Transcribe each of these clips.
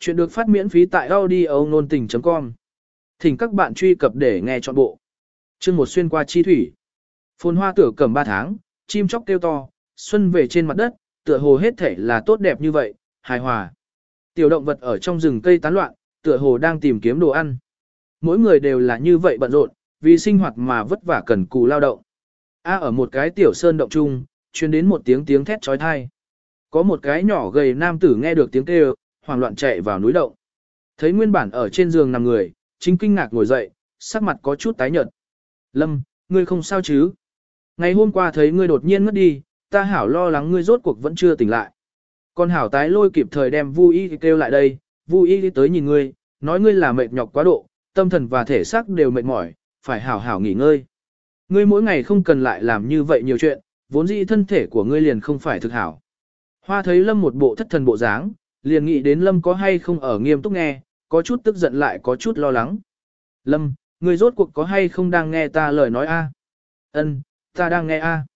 Chuyện được phát miễn phí tại audio nôn tình.com. Thỉnh các bạn truy cập để nghe trọn bộ. Chương một xuyên qua chi thủy. Phồn hoa tửa cầm 3 tháng, chim chóc kêu to, xuân về trên mặt đất, tựa hồ hết thể là tốt đẹp như vậy, hài hòa. Tiểu động vật ở trong rừng cây tán loạn, tựa hồ đang tìm kiếm đồ ăn. Mỗi người đều là như vậy bận rộn, vì sinh hoạt mà vất vả cần cù lao động. A ở một cái tiểu sơn động chung, truyền đến một tiếng tiếng thét trói thai. Có một cái nhỏ gầy nam tử nghe được tiếng kêu, hoảng loạn chạy vào núi động. Thấy nguyên bản ở trên giường nằm người, chính kinh ngạc ngồi dậy, sắc mặt có chút tái nhợt. Lâm, ngươi không sao chứ? Ngày hôm qua thấy ngươi đột nhiên ngất đi, ta hảo lo lắng ngươi rốt cuộc vẫn chưa tỉnh lại. Con hảo tái lôi kịp thời đem Vu Y kêu lại đây, Vu Y tới nhìn ngươi, nói ngươi là mệt nhọc quá độ, tâm thần và thể xác đều mệt mỏi, phải hảo hảo nghỉ ngơi. Ngươi mỗi ngày không cần lại làm như vậy nhiều chuyện, vốn dĩ thân thể của ngươi liền không phải thực hảo. Hoa thấy Lâm một bộ thất thần bộ dáng, liền nghĩ đến Lâm có hay không ở nghiêm túc nghe, có chút tức giận lại có chút lo lắng. Lâm, ngươi rốt cuộc có hay không đang nghe ta lời nói a? Ân, ta đang nghe a.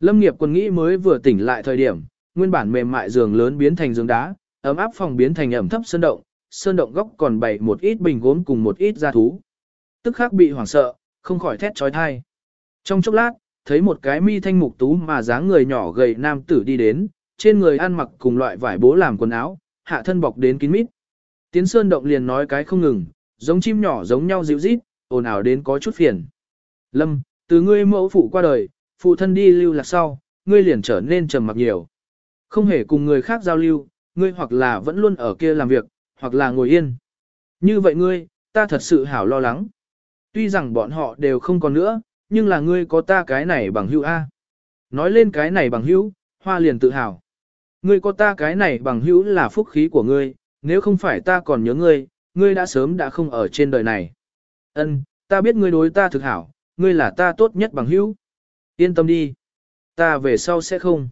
Lâm nghiệp quân nghĩ mới vừa tỉnh lại thời điểm, nguyên bản mềm mại giường lớn biến thành giường đá, ấm áp phòng biến thành ẩm thấp sơn động, sơn động góc còn bày một ít bình gốm cùng một ít gia thú. Tức khắc bị hoảng sợ, không khỏi thét trói thai. Trong chốc lát, thấy một cái mi thanh mục tú mà dáng người nhỏ gầy nam tử đi đến, trên người ăn mặc cùng loại vải bố làm quần áo, hạ thân bọc đến kín mít. Tiến Sơn Động liền nói cái không ngừng, giống chim nhỏ giống nhau dịu rít, ồn ào đến có chút phiền. Lâm, từ ngươi mẫu phụ qua đời, phụ thân đi lưu lạc sau, ngươi liền trở nên trầm mặc nhiều. Không hề cùng người khác giao lưu, ngươi hoặc là vẫn luôn ở kia làm việc, hoặc là ngồi yên. Như vậy ngươi, ta thật sự hảo lo lắng. Tuy rằng bọn họ đều không còn nữa, nhưng là ngươi có ta cái này bằng hữu A. Nói lên cái này bằng hữu, hoa liền tự hào. Ngươi có ta cái này bằng hữu là phúc khí của ngươi, nếu không phải ta còn nhớ ngươi, ngươi đã sớm đã không ở trên đời này. Ân, ta biết ngươi đối ta thực hảo, ngươi là ta tốt nhất bằng hữu. Yên tâm đi. Ta về sau sẽ không.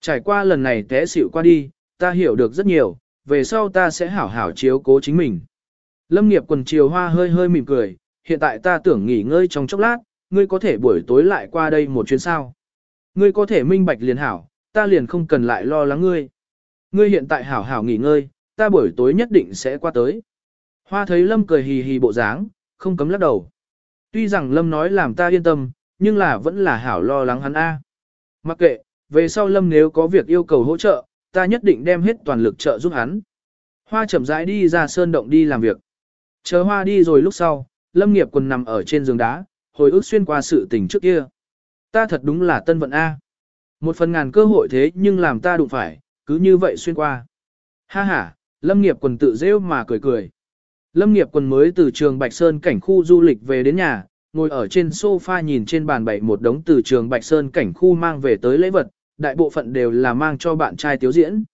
Trải qua lần này té xỉu qua đi, ta hiểu được rất nhiều, về sau ta sẽ hảo hảo chiếu cố chính mình. Lâm nghiệp quần chiều hoa hơi hơi mỉm cười, hiện tại ta tưởng nghỉ ngơi trong chốc lát, ngươi có thể buổi tối lại qua đây một chuyến sao. Ngươi có thể minh bạch liền hảo, ta liền không cần lại lo lắng ngươi. Ngươi hiện tại hảo hảo nghỉ ngơi, ta buổi tối nhất định sẽ qua tới. Hoa thấy Lâm cười hì hì bộ dáng, không cấm lắc đầu. Tuy rằng Lâm nói làm ta yên tâm, nhưng là vẫn là hảo lo lắng hắn a. Mặc kệ, về sau Lâm nếu có việc yêu cầu hỗ trợ, ta nhất định đem hết toàn lực trợ giúp hắn. Hoa chậm rãi đi ra sơn động đi làm việc. Chờ Hoa đi rồi lúc sau, Lâm nghiệp quần nằm ở trên giường đá, hồi ức xuyên qua sự tình trước kia. Ta thật đúng là tân vận A. Một phần ngàn cơ hội thế nhưng làm ta đụng phải, cứ như vậy xuyên qua. Ha ha, Lâm nghiệp quần tự rêu mà cười cười. Lâm nghiệp quần mới từ trường Bạch Sơn cảnh khu du lịch về đến nhà, ngồi ở trên sofa nhìn trên bàn bày một đống từ trường Bạch Sơn cảnh khu mang về tới lễ vật, đại bộ phận đều là mang cho bạn trai tiếu diễn.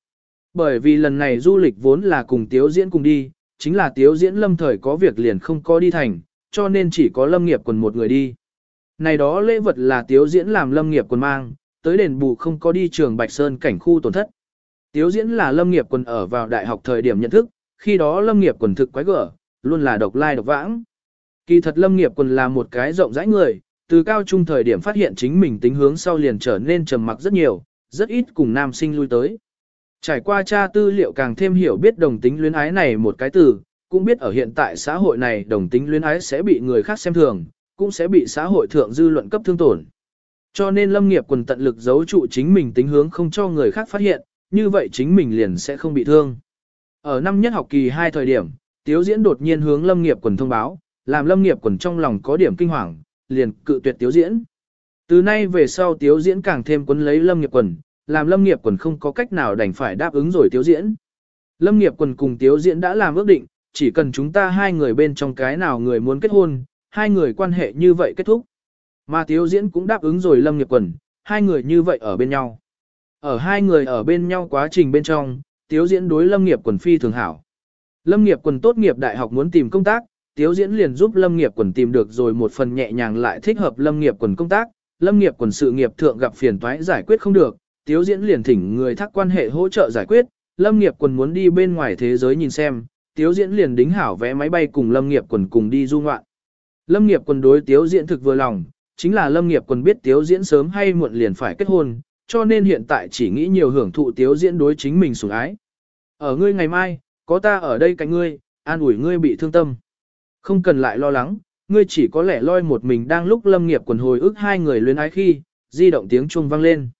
Bởi vì lần này du lịch vốn là cùng tiếu diễn cùng đi, chính là tiếu diễn lâm thời có việc liền không có đi thành, cho nên chỉ có lâm nghiệp quần một người đi. Này đó lễ vật là tiếu diễn làm lâm nghiệp quần mang, tới đền bù không có đi trường Bạch Sơn cảnh khu tổn thất. Tiếu diễn là lâm nghiệp quần ở vào đại học thời điểm nhận thức, khi đó lâm nghiệp quần thực quái gở, luôn là độc lai độc vãng. Kỳ thật lâm nghiệp quần là một cái rộng rãi người, từ cao trung thời điểm phát hiện chính mình tính hướng sau liền trở nên trầm mặc rất nhiều, rất ít cùng nam sinh lui tới. Trải qua tra tư liệu càng thêm hiểu biết đồng tính luyến ái này một cái từ, cũng biết ở hiện tại xã hội này đồng tính luyến ái sẽ bị người khác xem thường, cũng sẽ bị xã hội thượng dư luận cấp thương tổn. Cho nên lâm nghiệp quần tận lực giấu trụ chính mình tính hướng không cho người khác phát hiện, như vậy chính mình liền sẽ không bị thương. Ở năm nhất học kỳ 2 thời điểm, Tiếu Diễn đột nhiên hướng Lâm Nghiệp quần thông báo, làm Lâm Nghiệp quần trong lòng có điểm kinh hoàng, liền cự tuyệt Tiếu Diễn. Từ nay về sau Tiếu Diễn càng thêm quấn lấy Lâm Nghiệp quần, làm Lâm Nghiệp quần không có cách nào đành phải đáp ứng rồi Tiếu Diễn. Lâm Nghiệp quần cùng Tiếu Diễn đã làm ước định, chỉ cần chúng ta hai người bên trong cái nào người muốn kết hôn, hai người quan hệ như vậy kết thúc. Mà Tiếu Diễn cũng đáp ứng rồi Lâm Nghiệp quần, hai người như vậy ở bên nhau. Ở hai người ở bên nhau quá trình bên trong, Tiếu Diễn đối Lâm Nghiệp quần phi thường hảo. Lâm Nghiệp quần tốt nghiệp đại học muốn tìm công tác, Tiếu Diễn liền giúp Lâm Nghiệp quần tìm được rồi một phần nhẹ nhàng lại thích hợp Lâm Nghiệp quần công tác. Lâm Nghiệp quần sự nghiệp thượng gặp phiền toái giải quyết không được, Tiếu Diễn liền thỉnh người thắc quan hệ hỗ trợ giải quyết. Lâm Nghiệp quần muốn đi bên ngoài thế giới nhìn xem, Tiếu Diễn liền đính hảo vé máy bay cùng Lâm Nghiệp quần cùng đi du ngoạn. Lâm Nghiệp quần đối Tiếu Diễn thực vừa lòng, chính là Lâm Nghiệp quần biết Tiếu Diễn sớm hay muộn liền phải kết hôn, cho nên hiện tại chỉ nghĩ nhiều hưởng thụ tiếu diễn đối chính mình sủng ái. Ở ngươi ngày mai, có ta ở đây cạnh ngươi, an ủi ngươi bị thương tâm. Không cần lại lo lắng, ngươi chỉ có lẽ loi một mình đang lúc lâm nghiệp quần hồi ức hai người luyến ái khi, di động tiếng chuông vang lên.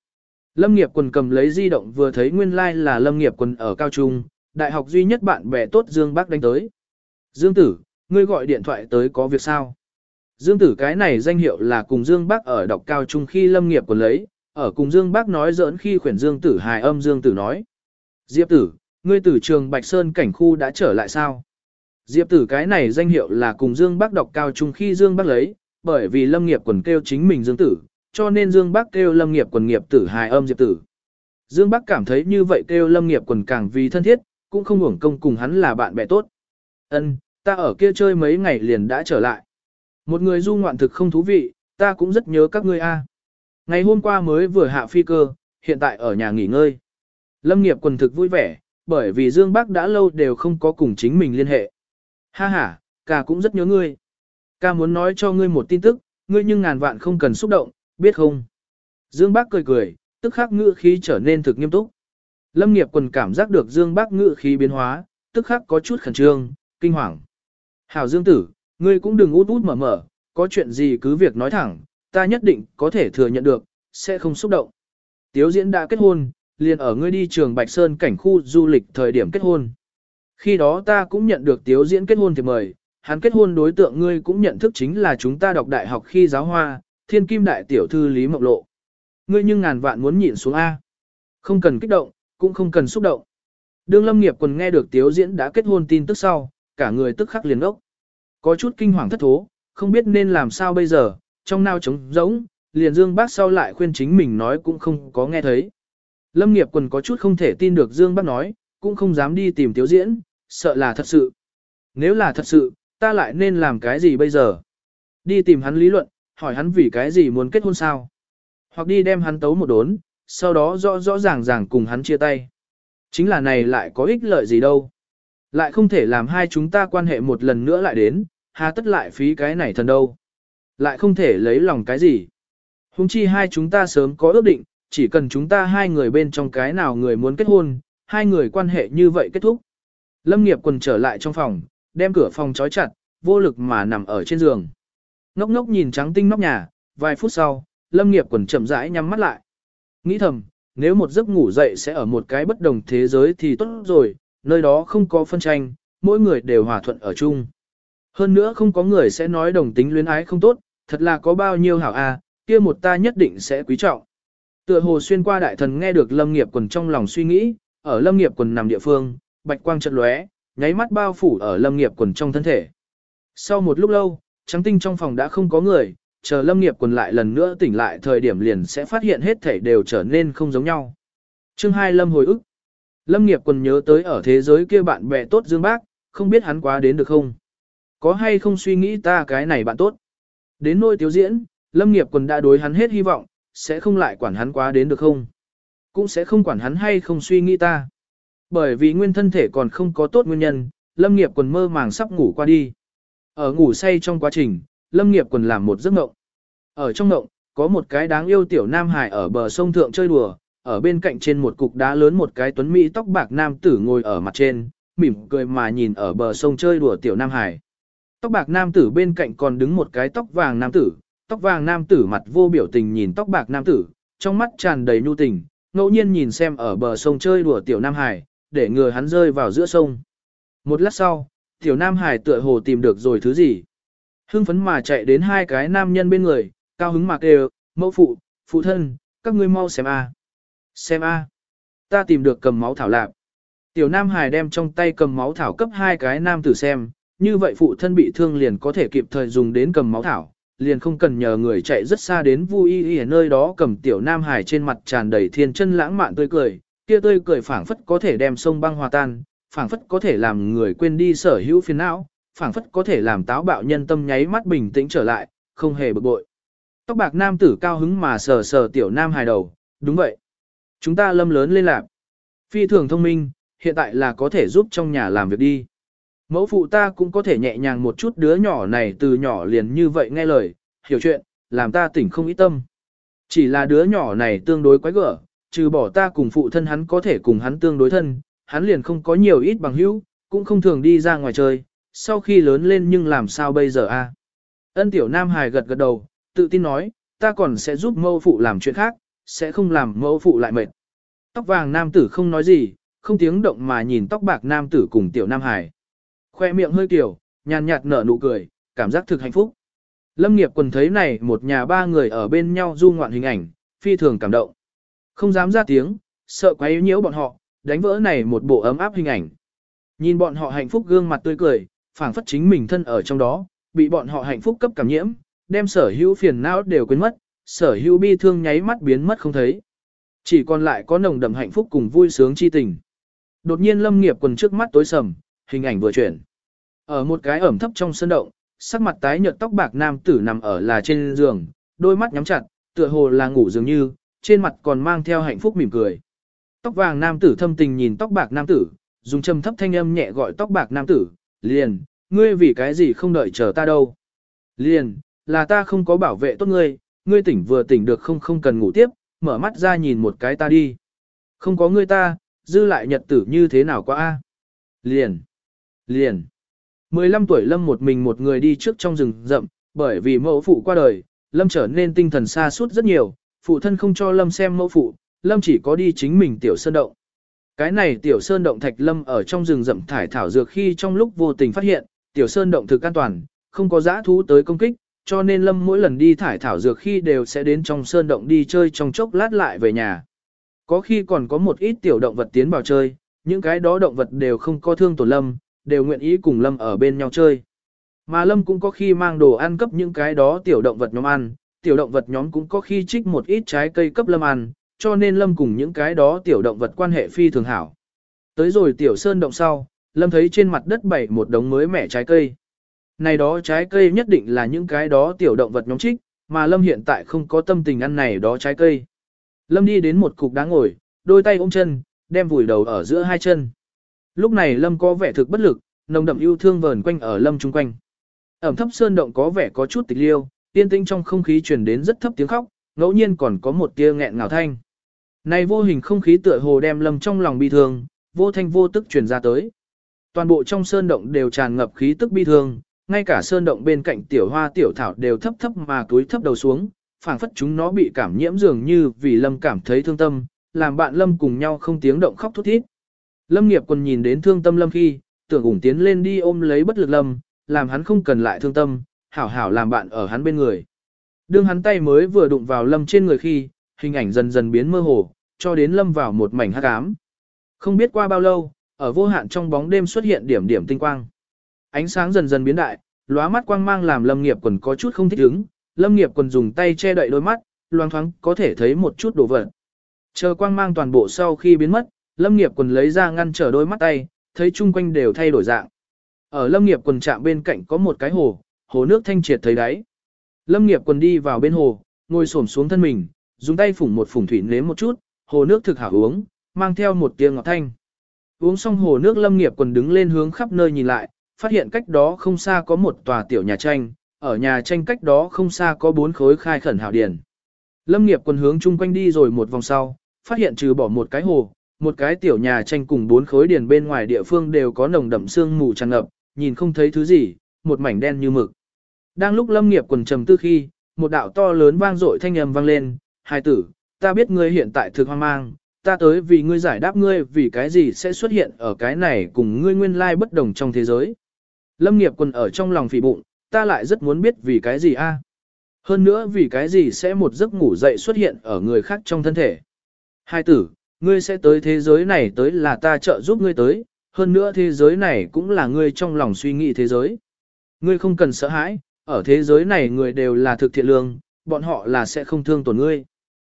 Lâm nghiệp quần cầm lấy di động vừa thấy nguyên lai like là lâm nghiệp quần ở cao trung, đại học duy nhất bạn bè tốt Dương Bắc đánh tới. Dương tử, ngươi gọi điện thoại tới có việc sao? Dương tử cái này danh hiệu là cùng Dương Bắc ở đọc cao trung khi lâm nghiệp quần lấy, ở cùng Dương Bắc nói giỡn khi khuyển Dương tử hài âm Dương tử nói. Diệp tử, ngươi tử trường Bạch Sơn cảnh khu đã trở lại sao? Diệp tử cái này danh hiệu là cùng Dương Bắc đọc cao trung khi Dương Bắc lấy, bởi vì lâm nghiệp quần kêu chính mình Dương tử, cho nên Dương Bắc kêu lâm nghiệp quần nghiệp tử hài âm Diệp tử. Dương Bắc cảm thấy như vậy kêu lâm nghiệp quần càng vì thân thiết, cũng không hưởng công cùng hắn là bạn bè tốt. Ân, ta ở kia chơi mấy ngày liền đã trở lại. Một người du ngoạn thực không thú vị, ta cũng rất nhớ các ngươi a. Ngày hôm qua mới vừa hạ phi cơ, hiện tại ở nhà nghỉ ngơi. Lâm nghiệp quần thực vui vẻ, bởi vì Dương Bắc đã lâu đều không có cùng chính mình liên hệ. Ha ha, ca cũng rất nhớ ngươi. Ca muốn nói cho ngươi một tin tức, ngươi nhưng ngàn vạn không cần xúc động, biết không? Dương Bắc cười cười, tức khắc ngữ khí trở nên thực nghiêm túc. Lâm nghiệp quần cảm giác được Dương Bắc ngữ khí biến hóa, tức khắc có chút khẩn trương, kinh hoàng. Hảo Dương tử, ngươi cũng đừng út út mở mở, có chuyện gì cứ việc nói thẳng, ta nhất định có thể thừa nhận được, sẽ không xúc động. Tiếu diễn đã kết hôn, liền ở ngươi đi trường Bạch Sơn cảnh khu du lịch thời điểm kết hôn. Khi đó ta cũng nhận được tiếu diễn kết hôn thì mời, hắn kết hôn đối tượng ngươi cũng nhận thức chính là chúng ta đọc đại học khi giáo hoa, thiên kim đại tiểu thư Lý Mộng Lộ. Ngươi nhưng ngàn vạn muốn nhịn xuống A. Không cần kích động, cũng không cần xúc động. Đương lâm nghiệp còn nghe được tiếu diễn đã kết hôn tin tức sau, cả người tức khắc liền ốc. Có chút kinh hoàng thất thố, không biết nên làm sao bây giờ, trong nao trống rỗng, liền Dương Bác sau lại khuyên chính mình nói cũng không có nghe thấy. Lâm nghiệp quần có chút không thể tin được Dương Bác nói, cũng không dám đi tìm tiếu diễn, sợ là thật sự. Nếu là thật sự, ta lại nên làm cái gì bây giờ? Đi tìm hắn lý luận, hỏi hắn vì cái gì muốn kết hôn sao? Hoặc đi đem hắn tấu một đốn, sau đó rõ rõ ràng ràng cùng hắn chia tay. Chính là này lại có ích lợi gì đâu. Lại không thể làm hai chúng ta quan hệ một lần nữa lại đến, hà tất lại phí cái này thần đâu. Lại không thể lấy lòng cái gì. Hùng chi hai chúng ta sớm có ước định, chỉ cần chúng ta hai người bên trong cái nào người muốn kết hôn, hai người quan hệ như vậy kết thúc. Lâm nghiệp quần trở lại trong phòng, đem cửa phòng trói chặt, vô lực mà nằm ở trên giường. Ngốc ngốc nhìn trắng tinh nóc nhà, vài phút sau, lâm nghiệp quần chậm rãi nhắm mắt lại. Nghĩ thầm, nếu một giấc ngủ dậy sẽ ở một cái bất đồng thế giới thì tốt rồi, nơi đó không có phân tranh, mỗi người đều hòa thuận ở chung. Hơn nữa không có người sẽ nói đồng tính luyến ái không tốt, thật là có bao nhiêu hảo a, kia một ta nhất định sẽ quý trọng. Tựa hồ xuyên qua đại thần nghe được lâm nghiệp quần trong lòng suy nghĩ, ở lâm nghiệp quần nằm địa phương, bạch quang chợt lóe, nháy mắt bao phủ ở lâm nghiệp quần trong thân thể. Sau một lúc lâu, trắng tinh trong phòng đã không có người, chờ lâm nghiệp quần lại lần nữa tỉnh lại thời điểm liền sẽ phát hiện hết thể đều trở nên không giống nhau. Chương 2 Lâm hồi ức Lâm nghiệp quần nhớ tới ở thế giới kia bạn bè tốt Dương Bác, không biết hắn quá đến được không? Có hay không suy nghĩ ta cái này bạn tốt? Đến nôi tiếu diễn, Lâm nghiệp quần đã đối hắn hết hy vọng, sẽ không lại quản hắn quá đến được không? Cũng sẽ không quản hắn hay không suy nghĩ ta. Bởi vì nguyên thân thể còn không có tốt nguyên nhân, Lâm nghiệp quần mơ màng sắp ngủ qua đi. Ở ngủ say trong quá trình, Lâm nghiệp quần làm một giấc mộng. Ở trong mộng, có một cái đáng yêu tiểu nam hải ở bờ sông thượng chơi đùa, ở bên cạnh trên một cục đá lớn một cái tuấn mỹ tóc bạc nam tử ngồi ở mặt trên, mỉm cười mà nhìn ở bờ sông chơi đùa tiểu nam hải. Tóc bạc nam tử bên cạnh còn đứng một cái tóc vàng nam tử, tóc vàng nam tử mặt vô biểu tình nhìn tóc bạc nam tử, trong mắt tràn đầy nhu tình, ngẫu nhiên nhìn xem ở bờ sông chơi đùa tiểu nam hải, để ngừa hắn rơi vào giữa sông. Một lát sau, tiểu nam hải tựa hồ tìm được rồi thứ gì. Hưng phấn mà chạy đến hai cái nam nhân bên người, cao hứng mà kêu, mẫu phụ, phụ thân, các ngươi mau xem a. Xem a. Ta tìm được cầm máu thảo lạp. Tiểu Nam Hải đem trong tay cầm máu thảo cấp hai cái nam tử xem, như vậy phụ thân bị thương liền có thể kịp thời dùng đến cầm máu thảo, liền không cần nhờ người chạy rất xa đến vui y ở nơi đó cầm tiểu Nam Hải trên mặt tràn đầy thiên chân lãng mạn tươi cười, kia tươi cười phảng phất có thể đem sông băng hòa tan, phảng phất có thể làm người quên đi sở hữu phiền não, phảng phất có thể làm táo bạo nhân tâm nháy mắt bình tĩnh trở lại, không hề bực bội. Tóc bạc nam tử cao hứng mà sờ sờ tiểu nam hài đầu, đúng vậy. Chúng ta lâm lớn lên lạc. Phi thường thông minh, hiện tại là có thể giúp trong nhà làm việc đi. Mẫu phụ ta cũng có thể nhẹ nhàng một chút đứa nhỏ này từ nhỏ liền như vậy nghe lời, hiểu chuyện, làm ta tỉnh không ý tâm. Chỉ là đứa nhỏ này tương đối quái gở, trừ bỏ ta cùng phụ thân hắn có thể cùng hắn tương đối thân, hắn liền không có nhiều ít bằng hữu, cũng không thường đi ra ngoài chơi, sau khi lớn lên nhưng làm sao bây giờ a? Ân tiểu Nam Hải gật gật đầu, tự tin nói, ta còn sẽ giúp mẫu phụ làm chuyện khác, sẽ không làm mẫu phụ lại mệt. Tóc vàng nam tử không nói gì, không tiếng động mà nhìn tóc bạc nam tử cùng tiểu Nam Hải. Khoe miệng hơi kiểu, nhàn nhạt nở nụ cười, cảm giác thực hạnh phúc. Lâm nghiệp quần thấy này một nhà ba người ở bên nhau du ngoạn hình ảnh, phi thường cảm động. Không dám ra tiếng, sợ quá yếu nhiễu bọn họ, đánh vỡ này một bộ ấm áp hình ảnh. Nhìn bọn họ hạnh phúc gương mặt tươi cười, phảng phất chính mình thân ở trong đó, bị bọn họ hạnh phúc cấp cảm nhiễm, đem sở hữu phiền não đều quên mất, sở hữu bi thương nháy mắt biến mất không thấy. Chỉ còn lại có nồng đậm hạnh phúc cùng vui sướng chi tình. Đột nhiên Lâm Nghiệp quần trước mắt tối sầm, hình ảnh vừa chuyển. Ở một cái ẩm thấp trong sân động, sắc mặt tái nhợt tóc bạc nam tử nằm ở là trên giường, đôi mắt nhắm chặt, tựa hồ là ngủ dường như, trên mặt còn mang theo hạnh phúc mỉm cười. Tóc vàng nam tử thâm tình nhìn tóc bạc nam tử, dùng trầm thấp thanh âm nhẹ gọi tóc bạc nam tử, liền, ngươi vì cái gì không đợi chờ ta đâu. Liền, là ta không có bảo vệ tốt ngươi, ngươi tỉnh vừa tỉnh được không không cần ngủ tiếp, mở mắt ra nhìn một cái ta đi. Không có ngươi ta, dư lại nhật tử như thế nào quá a? Liền, liền. 15 tuổi Lâm một mình một người đi trước trong rừng rậm, bởi vì mẫu phụ qua đời, Lâm trở nên tinh thần xa suốt rất nhiều, phụ thân không cho Lâm xem mẫu phụ, Lâm chỉ có đi chính mình tiểu sơn động. Cái này tiểu sơn động thạch Lâm ở trong rừng rậm thải thảo dược khi trong lúc vô tình phát hiện, tiểu sơn động thực an toàn, không có giã thú tới công kích, cho nên Lâm mỗi lần đi thải thảo dược khi đều sẽ đến trong sơn động đi chơi trong chốc lát lại về nhà. Có khi còn có một ít tiểu động vật tiến vào chơi, những cái đó động vật đều không có thương tổn Lâm, đều nguyện ý cùng Lâm ở bên nhau chơi. Mà Lâm cũng có khi mang đồ ăn cấp những cái đó tiểu động vật nhóm ăn, tiểu động vật nhóm cũng có khi trích một ít trái cây cấp Lâm ăn, cho nên Lâm cùng những cái đó tiểu động vật quan hệ phi thường hảo. Tới rồi tiểu sơn động sau, Lâm thấy trên mặt đất bảy một đống mới mẻ trái cây. Này đó trái cây nhất định là những cái đó tiểu động vật nhóm trích, mà Lâm hiện tại không có tâm tình ăn này đó trái cây. Lâm đi đến một cục đá ngồi, đôi tay ôm chân, đem vùi đầu ở giữa hai chân. Lúc này Lâm có vẻ thực bất lực, nồng đậm yêu thương vờn quanh ở Lâm chung quanh. Ẩm thấp sơn động có vẻ có chút tịch liêu, tiên tinh trong không khí truyền đến rất thấp tiếng khóc, ngẫu nhiên còn có một tia nghẹn ngào thanh. Này vô hình không khí tựa hồ đem Lâm trong lòng bi thương, vô thanh vô tức truyền ra tới. Toàn bộ trong sơn động đều tràn ngập khí tức bi thương, ngay cả sơn động bên cạnh tiểu hoa tiểu thảo đều thấp thấp mà túi thấp đầu xuống, phảng phất chúng nó bị cảm nhiễm dường như vì Lâm cảm thấy thương tâm, làm bạn Lâm cùng nhau không tiếng động khóc thút thít. Lâm nghiệp còn nhìn đến thương tâm Lâm khi, tưởng ủng tiến lên đi ôm lấy bất lực Lâm, làm hắn không cần lại thương tâm, hảo hảo làm bạn ở hắn bên người. Đương hắn tay mới vừa đụng vào Lâm trên người khi, hình ảnh dần dần biến mơ hồ, cho đến Lâm vào một mảnh hắc ám. Không biết qua bao lâu, ở vô hạn trong bóng đêm xuất hiện điểm điểm tinh quang. Ánh sáng dần dần biến đại, lóa mắt quang mang làm Lâm Nghiệp quần có chút không thích ứng, Lâm Nghiệp quần dùng tay che đậy đôi mắt, loang thoáng có thể thấy một chút đồ vật. Chờ quang mang toàn bộ sau khi biến mất, Lâm Nghiệp quần lấy ra ngăn trở đôi mắt tay, thấy chung quanh đều thay đổi dạng. Ở Lâm Nghiệp quần trạm bên cạnh có một cái hồ, hồ nước thanh triệt thấy đáy. Lâm Nghiệp quần đi vào bên hồ, ngồi xổm xuống thân mình, dùng tay phủng một phủng thủy nếm một chút, hồ nước thực hảo uống, mang theo một tiếng ngọt thanh. Uống xong hồ nước Lâm Nghiệp quần đứng lên hướng khắp nơi nhìn lại, phát hiện cách đó không xa có một tòa tiểu nhà tranh, ở nhà tranh cách đó không xa có bốn khối khai khẩn hảo điển. Lâm Nghiệp quần hướng chung quanh đi rồi một vòng sau, phát hiện trừ bỏ một cái hồ, một cái tiểu nhà tranh cùng bốn khối điền bên ngoài địa phương đều có nồng đậm sương mù tràn ngập, nhìn không thấy thứ gì, một mảnh đen như mực. Đang lúc Lâm Nghiệp quần trầm tư khi, một đạo to lớn vang dội thanh âm vang lên, "Hai tử, ta biết ngươi hiện tại thực hoang mang, ta tới vì ngươi giải đáp ngươi vì cái gì sẽ xuất hiện ở cái này cùng ngươi nguyên lai bất đồng trong thế giới." Lâm Nghiệp quần ở trong lòng phỉ bụng, ta lại rất muốn biết vì cái gì a. Hơn nữa vì cái gì sẽ một giấc ngủ dậy xuất hiện ở người khác trong thân thể. Hai tử, ngươi sẽ tới thế giới này tới là ta trợ giúp ngươi tới, hơn nữa thế giới này cũng là ngươi trong lòng suy nghĩ thế giới. Ngươi không cần sợ hãi, ở thế giới này người đều là thực thiện lương, bọn họ là sẽ không thương tổn ngươi.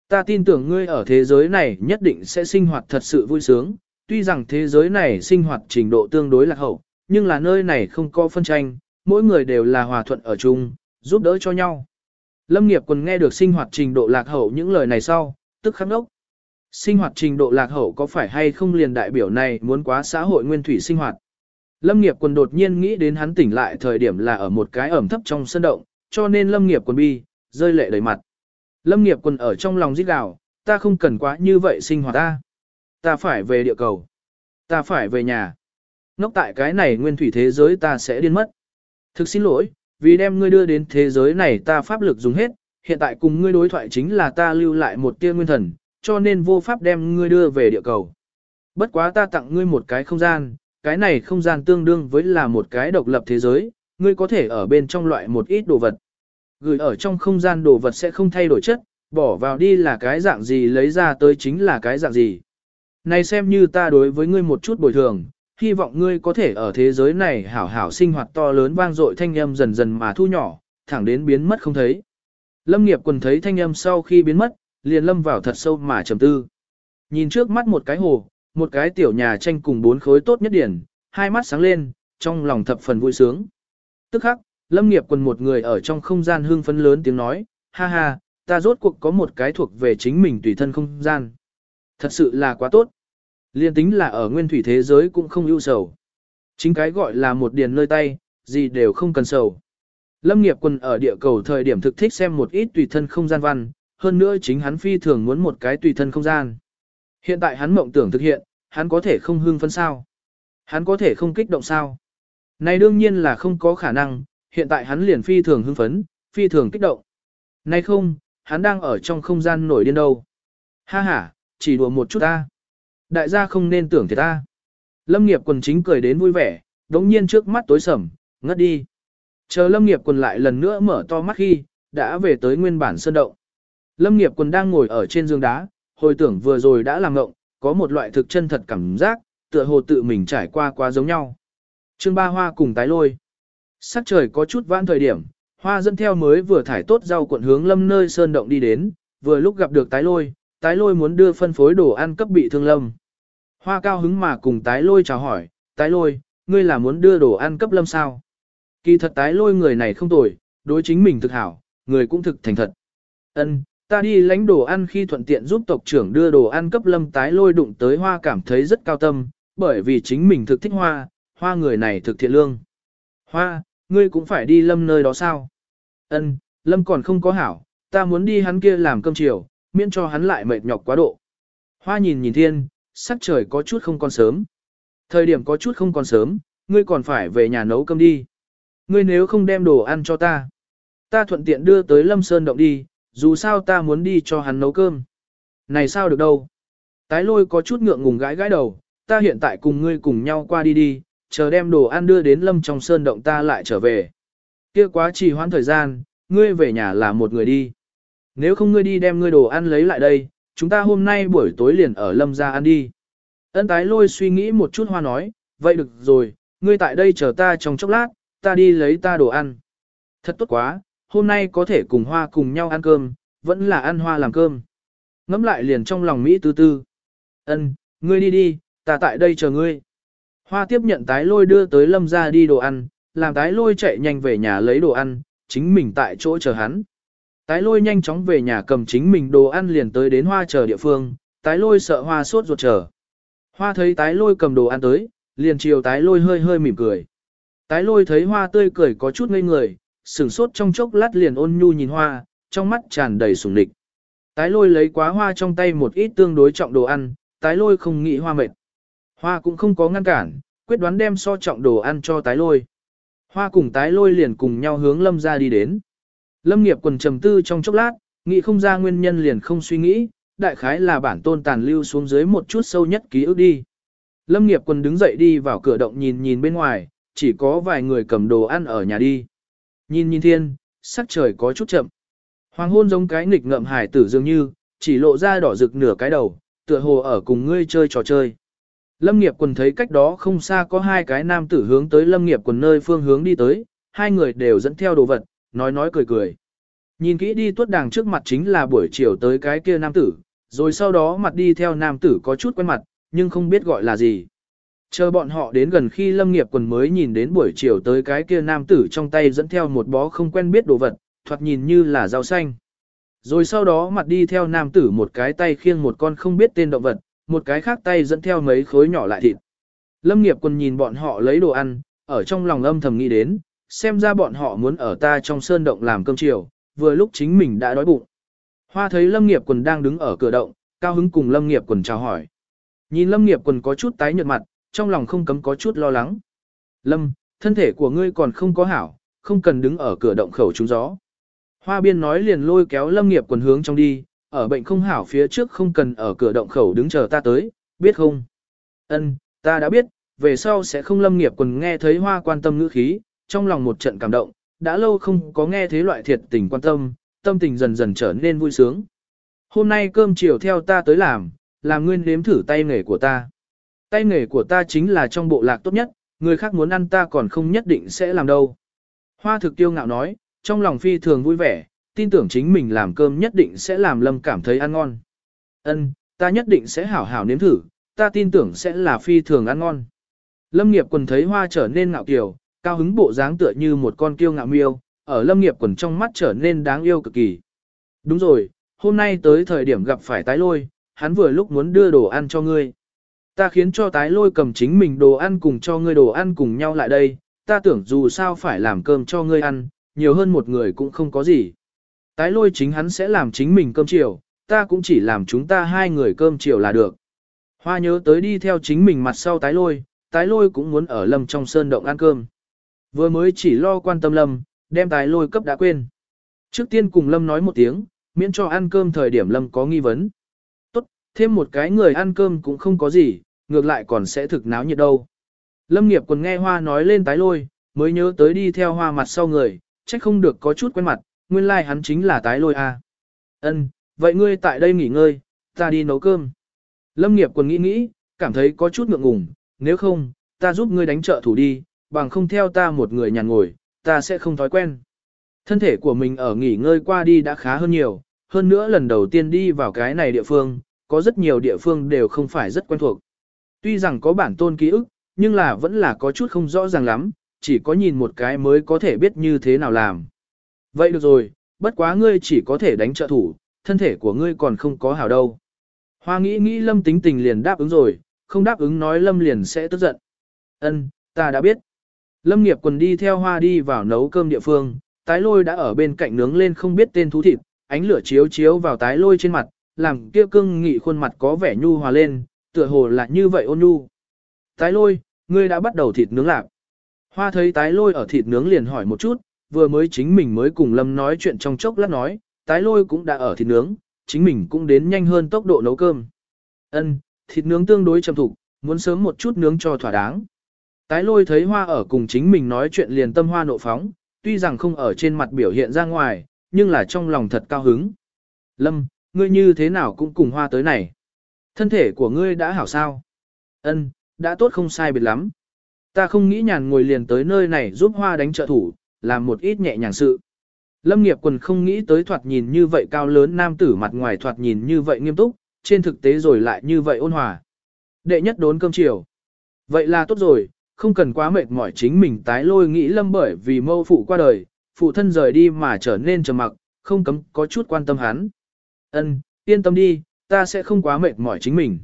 Ta tin tưởng ngươi ở thế giới này nhất định sẽ sinh hoạt thật sự vui sướng, tuy rằng thế giới này sinh hoạt trình độ tương đối lạc hậu, nhưng là nơi này không có phân tranh, mỗi người đều là hòa thuận ở chung, giúp đỡ cho nhau. Lâm nghiệp còn nghe được sinh hoạt trình độ lạc hậu những lời này sau, tức khắc đốc. Sinh hoạt trình độ lạc hậu có phải hay không liền đại biểu này muốn quá xã hội nguyên thủy sinh hoạt. Lâm nghiệp quần đột nhiên nghĩ đến hắn tỉnh lại thời điểm là ở một cái ẩm thấp trong sân động, cho nên lâm nghiệp quần bi, rơi lệ đầy mặt. Lâm nghiệp quần ở trong lòng giết gào, ta không cần quá như vậy sinh hoạt ta. Ta phải về địa cầu. Ta phải về nhà. Ngốc tại cái này nguyên thủy thế giới ta sẽ điên mất. Thực xin lỗi, vì đem ngươi đưa đến thế giới này ta pháp lực dùng hết, hiện tại cùng ngươi đối thoại chính là ta lưu lại một tia nguyên thần, cho nên vô pháp đem ngươi đưa về địa cầu. Bất quá ta tặng ngươi một cái không gian, cái này không gian tương đương với là một cái độc lập thế giới, ngươi có thể ở bên trong loại một ít đồ vật. Gửi ở trong không gian đồ vật sẽ không thay đổi chất, bỏ vào đi là cái dạng gì lấy ra tới chính là cái dạng gì. Này xem như ta đối với ngươi một chút bồi thường, hy vọng ngươi có thể ở thế giới này hảo hảo sinh hoạt to lớn vang dội thanh âm dần dần mà thu nhỏ, thẳng đến biến mất không thấy. Lâm nghiệp quần thấy thanh âm sau khi biến mất, liền lâm vào thật sâu mà trầm tư. Nhìn trước mắt một cái hồ, một cái tiểu nhà tranh cùng bốn khối tốt nhất điển, hai mắt sáng lên, trong lòng thập phần vui sướng. Tức khắc, lâm nghiệp quần một người ở trong không gian hương phấn lớn tiếng nói, ha ha, ta rốt cuộc có một cái thuộc về chính mình tùy thân không gian. Thật sự là quá tốt. Liên tính là ở nguyên thủy thế giới cũng không ưu sầu. Chính cái gọi là một điền nơi tay, gì đều không cần sầu. Lâm nghiệp quân ở địa cầu thời điểm thực thích xem một ít tùy thân không gian văn, hơn nữa chính hắn phi thường muốn một cái tùy thân không gian. Hiện tại hắn mộng tưởng thực hiện, hắn có thể không hưng phấn sao? Hắn có thể không kích động sao? Này đương nhiên là không có khả năng, hiện tại hắn liền phi thường hưng phấn, phi thường kích động. Này không, hắn đang ở trong không gian nổi điên đâu. Ha ha, chỉ đùa một chút ta. Đại gia không nên tưởng thiệt ta. Lâm nghiệp quần chính cười đến vui vẻ, đống nhiên trước mắt tối sầm, ngất đi. Chờ lâm nghiệp quần lại lần nữa mở to mắt khi, đã về tới nguyên bản sơn động. Lâm nghiệp quần đang ngồi ở trên giường đá, hồi tưởng vừa rồi đã làm ngộng, có một loại thực chân thật cảm giác, tựa hồ tự mình trải qua quá giống nhau. Trương Ba Hoa cùng tái lôi. Sắc trời có chút vãn thời điểm, Hoa dẫn theo mới vừa thải tốt rau cuộn hướng lâm nơi sơn động đi đến, vừa lúc gặp được tái lôi, tái lôi muốn đưa phân phối đồ ăn cấp bị thương lâm. Hoa cao hứng mà cùng tái lôi chào hỏi, tái lôi, ngươi là muốn đưa đồ ăn cấp lâm sao? Kỳ thật tái lôi người này không tồi, đối chính mình thực hảo, người cũng thực thành thật. Ân, ta đi lãnh đồ ăn khi thuận tiện giúp tộc trưởng đưa đồ ăn cấp lâm tái lôi đụng tới hoa cảm thấy rất cao tâm, bởi vì chính mình thực thích hoa, hoa người này thực thiện lương. Hoa, ngươi cũng phải đi lâm nơi đó sao? Ân, lâm còn không có hảo, ta muốn đi hắn kia làm cơm chiều, miễn cho hắn lại mệt nhọc quá độ. Hoa nhìn nhìn thiên, sắc trời có chút không còn sớm. Thời điểm có chút không còn sớm, ngươi còn phải về nhà nấu cơm đi. Ngươi nếu không đem đồ ăn cho ta, ta thuận tiện đưa tới Lâm Sơn động đi, dù sao ta muốn đi cho hắn nấu cơm. Này sao được đâu. Tái lôi có chút ngượng ngùng gãi gãi đầu, ta hiện tại cùng ngươi cùng nhau qua đi đi, chờ đem đồ ăn đưa đến Lâm trong Sơn động ta lại trở về. Kia quá trì hoãn thời gian, ngươi về nhà là một người đi. Nếu không ngươi đi đem ngươi đồ ăn lấy lại đây, chúng ta hôm nay buổi tối liền ở lâm gia ăn đi. Ân tái lôi suy nghĩ một chút hoa nói, vậy được rồi, ngươi tại đây chờ ta trong chốc lát, ta đi lấy ta đồ ăn. Thật tốt quá, hôm nay có thể cùng hoa cùng nhau ăn cơm, vẫn là ăn hoa làm cơm. Ngắm lại liền trong lòng Mỹ tư tư. Ân, ngươi đi đi, ta tại đây chờ ngươi. Hoa tiếp nhận tái lôi đưa tới lâm gia đi đồ ăn, làm tái lôi chạy nhanh về nhà lấy đồ ăn, chính mình tại chỗ chờ hắn. Tái lôi nhanh chóng về nhà cầm chính mình đồ ăn liền tới đến hoa chờ địa phương, tái lôi sợ hoa sốt ruột chờ. Hoa thấy tái lôi cầm đồ ăn tới, liền chiều tái lôi hơi hơi mỉm cười. Tái lôi thấy hoa tươi cười có chút ngây người, sửng sốt trong chốc lát liền ôn nhu nhìn hoa, trong mắt tràn đầy sùng địch. Tái lôi lấy quá hoa trong tay một ít tương đối trọng đồ ăn, tái lôi không nghĩ hoa mệt. Hoa cũng không có ngăn cản, quyết đoán đem so trọng đồ ăn cho tái lôi. Hoa cùng tái lôi liền cùng nhau hướng lâm ra đi đến. Lâm nghiệp quần trầm tư trong chốc lát, nghĩ không ra nguyên nhân liền không suy nghĩ, đại khái là bản tôn tàn lưu xuống dưới một chút sâu nhất ký ức đi. Lâm nghiệp quần đứng dậy đi vào cửa động nhìn nhìn bên ngoài, chỉ có vài người cầm đồ ăn ở nhà đi. Nhìn nhìn thiên, sắc trời có chút chậm. Hoàng hôn giống cái nghịch ngợm hải tử dường như, chỉ lộ ra đỏ rực nửa cái đầu, tựa hồ ở cùng ngươi chơi trò chơi. Lâm nghiệp quần thấy cách đó không xa có hai cái nam tử hướng tới lâm nghiệp quần nơi phương hướng đi tới, hai người đều dẫn theo đồ vật, nói nói cười cười. Nhìn kỹ đi tuốt đàng trước mặt chính là buổi chiều tới cái kia nam tử, rồi sau đó mặt đi theo nam tử có chút quen mặt, nhưng không biết gọi là gì. Chờ bọn họ đến gần khi lâm nghiệp quần mới nhìn đến buổi chiều tới cái kia nam tử trong tay dẫn theo một bó không quen biết đồ vật, thoạt nhìn như là rau xanh. Rồi sau đó mặt đi theo nam tử một cái tay khiêng một con không biết tên động vật, một cái khác tay dẫn theo mấy khối nhỏ lại thịt. Lâm nghiệp quần nhìn bọn họ lấy đồ ăn, ở trong lòng âm thầm nghĩ đến, xem ra bọn họ muốn ở ta trong sơn động làm cơm chiều, vừa lúc chính mình đã đói bụng. Hoa thấy Lâm Nghiệp Quần đang đứng ở cửa động, cao hứng cùng Lâm Nghiệp Quần chào hỏi. Nhìn Lâm Nghiệp Quần có chút tái nhợt mặt, trong lòng không cấm có chút lo lắng. Lâm, thân thể của ngươi còn không có hảo, không cần đứng ở cửa động khẩu trúng gió. Hoa biên nói liền lôi kéo lâm nghiệp quần hướng trong đi, ở bệnh không hảo phía trước không cần ở cửa động khẩu đứng chờ ta tới, biết không? Ân, ta đã biết, về sau sẽ không lâm nghiệp quần nghe thấy hoa quan tâm ngữ khí, trong lòng một trận cảm động, đã lâu không có nghe thế loại thiệt tình quan tâm, tâm tình dần dần trở nên vui sướng. Hôm nay cơm chiều theo ta tới làm, làm nguyên nếm thử tay nghề của ta. Tay nghề của ta chính là trong bộ lạc tốt nhất, người khác muốn ăn ta còn không nhất định sẽ làm đâu. Hoa thực tiêu ngạo nói, trong lòng phi thường vui vẻ, tin tưởng chính mình làm cơm nhất định sẽ làm Lâm cảm thấy ăn ngon. Ân, ta nhất định sẽ hảo hảo nếm thử, ta tin tưởng sẽ là phi thường ăn ngon. Lâm nghiệp quần thấy hoa trở nên ngạo kiều, cao hứng bộ dáng tựa như một con kiêu ngạo miêu, ở lâm nghiệp quần trong mắt trở nên đáng yêu cực kỳ. Đúng rồi, hôm nay tới thời điểm gặp phải tái lôi, hắn vừa lúc muốn đưa đồ ăn cho ngươi. Ta khiến cho tái lôi cầm chính mình đồ ăn cùng cho ngươi đồ ăn cùng nhau lại đây, ta tưởng dù sao phải làm cơm cho ngươi ăn, nhiều hơn một người cũng không có gì. Tái lôi chính hắn sẽ làm chính mình cơm chiều, ta cũng chỉ làm chúng ta hai người cơm chiều là được. Hoa nhớ tới đi theo chính mình mặt sau tái lôi, tái lôi cũng muốn ở lâm trong sơn động ăn cơm. Vừa mới chỉ lo quan tâm lâm, đem tái lôi cấp đã quên. Trước tiên cùng lâm nói một tiếng, miễn cho ăn cơm thời điểm lâm có nghi vấn. Thêm một cái người ăn cơm cũng không có gì, ngược lại còn sẽ thực náo nhiệt đâu. Lâm nghiệp còn nghe hoa nói lên tái lôi, mới nhớ tới đi theo hoa mặt sau người, chắc không được có chút quen mặt, nguyên lai like hắn chính là tái lôi à. Ân, vậy ngươi tại đây nghỉ ngơi, ta đi nấu cơm. Lâm nghiệp còn nghĩ nghĩ, cảm thấy có chút ngượng ngùng, nếu không, ta giúp ngươi đánh trợ thủ đi, bằng không theo ta một người nhàn ngồi, ta sẽ không thói quen. Thân thể của mình ở nghỉ ngơi qua đi đã khá hơn nhiều, hơn nữa lần đầu tiên đi vào cái này địa phương, có rất nhiều địa phương đều không phải rất quen thuộc. Tuy rằng có bản tôn ký ức, nhưng là vẫn là có chút không rõ ràng lắm, chỉ có nhìn một cái mới có thể biết như thế nào làm. Vậy được rồi, bất quá ngươi chỉ có thể đánh trợ thủ, thân thể của ngươi còn không có hảo đâu. Hoa nghĩ nghĩ Lâm tính tình liền đáp ứng rồi, không đáp ứng nói Lâm liền sẽ tức giận. Ân, ta đã biết. Lâm nghiệp quần đi theo hoa đi vào nấu cơm địa phương, tái lôi đã ở bên cạnh nướng lên không biết tên thú thịt, ánh lửa chiếu chiếu vào tái lôi trên mặt, làm kia Cương nghị khuôn mặt có vẻ nhu hòa lên, tựa hồ là như vậy ôn nhu. Tái lôi, ngươi đã bắt đầu thịt nướng lạc. Hoa thấy tái lôi ở thịt nướng liền hỏi một chút, vừa mới chính mình mới cùng Lâm nói chuyện trong chốc lát nói, tái lôi cũng đã ở thịt nướng, chính mình cũng đến nhanh hơn tốc độ nấu cơm. Ân, thịt nướng tương đối chậm thục, muốn sớm một chút nướng cho thỏa đáng. Tái lôi thấy hoa ở cùng chính mình nói chuyện liền tâm hoa nộ phóng, tuy rằng không ở trên mặt biểu hiện ra ngoài, nhưng là trong lòng thật cao hứng. Lâm, ngươi như thế nào cũng cùng hoa tới này. Thân thể của ngươi đã hảo sao? Ân, đã tốt không sai biệt lắm. Ta không nghĩ nhàn ngồi liền tới nơi này giúp hoa đánh trợ thủ, làm một ít nhẹ nhàng sự. Lâm nghiệp quần không nghĩ tới thoạt nhìn như vậy cao lớn nam tử mặt ngoài thoạt nhìn như vậy nghiêm túc, trên thực tế rồi lại như vậy ôn hòa. Đệ nhất đốn cơm chiều. Vậy là tốt rồi, không cần quá mệt mỏi chính mình tái lôi nghĩ lâm bởi vì mâu phụ qua đời, phụ thân rời đi mà trở nên trầm mặc, không cấm có chút quan tâm hắn. Ân, yên tâm đi, ta sẽ không quá mệt mỏi chính mình.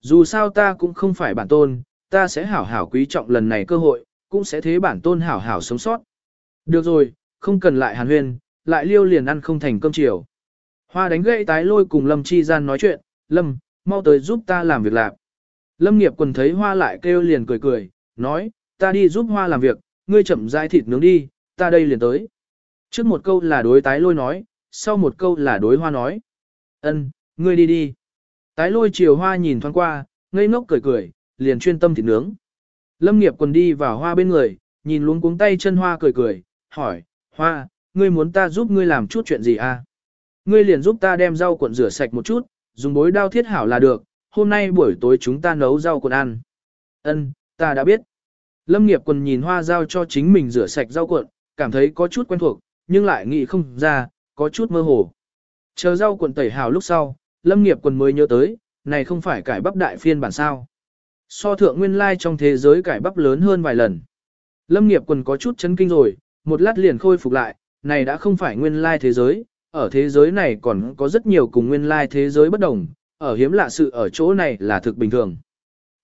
Dù sao ta cũng không phải bản tôn, ta sẽ hảo hảo quý trọng lần này cơ hội, cũng sẽ thế bản tôn hảo hảo sống sót. Được rồi, không cần lại hàn huyên, lại liêu liền ăn không thành cơm chiều. Hoa đánh gậy tái lôi cùng Lâm Chi Gian nói chuyện, Lâm, mau tới giúp ta làm việc lạc. Lâm nghiệp quần thấy hoa lại kêu liền cười cười, nói, ta đi giúp hoa làm việc, ngươi chậm rãi thịt nướng đi, ta đây liền tới. Trước một câu là đối tái lôi nói, sau một câu là đối hoa nói. Ân, ngươi đi đi. Tái lôi chiều hoa nhìn thoáng qua, ngây ngốc cười cười, liền chuyên tâm thịt nướng. Lâm nghiệp quần đi vào hoa bên người, nhìn luống cuống tay chân hoa cười cười, hỏi, hoa, ngươi muốn ta giúp ngươi làm chút chuyện gì à? Ngươi liền giúp ta đem rau cuộn rửa sạch một chút, dùng bối đao thiết hảo là được, hôm nay buổi tối chúng ta nấu rau cuộn ăn. Ân, ta đã biết. Lâm nghiệp quần nhìn hoa giao cho chính mình rửa sạch rau cuộn, cảm thấy có chút quen thuộc, nhưng lại nghĩ không ra, có chút mơ hồ. Chờ rau cuộn tẩy hào lúc sau, lâm nghiệp quần mới nhớ tới, này không phải cải bắp đại phiên bản sao. So thượng nguyên lai trong thế giới cải bắp lớn hơn vài lần. Lâm nghiệp quần có chút chấn kinh rồi, một lát liền khôi phục lại, này đã không phải nguyên lai thế giới, ở thế giới này còn có rất nhiều cùng nguyên lai thế giới bất đồng, ở hiếm lạ sự ở chỗ này là thực bình thường.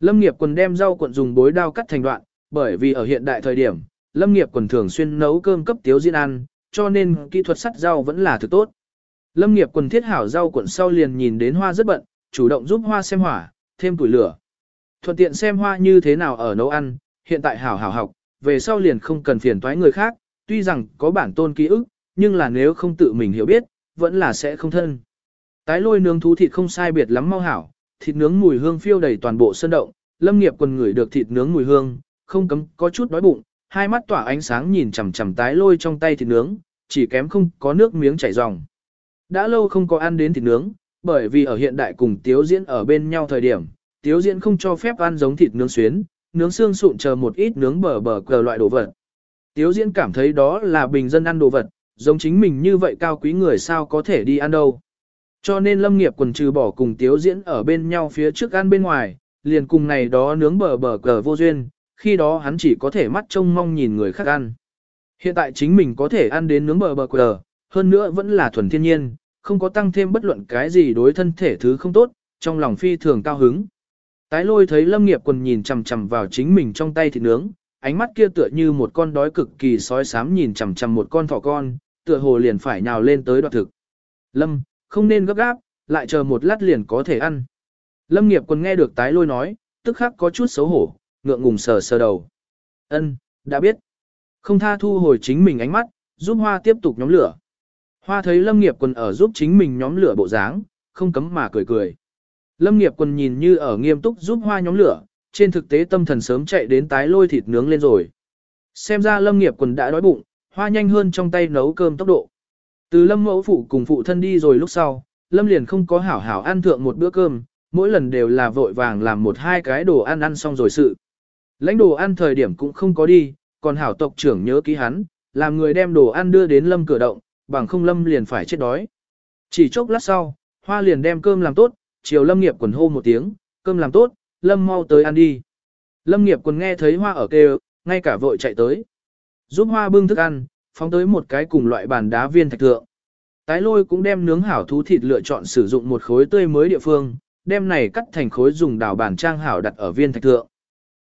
Lâm nghiệp quần đem rau cuộn dùng bối đao cắt thành đoạn, bởi vì ở hiện đại thời điểm, lâm nghiệp quần thường xuyên nấu cơm cấp tiếu diễn ăn, cho nên kỹ thuật sắt rau vẫn là thực tốt. Lâm nghiệp quần thiết hảo rau cuộn sau liền nhìn đến hoa rất bận, chủ động giúp hoa xem hỏa, thêm tuổi lửa. Thuận tiện xem hoa như thế nào ở nấu ăn, hiện tại hảo hảo học, về sau liền không cần phiền toái người khác, tuy rằng có bản tôn ký ức, nhưng là nếu không tự mình hiểu biết, vẫn là sẽ không thân. Tái lôi nướng thú thịt không sai biệt lắm mau hảo, thịt nướng mùi hương phiêu đầy toàn bộ sân động, lâm nghiệp quần ngửi được thịt nướng mùi hương, không cấm có chút đói bụng, hai mắt tỏa ánh sáng nhìn chằm chằm tái lôi trong tay thịt nướng, chỉ kém không có nước miếng chảy ròng. Đã lâu không có ăn đến thịt nướng, bởi vì ở hiện đại cùng tiếu diễn ở bên nhau thời điểm, tiếu diễn không cho phép ăn giống thịt nướng xuyến, nướng xương sụn chờ một ít nướng bờ bờ cờ loại đồ vật. Tiếu diễn cảm thấy đó là bình dân ăn đồ vật, giống chính mình như vậy cao quý người sao có thể đi ăn đâu. Cho nên lâm nghiệp quần trừ bỏ cùng tiếu diễn ở bên nhau phía trước ăn bên ngoài, liền cùng này đó nướng bờ bờ cờ vô duyên, khi đó hắn chỉ có thể mắt trông mong nhìn người khác ăn. Hiện tại chính mình có thể ăn đến nướng bờ bờ cờ, hơn nữa vẫn là thuần thiên nhiên, không có tăng thêm bất luận cái gì đối thân thể thứ không tốt, trong lòng phi thường cao hứng. Tái lôi thấy lâm nghiệp quần nhìn chằm chằm vào chính mình trong tay thịt nướng, ánh mắt kia tựa như một con đói cực kỳ sói sám nhìn chằm chằm một con thỏ con, tựa hồ liền phải nhào lên tới đoạt thực. Lâm, không nên gấp gáp, lại chờ một lát liền có thể ăn. Lâm nghiệp quần nghe được tái lôi nói, tức khắc có chút xấu hổ, ngượng ngùng sờ sờ đầu. Ân, đã biết. Không tha thu hồi chính mình ánh mắt, giúp hoa tiếp tục nhóm lửa. Hoa thấy lâm nghiệp quần ở giúp chính mình nhóm lửa bộ dáng, không cấm mà cười cười. Lâm nghiệp quần nhìn như ở nghiêm túc giúp hoa nhóm lửa, trên thực tế tâm thần sớm chạy đến tái lôi thịt nướng lên rồi. Xem ra lâm nghiệp quần đã đói bụng, hoa nhanh hơn trong tay nấu cơm tốc độ. Từ lâm mẫu phụ cùng phụ thân đi rồi lúc sau, lâm liền không có hảo hảo ăn thượng một bữa cơm, mỗi lần đều là vội vàng làm một hai cái đồ ăn ăn xong rồi sự. Lãnh đồ ăn thời điểm cũng không có đi, còn hảo tộc trưởng nhớ ký hắn, làm người đem đồ ăn đưa đến lâm cửa động, bằng không lâm liền phải chết đói. Chỉ chốc lát sau, hoa liền đem cơm làm tốt, chiều lâm nghiệp quần hô một tiếng, cơm làm tốt, lâm mau tới ăn đi. Lâm nghiệp quần nghe thấy hoa ở kêu, ngay cả vội chạy tới. Giúp hoa bưng thức ăn, phóng tới một cái cùng loại bàn đá viên thạch thượng. Tái lôi cũng đem nướng hảo thú thịt lựa chọn sử dụng một khối tươi mới địa phương, đem này cắt thành khối dùng đào bản trang hảo đặt ở viên thạch thượng.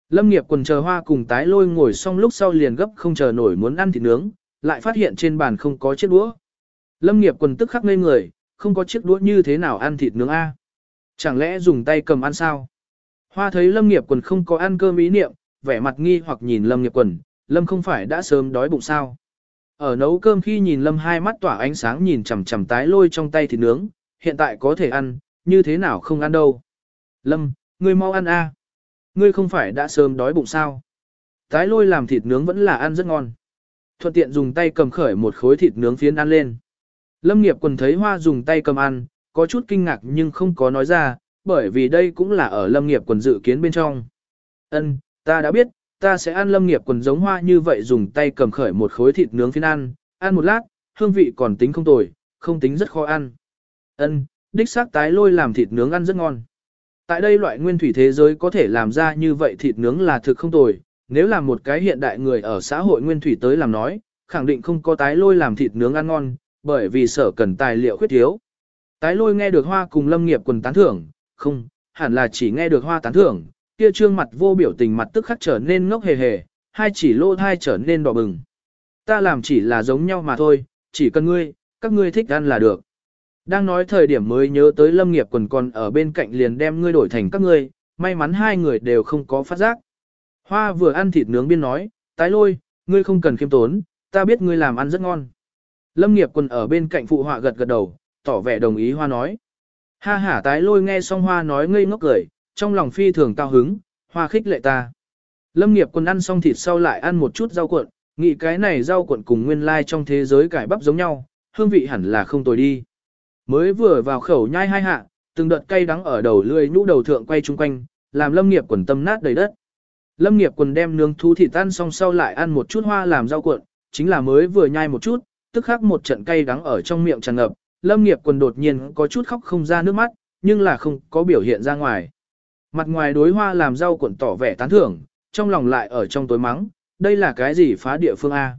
Lâm nghiệp quần chờ hoa cùng tái lôi ngồi xong lúc sau liền gấp không chờ nổi muốn ăn thịt nướng, lại phát hiện trên bàn không có chiếc đũa. Lâm nghiệp quần tức khắc ngây người, không có chiếc đũa như thế nào ăn thịt nướng A. Chẳng lẽ dùng tay cầm ăn sao? Hoa thấy Lâm nghiệp quần không có ăn cơm ý niệm, vẻ mặt nghi hoặc nhìn Lâm nghiệp quần, Lâm không phải đã sớm đói bụng sao? Ở nấu cơm khi nhìn Lâm hai mắt tỏa ánh sáng nhìn chằm chằm tái lôi trong tay thịt nướng, hiện tại có thể ăn, như thế nào không ăn đâu. Lâm, ngươi mau ăn a. Ngươi không phải đã sớm đói bụng sao? Tái lôi làm thịt nướng vẫn là ăn rất ngon. Thuận tiện dùng tay cầm khởi một khối thịt nướng phiến ăn lên. Lâm nghiệp quần thấy hoa dùng tay cầm ăn, có chút kinh ngạc nhưng không có nói ra, bởi vì đây cũng là ở lâm nghiệp quần dự kiến bên trong. Ân, ta đã biết, ta sẽ ăn lâm nghiệp quần giống hoa như vậy dùng tay cầm khởi một khối thịt nướng phiên ăn, ăn một lát, hương vị còn tính không tồi, không tính rất khó ăn. Ân, đích xác tái lôi làm thịt nướng ăn rất ngon. Tại đây loại nguyên thủy thế giới có thể làm ra như vậy thịt nướng là thực không tồi, nếu là một cái hiện đại người ở xã hội nguyên thủy tới làm nói, khẳng định không có tái lôi làm thịt nướng ăn ngon, bởi vì sở cần tài liệu khuyết thiếu. Tái lôi nghe được hoa cùng lâm nghiệp quần tán thưởng, không, hẳn là chỉ nghe được hoa tán thưởng, kia trương mặt vô biểu tình mặt tức khắc trở nên ngốc hề hề, hai chỉ lô thai trở nên đỏ bừng. Ta làm chỉ là giống nhau mà thôi, chỉ cần ngươi, các ngươi thích ăn là được. Đang nói thời điểm mới nhớ tới lâm nghiệp quần còn ở bên cạnh liền đem ngươi đổi thành các ngươi, may mắn hai người đều không có phát giác. Hoa vừa ăn thịt nướng biên nói, tái lôi, ngươi không cần khiêm tốn, ta biết ngươi làm ăn rất ngon. Lâm nghiệp quần ở bên cạnh phụ họa gật gật đầu, tỏ vẻ đồng ý hoa nói. Ha hả tái lôi nghe xong hoa nói ngây ngốc cười, trong lòng phi thường cao hứng, hoa khích lệ ta. Lâm nghiệp quần ăn xong thịt sau lại ăn một chút rau cuộn, nghĩ cái này rau cuộn cùng nguyên lai like trong thế giới cải bắp giống nhau, hương vị hẳn là không tồi đi. Mới vừa vào khẩu nhai hai hạ, từng đợt cay đắng ở đầu lưỡi nhũ đầu thượng quay chung quanh, làm lâm nghiệp quần tâm nát đầy đất. Lâm nghiệp quần đem nướng thú thịt tan xong sau lại ăn một chút hoa làm rau cuộn, chính là mới vừa nhai một chút, tức khắc một trận cay đắng ở trong miệng tràn ngập, lâm nghiệp quần đột nhiên có chút khóc không ra nước mắt, nhưng là không có biểu hiện ra ngoài. Mặt ngoài đối hoa làm rau cuộn tỏ vẻ tán thưởng, trong lòng lại ở trong tối mắng, đây là cái gì phá địa phương A.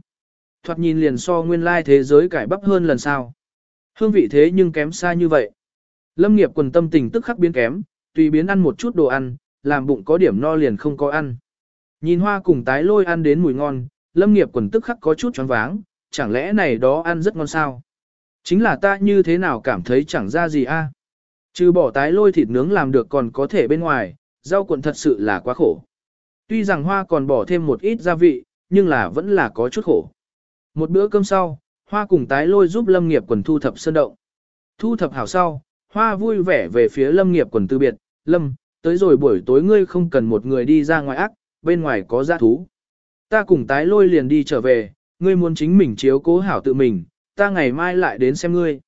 Thoạt nhìn liền so nguyên lai thế giới cải bắp hơn lần sau. Hương vị thế nhưng kém xa như vậy. Lâm nghiệp quần tâm tình tức khắc biến kém, tùy biến ăn một chút đồ ăn, làm bụng có điểm no liền không có ăn. Nhìn hoa cùng tái lôi ăn đến mùi ngon, lâm nghiệp quần tức khắc có chút choáng váng, chẳng lẽ này đó ăn rất ngon sao? Chính là ta như thế nào cảm thấy chẳng ra gì a? Trừ bỏ tái lôi thịt nướng làm được còn có thể bên ngoài, Rau cuộn thật sự là quá khổ. Tuy rằng hoa còn bỏ thêm một ít gia vị, nhưng là vẫn là có chút khổ. Một bữa cơm sau, hoa cùng tái lôi giúp lâm nghiệp quần thu thập sơn động. Thu thập hảo sau, hoa vui vẻ về phía lâm nghiệp quần tư biệt, lâm, tới rồi buổi tối ngươi không cần một người đi ra ngoài ác, bên ngoài có giã thú. Ta cùng tái lôi liền đi trở về, ngươi muốn chính mình chiếu cố hảo tự mình, ta ngày mai lại đến xem ngươi.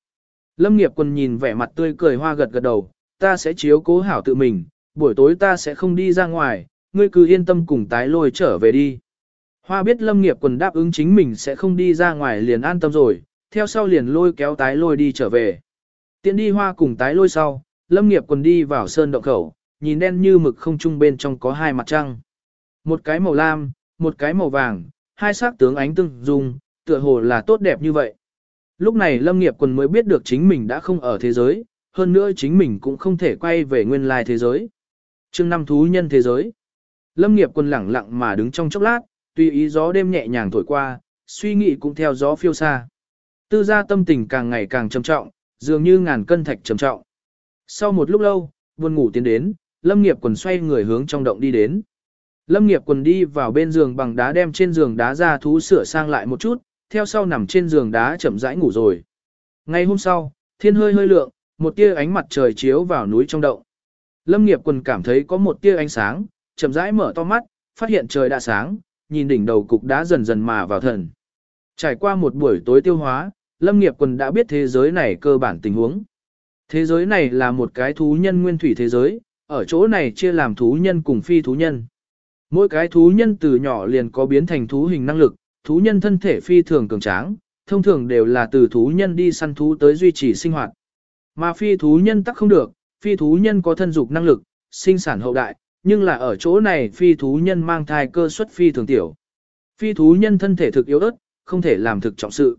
Lâm nghiệp quần nhìn vẻ mặt tươi cười hoa gật gật đầu, ta sẽ chiếu cố hảo tự mình, buổi tối ta sẽ không đi ra ngoài, ngươi cứ yên tâm cùng tái lôi trở về đi. Hoa biết lâm nghiệp quần đáp ứng chính mình sẽ không đi ra ngoài liền an tâm rồi, theo sau liền lôi kéo tái lôi đi trở về. Tiện đi hoa cùng tái lôi sau, lâm nghiệp quần đi vào sơn động khẩu, nhìn đen như mực không trung bên trong có hai mặt trăng. Một cái màu lam, một cái màu vàng, hai sắc tướng ánh tương dung, tựa hồ là tốt đẹp như vậy. Lúc này lâm nghiệp Quân mới biết được chính mình đã không ở thế giới, hơn nữa chính mình cũng không thể quay về nguyên lai thế giới. chương năm thú nhân thế giới. Lâm nghiệp Quân lẳng lặng mà đứng trong chốc lát, tùy ý gió đêm nhẹ nhàng thổi qua, suy nghĩ cũng theo gió phiêu xa. Tư gia tâm tình càng ngày càng trầm trọng, dường như ngàn cân thạch trầm trọng. Sau một lúc lâu, buồn ngủ tiến đến, Lâm Nghiệp Quân xoay người hướng trong động đi đến. Lâm Nghiệp quần đi vào bên giường bằng đá đem trên giường đá ra thú sửa sang lại một chút, theo sau nằm trên giường đá chậm rãi ngủ rồi. Ngày hôm sau, thiên hơi hơi lượng, một tia ánh mặt trời chiếu vào núi trong động. Lâm Nghiệp quần cảm thấy có một tia ánh sáng, chậm rãi mở to mắt, phát hiện trời đã sáng, nhìn đỉnh đầu cục đá dần dần mà vào thần. Trải qua một buổi tối tiêu hóa, Lâm Nghiệp Quần đã biết thế giới này cơ bản tình huống. Thế giới này là một cái thú nhân nguyên thủy thế giới, ở chỗ này chia làm thú nhân cùng phi thú nhân. Mỗi cái thú nhân từ nhỏ liền có biến thành thú hình năng lực, thú nhân thân thể phi thường cường tráng, thông thường đều là từ thú nhân đi săn thú tới duy trì sinh hoạt. Mà phi thú nhân tắc không được, phi thú nhân có thân dục năng lực, sinh sản hậu đại, nhưng là ở chỗ này phi thú nhân mang thai cơ suất phi thường tiểu. Phi thú nhân thân thể thực yếu ớt, không thể làm thực trọng sự.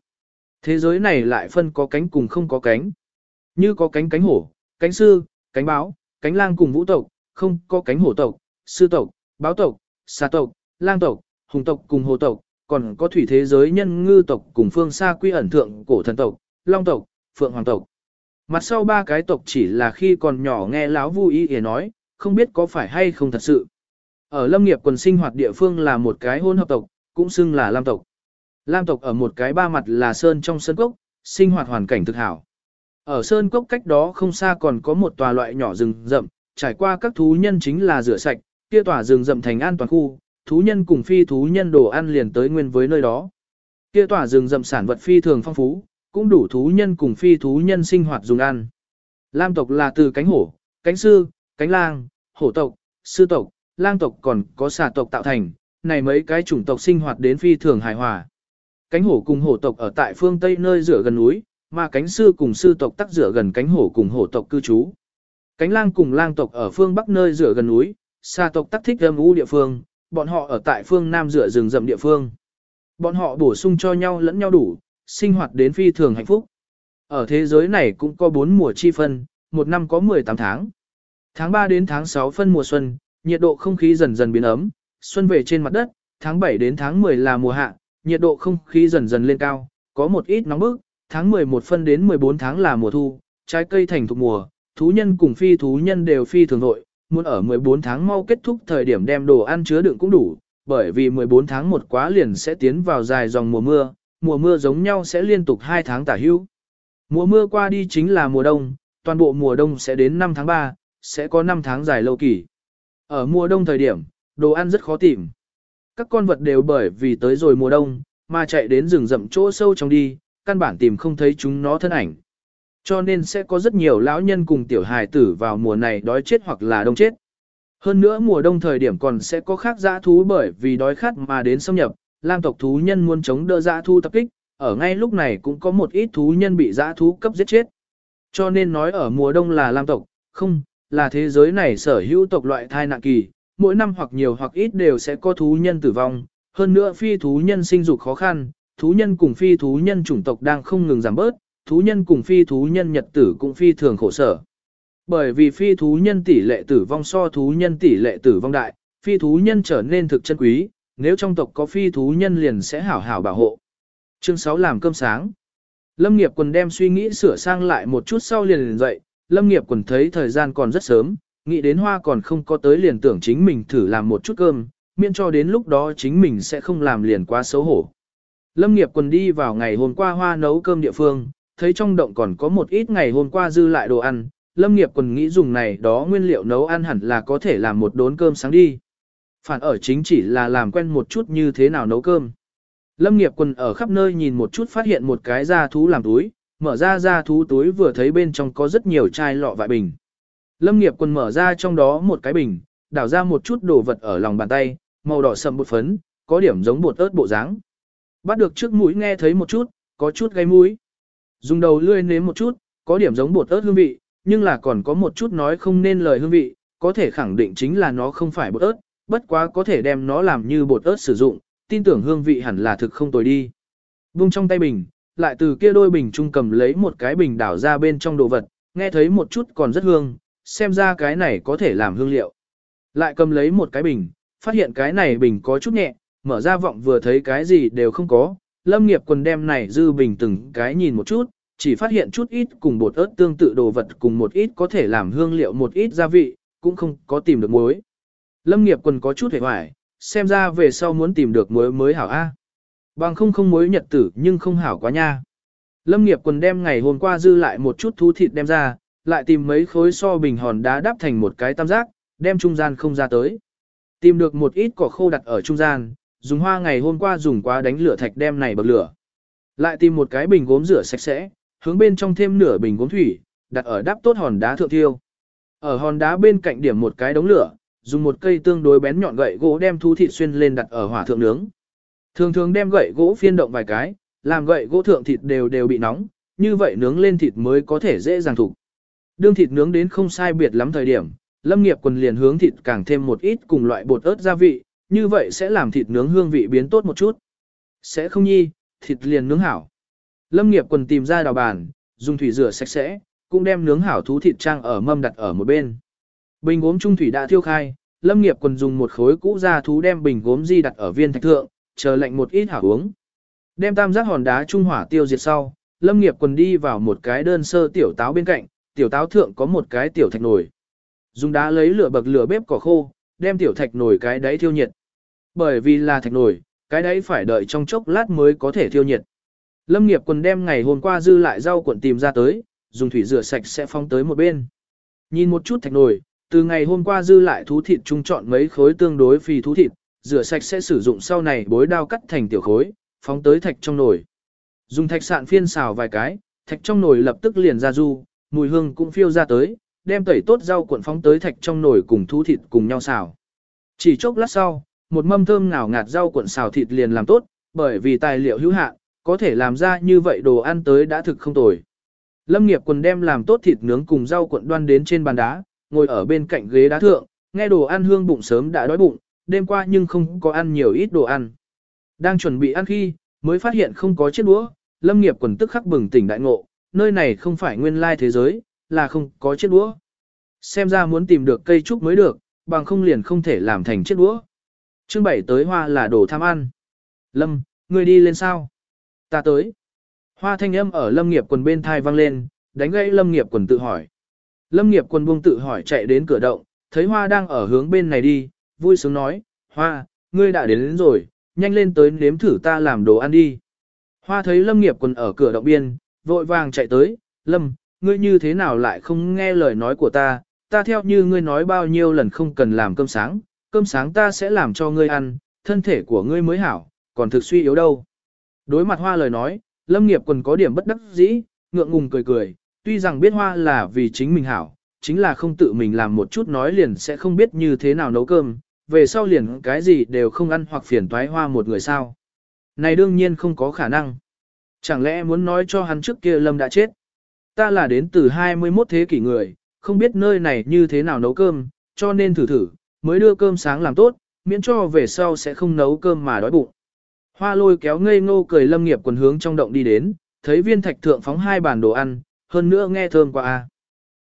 Thế giới này lại phân có cánh cùng không có cánh. Như có cánh cánh hổ, cánh sư, cánh báo, cánh lang cùng vũ tộc, không có cánh hổ tộc, sư tộc, báo tộc, xà tộc, lang tộc, hùng tộc cùng hồ tộc, còn có thủy thế giới nhân ngư tộc cùng phương xa quy ẩn thượng cổ thần tộc, long tộc, phượng hoàng tộc. Mặt sau ba cái tộc chỉ là khi còn nhỏ nghe láo vui ý nói, không biết có phải hay không thật sự. Ở lâm nghiệp quần sinh hoạt địa phương là một cái hôn hợp tộc, cũng xưng là lam tộc. Lam tộc ở một cái ba mặt là sơn trong sơn cốc, sinh hoạt hoàn cảnh thực hảo. Ở sơn cốc cách đó không xa còn có một tòa loại nhỏ rừng rậm, trải qua các thú nhân chính là rửa sạch, kia tòa rừng rậm thành an toàn khu, thú nhân cùng phi thú nhân đồ ăn liền tới nguyên với nơi đó. Kia tòa rừng rậm sản vật phi thường phong phú, cũng đủ thú nhân cùng phi thú nhân sinh hoạt dùng ăn. Lam tộc là từ cánh hổ, cánh sư, cánh lang, hổ tộc, sư tộc, lang tộc còn có xà tộc tạo thành, này mấy cái chủng tộc sinh hoạt đến phi thường hài hòa. Cánh hổ cùng hổ tộc ở tại phương Tây nơi rửa gần núi, mà cánh sư cùng sư tộc tắc rửa gần cánh hổ cùng hổ tộc cư trú. Cánh lang cùng lang tộc ở phương Bắc nơi rửa gần núi, Xa tộc tắc thích âm u địa phương, bọn họ ở tại phương Nam rửa rừng rậm địa phương. Bọn họ bổ sung cho nhau lẫn nhau đủ, sinh hoạt đến phi thường hạnh phúc. Ở thế giới này cũng có bốn mùa chi phân, một năm có 18 tháng. Tháng 3 đến tháng 6 phân mùa xuân, nhiệt độ không khí dần dần biến ấm, xuân về trên mặt đất, tháng 7 đến tháng 10 là mùa hạ, nhiệt độ không khí dần dần lên cao, có một ít nóng bức, tháng 11 phân đến 14 tháng là mùa thu, trái cây thành thuộc mùa, thú nhân cùng phi thú nhân đều phi thường nội, muốn ở 14 tháng mau kết thúc thời điểm đem đồ ăn chứa đựng cũng đủ, bởi vì 14 tháng một quá liền sẽ tiến vào dài dòng mùa mưa, mùa mưa giống nhau sẽ liên tục 2 tháng tả hữu. Mùa mưa qua đi chính là mùa đông, toàn bộ mùa đông sẽ đến 5 tháng 3, sẽ có 5 tháng dài lâu kỳ. Ở mùa đông thời điểm, đồ ăn rất khó tìm. Các con vật đều bởi vì tới rồi mùa đông, mà chạy đến rừng rậm chỗ sâu trong đi, căn bản tìm không thấy chúng nó thân ảnh. Cho nên sẽ có rất nhiều lão nhân cùng tiểu hài tử vào mùa này đói chết hoặc là đông chết. Hơn nữa mùa đông thời điểm còn sẽ có khác dã thú bởi vì đói khát mà đến xâm nhập, lam tộc thú nhân muốn chống đỡ dã thú tập kích, ở ngay lúc này cũng có một ít thú nhân bị dã thú cấp giết chết. Cho nên nói ở mùa đông là lam tộc, không, là thế giới này sở hữu tộc loại thai nạn kỳ, mỗi năm hoặc nhiều hoặc ít đều sẽ có thú nhân tử vong, hơn nữa phi thú nhân sinh dục khó khăn, thú nhân cùng phi thú nhân chủng tộc đang không ngừng giảm bớt, thú nhân cùng phi thú nhân nhật tử cũng phi thường khổ sở. Bởi vì phi thú nhân tỷ lệ tử vong so thú nhân tỷ lệ tử vong đại, phi thú nhân trở nên thực chân quý, nếu trong tộc có phi thú nhân liền sẽ hảo hảo bảo hộ. Chương 6 làm cơm sáng. Lâm nghiệp quần đem suy nghĩ sửa sang lại một chút sau liền liền dậy, Lâm nghiệp quần thấy thời gian còn rất sớm, nghĩ đến hoa còn không có tới liền tưởng chính mình thử làm một chút cơm, miễn cho đến lúc đó chính mình sẽ không làm liền quá xấu hổ. Lâm nghiệp quần đi vào ngày hôm qua hoa nấu cơm địa phương, thấy trong động còn có một ít ngày hôm qua dư lại đồ ăn, lâm nghiệp còn nghĩ dùng này đó nguyên liệu nấu ăn hẳn là có thể làm một đốn cơm sáng đi. Phản ở chính chỉ là làm quen một chút như thế nào nấu cơm. Lâm nghiệp quần ở khắp nơi nhìn một chút phát hiện một cái da thú làm túi, mở ra da thú túi vừa thấy bên trong có rất nhiều chai lọ vại bình. Lâm nghiệp quần mở ra trong đó một cái bình, đảo ra một chút đồ vật ở lòng bàn tay, màu đỏ sầm bột phấn, có điểm giống bột ớt bộ dáng. Bắt được trước mũi nghe thấy một chút, có chút gây mũi. Dùng đầu lươi nếm một chút, có điểm giống bột ớt hương vị, nhưng là còn có một chút nói không nên lời hương vị, có thể khẳng định chính là nó không phải bột ớt, bất quá có thể đem nó làm như bột ớt sử dụng, tin tưởng hương vị hẳn là thực không tồi đi. Vung trong tay bình, lại từ kia đôi bình trung cầm lấy một cái bình đảo ra bên trong đồ vật, nghe thấy một chút còn rất hương, xem ra cái này có thể làm hương liệu. Lại cầm lấy một cái bình, phát hiện cái này bình có chút nhẹ, mở ra vọng vừa thấy cái gì đều không có, lâm nghiệp quần đem này dư bình từng cái nhìn một chút, chỉ phát hiện chút ít cùng bột ớt tương tự đồ vật cùng một ít có thể làm hương liệu một ít gia vị, cũng không có tìm được muối. Lâm nghiệp quần có chút hề hoài, xem ra về sau muốn tìm được muối mới hảo A. Bằng không không muối nhật tử nhưng không hảo quá nha. Lâm nghiệp quần đem ngày hôm qua dư lại một chút thú thịt đem ra, lại tìm mấy khối so bình hòn đá đắp thành một cái tam giác, đem trung gian không ra tới. Tìm được một ít cỏ khô đặt ở trung gian, dùng hoa ngày hôm qua dùng quá đánh lửa thạch đem này bật lửa. Lại tìm một cái bình gốm rửa sạch sẽ, hướng bên trong thêm nửa bình gốm thủy, đặt ở đắp tốt hòn đá thượng thiêu. Ở hòn đá bên cạnh điểm một cái đống lửa, dùng một cây tương đối bén nhọn gậy gỗ đem thú thịt xuyên lên đặt ở hỏa thượng nướng. Thường thường đem gậy gỗ phiên động vài cái, làm gậy gỗ thượng thịt đều đều bị nóng, như vậy nướng lên thịt mới có thể dễ dàng thủ. Đương thịt nướng đến không sai biệt lắm thời điểm, Lâm Nghiệp quần liền hướng thịt càng thêm một ít cùng loại bột ớt gia vị, như vậy sẽ làm thịt nướng hương vị biến tốt một chút. Sẽ không nhi, thịt liền nướng hảo. Lâm nghiệp quần tìm ra đào bàn, dùng thủy rửa sạch sẽ, cũng đem nướng hảo thú thịt trang ở mâm đặt ở một bên. Bình gốm trung thủy đã thiêu khai, Lâm nghiệp quần dùng một khối cũ ra thú đem bình gốm di đặt ở viên thạch thượng, chờ lạnh một ít hảo uống. Đem tam giác hòn đá trung hỏa tiêu diệt sau, Lâm nghiệp quần đi vào một cái đơn sơ tiểu táo bên cạnh, tiểu táo thượng có một cái tiểu thạch nồi. Dùng đá lấy lửa bậc lửa bếp cỏ khô, đem tiểu thạch nổi cái đáy thiêu nhiệt. Bởi vì là thạch nổi, cái đáy phải đợi trong chốc lát mới có thể thiêu nhiệt. Lâm nghiệp quần đem ngày hôm qua dư lại rau cuộn tìm ra tới, dùng thủy rửa sạch sẽ phong tới một bên. Nhìn một chút thạch nổi, từ ngày hôm qua dư lại thú thịt trung chọn mấy khối tương đối phì thú thịt, rửa sạch sẽ sử dụng sau này bối đao cắt thành tiểu khối, phóng tới thạch trong nồi. Dùng thạch sạn phiên xào vài cái, thạch trong nồi lập tức liền ra du, mùi hương cũng phiêu ra tới, đem tẩy tốt rau cuộn phóng tới thạch trong nồi cùng thú thịt cùng nhau xào. Chỉ chốc lát sau, một mâm thơm nào ngạt rau cuộn xào thịt liền làm tốt, bởi vì tài liệu hữu hạn, có thể làm ra như vậy đồ ăn tới đã thực không tồi. Lâm nghiệp quần đem làm tốt thịt nướng cùng rau cuộn đoan đến trên bàn đá, ngồi ở bên cạnh ghế đá thượng, nghe đồ ăn hương bụng sớm đã đói bụng, đêm qua nhưng không có ăn nhiều ít đồ ăn. Đang chuẩn bị ăn khi, mới phát hiện không có chiếc đũa, lâm nghiệp quần tức khắc bừng tỉnh đại ngộ, nơi này không phải nguyên lai thế giới, là không có chiếc đũa. Xem ra muốn tìm được cây trúc mới được, bằng không liền không thể làm thành chiếc đũa. Chương bảy tới hoa là đồ tham ăn. Lâm, ngươi đi lên sao? Ta tới. Hoa thanh âm ở lâm nghiệp quần bên thai vang lên, đánh gãy lâm nghiệp quần tự hỏi. Lâm nghiệp quần buông tự hỏi chạy đến cửa động, thấy hoa đang ở hướng bên này đi, vui sướng nói, hoa, ngươi đã đến, đến rồi, nhanh lên tới nếm thử ta làm đồ ăn đi. Hoa thấy lâm nghiệp quần ở cửa động biên, vội vàng chạy tới, lâm, ngươi như thế nào lại không nghe lời nói của ta, ta theo như ngươi nói bao nhiêu lần không cần làm cơm sáng, cơm sáng ta sẽ làm cho ngươi ăn, thân thể của ngươi mới hảo, còn thực suy yếu đâu. Đối mặt hoa lời nói, lâm nghiệp quần có điểm bất đắc dĩ, ngượng ngùng cười cười, tuy rằng biết hoa là vì chính mình hảo, chính là không tự mình làm một chút nói liền sẽ không biết như thế nào nấu cơm, về sau liền cái gì đều không ăn hoặc phiền toái hoa một người sao. Này đương nhiên không có khả năng. Chẳng lẽ muốn nói cho hắn trước kia lâm đã chết? Ta là đến từ 21 thế kỷ người, không biết nơi này như thế nào nấu cơm, cho nên thử thử, mới đưa cơm sáng làm tốt, miễn cho về sau sẽ không nấu cơm mà đói bụng. Hoa lôi kéo ngây ngô cười lâm nghiệp quần hướng trong động đi đến, thấy viên thạch thượng phóng hai bàn đồ ăn, hơn nữa nghe thơm quá a.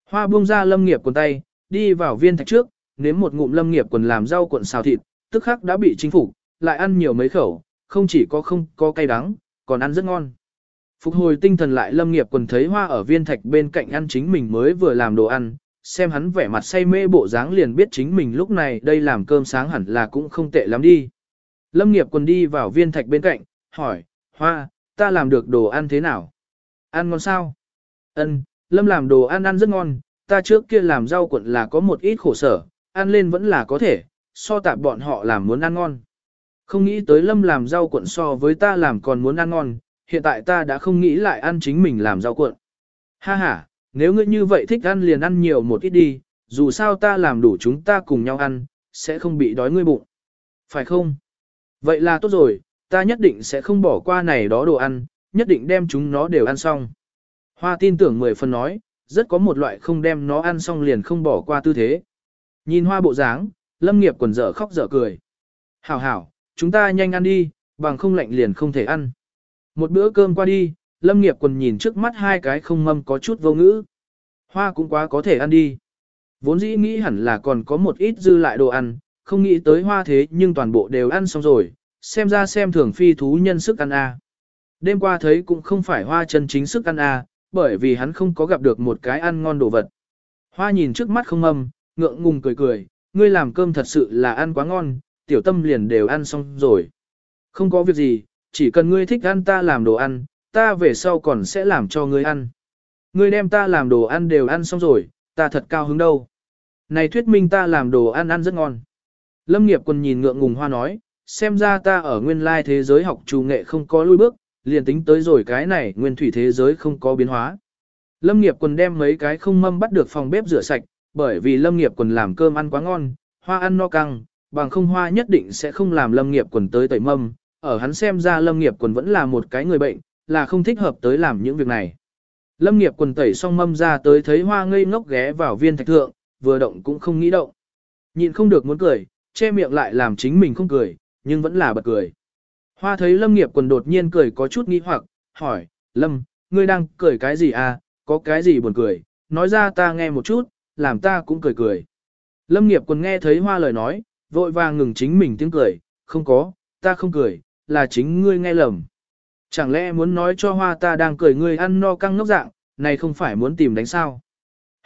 Hoa buông ra lâm nghiệp quần tay, đi vào viên thạch trước, nếm một ngụm lâm nghiệp quần làm rau cuộn xào thịt, tức khắc đã bị chính phủ, lại ăn nhiều mấy khẩu, không chỉ có không có cay đắng, còn ăn rất ngon. Phục hồi tinh thần lại lâm nghiệp quần thấy hoa ở viên thạch bên cạnh ăn chính mình mới vừa làm đồ ăn, xem hắn vẻ mặt say mê bộ dáng liền biết chính mình lúc này đây làm cơm sáng hẳn là cũng không tệ lắm đi. Lâm nghiệp quần đi vào viên thạch bên cạnh, hỏi, hoa, ta làm được đồ ăn thế nào? Ăn ngon sao? Ân, Lâm làm đồ ăn ăn rất ngon, ta trước kia làm rau cuộn là có một ít khổ sở, ăn lên vẫn là có thể, so tạp bọn họ làm muốn ăn ngon. Không nghĩ tới Lâm làm rau cuộn so với ta làm còn muốn ăn ngon, hiện tại ta đã không nghĩ lại ăn chính mình làm rau cuộn. Ha ha, nếu ngươi như vậy thích ăn liền ăn nhiều một ít đi, dù sao ta làm đủ chúng ta cùng nhau ăn, sẽ không bị đói ngươi bụng. Phải không? Vậy là tốt rồi, ta nhất định sẽ không bỏ qua này đó đồ ăn, nhất định đem chúng nó đều ăn xong. Hoa tin tưởng mười phần nói, rất có một loại không đem nó ăn xong liền không bỏ qua tư thế. Nhìn hoa bộ dáng, lâm nghiệp quần dở khóc dở cười. Hảo hảo, chúng ta nhanh ăn đi, bằng không lạnh liền không thể ăn. Một bữa cơm qua đi, lâm nghiệp quần nhìn trước mắt hai cái không mâm có chút vô ngữ. Hoa cũng quá có thể ăn đi. Vốn dĩ nghĩ hẳn là còn có một ít dư lại đồ ăn, không nghĩ tới hoa thế nhưng toàn bộ đều ăn xong rồi, xem ra xem thường phi thú nhân sức ăn a. Đêm qua thấy cũng không phải hoa chân chính sức ăn a, bởi vì hắn không có gặp được một cái ăn ngon đồ vật. Hoa nhìn trước mắt không mâm, ngượng ngùng cười cười, ngươi làm cơm thật sự là ăn quá ngon, tiểu tâm liền đều ăn xong rồi. Không có việc gì, chỉ cần ngươi thích ăn ta làm đồ ăn, ta về sau còn sẽ làm cho ngươi ăn. Ngươi đem ta làm đồ ăn đều ăn xong rồi, ta thật cao hứng đâu. Này thuyết minh ta làm đồ ăn ăn rất ngon. Lâm nghiệp quân nhìn ngượng ngùng hoa nói, xem ra ta ở nguyên lai thế giới học trù nghệ không có lui bước, liền tính tới rồi cái này nguyên thủy thế giới không có biến hóa. Lâm nghiệp quần đem mấy cái không mâm bắt được phòng bếp rửa sạch, bởi vì lâm nghiệp quần làm cơm ăn quá ngon, hoa ăn no căng, bằng không hoa nhất định sẽ không làm lâm nghiệp quần tới tẩy mâm, ở hắn xem ra lâm nghiệp quần vẫn là một cái người bệnh, là không thích hợp tới làm những việc này. Lâm nghiệp quần tẩy xong mâm ra tới thấy hoa ngây ngốc ghé vào viên thạch thượng, vừa động cũng không nghĩ động. Nhịn không được muốn cười, che miệng lại làm chính mình không cười, nhưng vẫn là bật cười. Hoa thấy Lâm nghiệp quần đột nhiên cười có chút nghi hoặc, hỏi, Lâm, ngươi đang cười cái gì à, có cái gì buồn cười, nói ra ta nghe một chút, làm ta cũng cười cười. Lâm nghiệp quần nghe thấy hoa lời nói, vội vàng ngừng chính mình tiếng cười, không có, ta không cười, là chính ngươi nghe lầm. Chẳng lẽ muốn nói cho hoa ta đang cười ngươi ăn no căng ngốc dạng, này không phải muốn tìm đánh sao?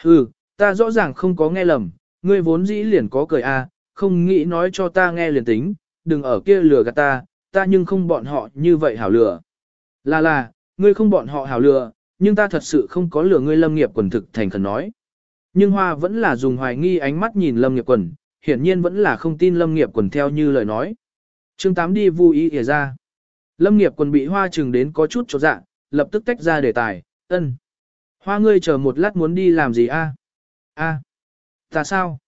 Hừ, ta rõ ràng không có nghe lầm, ngươi vốn dĩ liền có cười à, không nghĩ nói cho ta nghe liền tính, đừng ở kia lừa gạt ta, ta nhưng không bọn họ như vậy hảo lừa. Là là, ngươi không bọn họ hảo lừa, nhưng ta thật sự không có lừa ngươi lâm nghiệp quần thực thành khẩn nói. Nhưng Hoa vẫn là dùng hoài nghi ánh mắt nhìn lâm nghiệp quần, hiển nhiên vẫn là không tin lâm nghiệp quần theo như lời nói chương 8 đi vui ý ỉa ra. Lâm nghiệp quần bị Hoa chừng đến có chút chột dạ, lập tức tách ra đề tài, ân. Hoa ngươi chờ một lát muốn đi làm gì a? A. Ta sao?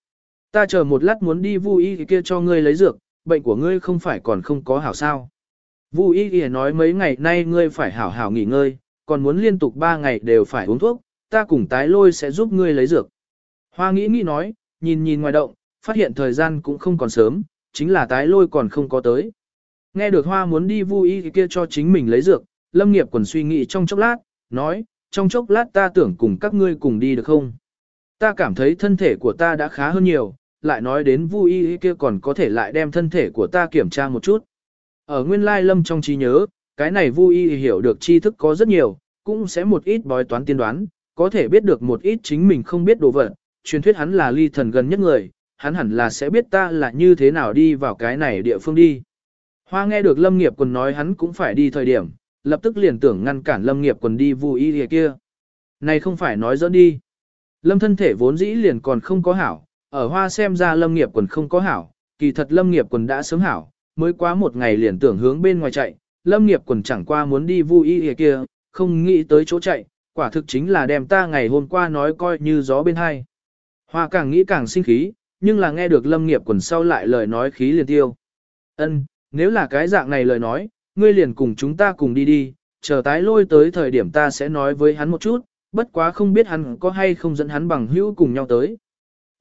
Ta chờ một lát muốn đi vui ý kia cho ngươi lấy dược, bệnh của ngươi không phải còn không có hảo sao. Vu y y nói mấy ngày nay ngươi phải hảo hảo nghỉ ngơi, còn muốn liên tục 3 ngày đều phải uống thuốc, ta cùng tái lôi sẽ giúp ngươi lấy dược. Hoa nghĩ nghĩ nói, nhìn nhìn ngoài động, phát hiện thời gian cũng không còn sớm, chính là tái lôi còn không có tới. Nghe được hoa muốn đi Vu y kia cho chính mình lấy dược, lâm nghiệp quần suy nghĩ trong chốc lát, nói, trong chốc lát ta tưởng cùng các ngươi cùng đi được không? Ta cảm thấy thân thể của ta đã khá hơn nhiều, lại nói đến Vu Y kia còn có thể lại đem thân thể của ta kiểm tra một chút. Ở nguyên lai lâm trong trí nhớ, cái này Vu Y hiểu được tri thức có rất nhiều, cũng sẽ một ít bói toán tiên đoán, có thể biết được một ít chính mình không biết đồ vật, truyền thuyết hắn là ly thần gần nhất người, hắn hẳn là sẽ biết ta là như thế nào đi vào cái này địa phương đi. Hoa nghe được Lâm Nghiệp quần nói hắn cũng phải đi thời điểm, lập tức liền tưởng ngăn cản Lâm Nghiệp quần đi Vu Y kia. Này không phải nói dẫn đi. Lâm thân thể vốn dĩ liền còn không có hảo, ở hoa xem ra lâm nghiệp quần không có hảo, kỳ thật lâm nghiệp quần đã sớm hảo, mới quá một ngày liền tưởng hướng bên ngoài chạy, lâm nghiệp quần chẳng qua muốn đi vu y kia, không nghĩ tới chỗ chạy, quả thực chính là đem ta ngày hôm qua nói coi như gió bên hai. Hoa càng nghĩ càng sinh khí, nhưng là nghe được lâm nghiệp quần sau lại lời nói khí liền tiêu. Ân, nếu là cái dạng này lời nói, ngươi liền cùng chúng ta cùng đi đi, chờ tái lôi tới thời điểm ta sẽ nói với hắn một chút, bất quá không biết hắn có hay không dẫn hắn bằng hữu cùng nhau tới.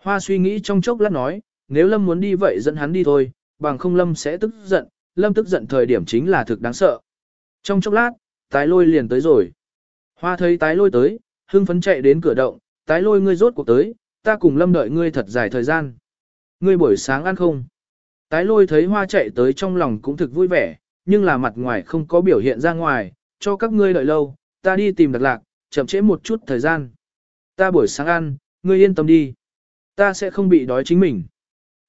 Hoa suy nghĩ trong chốc lát nói, nếu Lâm muốn đi vậy dẫn hắn đi thôi, bằng không Lâm sẽ tức giận, Lâm tức giận thời điểm chính là thực đáng sợ. Trong chốc lát, tái lôi liền tới rồi. Hoa thấy tái lôi tới, hưng phấn chạy đến cửa động, tái lôi ngươi rốt cuộc tới, ta cùng Lâm đợi ngươi thật dài thời gian. Ngươi buổi sáng ăn không? Tái lôi thấy hoa chạy tới trong lòng cũng thực vui vẻ, nhưng là mặt ngoài không có biểu hiện ra ngoài, cho các ngươi đợi lâu, ta đi tìm đặc lạc, chậm trễ một chút thời gian. Ta buổi sáng ăn, ngươi yên tâm đi. Ta sẽ không bị đói chính mình.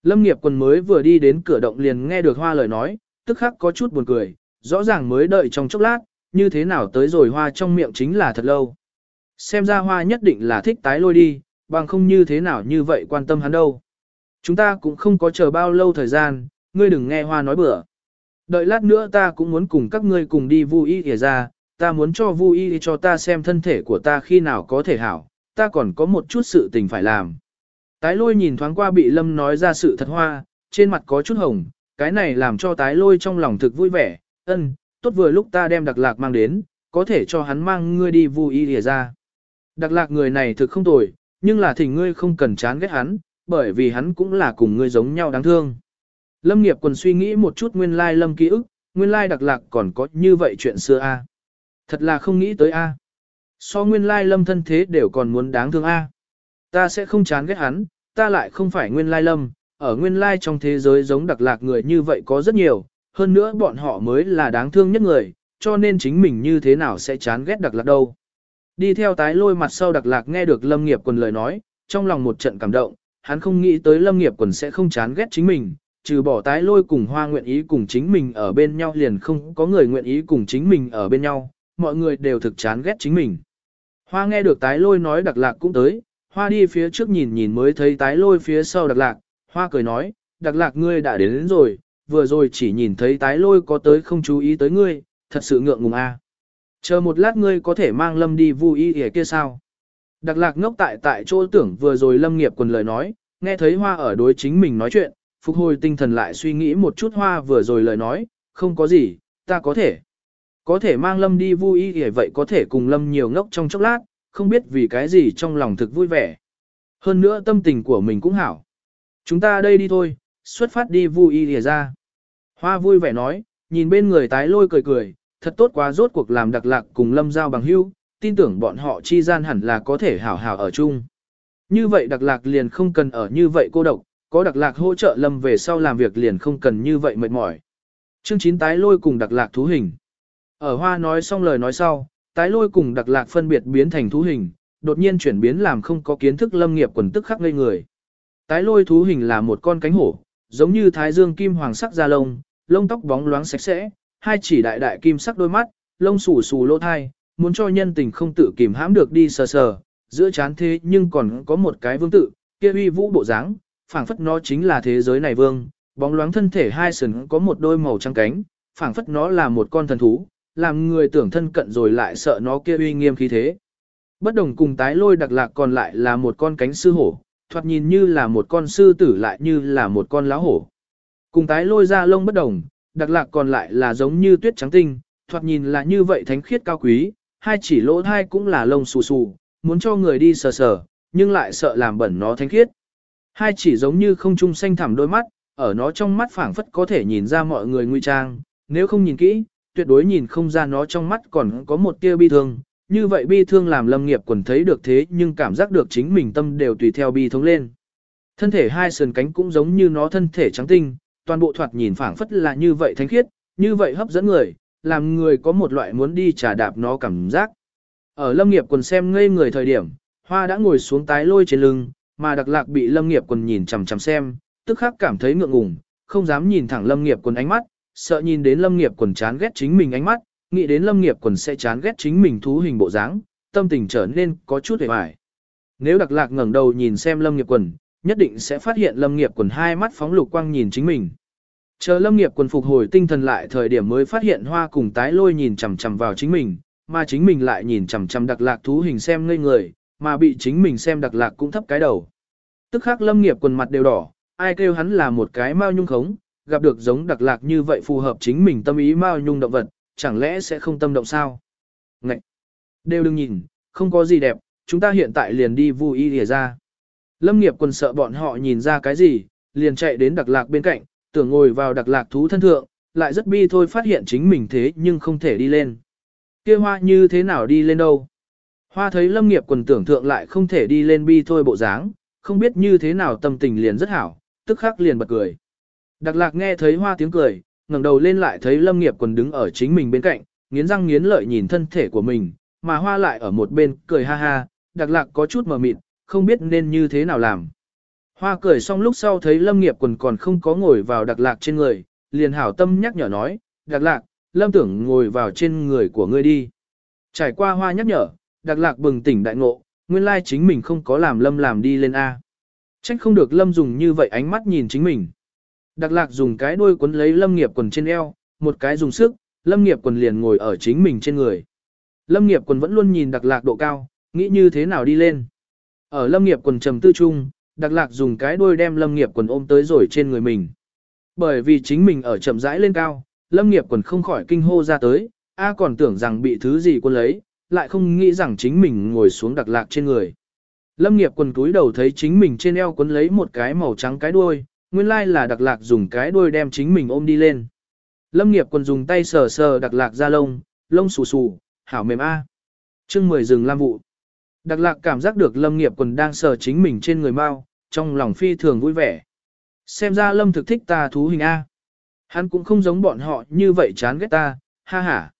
Lâm nghiệp quần mới vừa đi đến cửa động liền nghe được hoa lời nói, tức khắc có chút buồn cười, rõ ràng mới đợi trong chốc lát, như thế nào tới rồi hoa trong miệng chính là thật lâu. Xem ra hoa nhất định là thích tái lôi đi, bằng không như thế nào như vậy quan tâm hắn đâu. Chúng ta cũng không có chờ bao lâu thời gian, ngươi đừng nghe hoa nói bừa. Đợi lát nữa ta cũng muốn cùng các ngươi cùng đi vui y ra, ta muốn cho vui y cho ta xem thân thể của ta khi nào có thể hảo, ta còn có một chút sự tình phải làm. Tái lôi nhìn thoáng qua bị lâm nói ra sự thật hoa, trên mặt có chút hồng, cái này làm cho tái lôi trong lòng thực vui vẻ, ân, tốt vừa lúc ta đem đặc lạc mang đến, có thể cho hắn mang ngươi đi vui y ra. Đặc lạc người này thực không tồi, nhưng là thỉnh ngươi không cần chán ghét hắn, bởi vì hắn cũng là cùng ngươi giống nhau đáng thương. Lâm nghiệp quần suy nghĩ một chút nguyên lai lâm ký ức, nguyên lai đặc lạc còn có như vậy chuyện xưa a Thật là không nghĩ tới a So nguyên lai lâm thân thế đều còn muốn đáng thương a Ta sẽ không chán ghét hắn, ta lại không phải nguyên lai lâm, ở nguyên lai trong thế giới giống đặc lạc người như vậy có rất nhiều, hơn nữa bọn họ mới là đáng thương nhất người, cho nên chính mình như thế nào sẽ chán ghét đặc lạc đâu. Đi theo tái lôi mặt sau đặc lạc nghe được lâm nghiệp quần lời nói, trong lòng một trận cảm động, hắn không nghĩ tới lâm nghiệp quần sẽ không chán ghét chính mình, trừ bỏ tái lôi cùng hoa nguyện ý cùng chính mình ở bên nhau liền không có người nguyện ý cùng chính mình ở bên nhau, mọi người đều thực chán ghét chính mình. Hoa nghe được tái lôi nói đặc lạc cũng tới, hoa đi phía trước nhìn nhìn mới thấy tái lôi phía sau đặc lạc, hoa cười nói, đặc lạc ngươi đã đến, đến rồi, vừa rồi chỉ nhìn thấy tái lôi có tới không chú ý tới ngươi, thật sự ngượng ngùng a. Chờ một lát ngươi có thể mang lâm đi vui y ở kia sao? Đặc lạc ngốc tại tại chỗ tưởng vừa rồi lâm nghiệp quần lời nói, nghe thấy hoa ở đối chính mình nói chuyện, phục hồi tinh thần lại suy nghĩ một chút hoa vừa rồi lời nói, không có gì, ta có thể. Có thể mang lâm đi vui y vậy có thể cùng lâm nhiều ngốc trong chốc lát, không biết vì cái gì trong lòng thực vui vẻ. Hơn nữa tâm tình của mình cũng hảo. Chúng ta đây đi thôi, xuất phát đi vui y ra. Hoa vui vẻ nói, nhìn bên người tái lôi cười cười, thật tốt quá rốt cuộc làm đặc lạc cùng lâm giao bằng hữu, tin tưởng bọn họ chi gian hẳn là có thể hảo hảo ở chung. Như vậy đặc lạc liền không cần ở như vậy cô độc, có đặc lạc hỗ trợ lâm về sau làm việc liền không cần như vậy mệt mỏi. Chương 9 tái lôi cùng đặc lạc thú hình. Ở hoa nói xong lời nói sau, tái lôi cùng đặc lạc phân biệt biến thành thú hình, đột nhiên chuyển biến làm không có kiến thức lâm nghiệp quần tức khắc ngây người. Tái lôi thú hình là một con cánh hổ, giống như thái dương kim hoàng sắc da lông, lông tóc bóng loáng sạch sẽ, hai chỉ đại đại kim sắc đôi mắt, lông xù xù lỗ thai, muốn cho nhân tình không tự kìm hãm được đi sờ sờ, giữa chán thế nhưng còn có một cái vương tự, kia uy vũ bộ dáng, phảng phất nó chính là thế giới này vương, bóng loáng thân thể hai sừng có một đôi màu trắng cánh, phảng phất nó là một con thần thú, làm người tưởng thân cận rồi lại sợ nó kia uy nghiêm khí thế. Bất đồng cùng tái lôi đặc lạc còn lại là một con cánh sư hổ, thoạt nhìn như là một con sư tử lại như là một con lá hổ. Cùng tái lôi ra lông bất đồng, đặc lạc còn lại là giống như tuyết trắng tinh, thoạt nhìn là như vậy thánh khiết cao quý, hai chỉ lỗ thai cũng là lông xù xù, muốn cho người đi sờ sờ, nhưng lại sợ làm bẩn nó thánh khiết. Hai chỉ giống như không trung xanh thẳm đôi mắt, ở nó trong mắt phảng phất có thể nhìn ra mọi người nguy trang, nếu không nhìn kỹ, tuyệt đối nhìn không ra nó trong mắt còn có một tia bi thương. Như vậy bi thương làm lâm nghiệp quần thấy được thế nhưng cảm giác được chính mình tâm đều tùy theo bi thống lên. Thân thể hai sườn cánh cũng giống như nó thân thể trắng tinh, toàn bộ thoạt nhìn phảng phất là như vậy thánh khiết, như vậy hấp dẫn người, làm người có một loại muốn đi trả đạp nó cảm giác. Ở lâm nghiệp quần xem ngây người thời điểm, hoa đã ngồi xuống tái lôi trên lưng, mà đặc lạc bị lâm nghiệp quần nhìn chằm chằm xem, tức khắc cảm thấy ngượng ngùng, không dám nhìn thẳng lâm nghiệp quần ánh mắt, sợ nhìn đến lâm nghiệp quần chán ghét chính mình ánh mắt, nghĩ đến lâm nghiệp quần sẽ chán ghét chính mình thú hình bộ dáng, tâm tình trở nên có chút hề hoài. Nếu đặc lạc ngẩng đầu nhìn xem lâm nghiệp quần, nhất định sẽ phát hiện lâm nghiệp quần hai mắt phóng lục quang nhìn chính mình. Chờ lâm nghiệp quần phục hồi tinh thần lại thời điểm mới phát hiện hoa cùng tái lôi nhìn chằm chằm vào chính mình, mà chính mình lại nhìn chằm chằm đặc lạc thú hình xem ngây người, mà bị chính mình xem đặc lạc cũng thấp cái đầu. Tức khắc lâm nghiệp quần mặt đều đỏ, ai kêu hắn là một cái mao nhung khống, gặp được giống đặc lạc như vậy phù hợp chính mình tâm ý mao nhung động vật, chẳng lẽ sẽ không tâm động sao? Ngậy! Đều đừng nhìn, không có gì đẹp, chúng ta hiện tại liền đi vui y lìa ra. Lâm nghiệp quần sợ bọn họ nhìn ra cái gì, liền chạy đến đặc lạc bên cạnh, tưởng ngồi vào đặc lạc thú thân thượng, lại rất bi thôi phát hiện chính mình thế nhưng không thể đi lên. kia hoa như thế nào đi lên đâu? Hoa thấy lâm nghiệp quần tưởng thượng lại không thể đi lên bi thôi bộ dáng, không biết như thế nào tâm tình liền rất hảo, tức khắc liền bật cười. Đặc lạc nghe thấy hoa tiếng cười, ngẩng đầu lên lại thấy lâm nghiệp quần đứng ở chính mình bên cạnh, nghiến răng nghiến lợi nhìn thân thể của mình, mà hoa lại ở một bên cười ha ha, đặc lạc có chút mờ mịt, không biết nên như thế nào làm. Hoa cười xong lúc sau thấy lâm nghiệp quần còn không có ngồi vào đặc lạc trên người, liền hảo tâm nhắc nhở nói, đặc lạc, lâm tưởng ngồi vào trên người của ngươi đi. Trải qua hoa nhắc nhở, đặc lạc bừng tỉnh đại ngộ, nguyên lai chính mình không có làm lâm làm đi lên A. Trách không được lâm dùng như vậy ánh mắt nhìn chính mình. Đặc lạc dùng cái đuôi quấn lấy lâm nghiệp quần trên eo, một cái dùng sức, lâm nghiệp quần liền ngồi ở chính mình trên người. Lâm nghiệp quần vẫn luôn nhìn đặc lạc độ cao, nghĩ như thế nào đi lên. Ở lâm nghiệp quần trầm tư trung, đặc lạc dùng cái đuôi đem lâm nghiệp quần ôm tới rồi trên người mình. Bởi vì chính mình ở chậm rãi lên cao, lâm nghiệp quần không khỏi kinh hô ra tới, A còn tưởng rằng bị thứ gì quân lấy, lại không nghĩ rằng chính mình ngồi xuống đặc lạc trên người. Lâm nghiệp quần túi đầu thấy chính mình trên eo quấn lấy một cái màu trắng cái đuôi, nguyên lai là đặc lạc dùng cái đuôi đem chính mình ôm đi lên. Lâm nghiệp quần dùng tay sờ sờ đặc lạc ra lông, lông xù xù, hảo mềm A. chương mười rừng lam vụ. Đặc lạc cảm giác được lâm nghiệp quần đang sờ chính mình trên người mau, trong lòng phi thường vui vẻ. Xem ra lâm thực thích ta thú hình A. Hắn cũng không giống bọn họ như vậy chán ghét ta, ha ha.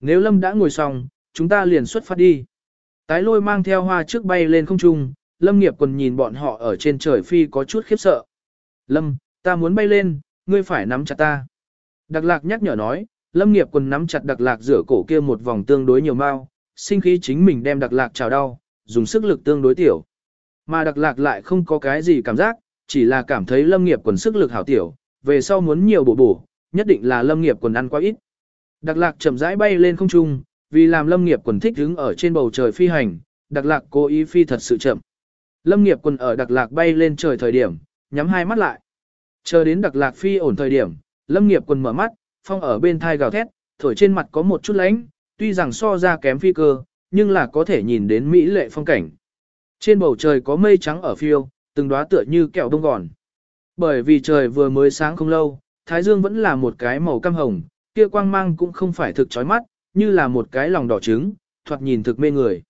Nếu lâm đã ngồi xong, chúng ta liền xuất phát đi. Tái lôi mang theo hoa trước bay lên không trung, lâm nghiệp còn nhìn bọn họ ở trên trời phi có chút khiếp sợ. Lâm, ta muốn bay lên, ngươi phải nắm chặt ta. Đặc lạc nhắc nhở nói, lâm nghiệp quần nắm chặt đặc lạc rửa cổ kia một vòng tương đối nhiều mau, sinh khí chính mình đem đặc lạc trào đau, dùng sức lực tương đối tiểu. Mà đặc lạc lại không có cái gì cảm giác, chỉ là cảm thấy lâm nghiệp quần sức lực hảo tiểu, về sau muốn nhiều bổ bổ, nhất định là lâm nghiệp quần ăn quá ít. Đặc lạc chậm rãi bay lên không trung, vì làm lâm nghiệp quần thích đứng ở trên bầu trời phi hành, đặc lạc cố ý phi thật sự chậm. Lâm nghiệp quần ở đặc lạc bay lên trời thời điểm, nhắm hai mắt lại. Chờ đến đặc lạc phi ổn thời điểm, lâm nghiệp quần mở mắt, phong ở bên thai gào thét, thổi trên mặt có một chút lánh, tuy rằng so ra kém phi cơ, nhưng là có thể nhìn đến mỹ lệ phong cảnh. Trên bầu trời có mây trắng ở phiêu, từng đóa tựa như kẹo đông gòn. Bởi vì trời vừa mới sáng không lâu, thái dương vẫn là một cái màu cam hồng, kia quang mang cũng không phải thực chói mắt, như là một cái lòng đỏ trứng, thoạt nhìn thực mê người.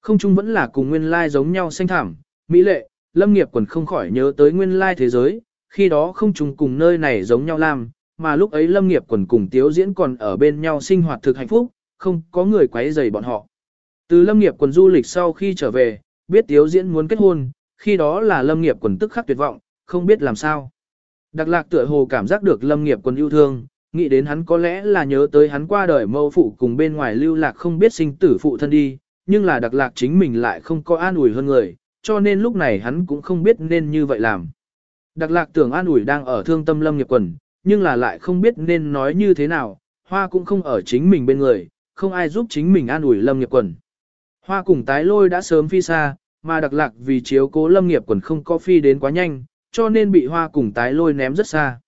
Không chung vẫn là cùng nguyên lai giống nhau xanh thảm, mỹ lệ, lâm nghiệp quần không khỏi nhớ tới nguyên lai thế giới, khi đó không chung cùng nơi này giống nhau làm, mà lúc ấy lâm nghiệp quần cùng tiếu diễn còn ở bên nhau sinh hoạt thực hạnh phúc, không có người quấy rầy bọn họ. Từ lâm nghiệp quần du lịch sau khi trở về, biết tiếu diễn muốn kết hôn, khi đó là lâm nghiệp quần tức khắc tuyệt vọng, không biết làm sao. Đặc lạc tựa hồ cảm giác được lâm nghiệp quần yêu thương, nghĩ đến hắn có lẽ là nhớ tới hắn qua đời mâu phụ cùng bên ngoài lưu lạc không biết sinh tử phụ thân đi, nhưng là đặc lạc chính mình lại không có an ủi hơn người, cho nên lúc này hắn cũng không biết nên như vậy làm. Đặc lạc tưởng an ủi đang ở thương tâm lâm nghiệp quần, nhưng là lại không biết nên nói như thế nào, hoa cũng không ở chính mình bên người, không ai giúp chính mình an ủi lâm nghiệp quần. Hoa cùng tái lôi đã sớm phi xa, mà đặc lạc vì chiếu cố lâm nghiệp quần không có phi đến quá nhanh, cho nên bị hoa cùng tái lôi ném rất xa.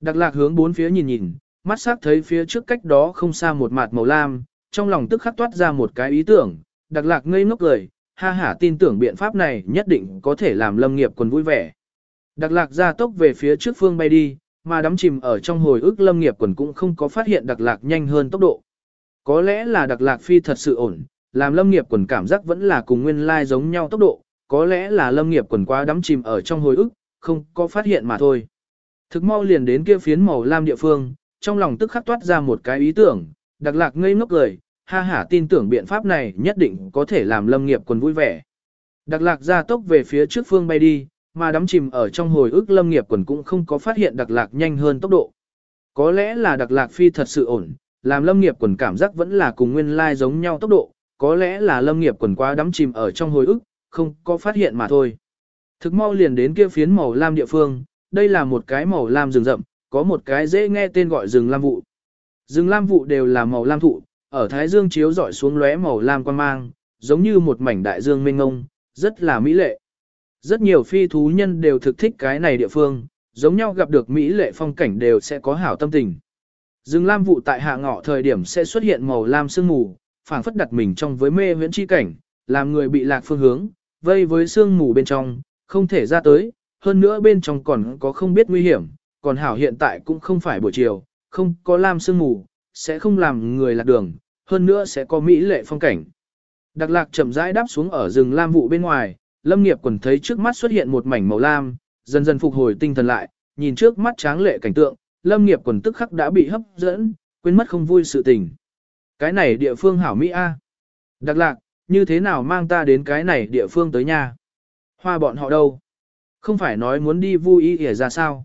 Đặc lạc hướng bốn phía nhìn nhìn, mắt sắc thấy phía trước cách đó không xa một mặt màu lam, trong lòng tức khắc toát ra một cái ý tưởng, đặc lạc ngây ngốc cười, ha hả tin tưởng biện pháp này nhất định có thể làm lâm nghiệp quần vui vẻ. Đặc lạc ra tốc về phía trước phương bay đi, mà đắm chìm ở trong hồi ức lâm nghiệp quần cũng không có phát hiện đặc lạc nhanh hơn tốc độ. Có lẽ là đặc lạc phi thật sự ổn, làm lâm nghiệp quần cảm giác vẫn là cùng nguyên lai giống nhau tốc độ, có lẽ là lâm nghiệp quần quá đắm chìm ở trong hồi ức, không có phát hiện mà thôi. Thực mau liền đến kia phiến màu lam địa phương, trong lòng tức khắc toát ra một cái ý tưởng, đặc lạc ngây ngốc cười, ha hả tin tưởng biện pháp này nhất định có thể làm lâm nghiệp quần vui vẻ. Đặc lạc ra tốc về phía trước phương bay đi, mà đắm chìm ở trong hồi ức lâm nghiệp quần cũng không có phát hiện đặc lạc nhanh hơn tốc độ. Có lẽ là đặc lạc phi thật sự ổn, làm lâm nghiệp quần cảm giác vẫn là cùng nguyên lai giống nhau tốc độ, có lẽ là lâm nghiệp quần quá đắm chìm ở trong hồi ức, không có phát hiện mà thôi. Thực mau liền đến kia phiến màu lam địa phương, đây là một cái màu lam rừng rậm, có một cái dễ nghe tên gọi rừng lam vụ. Rừng lam vụ đều là màu lam thụ, ở thái dương chiếu rọi xuống lóe màu lam quan mang, giống như một mảnh đại dương mênh ngông, rất là mỹ lệ. Rất nhiều phi thú nhân đều thực thích cái này địa phương, giống nhau gặp được mỹ lệ phong cảnh đều sẽ có hảo tâm tình. Rừng lam vụ tại hạ ngọ thời điểm sẽ xuất hiện màu lam sương mù, phảng phất đặt mình trong với mê huyễn chi cảnh, làm người bị lạc phương hướng, vây với sương mù bên trong, không thể ra tới, hơn nữa bên trong còn có không biết nguy hiểm, còn hảo hiện tại cũng không phải buổi chiều, không có lam sương mù, sẽ không làm người lạc đường, hơn nữa sẽ có mỹ lệ phong cảnh. Đặc lạc chậm rãi đáp xuống ở rừng lam vụ bên ngoài, lâm nghiệp quần thấy trước mắt xuất hiện một mảnh màu lam, dần dần phục hồi tinh thần lại, nhìn trước mắt tráng lệ cảnh tượng, lâm nghiệp quần tức khắc đã bị hấp dẫn, quên mất không vui sự tình. Cái này địa phương hảo Mỹ A. Đặc lạc, như thế nào mang ta đến cái này địa phương tới nhà, Hoa bọn họ đâu? Không phải nói muốn đi vui ý ra sao?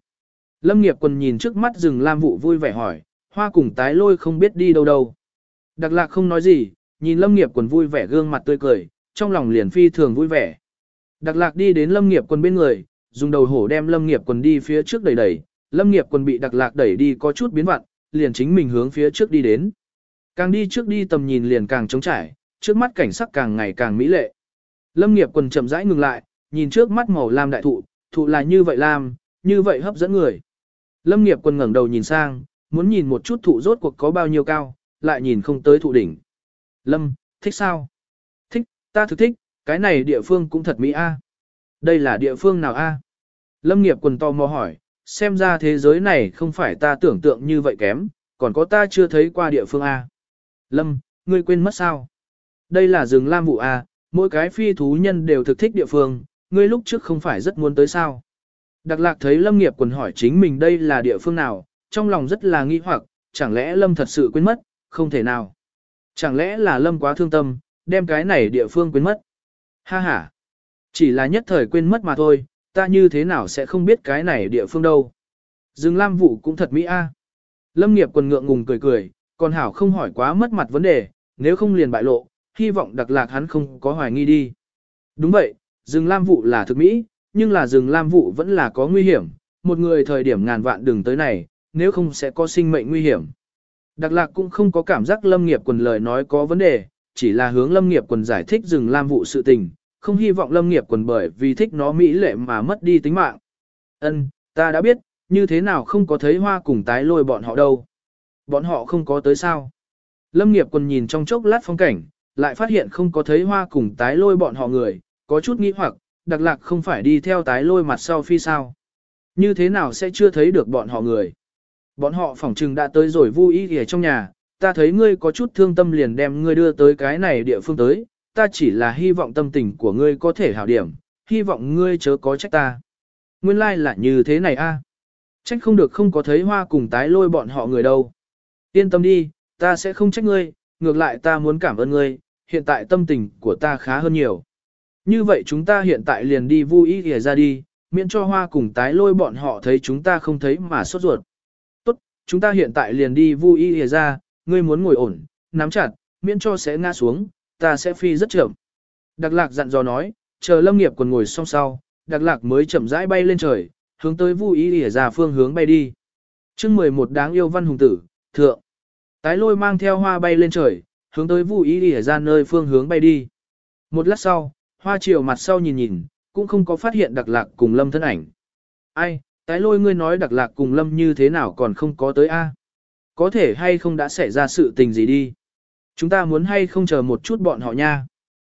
Lâm nghiệp quần nhìn trước mắt rừng lam vụ vui vẻ hỏi, hoa cùng tái lôi không biết đi đâu đâu. Đặc lạc không nói gì, nhìn lâm nghiệp quần vui vẻ gương mặt tươi cười, trong lòng liền phi thường vui vẻ. Đặc lạc đi đến lâm nghiệp quần bên người, dùng đầu hổ đem lâm nghiệp quần đi phía trước đẩy đẩy, lâm nghiệp quần bị đặc lạc đẩy đi có chút biến vặn, liền chính mình hướng phía trước đi đến. Càng đi trước đi tầm nhìn liền càng trống trải, trước mắt cảnh sắc càng ngày càng mỹ lệ. Lâm nghiệp quần chậm rãi ngừng lại, nhìn trước mắt màu lam đại thụ, thụ là như vậy lam, như vậy hấp dẫn người. Lâm nghiệp quần ngẩng đầu nhìn sang, muốn nhìn một chút thụ rốt cuộc có bao nhiêu cao, lại nhìn không tới thụ đỉnh. Lâm, thích sao? Thích, ta thực thích, cái này địa phương cũng thật mỹ a. Đây là địa phương nào a? Lâm nghiệp quần to mò hỏi, xem ra thế giới này không phải ta tưởng tượng như vậy kém, còn có ta chưa thấy qua địa phương a. Lâm, ngươi quên mất sao? Đây là rừng lam vụ à? mỗi cái phi thú nhân đều thực thích địa phương, ngươi lúc trước không phải rất muốn tới sao? Đặc lạc thấy Lâm nghiệp quần hỏi chính mình đây là địa phương nào, trong lòng rất là nghi hoặc, chẳng lẽ Lâm thật sự quên mất, không thể nào. Chẳng lẽ là Lâm quá thương tâm, đem cái này địa phương quên mất. Ha ha, chỉ là nhất thời quên mất mà thôi, ta như thế nào sẽ không biết cái này địa phương đâu. Dương Lam Vũ cũng thật mỹ a. Lâm nghiệp quần ngượng ngùng cười cười, còn Hảo không hỏi quá mất mặt vấn đề, nếu không liền bại lộ, hy vọng đặc lạc hắn không có hoài nghi đi. Đúng vậy, rừng Lam Vũ là thực mỹ, nhưng là rừng Lam Vũ vẫn là có nguy hiểm, một người thời điểm ngàn vạn đừng tới này, nếu không sẽ có sinh mệnh nguy hiểm. Đặc lạc cũng không có cảm giác lâm nghiệp quần lời nói có vấn đề, chỉ là hướng lâm nghiệp quần giải thích rừng lam vụ sự tình, không hy vọng lâm nghiệp quần bởi vì thích nó mỹ lệ mà mất đi tính mạng. Ân, ta đã biết, như thế nào không có thấy hoa cùng tái lôi bọn họ đâu. Bọn họ không có tới sao. Lâm nghiệp quần nhìn trong chốc lát phong cảnh, lại phát hiện không có thấy hoa cùng tái lôi bọn họ người, có chút nghĩ hoặc, đặc lạc không phải đi theo tái lôi mặt sau phi sao. Như thế nào sẽ chưa thấy được bọn họ người. Bọn họ phỏng trừng đã tới rồi vui ý ở trong nhà, ta thấy ngươi có chút thương tâm liền đem ngươi đưa tới cái này địa phương tới, ta chỉ là hy vọng tâm tình của ngươi có thể hảo điểm, hy vọng ngươi chớ có trách ta. Nguyên lai like là như thế này a. Trách không được không có thấy hoa cùng tái lôi bọn họ người đâu. Yên tâm đi, ta sẽ không trách ngươi, ngược lại ta muốn cảm ơn ngươi, hiện tại tâm tình của ta khá hơn nhiều. Như vậy chúng ta hiện tại liền đi vui ý ra đi, miễn cho hoa cùng tái lôi bọn họ thấy chúng ta không thấy mà sốt ruột Tốt, chúng ta hiện tại liền đi vui y ra, ngươi muốn ngồi ổn, nắm chặt, miễn cho sẽ ngã xuống, ta sẽ phi rất chậm. Đặc lạc dặn dò nói, chờ lâm nghiệp còn ngồi xong sau, đặc lạc mới chậm rãi bay lên trời, hướng tới vui y ra phương hướng bay đi. chương 11 đáng yêu văn hùng tử, thượng. Tái lôi mang theo hoa bay lên trời, hướng tới vui y ra nơi phương hướng bay đi. Một lát sau, hoa chiều mặt sau nhìn nhìn, cũng không có phát hiện đặc lạc cùng lâm thân ảnh. Ai, Tái lôi ngươi nói đặc lạc cùng lâm như thế nào còn không có tới a? Có thể hay không đã xảy ra sự tình gì đi? Chúng ta muốn hay không chờ một chút bọn họ nha?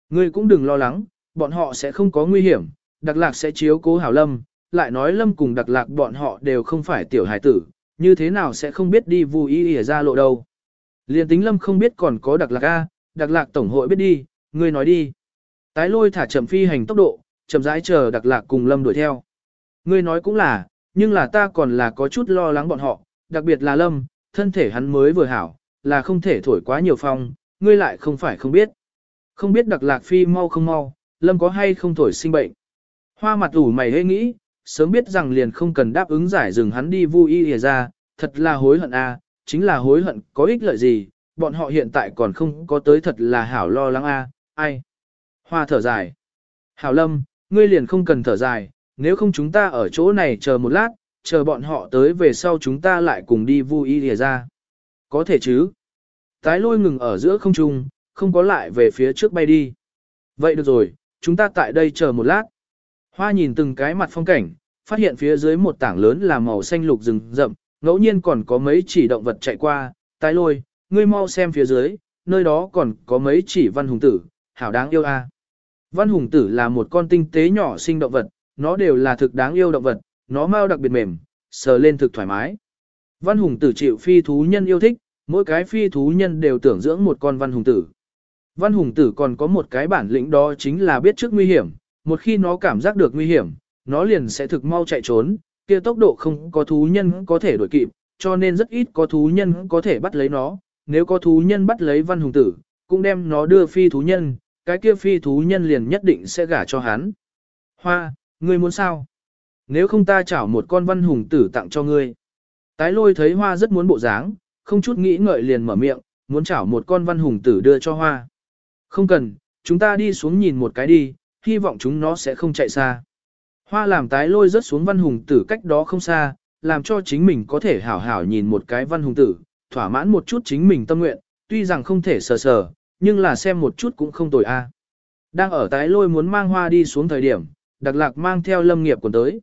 Ngươi cũng đừng lo lắng, bọn họ sẽ không có nguy hiểm, đặc lạc sẽ chiếu cố hảo lâm, lại nói lâm cùng đặc lạc bọn họ đều không phải tiểu hải tử, như thế nào sẽ không biết đi vui ý ỉa ra lộ đâu. Liên tính lâm không biết còn có đặc lạc A, đặc lạc tổng hội biết đi, ngươi nói đi. Tái lôi thả chậm phi hành tốc độ, chậm rãi chờ đặc lạc cùng lâm đuổi theo. Ngươi nói cũng là, nhưng là ta còn là có chút lo lắng bọn họ, đặc biệt là Lâm, thân thể hắn mới vừa hảo, là không thể thổi quá nhiều phong, ngươi lại không phải không biết. Không biết đặc lạc phi mau không mau, Lâm có hay không thổi sinh bệnh. Hoa mặt ủ mày hê nghĩ, sớm biết rằng liền không cần đáp ứng giải dừng hắn đi vui y ra, thật là hối hận a, chính là hối hận có ích lợi gì, bọn họ hiện tại còn không có tới thật là hảo lo lắng a, ai. Hoa thở dài. Hảo Lâm, ngươi liền không cần thở dài, nếu không chúng ta ở chỗ này chờ một lát, chờ bọn họ tới về sau chúng ta lại cùng đi vui y ra. Có thể chứ. Tái lôi ngừng ở giữa không trung, không có lại về phía trước bay đi. Vậy được rồi, chúng ta tại đây chờ một lát. Hoa nhìn từng cái mặt phong cảnh, phát hiện phía dưới một tảng lớn là màu xanh lục rừng rậm, ngẫu nhiên còn có mấy chỉ động vật chạy qua, tái lôi, ngươi mau xem phía dưới, nơi đó còn có mấy chỉ văn hùng tử, hảo đáng yêu a. Văn hùng tử là một con tinh tế nhỏ sinh động vật, nó đều là thực đáng yêu động vật, nó mau đặc biệt mềm, sờ lên thực thoải mái. Văn hùng tử chịu phi thú nhân yêu thích, mỗi cái phi thú nhân đều tưởng dưỡng một con văn hùng tử. Văn hùng tử còn có một cái bản lĩnh đó chính là biết trước nguy hiểm, một khi nó cảm giác được nguy hiểm, nó liền sẽ thực mau chạy trốn, kia tốc độ không có thú nhân có thể đuổi kịp, cho nên rất ít có thú nhân có thể bắt lấy nó, nếu có thú nhân bắt lấy văn hùng tử, cũng đem nó đưa phi thú nhân, cái kia phi thú nhân liền nhất định sẽ gả cho hắn. Hoa, ngươi muốn sao? Nếu không ta chảo một con văn hùng tử tặng cho ngươi. Tái lôi thấy hoa rất muốn bộ dáng, không chút nghĩ ngợi liền mở miệng, muốn chảo một con văn hùng tử đưa cho hoa. Không cần, chúng ta đi xuống nhìn một cái đi, hy vọng chúng nó sẽ không chạy xa. Hoa làm tái lôi rớt xuống văn hùng tử cách đó không xa, làm cho chính mình có thể hảo hảo nhìn một cái văn hùng tử, thỏa mãn một chút chính mình tâm nguyện, tuy rằng không thể sờ sờ, nhưng là xem một chút cũng không tồi a. Đang ở tái lôi muốn mang hoa đi xuống thời điểm, đặc lạc mang theo lâm nghiệp còn tới.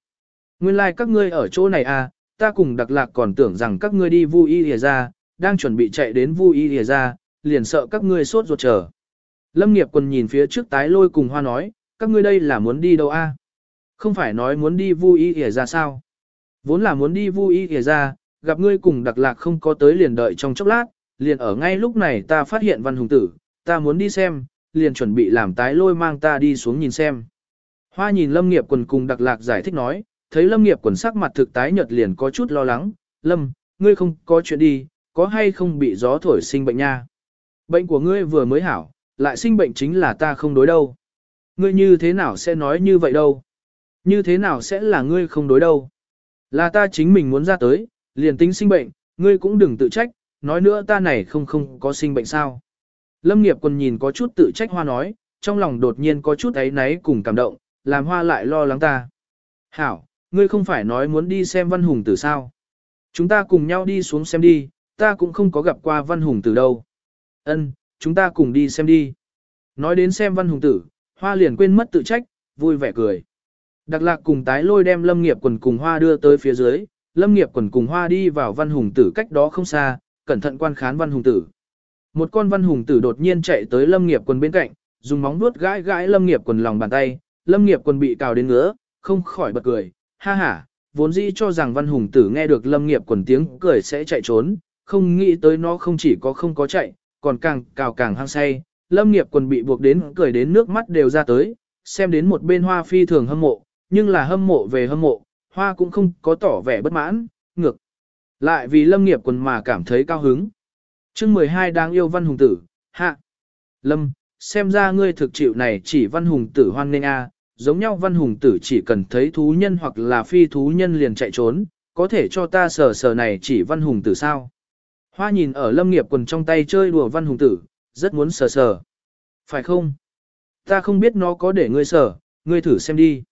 Nguyên lai like các ngươi ở chỗ này à, ta cùng đặc lạc còn tưởng rằng các ngươi đi vui y ra, đang chuẩn bị chạy đến vui y ra, liền sợ các ngươi sốt ruột chờ. Lâm nghiệp quần nhìn phía trước tái lôi cùng hoa nói, các ngươi đây là muốn đi đâu a? Không phải nói muốn đi vui y ra sao? Vốn là muốn đi vui y ra, gặp ngươi cùng đặc lạc không có tới liền đợi trong chốc lát, liền ở ngay lúc này ta phát hiện văn hùng tử, ta muốn đi xem, liền chuẩn bị làm tái lôi mang ta đi xuống nhìn xem. Hoa nhìn Lâm nghiệp quần cùng đặc lạc giải thích nói, thấy Lâm nghiệp quần sắc mặt thực tái nhợt liền có chút lo lắng, Lâm, ngươi không có chuyện đi, có hay không bị gió thổi sinh bệnh nha. Bệnh của ngươi vừa mới hảo, lại sinh bệnh chính là ta không đối đâu. Ngươi như thế nào sẽ nói như vậy đâu? Như thế nào sẽ là ngươi không đối đâu? Là ta chính mình muốn ra tới, liền tính sinh bệnh, ngươi cũng đừng tự trách, nói nữa ta này không không có sinh bệnh sao. Lâm nghiệp còn nhìn có chút tự trách hoa nói, trong lòng đột nhiên có chút ấy náy cùng cảm động, làm hoa lại lo lắng ta. Hảo, ngươi không phải nói muốn đi xem văn hùng tử sao? Chúng ta cùng nhau đi xuống xem đi, ta cũng không có gặp qua văn hùng tử đâu. Ân, chúng ta cùng đi xem đi. Nói đến xem văn hùng tử, hoa liền quên mất tự trách, vui vẻ cười. Đặc lạc cùng tái lôi đem lâm nghiệp quần cùng hoa đưa tới phía dưới, lâm nghiệp quần cùng hoa đi vào văn hùng tử cách đó không xa, cẩn thận quan khán văn hùng tử. Một con văn hùng tử đột nhiên chạy tới lâm nghiệp quần bên cạnh, dùng móng vuốt gãi gãi lâm nghiệp quần lòng bàn tay, lâm nghiệp quần bị cào đến ngứa, không khỏi bật cười, ha ha, vốn dĩ cho rằng văn hùng tử nghe được lâm nghiệp quần tiếng cười sẽ chạy trốn, không nghĩ tới nó không chỉ có không có chạy, còn càng cào càng hăng say, lâm nghiệp quần bị buộc đến cười đến nước mắt đều ra tới, xem đến một bên hoa phi thường hâm mộ, nhưng là hâm mộ về hâm mộ, hoa cũng không có tỏ vẻ bất mãn, ngược. Lại vì lâm nghiệp quần mà cảm thấy cao hứng. chương 12 đáng yêu văn hùng tử, hạ. Lâm, xem ra ngươi thực chịu này chỉ văn hùng tử hoan nên a giống nhau văn hùng tử chỉ cần thấy thú nhân hoặc là phi thú nhân liền chạy trốn, có thể cho ta sờ sờ này chỉ văn hùng tử sao. Hoa nhìn ở lâm nghiệp quần trong tay chơi đùa văn hùng tử, rất muốn sờ sờ. Phải không? Ta không biết nó có để ngươi sờ, ngươi thử xem đi.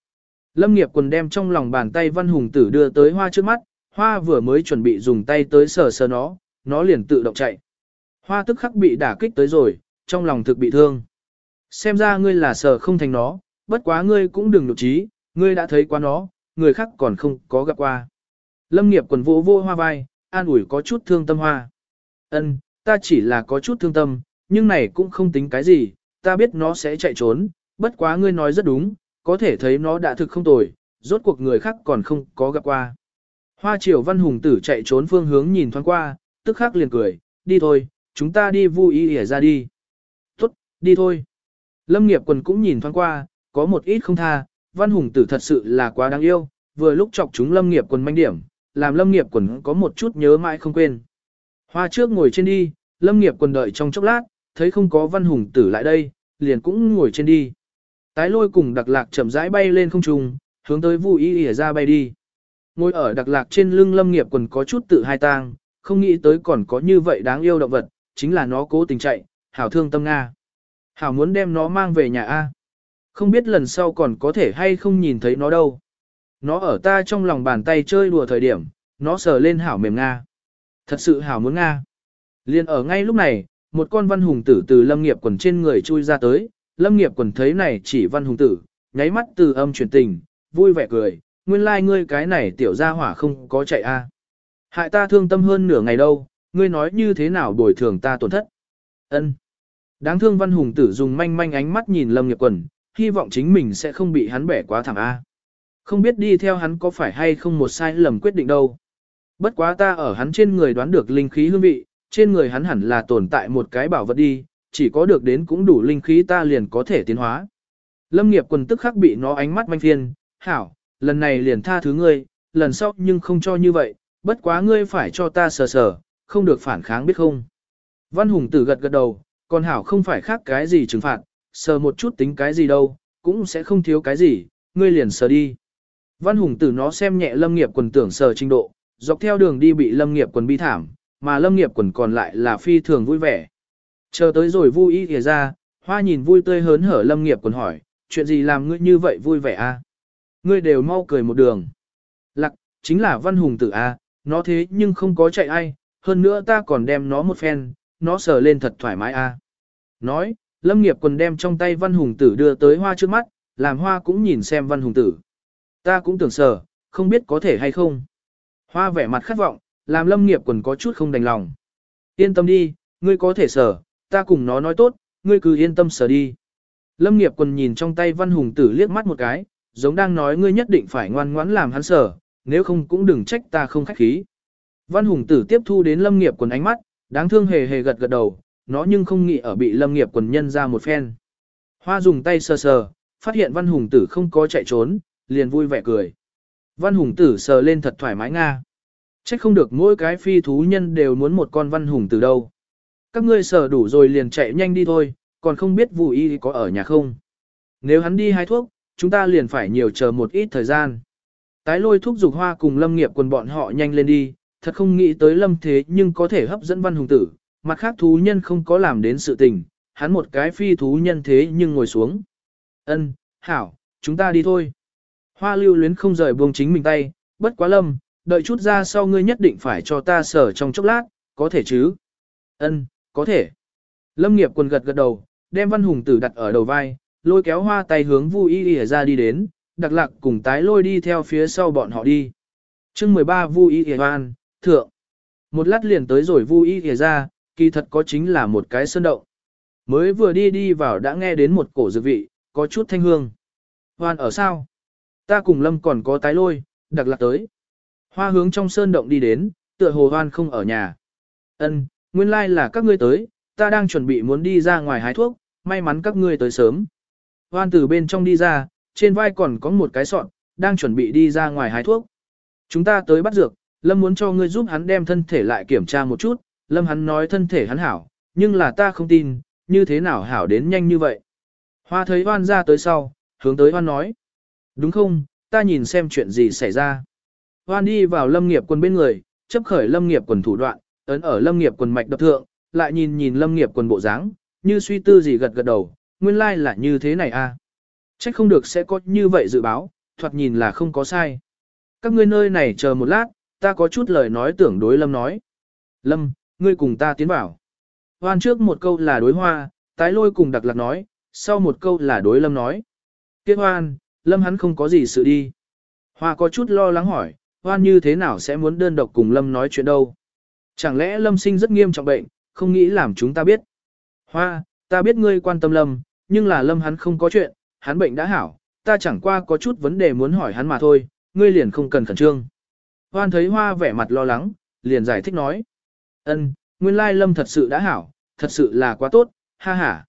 Lâm nghiệp quần đem trong lòng bàn tay văn hùng tử đưa tới hoa trước mắt, hoa vừa mới chuẩn bị dùng tay tới sờ sờ nó, nó liền tự động chạy. Hoa tức khắc bị đả kích tới rồi, trong lòng thực bị thương. Xem ra ngươi là sờ không thành nó, bất quá ngươi cũng đừng nụ trí, ngươi đã thấy qua nó, người khác còn không có gặp qua. Lâm nghiệp quần vô vô hoa vai, an ủi có chút thương tâm hoa. Ân, ta chỉ là có chút thương tâm, nhưng này cũng không tính cái gì, ta biết nó sẽ chạy trốn, bất quá ngươi nói rất đúng, có thể thấy nó đã thực không tồi, rốt cuộc người khác còn không có gặp qua. Hoa triều văn hùng tử chạy trốn phương hướng nhìn thoáng qua, tức khắc liền cười, đi thôi, chúng ta đi vui ý ra đi. Tốt, đi thôi. Lâm nghiệp quần cũng nhìn thoáng qua, có một ít không tha, văn hùng tử thật sự là quá đáng yêu, vừa lúc chọc chúng lâm nghiệp quần manh điểm, làm lâm nghiệp quần có một chút nhớ mãi không quên. Hoa trước ngồi trên đi, lâm nghiệp quần đợi trong chốc lát, thấy không có văn hùng tử lại đây, liền cũng ngồi trên đi. Tái lôi cùng đặc lạc chậm rãi bay lên không trung, hướng tới Vu Y ỉa ra bay đi. Ngồi ở đặc lạc trên lưng lâm nghiệp quần có chút tự hai tang, không nghĩ tới còn có như vậy đáng yêu động vật, chính là nó cố tình chạy, hảo thương tâm Nga. Hảo muốn đem nó mang về nhà A. Không biết lần sau còn có thể hay không nhìn thấy nó đâu. Nó ở ta trong lòng bàn tay chơi đùa thời điểm, nó sờ lên hảo mềm Nga. Thật sự hảo muốn Nga. Liên ở ngay lúc này, một con văn hùng tử từ lâm nghiệp quần trên người chui ra tới, lâm nghiệp quần thấy này chỉ văn hùng tử, nháy mắt từ âm truyền tình, vui vẻ cười, nguyên lai like ngươi cái này tiểu gia hỏa không có chạy a Hại ta thương tâm hơn nửa ngày đâu, ngươi nói như thế nào bồi thường ta tổn thất. ân Đáng thương văn hùng tử dùng manh manh ánh mắt nhìn lâm nghiệp quần, hy vọng chính mình sẽ không bị hắn bẻ quá thẳng A. Không biết đi theo hắn có phải hay không một sai lầm quyết định đâu. Bất quá ta ở hắn trên người đoán được linh khí hương vị, trên người hắn hẳn là tồn tại một cái bảo vật đi, chỉ có được đến cũng đủ linh khí ta liền có thể tiến hóa. Lâm nghiệp quần tức khắc bị nó ánh mắt manh phiên, hảo, lần này liền tha thứ ngươi, lần sau nhưng không cho như vậy, bất quá ngươi phải cho ta sờ sờ, không được phản kháng biết không. Văn Hùng tử gật gật đầu, còn hảo không phải khác cái gì trừng phạt, sờ một chút tính cái gì đâu, cũng sẽ không thiếu cái gì, ngươi liền sờ đi. Văn Hùng tử nó xem nhẹ lâm nghiệp quần tưởng sờ trình độ, dọc theo đường đi bị lâm nghiệp quần bi thảm, mà lâm nghiệp quần còn lại là phi thường vui vẻ. Chờ tới rồi vui ý kìa ra, hoa nhìn vui tươi hớn hở lâm nghiệp quần hỏi, chuyện gì làm ngươi như vậy vui vẻ a? Ngươi đều mau cười một đường. Lạc, chính là văn hùng tử a, nó thế nhưng không có chạy ai, hơn nữa ta còn đem nó một phen, nó sờ lên thật thoải mái a. Nói, lâm nghiệp quần đem trong tay văn hùng tử đưa tới hoa trước mắt, làm hoa cũng nhìn xem văn hùng tử. Ta cũng tưởng sờ, không biết có thể hay không. Hoa vẻ mặt khát vọng, làm lâm nghiệp quần có chút không đành lòng. Yên tâm đi, ngươi có thể sờ, ta cùng nó nói tốt, ngươi cứ yên tâm sở đi. Lâm nghiệp quần nhìn trong tay văn hùng tử liếc mắt một cái, giống đang nói ngươi nhất định phải ngoan ngoãn làm hắn sở, nếu không cũng đừng trách ta không khách khí. Văn hùng tử tiếp thu đến lâm nghiệp quần ánh mắt, đáng thương hề hề gật gật đầu, nó nhưng không nghĩ ở bị lâm nghiệp quần nhân ra một phen. Hoa dùng tay sờ sờ, phát hiện văn hùng tử không có chạy trốn, liền vui vẻ cười. Văn hùng tử sờ lên thật thoải mái nga. Trách không được mỗi cái phi thú nhân đều muốn một con văn hùng tử đâu. Các ngươi sở đủ rồi liền chạy nhanh đi thôi, còn không biết vụ y có ở nhà không. Nếu hắn đi hái thuốc, chúng ta liền phải nhiều chờ một ít thời gian. Tái lôi thuốc dục hoa cùng lâm nghiệp quần bọn họ nhanh lên đi, thật không nghĩ tới lâm thế nhưng có thể hấp dẫn văn hùng tử, mặt khác thú nhân không có làm đến sự tình, hắn một cái phi thú nhân thế nhưng ngồi xuống. Ân, hảo, chúng ta đi thôi. Hoa lưu luyến không rời buông chính mình tay, bất quá lâm, đợi chút ra sau ngươi nhất định phải cho ta sở trong chốc lát, có thể chứ? Ân, có thể. Lâm nghiệp quần gật gật đầu, đem văn hùng tử đặt ở đầu vai, lôi kéo hoa tay hướng Vu Y Y ra đi đến, đặc lạc cùng tái lôi đi theo phía sau bọn họ đi. chương 13 Vu Y Y Hoan, thượng. Một lát liền tới rồi Vu Y Y ra, kỳ thật có chính là một cái sơn động. Mới vừa đi đi vào đã nghe đến một cổ dược vị, có chút thanh hương. Hoan ở sao? Ta cùng Lâm còn có tái lôi, đặc lạc tới. Hoa hướng trong sơn động đi đến, tựa hồ hoan không ở nhà. Ân, nguyên lai like là các ngươi tới, ta đang chuẩn bị muốn đi ra ngoài hái thuốc, may mắn các ngươi tới sớm. Hoan từ bên trong đi ra, trên vai còn có một cái sọn, đang chuẩn bị đi ra ngoài hái thuốc. Chúng ta tới bắt dược, Lâm muốn cho ngươi giúp hắn đem thân thể lại kiểm tra một chút, Lâm hắn nói thân thể hắn hảo, nhưng là ta không tin, như thế nào hảo đến nhanh như vậy. Hoa thấy hoan ra tới sau, hướng tới hoan nói. Đúng không, ta nhìn xem chuyện gì xảy ra. Hoan đi vào lâm nghiệp quân bên người, chấp khởi lâm nghiệp quần thủ đoạn, ấn ở lâm nghiệp quần mạch đập thượng, lại nhìn nhìn lâm nghiệp quần bộ dáng, như suy tư gì gật gật đầu, nguyên lai like là như thế này à. Trách không được sẽ có như vậy dự báo, thoạt nhìn là không có sai. Các ngươi nơi này chờ một lát, ta có chút lời nói tưởng đối lâm nói. Lâm, ngươi cùng ta tiến vào. Hoan trước một câu là đối hoa, tái lôi cùng đặc lạc nói, sau một câu là đối lâm nói. kết hoan, lâm hắn không có gì sự đi. Hoa có chút lo lắng hỏi, hoan như thế nào sẽ muốn đơn độc cùng lâm nói chuyện đâu. Chẳng lẽ lâm sinh rất nghiêm trọng bệnh, không nghĩ làm chúng ta biết. Hoa, ta biết ngươi quan tâm lâm, nhưng là lâm hắn không có chuyện, hắn bệnh đã hảo, ta chẳng qua có chút vấn đề muốn hỏi hắn mà thôi, ngươi liền không cần khẩn trương. Hoan thấy hoa vẻ mặt lo lắng, liền giải thích nói. ân, nguyên lai lâm thật sự đã hảo, thật sự là quá tốt, ha ha.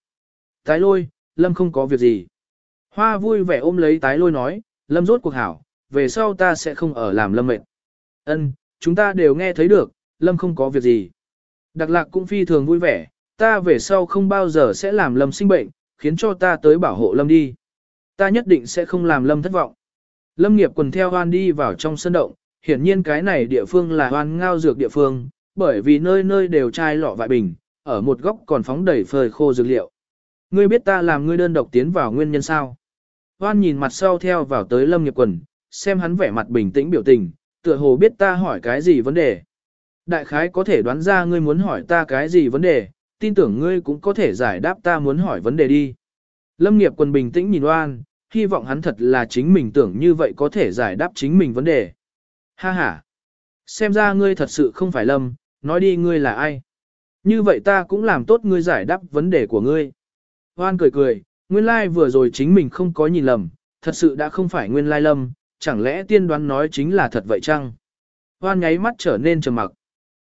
Tái lôi, lâm không có việc gì. Hoa vui vẻ ôm lấy tái lôi nói, lâm rốt cuộc hảo, về sau ta sẽ không ở làm lâm mệt. Ân, chúng ta đều nghe thấy được, lâm không có việc gì. Đặc lạc cũng phi thường vui vẻ, ta về sau không bao giờ sẽ làm lâm sinh bệnh, khiến cho ta tới bảo hộ lâm đi. Ta nhất định sẽ không làm lâm thất vọng. Lâm nghiệp quần theo hoan đi vào trong sân động, hiển nhiên cái này địa phương là hoan ngao dược địa phương, bởi vì nơi nơi đều chai lọ vại bình, ở một góc còn phóng đầy phơi khô dược liệu. Ngươi biết ta làm ngươi đơn độc tiến vào nguyên nhân sao? Hoan nhìn mặt sau theo vào tới lâm nghiệp quần, xem hắn vẻ mặt bình tĩnh biểu tình, tựa hồ biết ta hỏi cái gì vấn đề. Đại khái có thể đoán ra ngươi muốn hỏi ta cái gì vấn đề, tin tưởng ngươi cũng có thể giải đáp ta muốn hỏi vấn đề đi. Lâm nghiệp quần bình tĩnh nhìn oan, hy vọng hắn thật là chính mình tưởng như vậy có thể giải đáp chính mình vấn đề. Ha ha! Xem ra ngươi thật sự không phải Lâm, nói đi ngươi là ai. Như vậy ta cũng làm tốt ngươi giải đáp vấn đề của ngươi. Hoan cười cười, nguyên lai vừa rồi chính mình không có nhìn lầm, thật sự đã không phải nguyên lai lâm, chẳng lẽ tiên đoán nói chính là thật vậy chăng? Hoan nháy mắt trở nên trầm mặc.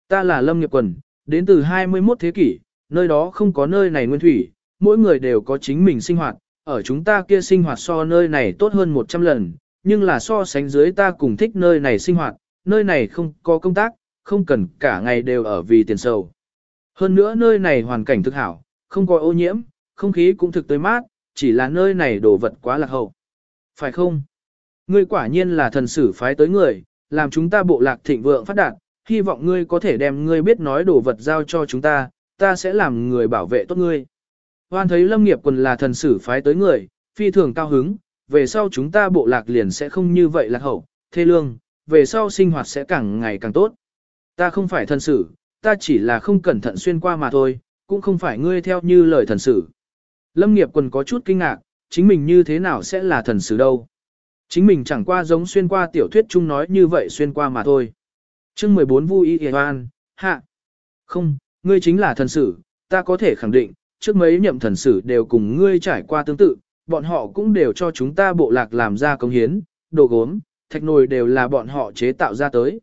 Ta là Lâm Nghiệp Quần, đến từ 21 thế kỷ, nơi đó không có nơi này nguyên thủy, mỗi người đều có chính mình sinh hoạt, ở chúng ta kia sinh hoạt so nơi này tốt hơn 100 lần, nhưng là so sánh dưới ta cùng thích nơi này sinh hoạt, nơi này không có công tác, không cần cả ngày đều ở vì tiền sầu. Hơn nữa nơi này hoàn cảnh thực hảo, không có ô nhiễm, không khí cũng thực tươi mát, chỉ là nơi này đồ vật quá lạc hậu. Phải không? Ngươi quả nhiên là thần sử phái tới người, làm chúng ta bộ lạc thịnh vượng phát đạt, hy vọng ngươi có thể đem ngươi biết nói đồ vật giao cho chúng ta, ta sẽ làm người bảo vệ tốt ngươi. Hoan thấy lâm nghiệp quần là thần sử phái tới người, phi thường cao hứng, về sau chúng ta bộ lạc liền sẽ không như vậy lạc hậu, thê lương, về sau sinh hoạt sẽ càng ngày càng tốt. Ta không phải thần sử, ta chỉ là không cẩn thận xuyên qua mà thôi, cũng không phải ngươi theo như lời thần sử. Lâm nghiệp quần có chút kinh ngạc, chính mình như thế nào sẽ là thần sử đâu. Chính mình chẳng qua giống xuyên qua tiểu thuyết chung nói như vậy xuyên qua mà thôi chương 14 vui y hoan, hạ. Không, ngươi chính là thần sử, ta có thể khẳng định, trước mấy nhậm thần sử đều cùng ngươi trải qua tương tự, bọn họ cũng đều cho chúng ta bộ lạc làm ra công hiến, đồ gốm, thạch nồi đều là bọn họ chế tạo ra tới.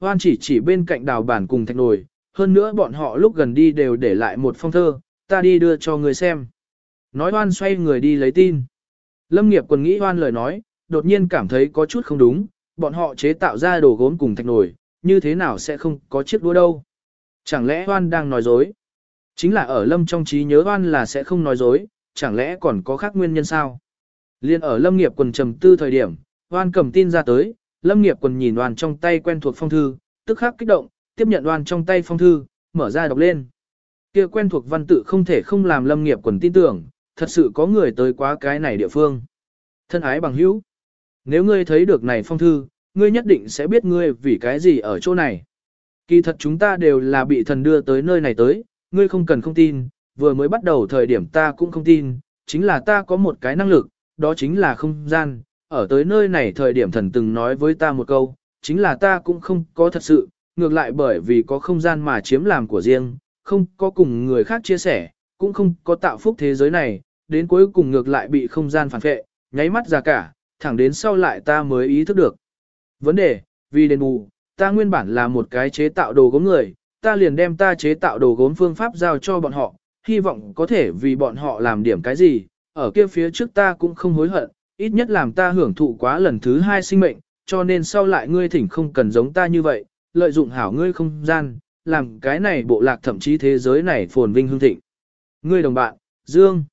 Hoan chỉ chỉ bên cạnh đào bản cùng thạch nồi, hơn nữa bọn họ lúc gần đi đều để lại một phong thơ, ta đi đưa cho người xem. Nói hoan xoay người đi lấy tin. Lâm nghiệp còn nghĩ hoan lời nói, đột nhiên cảm thấy có chút không đúng, bọn họ chế tạo ra đồ gốm cùng thạch nồi, như thế nào sẽ không có chiếc đũa đâu. Chẳng lẽ hoan đang nói dối? Chính là ở lâm trong trí nhớ hoan là sẽ không nói dối, chẳng lẽ còn có khác nguyên nhân sao? Liên ở lâm nghiệp quần trầm tư thời điểm, hoan cầm tin ra tới, lâm nghiệp quần nhìn Hoan trong tay quen thuộc phong thư, tức khắc kích động, tiếp nhận Hoan trong tay phong thư, mở ra đọc lên. Kia quen thuộc văn tự không thể không làm lâm nghiệp quần tin tưởng, thật sự có người tới quá cái này địa phương. Thân ái bằng hữu, nếu ngươi thấy được này phong thư, ngươi nhất định sẽ biết ngươi vì cái gì ở chỗ này. Kỳ thật chúng ta đều là bị thần đưa tới nơi này tới, ngươi không cần không tin, vừa mới bắt đầu thời điểm ta cũng không tin, chính là ta có một cái năng lực, đó chính là không gian, ở tới nơi này thời điểm thần từng nói với ta một câu, chính là ta cũng không có thật sự, ngược lại bởi vì có không gian mà chiếm làm của riêng, không có cùng người khác chia sẻ, cũng không có tạo phúc thế giới này, đến cuối cùng ngược lại bị không gian phản phệ, nháy mắt ra cả, thẳng đến sau lại ta mới ý thức được. Vấn đề, vì đền bù, ta nguyên bản là một cái chế tạo đồ gốm người, ta liền đem ta chế tạo đồ gốm phương pháp giao cho bọn họ, hy vọng có thể vì bọn họ làm điểm cái gì, ở kia phía trước ta cũng không hối hận, ít nhất làm ta hưởng thụ quá lần thứ hai sinh mệnh, cho nên sau lại ngươi thỉnh không cần giống ta như vậy, lợi dụng hảo ngươi không gian, làm cái này bộ lạc thậm chí thế giới này phồn vinh hương thịnh. Ngươi đồng bạn, Dương.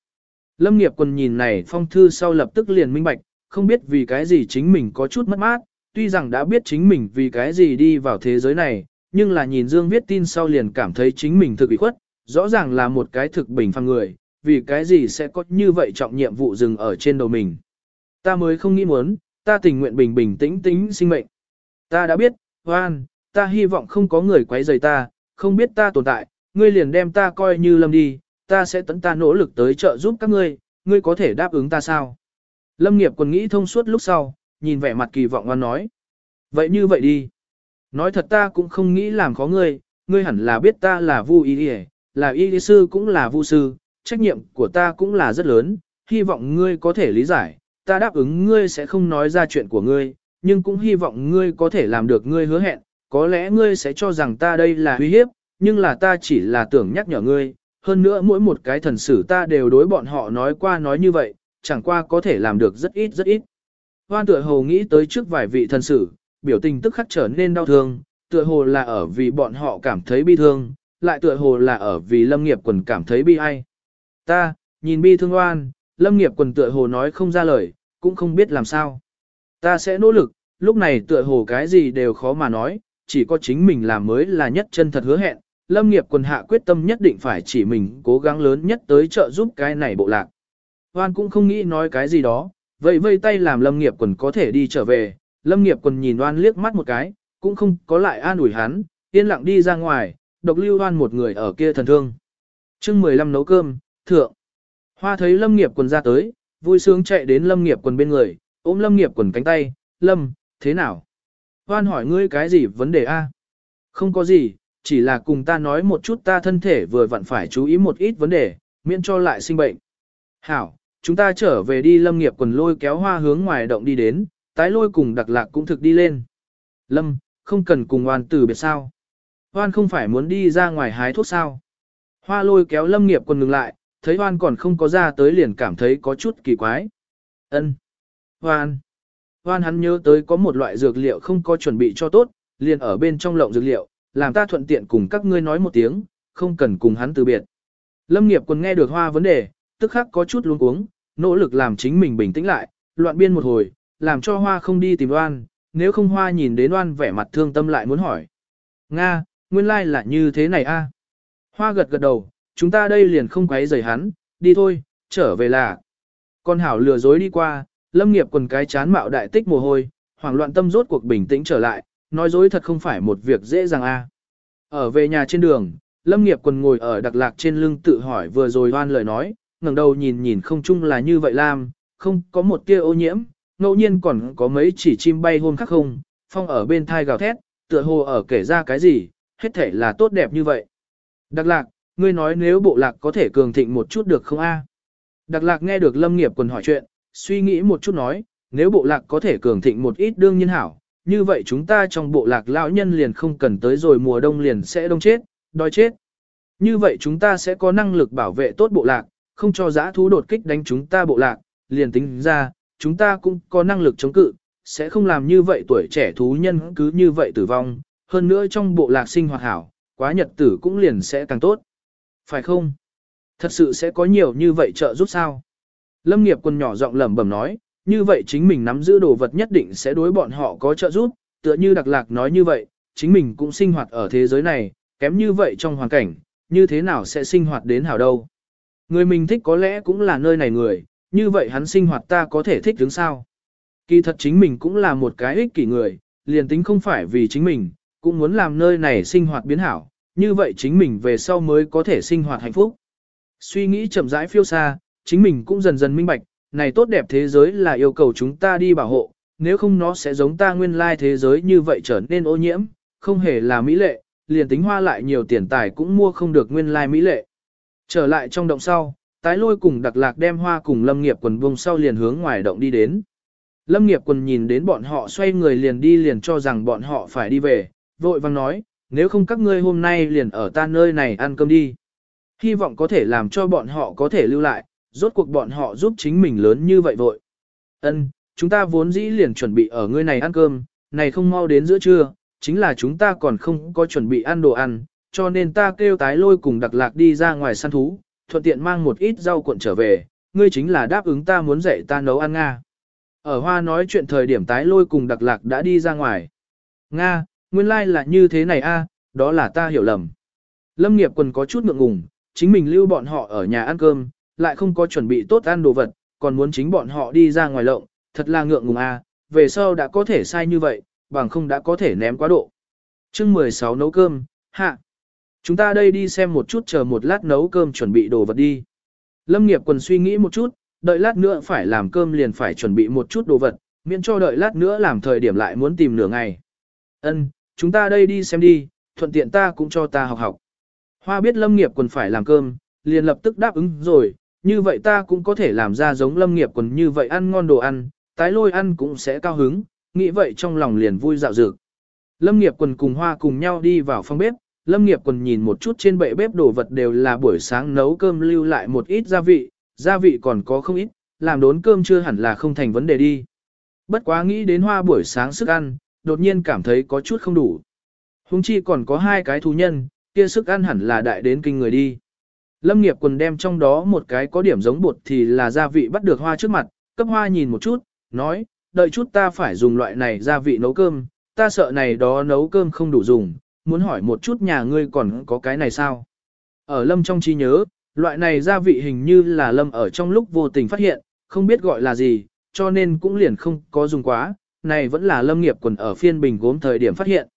Lâm nghiệp quân nhìn này phong thư sau lập tức liền minh bạch, không biết vì cái gì chính mình có chút mất mát, tuy rằng đã biết chính mình vì cái gì đi vào thế giới này, nhưng là nhìn Dương viết tin sau liền cảm thấy chính mình thực bị khuất, rõ ràng là một cái thực bình phàm người, vì cái gì sẽ có như vậy trọng nhiệm vụ dừng ở trên đầu mình. Ta mới không nghĩ muốn, ta tình nguyện bình bình tĩnh tĩnh sinh mệnh. Ta đã biết, hoan, ta hy vọng không có người quấy rầy ta, không biết ta tồn tại, ngươi liền đem ta coi như lâm đi, ta sẽ tận ta nỗ lực tới trợ giúp các ngươi, ngươi có thể đáp ứng ta sao? Lâm nghiệp còn nghĩ thông suốt lúc sau, nhìn vẻ mặt kỳ vọng hoan nói. Vậy như vậy đi. Nói thật ta cũng không nghĩ làm khó ngươi, ngươi hẳn là biết ta là vu y là y sư cũng là vu sư, trách nhiệm của ta cũng là rất lớn, hy vọng ngươi có thể lý giải, ta đáp ứng ngươi sẽ không nói ra chuyện của ngươi, nhưng cũng hy vọng ngươi có thể làm được ngươi hứa hẹn, có lẽ ngươi sẽ cho rằng ta đây là uy hiếp, nhưng là ta chỉ là tưởng nhắc nhở ngươi, hơn nữa mỗi một cái thần sử ta đều đối bọn họ nói qua nói như vậy, chẳng qua có thể làm được rất ít rất ít. Hoan tựa hồ nghĩ tới trước vài vị thần sử, biểu tình tức khắc trở nên đau thương, tựa hồ là ở vì bọn họ cảm thấy bi thương, lại tựa hồ là ở vì lâm nghiệp quần cảm thấy bi ai. Ta, nhìn bi thương hoan, lâm nghiệp quần tựa hồ nói không ra lời, cũng không biết làm sao. Ta sẽ nỗ lực, lúc này tựa hồ cái gì đều khó mà nói, chỉ có chính mình làm mới là nhất chân thật hứa hẹn. Lâm nghiệp quần hạ quyết tâm nhất định phải chỉ mình cố gắng lớn nhất tới trợ giúp cái này bộ lạc. Hoan cũng không nghĩ nói cái gì đó, vậy vây tay làm lâm nghiệp quần có thể đi trở về. Lâm nghiệp quần nhìn oan liếc mắt một cái, cũng không có lại an ủi hắn, yên lặng đi ra ngoài, độc lưu oan một người ở kia thần thương. chương 15 nấu cơm, thượng. Hoa thấy lâm nghiệp quần ra tới, vui sướng chạy đến lâm nghiệp quần bên người, ôm lâm nghiệp quần cánh tay, lâm, thế nào? Hoan hỏi ngươi cái gì vấn đề a? Không có gì, chỉ là cùng ta nói một chút ta thân thể vừa vặn phải chú ý một ít vấn đề, miễn cho lại sinh bệnh. Hảo, chúng ta trở về đi lâm nghiệp quần lôi kéo hoa hướng ngoài động đi đến, tái lôi cùng đặc lạc cũng thực đi lên. Lâm, không cần cùng oan tử biệt sao. Hoan không phải muốn đi ra ngoài hái thuốc sao. Hoa lôi kéo lâm nghiệp quần ngừng lại, thấy hoan còn không có ra tới liền cảm thấy có chút kỳ quái. ân Hoan. Hoan hắn nhớ tới có một loại dược liệu không có chuẩn bị cho tốt, liền ở bên trong lộng dược liệu, làm ta thuận tiện cùng các ngươi nói một tiếng, không cần cùng hắn từ biệt. Lâm nghiệp quần nghe được hoa vấn đề, tức khắc có chút luống cuống, nỗ lực làm chính mình bình tĩnh lại, loạn biên một hồi, làm cho hoa không đi tìm đoan, nếu không hoa nhìn đến đoan vẻ mặt thương tâm lại muốn hỏi. Nga, nguyên lai like là như thế này a. Hoa gật gật đầu, chúng ta đây liền không quấy rầy hắn, đi thôi, trở về là. Con hảo lừa dối đi qua, lâm nghiệp quần cái chán mạo đại tích mồ hôi, hoảng loạn tâm rốt cuộc bình tĩnh trở lại, nói dối thật không phải một việc dễ dàng a. Ở về nhà trên đường, lâm nghiệp quần ngồi ở đặc lạc trên lưng tự hỏi vừa rồi hoan lời nói, ngẩng đầu nhìn nhìn không chung là như vậy lam, không có một tia ô nhiễm, ngẫu nhiên còn có mấy chỉ chim bay hôm khác không, phong ở bên thai gào thét, tựa hồ ở kể ra cái gì, hết thể là tốt đẹp như vậy. Đặc lạc, ngươi nói nếu bộ lạc có thể cường thịnh một chút được không a? Đặc lạc nghe được lâm nghiệp quần hỏi chuyện, suy nghĩ một chút nói, nếu bộ lạc có thể cường thịnh một ít đương nhiên hảo, như vậy chúng ta trong bộ lạc lão nhân liền không cần tới rồi mùa đông liền sẽ đông chết, đói chết. Như vậy chúng ta sẽ có năng lực bảo vệ tốt bộ lạc, không cho giã thú đột kích đánh chúng ta bộ lạc, liền tính ra, chúng ta cũng có năng lực chống cự, sẽ không làm như vậy tuổi trẻ thú nhân cứ như vậy tử vong, hơn nữa trong bộ lạc sinh hoạt hảo, quá nhật tử cũng liền sẽ càng tốt. Phải không? Thật sự sẽ có nhiều như vậy trợ giúp sao? Lâm nghiệp quân nhỏ giọng lẩm bẩm nói, như vậy chính mình nắm giữ đồ vật nhất định sẽ đối bọn họ có trợ giúp, tựa như Đặc Lạc nói như vậy, chính mình cũng sinh hoạt ở thế giới này, kém như vậy trong hoàn cảnh, như thế nào sẽ sinh hoạt đến hảo đâu. Người mình thích có lẽ cũng là nơi này người, như vậy hắn sinh hoạt ta có thể thích đứng sao. Kỳ thật chính mình cũng là một cái ích kỷ người, liền tính không phải vì chính mình, cũng muốn làm nơi này sinh hoạt biến hảo, như vậy chính mình về sau mới có thể sinh hoạt hạnh phúc. Suy nghĩ chậm rãi phiêu xa, chính mình cũng dần dần minh bạch, này tốt đẹp thế giới là yêu cầu chúng ta đi bảo hộ, nếu không nó sẽ giống ta nguyên lai thế giới như vậy trở nên ô nhiễm, không hề là mỹ lệ, liền tính hoa lại nhiều tiền tài cũng mua không được nguyên lai mỹ lệ. Trở lại trong động sau, tái lôi cùng đặc lạc đem hoa cùng lâm nghiệp quần vùng sau liền hướng ngoài động đi đến. Lâm nghiệp quần nhìn đến bọn họ xoay người liền đi liền cho rằng bọn họ phải đi về, vội vang nói, nếu không các ngươi hôm nay liền ở ta nơi này ăn cơm đi. Hy vọng có thể làm cho bọn họ có thể lưu lại, rốt cuộc bọn họ giúp chính mình lớn như vậy vội. Ân, chúng ta vốn dĩ liền chuẩn bị ở ngươi này ăn cơm, này không mau đến giữa trưa, chính là chúng ta còn không có chuẩn bị ăn đồ ăn, cho nên ta kêu tái lôi cùng đặc lạc đi ra ngoài săn thú, thuận tiện mang một ít rau cuộn trở về, ngươi chính là đáp ứng ta muốn dạy ta nấu ăn Nga. Ở hoa nói chuyện thời điểm tái lôi cùng đặc lạc đã đi ra ngoài. Nga, nguyên lai like là như thế này a, đó là ta hiểu lầm. Lâm nghiệp quần có chút ngượng ngùng, chính mình lưu bọn họ ở nhà ăn cơm, lại không có chuẩn bị tốt ăn đồ vật, còn muốn chính bọn họ đi ra ngoài lộng, thật là ngượng ngùng a, về sau đã có thể sai như vậy, bằng không đã có thể ném quá độ. chương 16 nấu cơm, hạ. Chúng ta đây đi xem một chút chờ một lát nấu cơm chuẩn bị đồ vật đi. Lâm nghiệp quần suy nghĩ một chút, đợi lát nữa phải làm cơm liền phải chuẩn bị một chút đồ vật, miễn cho đợi lát nữa làm thời điểm lại muốn tìm nửa ngày. Ân, chúng ta đây đi xem đi, thuận tiện ta cũng cho ta học học. Hoa biết lâm nghiệp quần phải làm cơm, liền lập tức đáp ứng rồi, như vậy ta cũng có thể làm ra giống lâm nghiệp quần như vậy ăn ngon đồ ăn, tái lôi ăn cũng sẽ cao hứng, nghĩ vậy trong lòng liền vui dạo dược. Lâm nghiệp quần cùng hoa cùng nhau đi vào phòng bếp, lâm nghiệp quần nhìn một chút trên bệ bếp đồ vật đều là buổi sáng nấu cơm lưu lại một ít gia vị, gia vị còn có không ít, làm đốn cơm chưa hẳn là không thành vấn đề đi. Bất quá nghĩ đến hoa buổi sáng sức ăn, đột nhiên cảm thấy có chút không đủ. Hùng chi còn có hai cái thú nhân, kia sức ăn hẳn là đại đến kinh người đi. Lâm nghiệp quần đem trong đó một cái có điểm giống bột thì là gia vị bắt được hoa trước mặt, cấp hoa nhìn một chút, nói, đợi chút ta phải dùng loại này gia vị nấu cơm, ta sợ này đó nấu cơm không đủ dùng, muốn hỏi một chút nhà ngươi còn có cái này sao? Ở lâm trong trí nhớ, loại này gia vị hình như là lâm ở trong lúc vô tình phát hiện, không biết gọi là gì, cho nên cũng liền không có dùng quá, này vẫn là lâm nghiệp quần ở phiên bình gốm thời điểm phát hiện.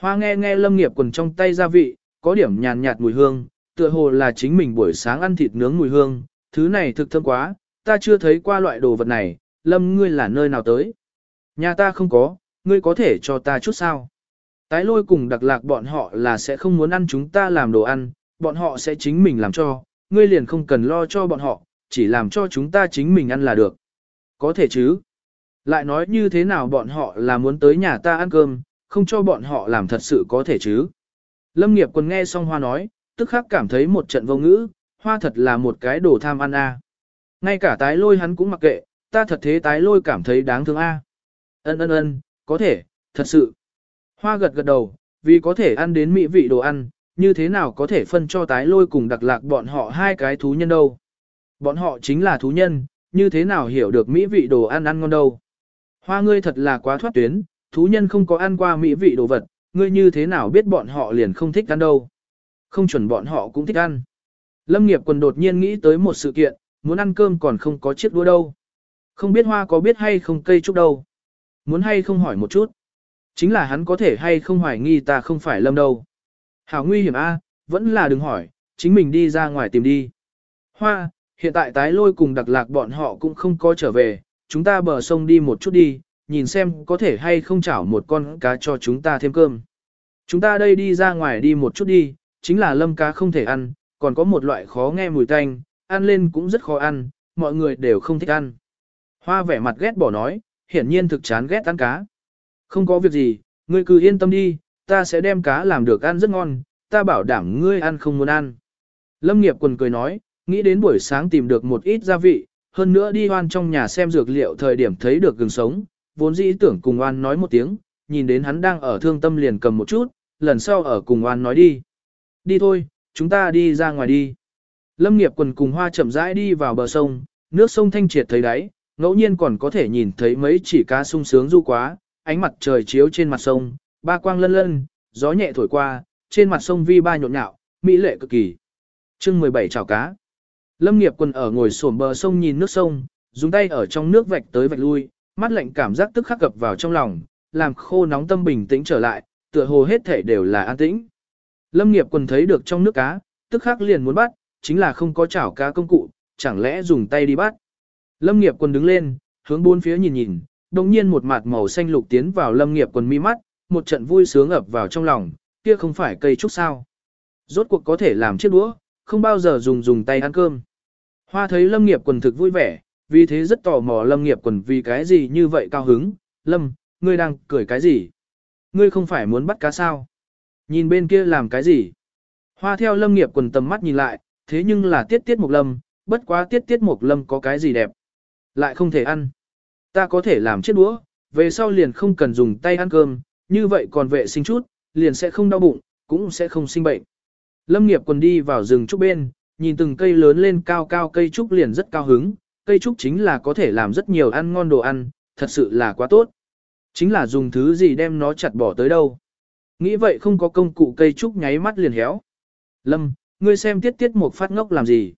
Hoa nghe nghe lâm nghiệp quần trong tay gia vị, có điểm nhàn nhạt mùi hương, tựa hồ là chính mình buổi sáng ăn thịt nướng mùi hương, thứ này thực thơm quá, ta chưa thấy qua loại đồ vật này, lâm ngươi là nơi nào tới. Nhà ta không có, ngươi có thể cho ta chút sao. Tái lôi cùng đặc lạc bọn họ là sẽ không muốn ăn chúng ta làm đồ ăn, bọn họ sẽ chính mình làm cho, ngươi liền không cần lo cho bọn họ, chỉ làm cho chúng ta chính mình ăn là được. Có thể chứ. Lại nói như thế nào bọn họ là muốn tới nhà ta ăn cơm, không cho bọn họ làm thật sự có thể chứ. Lâm nghiệp quân nghe xong hoa nói, tức khắc cảm thấy một trận vô ngữ, hoa thật là một cái đồ tham ăn a. Ngay cả tái lôi hắn cũng mặc kệ, ta thật thế tái lôi cảm thấy đáng thương a. Ân ân ân, có thể, thật sự. Hoa gật gật đầu, vì có thể ăn đến mỹ vị đồ ăn, như thế nào có thể phân cho tái lôi cùng đặc lạc bọn họ hai cái thú nhân đâu. Bọn họ chính là thú nhân, như thế nào hiểu được mỹ vị đồ ăn ăn ngon đâu. Hoa ngươi thật là quá thoát tuyến, thú nhân không có ăn qua mỹ vị đồ vật, ngươi như thế nào biết bọn họ liền không thích ăn đâu. Không chuẩn bọn họ cũng thích ăn. Lâm nghiệp quần đột nhiên nghĩ tới một sự kiện, muốn ăn cơm còn không có chiếc đũa đâu. Không biết hoa có biết hay không cây trúc đâu. Muốn hay không hỏi một chút. Chính là hắn có thể hay không hoài nghi ta không phải lâm đâu. Hảo nguy hiểm a, vẫn là đừng hỏi, chính mình đi ra ngoài tìm đi. Hoa, hiện tại tái lôi cùng đặc lạc bọn họ cũng không có trở về, chúng ta bờ sông đi một chút đi, nhìn xem có thể hay không chảo một con cá cho chúng ta thêm cơm. Chúng ta đây đi ra ngoài đi một chút đi, chính là lâm cá không thể ăn, còn có một loại khó nghe mùi tanh, ăn lên cũng rất khó ăn, mọi người đều không thích ăn. Hoa vẻ mặt ghét bỏ nói, hiển nhiên thực chán ghét ăn cá. Không có việc gì, ngươi cứ yên tâm đi, ta sẽ đem cá làm được ăn rất ngon, ta bảo đảm ngươi ăn không muốn ăn. Lâm nghiệp quần cười nói, nghĩ đến buổi sáng tìm được một ít gia vị, hơn nữa đi hoan trong nhà xem dược liệu thời điểm thấy được gừng sống, vốn dĩ tưởng cùng oan nói một tiếng, nhìn đến hắn đang ở thương tâm liền cầm một chút, lần sau ở cùng oan nói đi. Đi thôi, chúng ta đi ra ngoài đi. Lâm nghiệp quần cùng hoa chậm rãi đi vào bờ sông, nước sông thanh triệt thấy đáy, ngẫu nhiên còn có thể nhìn thấy mấy chỉ cá sung sướng du quá, ánh mặt trời chiếu trên mặt sông, ba quang lân lân, gió nhẹ thổi qua, trên mặt sông vi ba nhộn nhạo, mỹ lệ cực kỳ. chương 17 chào cá. Lâm nghiệp Quân ở ngồi xổm bờ sông nhìn nước sông, dùng tay ở trong nước vạch tới vạch lui, mắt lạnh cảm giác tức khắc cập vào trong lòng, làm khô nóng tâm bình tĩnh trở lại, tựa hồ hết thể đều là an tĩnh. Lâm nghiệp Quân thấy được trong nước cá, tức khắc liền muốn bắt, chính là không có chảo cá công cụ, chẳng lẽ dùng tay đi bắt. Lâm nghiệp Quân đứng lên, hướng bốn phía nhìn nhìn, đồng nhiên một mặt màu xanh lục tiến vào lâm nghiệp quần mi mắt, một trận vui sướng ập vào trong lòng, kia không phải cây trúc sao. Rốt cuộc có thể làm chiếc đũa, không bao giờ dùng dùng tay ăn cơm. Hoa thấy lâm nghiệp quần thực vui vẻ, vì thế rất tò mò lâm nghiệp quần vì cái gì như vậy cao hứng. Lâm, ngươi đang cười cái gì? Ngươi không phải muốn bắt cá sao? Nhìn bên kia làm cái gì? Hoa theo lâm nghiệp quần tầm mắt nhìn lại, thế nhưng là tiết tiết mục lâm, bất quá tiết tiết mục lâm có cái gì đẹp? Lại không thể ăn. Ta có thể làm chiếc đũa, về sau liền không cần dùng tay ăn cơm, như vậy còn vệ sinh chút, liền sẽ không đau bụng, cũng sẽ không sinh bệnh. Lâm nghiệp quần đi vào rừng trúc bên, nhìn từng cây lớn lên cao cao cây trúc liền rất cao hứng, cây trúc chính là có thể làm rất nhiều ăn ngon đồ ăn, thật sự là quá tốt. Chính là dùng thứ gì đem nó chặt bỏ tới đâu. Nghĩ vậy không có công cụ cây trúc nháy mắt liền héo. Lâm, ngươi xem tiết tiết một phát ngốc làm gì.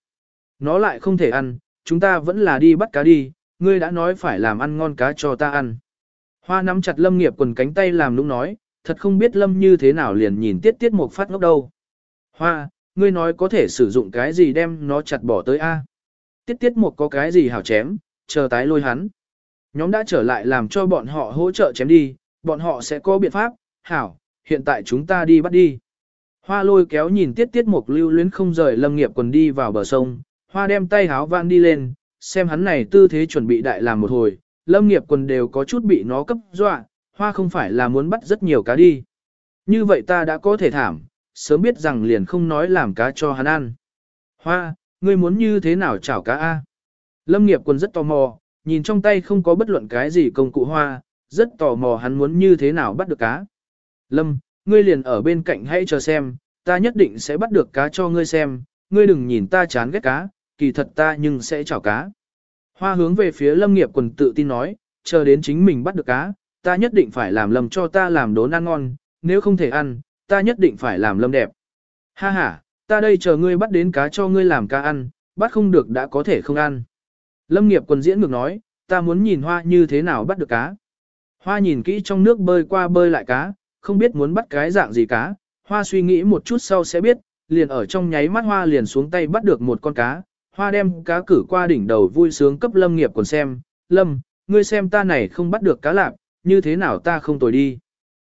Nó lại không thể ăn, chúng ta vẫn là đi bắt cá đi, ngươi đã nói phải làm ăn ngon cá cho ta ăn. Hoa nắm chặt lâm nghiệp quần cánh tay làm nũng nói, thật không biết lâm như thế nào liền nhìn tiết tiết một phát ngốc đâu. Hoa, ngươi nói có thể sử dụng cái gì đem nó chặt bỏ tới A. Tiết tiết một có cái gì hảo chém, chờ tái lôi hắn. Nhóm đã trở lại làm cho bọn họ hỗ trợ chém đi, bọn họ sẽ có biện pháp, hảo, hiện tại chúng ta đi bắt đi. Hoa lôi kéo nhìn tiết tiết mục lưu luyến không rời lâm nghiệp quần đi vào bờ sông, hoa đem tay háo vang đi lên, xem hắn này tư thế chuẩn bị đại làm một hồi, lâm nghiệp quần đều có chút bị nó cấp dọa, hoa không phải là muốn bắt rất nhiều cá đi. Như vậy ta đã có thể thảm, sớm biết rằng liền không nói làm cá cho hắn ăn. Hoa, ngươi muốn như thế nào chảo cá A? Lâm nghiệp quần rất tò mò, nhìn trong tay không có bất luận cái gì công cụ hoa, rất tò mò hắn muốn như thế nào bắt được cá. Lâm, ngươi liền ở bên cạnh hãy chờ xem, ta nhất định sẽ bắt được cá cho ngươi xem, ngươi đừng nhìn ta chán ghét cá, kỳ thật ta nhưng sẽ chảo cá. Hoa hướng về phía lâm nghiệp quần tự tin nói, chờ đến chính mình bắt được cá, ta nhất định phải làm lâm cho ta làm đốn ăn ngon, nếu không thể ăn, ta nhất định phải làm lâm đẹp. Ha ha, ta đây chờ ngươi bắt đến cá cho ngươi làm cá ăn, bắt không được đã có thể không ăn. Lâm nghiệp quần diễn ngược nói, ta muốn nhìn hoa như thế nào bắt được cá. Hoa nhìn kỹ trong nước bơi qua bơi lại cá, không biết muốn bắt cái dạng gì cá, hoa suy nghĩ một chút sau sẽ biết, liền ở trong nháy mắt hoa liền xuống tay bắt được một con cá, hoa đem cá cử qua đỉnh đầu vui sướng cấp lâm nghiệp còn xem, lâm, ngươi xem ta này không bắt được cá lạp, như thế nào ta không tồi đi.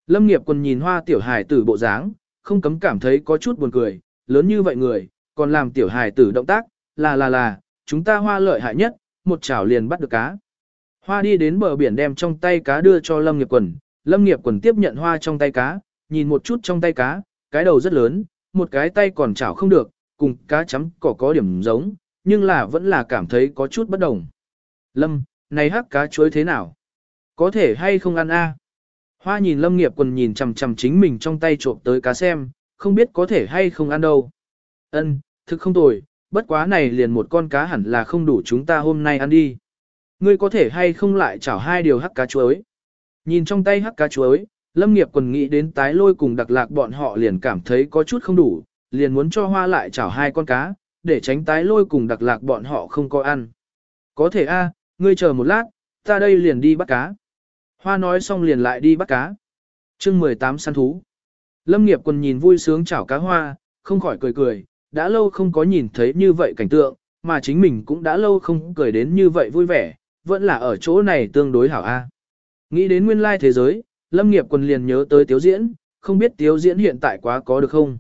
Lâm nghiệp còn nhìn hoa tiểu hài tử bộ dáng, không cấm cảm thấy có chút buồn cười, lớn như vậy người, còn làm tiểu hài tử động tác, là là là, chúng ta hoa lợi hại nhất, một chảo liền bắt được cá. Hoa đi đến bờ biển đem trong tay cá đưa cho Lâm nghiệp quần, Lâm nghiệp quần tiếp nhận hoa trong tay cá, nhìn một chút trong tay cá, cái đầu rất lớn, một cái tay còn chảo không được, cùng cá chấm cỏ có điểm giống, nhưng là vẫn là cảm thấy có chút bất đồng. Lâm, này hắc cá chuối thế nào? Có thể hay không ăn a? Hoa nhìn lâm nghiệp quần nhìn chằm chằm chính mình trong tay trộm tới cá xem, không biết có thể hay không ăn đâu. Ân, thực không tồi, bất quá này liền một con cá hẳn là không đủ chúng ta hôm nay ăn đi. Ngươi có thể hay không lại chảo hai điều hắc cá chuối. Nhìn trong tay hắc cá chuối, Lâm nghiệp quần nghĩ đến tái lôi cùng đặc lạc bọn họ liền cảm thấy có chút không đủ, liền muốn cho hoa lại chảo hai con cá, để tránh tái lôi cùng đặc lạc bọn họ không có ăn. Có thể a, ngươi chờ một lát, ta đây liền đi bắt cá. Hoa nói xong liền lại đi bắt cá. chương 18 săn thú. Lâm nghiệp quần nhìn vui sướng chảo cá hoa, không khỏi cười cười, đã lâu không có nhìn thấy như vậy cảnh tượng, mà chính mình cũng đã lâu không cười đến như vậy vui vẻ, vẫn là ở chỗ này tương đối hảo a. Nghĩ đến nguyên lai thế giới, Lâm nghiệp quần liền nhớ tới tiếu diễn, không biết tiếu diễn hiện tại quá có được không.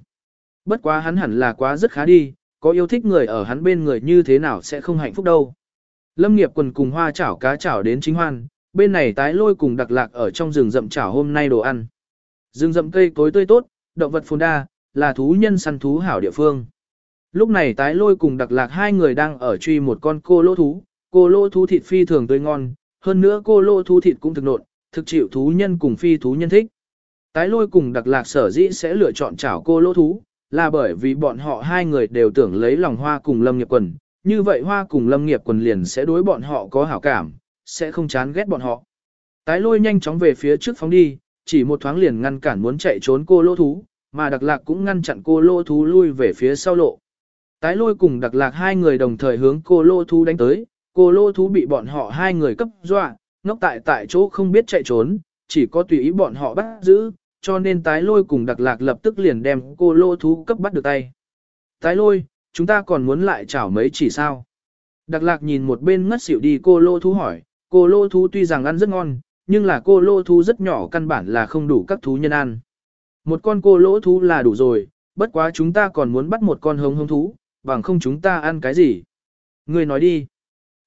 Bất quá hắn hẳn là quá rất khá đi, có yêu thích người ở hắn bên người như thế nào sẽ không hạnh phúc đâu. Lâm nghiệp quần cùng hoa chảo cá chảo đến chính hoan, bên này tái lôi cùng đặc lạc ở trong rừng rậm chảo hôm nay đồ ăn. Rừng rậm cây cối tươi tốt, động vật phồn đa, là thú nhân săn thú hảo địa phương. Lúc này tái lôi cùng đặc lạc hai người đang ở truy một con cô lô thú, cô lô thú thịt phi thường tươi ngon, hơn nữa cô lô thú thịt cũng thực nộn, thực chịu thú nhân cùng phi thú nhân thích. Tái lôi cùng đặc lạc sở dĩ sẽ lựa chọn chảo cô lô thú, là bởi vì bọn họ hai người đều tưởng lấy lòng hoa cùng lâm nghiệp quần, như vậy hoa cùng lâm nghiệp quần liền sẽ đối bọn họ có hảo cảm, sẽ không chán ghét bọn họ. Tái lôi nhanh chóng về phía trước phóng đi, chỉ một thoáng liền ngăn cản muốn chạy trốn cô lô thú, mà đặc lạc cũng ngăn chặn cô lô thú lui về phía sau lộ. Tái lôi cùng đặc lạc hai người đồng thời hướng cô lô thú đánh tới, cô lô thú bị bọn họ hai người cấp dọa, ngốc tại tại chỗ không biết chạy trốn, chỉ có tùy ý bọn họ bắt giữ, cho nên tái lôi cùng đặc lạc lập tức liền đem cô lô thú cấp bắt được tay. Tái lôi, chúng ta còn muốn lại chảo mấy chỉ sao? Đặc lạc nhìn một bên ngất xỉu đi cô lô thú hỏi, cô lô thú tuy rằng ăn rất ngon, nhưng là cô lô thú rất nhỏ căn bản là không đủ các thú nhân ăn. Một con cô lô thú là đủ rồi, bất quá chúng ta còn muốn bắt một con hống hống thú, bằng không chúng ta ăn cái gì? Người nói đi.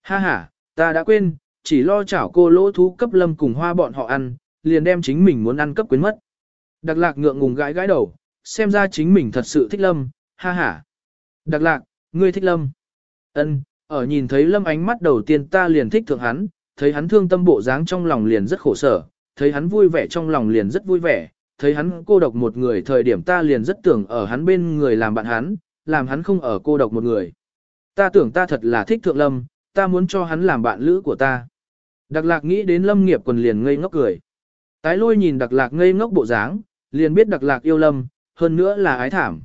Ha ha, ta đã quên, chỉ lo chảo cô lô thú cấp lâm cùng hoa bọn họ ăn, liền đem chính mình muốn ăn cấp quyến mất. Đặc lạc ngượng ngùng gãi gãi đầu, xem ra chính mình thật sự thích lâm, ha ha. Đặc lạc, ngươi thích lâm. Ân, ở nhìn thấy lâm ánh mắt đầu tiên ta liền thích thượng hắn, thấy hắn thương tâm bộ dáng trong lòng liền rất khổ sở, thấy hắn vui vẻ trong lòng liền rất vui vẻ, thấy hắn cô độc một người thời điểm ta liền rất tưởng ở hắn bên người làm bạn hắn, làm hắn không ở cô độc một người. Ta tưởng ta thật là thích thượng lâm, ta muốn cho hắn làm bạn lữ của ta. Đặc lạc nghĩ đến lâm nghiệp quần liền ngây ngốc cười. Tái lôi nhìn đặc lạc ngây ngốc bộ dáng, liền biết đặc lạc yêu lâm, hơn nữa là ái thảm.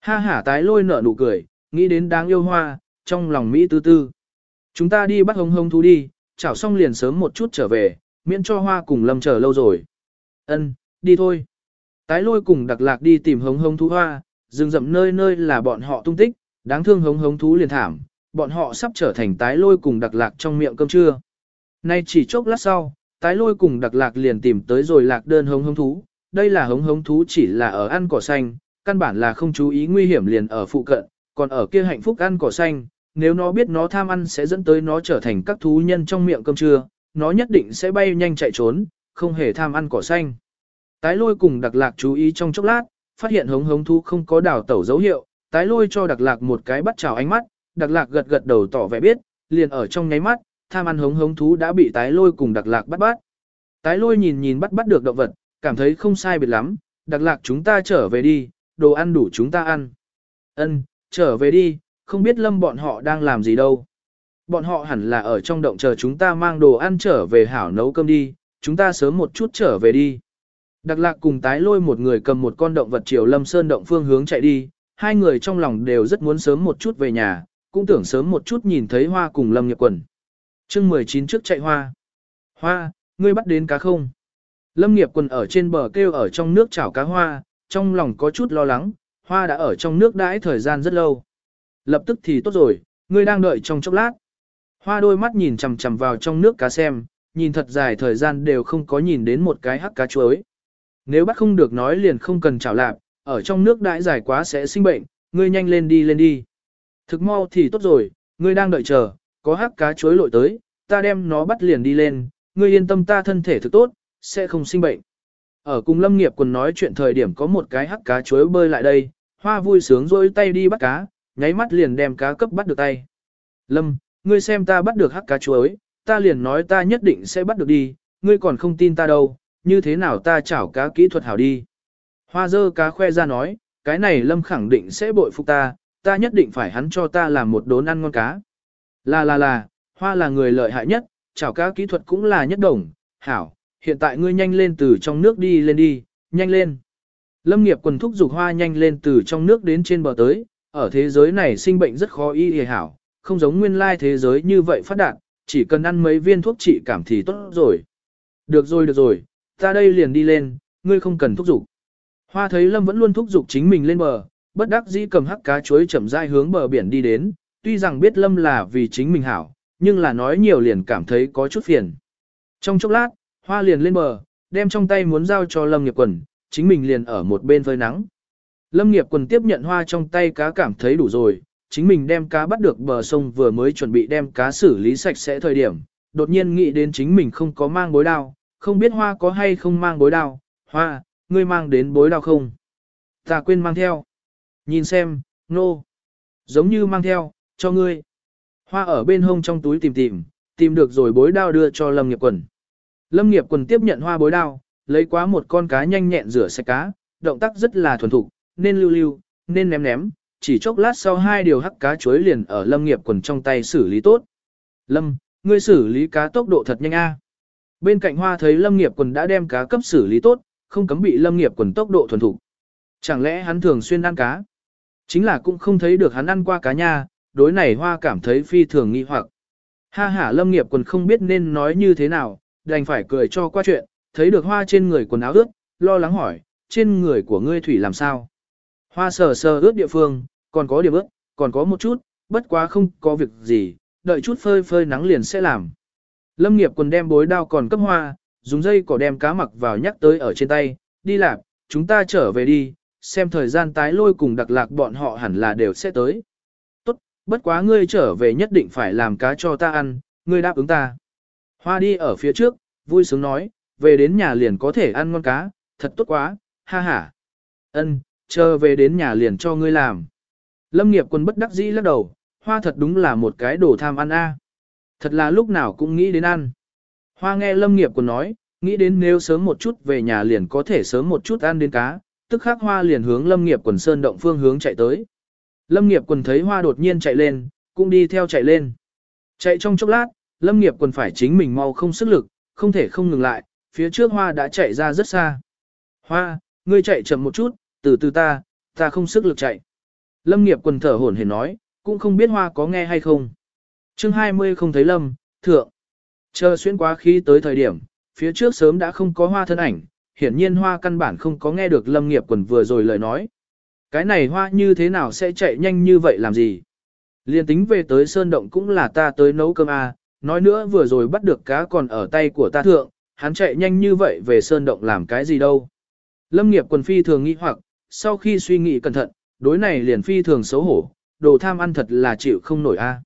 Ha hả tái lôi nở nụ cười, nghĩ đến đáng yêu hoa, trong lòng Mỹ tư tư. Chúng ta đi bắt hông hông thú đi, chảo xong liền sớm một chút trở về, miễn cho hoa cùng lâm chờ lâu rồi. Ân, đi thôi. Tái lôi cùng đặc lạc đi tìm hống hống thú hoa, rừng rậm nơi nơi là bọn họ tung tích, đáng thương hống hống thú liền thảm, bọn họ sắp trở thành tái lôi cùng đặc lạc trong miệng cơm trưa. Nay chỉ chốc lát sau, tái lôi cùng đặc lạc liền tìm tới rồi lạc đơn hống hống thú, đây là hống hống thú chỉ là ở ăn cỏ xanh, căn bản là không chú ý nguy hiểm liền ở phụ cận, còn ở kia hạnh phúc ăn cỏ xanh, nếu nó biết nó tham ăn sẽ dẫn tới nó trở thành các thú nhân trong miệng cơm trưa, nó nhất định sẽ bay nhanh chạy trốn, không hề tham ăn cỏ xanh. Tái lôi cùng đặc lạc chú ý trong chốc lát, phát hiện hống hống thú không có đào tẩu dấu hiệu, tái lôi cho đặc lạc một cái bắt chào ánh mắt, đặc lạc gật gật đầu tỏ vẻ biết, liền ở trong nháy mắt, tham ăn hống hống thú đã bị tái lôi cùng đặc lạc bắt bắt. Tái lôi nhìn nhìn bắt bắt được động vật, cảm thấy không sai biệt lắm, đặc lạc chúng ta trở về đi, đồ ăn đủ chúng ta ăn. Ân, trở về đi, không biết lâm bọn họ đang làm gì đâu. Bọn họ hẳn là ở trong động chờ chúng ta mang đồ ăn trở về hảo nấu cơm đi, chúng ta sớm một chút trở về đi. Đặc lạc cùng tái lôi một người cầm một con động vật chiều lâm sơn động phương hướng chạy đi, hai người trong lòng đều rất muốn sớm một chút về nhà, cũng tưởng sớm một chút nhìn thấy hoa cùng lâm nghiệp quần. chương 19 trước chạy hoa. Hoa, ngươi bắt đến cá không? Lâm nghiệp quần ở trên bờ kêu ở trong nước chảo cá hoa, trong lòng có chút lo lắng, hoa đã ở trong nước đãi thời gian rất lâu. Lập tức thì tốt rồi, ngươi đang đợi trong chốc lát. Hoa đôi mắt nhìn chằm chằm vào trong nước cá xem, nhìn thật dài thời gian đều không có nhìn đến một cái hắc cá chuối. Nếu bắt không được nói liền không cần chảo lạp, ở trong nước đãi dài quá sẽ sinh bệnh, ngươi nhanh lên đi lên đi. Thực mau thì tốt rồi, ngươi đang đợi chờ, có hắc cá chuối lội tới, ta đem nó bắt liền đi lên, ngươi yên tâm ta thân thể thực tốt, sẽ không sinh bệnh. Ở cùng lâm nghiệp quần nói chuyện thời điểm có một cái hắc cá chuối bơi lại đây, hoa vui sướng rôi tay đi bắt cá, nháy mắt liền đem cá cấp bắt được tay. Lâm, ngươi xem ta bắt được hắc cá chuối, ta liền nói ta nhất định sẽ bắt được đi, ngươi còn không tin ta đâu, như thế nào ta chảo cá kỹ thuật hảo đi. Hoa dơ cá khoe ra nói, cái này Lâm khẳng định sẽ bội phục ta, ta nhất định phải hắn cho ta làm một đốn ăn ngon cá. Là là là, hoa là người lợi hại nhất, chảo cá kỹ thuật cũng là nhất đồng, hảo, hiện tại ngươi nhanh lên từ trong nước đi lên đi, nhanh lên. Lâm nghiệp quần thúc dục hoa nhanh lên từ trong nước đến trên bờ tới, ở thế giới này sinh bệnh rất khó y hề hảo, không giống nguyên lai thế giới như vậy phát đạt, chỉ cần ăn mấy viên thuốc trị cảm thì tốt rồi. Được rồi được rồi, ta đây liền đi lên, ngươi không cần thúc dục. Hoa thấy Lâm vẫn luôn thúc dục chính mình lên bờ, bất đắc dĩ cầm hắc cá chuối chậm rãi hướng bờ biển đi đến, tuy rằng biết Lâm là vì chính mình hảo, nhưng là nói nhiều liền cảm thấy có chút phiền. Trong chốc lát, Hoa liền lên bờ, đem trong tay muốn giao cho Lâm Nghiệp Quần, chính mình liền ở một bên phơi nắng. Lâm Nghiệp Quần tiếp nhận Hoa trong tay cá cảm thấy đủ rồi, chính mình đem cá bắt được bờ sông vừa mới chuẩn bị đem cá xử lý sạch sẽ thời điểm, đột nhiên nghĩ đến chính mình không có mang bối đao, không biết Hoa có hay không mang bối đao. Hoa, ngươi mang đến bối đao không? Ta quên mang theo. Nhìn xem, nô. No. Giống như mang theo, cho ngươi. Hoa ở bên hông trong túi tìm tìm, tìm được rồi bối đao đưa cho Lâm Nghiệp Quần. Lâm nghiệp quần tiếp nhận hoa bối đao, lấy quá một con cá nhanh nhẹn rửa sạch cá, động tác rất là thuần thục, nên lưu lưu, nên ném ném, chỉ chốc lát sau hai điều hắc cá chuối liền ở lâm nghiệp quần trong tay xử lý tốt. Lâm, ngươi xử lý cá tốc độ thật nhanh a. Bên cạnh hoa thấy lâm nghiệp quần đã đem cá cấp xử lý tốt, không cấm bị lâm nghiệp quần tốc độ thuần thục. Chẳng lẽ hắn thường xuyên ăn cá? Chính là cũng không thấy được hắn ăn qua cá nha, đối này hoa cảm thấy phi thường nghi hoặc. Ha ha lâm nghiệp quần không biết nên nói như thế nào, đành phải cười cho qua chuyện, thấy được hoa trên người quần áo ướt, lo lắng hỏi, trên người của ngươi thủy làm sao? Hoa sờ sờ ướt địa phương, còn có điểm ướt, còn có một chút, bất quá không có việc gì, đợi chút phơi phơi nắng liền sẽ làm. Lâm nghiệp quần đem bối đao còn cấp hoa, dùng dây cỏ đem cá mặc vào nhắc tới ở trên tay, đi làm, chúng ta trở về đi, xem thời gian tái lôi cùng đặc lạc bọn họ hẳn là đều sẽ tới. Tốt, bất quá ngươi trở về nhất định phải làm cá cho ta ăn, ngươi đáp ứng ta. Hoa đi ở phía trước, vui sướng nói, về đến nhà liền có thể ăn ngon cá, thật tốt quá, ha ha. Ân, chờ về đến nhà liền cho ngươi làm. Lâm nghiệp quân bất đắc dĩ lắc đầu, hoa thật đúng là một cái đồ tham ăn a. Thật là lúc nào cũng nghĩ đến ăn. Hoa nghe lâm nghiệp quân nói, nghĩ đến nếu sớm một chút về nhà liền có thể sớm một chút ăn đến cá, tức khắc hoa liền hướng lâm nghiệp quần sơn động phương hướng chạy tới. Lâm nghiệp quần thấy hoa đột nhiên chạy lên, cũng đi theo chạy lên. Chạy trong chốc lát, lâm nghiệp quần phải chính mình mau không sức lực, không thể không ngừng lại, phía trước hoa đã chạy ra rất xa. Hoa, ngươi chạy chậm một chút, từ từ ta, ta không sức lực chạy. Lâm nghiệp quần thở hổn hển nói, cũng không biết hoa có nghe hay không. chương 20 không thấy lâm, thượng. Chờ xuyên quá khí tới thời điểm, phía trước sớm đã không có hoa thân ảnh, hiển nhiên hoa căn bản không có nghe được lâm nghiệp quần vừa rồi lời nói. Cái này hoa như thế nào sẽ chạy nhanh như vậy làm gì? Liên tính về tới sơn động cũng là ta tới nấu cơm à, nói nữa vừa rồi bắt được cá còn ở tay của ta thượng, hắn chạy nhanh như vậy về sơn động làm cái gì đâu. Lâm nghiệp quần phi thường nghĩ hoặc, sau khi suy nghĩ cẩn thận, đối này liền phi thường xấu hổ, đồ tham ăn thật là chịu không nổi a.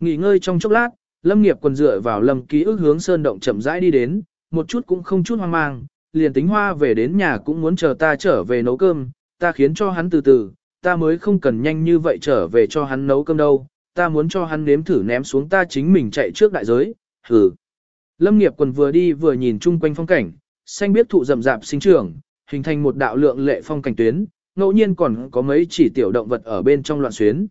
Nghỉ ngơi trong chốc lát, Lâm nghiệp quần dựa vào lâm ký ức hướng sơn động chậm rãi đi đến, một chút cũng không chút hoang mang, liền tính hoa về đến nhà cũng muốn chờ ta trở về nấu cơm, ta khiến cho hắn từ từ, ta mới không cần nhanh như vậy trở về cho hắn nấu cơm đâu, ta muốn cho hắn nếm thử ném xuống ta chính mình chạy trước đại giới, hừ. Lâm nghiệp quần vừa đi vừa nhìn chung quanh phong cảnh, xanh biết thụ rậm rạp sinh trưởng, hình thành một đạo lượng lệ phong cảnh tuyến, ngẫu nhiên còn có mấy chỉ tiểu động vật ở bên trong loạn xuyến.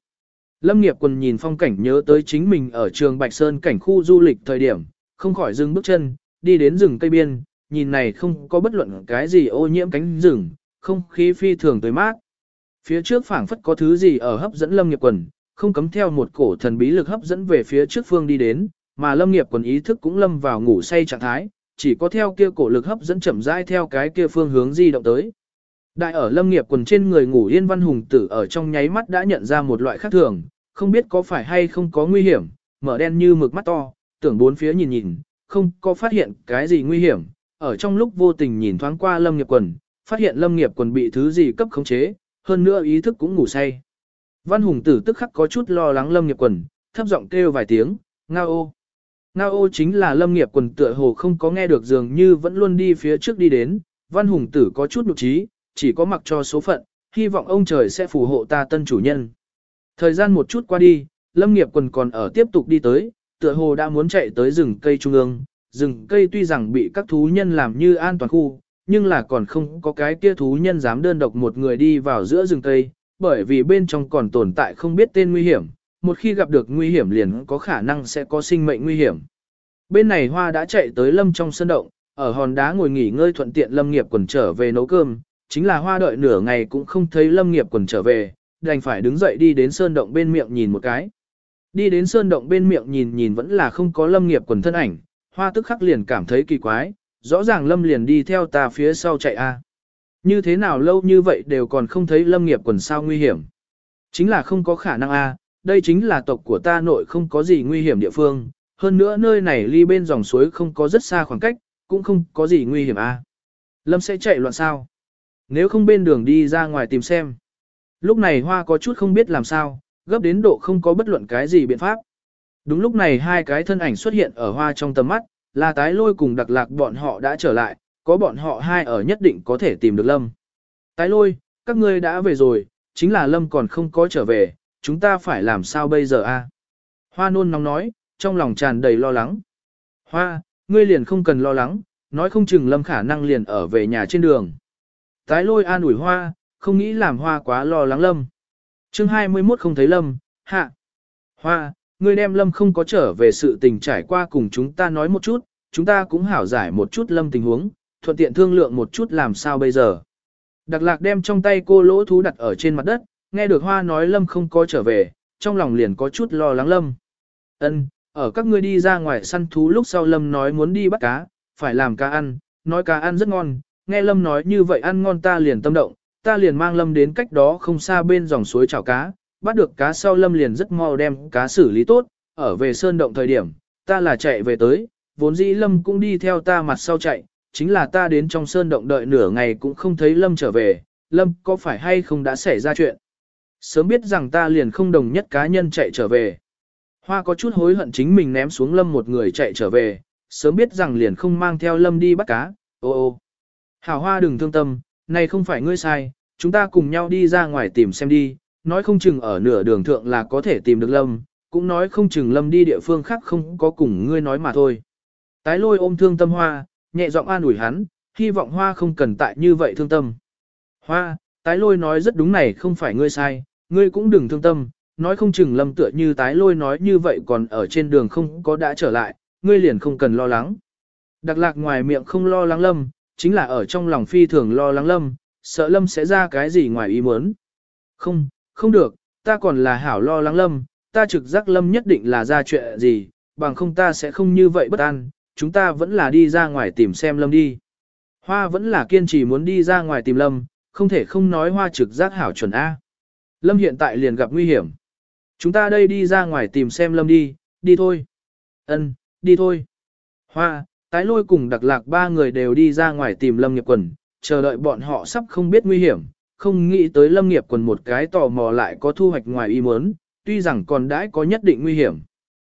Lâm nghiệp quần nhìn phong cảnh nhớ tới chính mình ở trường Bạch Sơn cảnh khu du lịch thời điểm, không khỏi dừng bước chân, đi đến rừng cây biên, nhìn này không có bất luận cái gì ô nhiễm cánh rừng, không khí phi thường tới mát. Phía trước phảng phất có thứ gì ở hấp dẫn Lâm nghiệp quần, không cấm theo một cổ thần bí lực hấp dẫn về phía trước phương đi đến, mà lâm nghiệp quần ý thức cũng lâm vào ngủ say trạng thái, chỉ có theo kia cổ lực hấp dẫn chậm rãi theo cái kia phương hướng di động tới. Đại ở lâm nghiệp quần trên người ngủ yên văn hùng tử ở trong nháy mắt đã nhận ra một loại khác thường, không biết có phải hay không có nguy hiểm, mở đen như mực mắt to, tưởng bốn phía nhìn nhìn, không có phát hiện cái gì nguy hiểm, ở trong lúc vô tình nhìn thoáng qua lâm nghiệp quần, phát hiện lâm nghiệp quần bị thứ gì cấp khống chế, hơn nữa ý thức cũng ngủ say. Văn Hùng Tử tức khắc có chút lo lắng Lâm Nghiệp Quần, thấp giọng kêu vài tiếng, ngao ô. Ngao ô chính là Lâm Nghiệp Quần tựa hồ không có nghe được dường như vẫn luôn đi phía trước đi đến, Văn Hùng Tử có chút nhục trí, chỉ có mặc cho số phận, hy vọng ông trời sẽ phù hộ ta tân chủ nhân. Thời gian một chút qua đi, Lâm Nghiệp Quần còn ở tiếp tục đi tới, tựa hồ đã muốn chạy tới rừng cây trung ương, rừng cây tuy rằng bị các thú nhân làm như an toàn khu, nhưng là còn không có cái kia thú nhân dám đơn độc một người đi vào giữa rừng cây, bởi vì bên trong còn tồn tại không biết tên nguy hiểm, một khi gặp được nguy hiểm liền có khả năng sẽ có sinh mệnh nguy hiểm. Bên này hoa đã chạy tới lâm trong sân động, ở hòn đá ngồi nghỉ ngơi thuận tiện lâm nghiệp quần trở về nấu cơm, chính là hoa đợi nửa ngày cũng không thấy lâm nghiệp quần trở về, đành phải đứng dậy đi đến sơn động bên miệng nhìn một cái. Đi đến sơn động bên miệng nhìn nhìn vẫn là không có lâm nghiệp quần thân ảnh, hoa tức khắc liền cảm thấy kỳ quái, rõ ràng lâm liền đi theo ta phía sau chạy a. Như thế nào lâu như vậy đều còn không thấy lâm nghiệp quần sao nguy hiểm. Chính là không có khả năng a, đây chính là tộc của ta nội không có gì nguy hiểm địa phương, hơn nữa nơi này ly bên dòng suối không có rất xa khoảng cách, cũng không có gì nguy hiểm a. Lâm sẽ chạy loạn sao? Nếu không bên đường đi ra ngoài tìm xem. Lúc này hoa có chút không biết làm sao, gấp đến độ không có bất luận cái gì biện pháp. Đúng lúc này hai cái thân ảnh xuất hiện ở hoa trong tầm mắt, là tái lôi cùng đặc lạc bọn họ đã trở lại, có bọn họ hai ở nhất định có thể tìm được Lâm. Tái lôi, các ngươi đã về rồi, chính là Lâm còn không có trở về, chúng ta phải làm sao bây giờ a? Hoa nôn nóng nói, trong lòng tràn đầy lo lắng. Hoa, ngươi liền không cần lo lắng, nói không chừng Lâm khả năng liền ở về nhà trên đường. Tái lôi an ủi Hoa, không nghĩ làm Hoa quá lo lắng Lâm. chương 21 không thấy Lâm, hạ. Hoa, ngươi đem Lâm không có trở về sự tình trải qua cùng chúng ta nói một chút, chúng ta cũng hảo giải một chút Lâm tình huống, thuận tiện thương lượng một chút làm sao bây giờ. Đặc lạc đem trong tay cô lỗ thú đặt ở trên mặt đất, nghe được hoa nói Lâm không có trở về, trong lòng liền có chút lo lắng Lâm. Ân, ở các ngươi đi ra ngoài săn thú lúc sau Lâm nói muốn đi bắt cá, phải làm cá ăn, nói cá ăn rất ngon, nghe Lâm nói như vậy ăn ngon ta liền tâm động, ta liền mang Lâm đến cách đó không xa bên dòng suối chảo cá, bắt được cá sau Lâm liền rất mau đem cá xử lý tốt, ở về sơn động thời điểm, ta là chạy về tới, vốn dĩ Lâm cũng đi theo ta mặt sau chạy, chính là ta đến trong sơn động đợi nửa ngày cũng không thấy Lâm trở về, Lâm có phải hay không đã xảy ra chuyện. Sớm biết rằng ta liền không đồng nhất cá nhân chạy trở về. Hoa có chút hối hận chính mình ném xuống Lâm một người chạy trở về, sớm biết rằng liền không mang theo Lâm đi bắt cá, ô ô. Hảo Hoa đừng thương tâm, này không phải ngươi sai, chúng ta cùng nhau đi ra ngoài tìm xem đi, nói không chừng ở nửa đường thượng là có thể tìm được Lâm, cũng nói không chừng Lâm đi địa phương khác không có cùng ngươi nói mà thôi. Tái lôi ôm thương tâm Hoa, nhẹ giọng an ủi hắn, hy vọng Hoa không cần tại như vậy thương tâm. Hoa, tái lôi nói rất đúng này không phải ngươi sai, ngươi cũng đừng thương tâm, nói không chừng lâm tựa như tái lôi nói như vậy còn ở trên đường không có đã trở lại, ngươi liền không cần lo lắng. Đặc lạc ngoài miệng không lo lắng lâm, chính là ở trong lòng phi thường lo lắng lâm, sợ lâm sẽ ra cái gì ngoài ý muốn. Không, không được, ta còn là hảo lo lắng lâm, ta trực giác lâm nhất định là ra chuyện gì, bằng không ta sẽ không như vậy bất an, chúng ta vẫn là đi ra ngoài tìm xem lâm đi. Hoa vẫn là kiên trì muốn đi ra ngoài tìm lâm, không thể không nói hoa trực giác hảo chuẩn A. Lâm hiện tại liền gặp nguy hiểm. Chúng ta đây đi ra ngoài tìm xem Lâm đi, đi thôi. Ân, đi thôi. Hoa, tái lôi cùng đặc lạc ba người đều đi ra ngoài tìm Lâm nghiệp quần, chờ đợi bọn họ sắp không biết nguy hiểm, không nghĩ tới Lâm nghiệp quần một cái tò mò lại có thu hoạch ngoài ý muốn, tuy rằng còn đãi có nhất định nguy hiểm.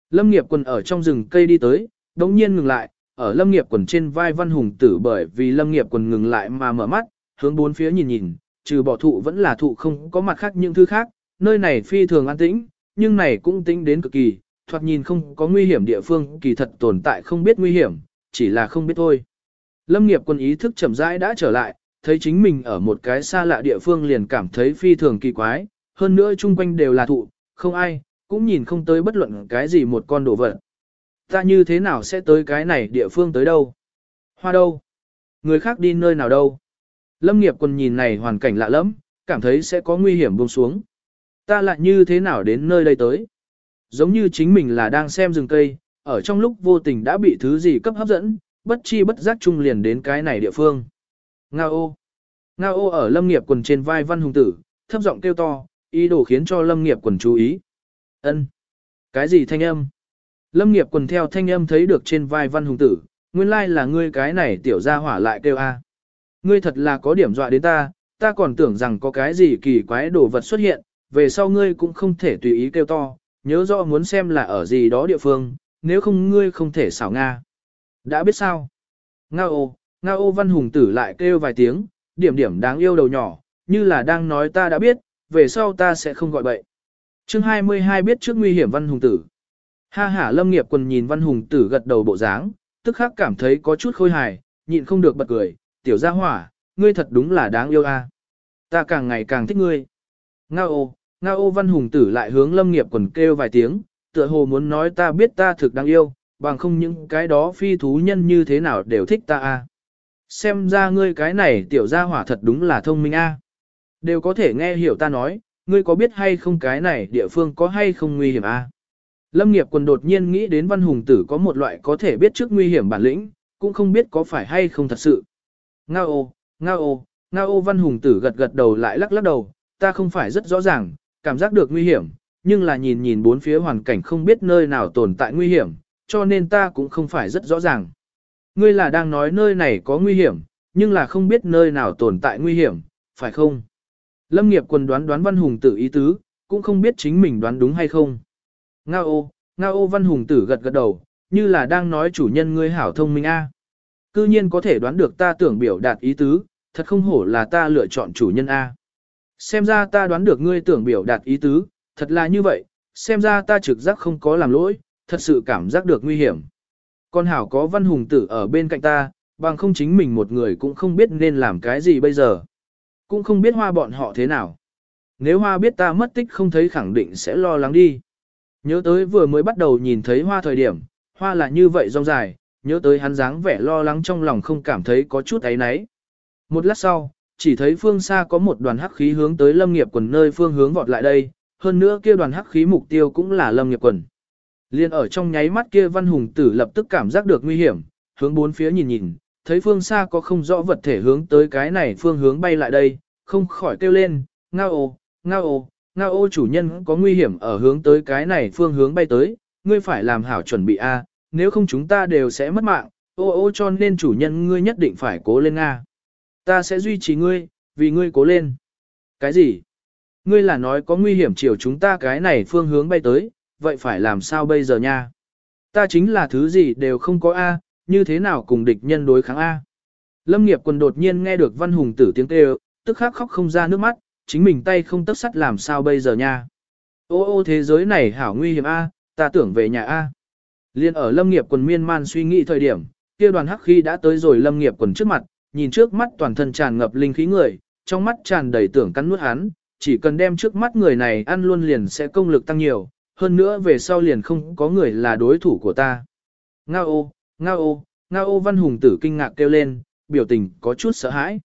Lâm nghiệp quần ở trong rừng cây đi tới, đống nhiên ngừng lại, ở Lâm nghiệp quần trên vai văn hùng tử bởi vì Lâm nghiệp quần ngừng lại mà mở mắt, hướng bốn phía nhìn nhìn, trừ bỏ thụ vẫn là thụ không có mặt khác những thứ khác, nơi này phi thường an tĩnh, nhưng này cũng tĩnh đến cực kỳ, thoạt nhìn không có nguy hiểm địa phương kỳ thật tồn tại không biết nguy hiểm, chỉ là không biết thôi. Lâm nghiệp quân ý thức chậm rãi đã trở lại, thấy chính mình ở một cái xa lạ địa phương liền cảm thấy phi thường kỳ quái, hơn nữa chung quanh đều là thụ, không ai, cũng nhìn không tới bất luận cái gì một con đồ vật. Ta như thế nào sẽ tới cái này địa phương tới đâu? Hoa đâu? Người khác đi nơi nào đâu? Lâm nghiệp còn nhìn này hoàn cảnh lạ lắm, cảm thấy sẽ có nguy hiểm buông xuống. Ta lại như thế nào đến nơi đây tới? Giống như chính mình là đang xem rừng cây, ở trong lúc vô tình đã bị thứ gì cấp hấp dẫn, bất chi bất giác chung liền đến cái này địa phương. Nga ô! Nga ô ở lâm nghiệp quần trên vai văn hùng tử, thấp giọng kêu to, ý đồ khiến cho lâm nghiệp quần chú ý. ân Cái gì thanh âm? Lâm nghiệp quần theo thanh âm thấy được trên vai văn hùng tử, nguyên lai là ngươi cái này tiểu ra hỏa lại kêu a. Ngươi thật là có điểm dọa đến ta, ta còn tưởng rằng có cái gì kỳ quái đồ vật xuất hiện, về sau ngươi cũng không thể tùy ý kêu to, nhớ rõ muốn xem là ở gì đó địa phương, nếu không ngươi không thể xảo Nga. Đã biết sao? Nga ô, Nga ô văn hùng tử lại kêu vài tiếng, điểm điểm đáng yêu đầu nhỏ, như là đang nói ta đã biết, về sau ta sẽ không gọi bậy. chương 22 biết trước nguy hiểm văn hùng tử. Ha ha lâm nghiệp quần nhìn văn hùng tử gật đầu bộ dáng, tức khắc cảm thấy có chút khôi hài, nhịn không được bật cười, tiểu gia hỏa, ngươi thật đúng là đáng yêu a. Ta càng ngày càng thích ngươi. Ngao ô, ngao ô văn hùng tử lại hướng lâm nghiệp quần kêu vài tiếng, tựa hồ muốn nói ta biết ta thực đáng yêu, bằng không những cái đó phi thú nhân như thế nào đều thích ta a. Xem ra ngươi cái này tiểu gia hỏa thật đúng là thông minh a. Đều có thể nghe hiểu ta nói, ngươi có biết hay không cái này địa phương có hay không nguy hiểm a? Lâm nghiệp quần đột nhiên nghĩ đến văn hùng tử có một loại có thể biết trước nguy hiểm bản lĩnh, cũng không biết có phải hay không thật sự. Ngao ô, ngao ô, ngao ô văn hùng tử gật gật đầu lại lắc lắc đầu, ta không phải rất rõ ràng, cảm giác được nguy hiểm, nhưng là nhìn nhìn bốn phía hoàn cảnh không biết nơi nào tồn tại nguy hiểm, cho nên ta cũng không phải rất rõ ràng. Ngươi là đang nói nơi này có nguy hiểm, nhưng là không biết nơi nào tồn tại nguy hiểm, phải không? Lâm nghiệp quần đoán đoán văn hùng tử ý tứ, cũng không biết chính mình đoán đúng hay không. Nga ô, Nga ô văn hùng tử gật gật đầu, như là đang nói chủ nhân ngươi hảo thông minh A. Cư nhiên có thể đoán được ta tưởng biểu đạt ý tứ, thật không hổ là ta lựa chọn chủ nhân A. Xem ra ta đoán được ngươi tưởng biểu đạt ý tứ, thật là như vậy, xem ra ta trực giác không có làm lỗi, thật sự cảm giác được nguy hiểm. Con hảo có văn hùng tử ở bên cạnh ta, bằng không chính mình một người cũng không biết nên làm cái gì bây giờ. Cũng không biết hoa bọn họ thế nào. Nếu hoa biết ta mất tích không thấy khẳng định sẽ lo lắng đi. Nhớ tới vừa mới bắt đầu nhìn thấy hoa thời điểm, hoa là như vậy rong dài, nhớ tới hắn dáng vẻ lo lắng trong lòng không cảm thấy có chút ấy náy. Một lát sau, chỉ thấy phương xa có một đoàn hắc khí hướng tới lâm nghiệp quần nơi phương hướng vọt lại đây, hơn nữa kia đoàn hắc khí mục tiêu cũng là lâm nghiệp quần. Liên ở trong nháy mắt kia văn hùng tử lập tức cảm giác được nguy hiểm, hướng bốn phía nhìn nhìn, thấy phương xa có không rõ vật thể hướng tới cái này phương hướng bay lại đây, không khỏi kêu lên, ngao ô, ngao ô, ngao ô chủ nhân có nguy hiểm ở hướng tới cái này phương hướng bay tới, ngươi phải làm hảo chuẩn bị a, nếu không chúng ta đều sẽ mất mạng, ô ô cho nên chủ nhân ngươi nhất định phải cố lên Nga. Ta sẽ duy trì ngươi, vì ngươi cố lên. Cái gì? Ngươi là nói có nguy hiểm chiều chúng ta cái này phương hướng bay tới, vậy phải làm sao bây giờ nha? Ta chính là thứ gì đều không có A, như thế nào cùng địch nhân đối kháng A? Lâm nghiệp quần đột nhiên nghe được văn hùng tử tiếng kêu, tức khắc khóc không ra nước mắt, chính mình tay không tấc sắt làm sao bây giờ nha? Ô ô thế giới này hảo nguy hiểm A, ta tưởng về nhà A. Liên ở lâm nghiệp quần miên man suy nghĩ thời điểm, kia đoàn hắc khi đã tới rồi lâm nghiệp quần trước mặt, nhìn trước mắt toàn thân tràn ngập linh khí người, trong mắt tràn đầy tưởng cắn nuốt hắn, chỉ cần đem trước mắt người này ăn luôn liền sẽ công lực tăng nhiều, hơn nữa về sau liền không có người là đối thủ của ta. Ngao ô, ngao ô, ngao ô văn hùng tử kinh ngạc kêu lên, biểu tình có chút sợ hãi.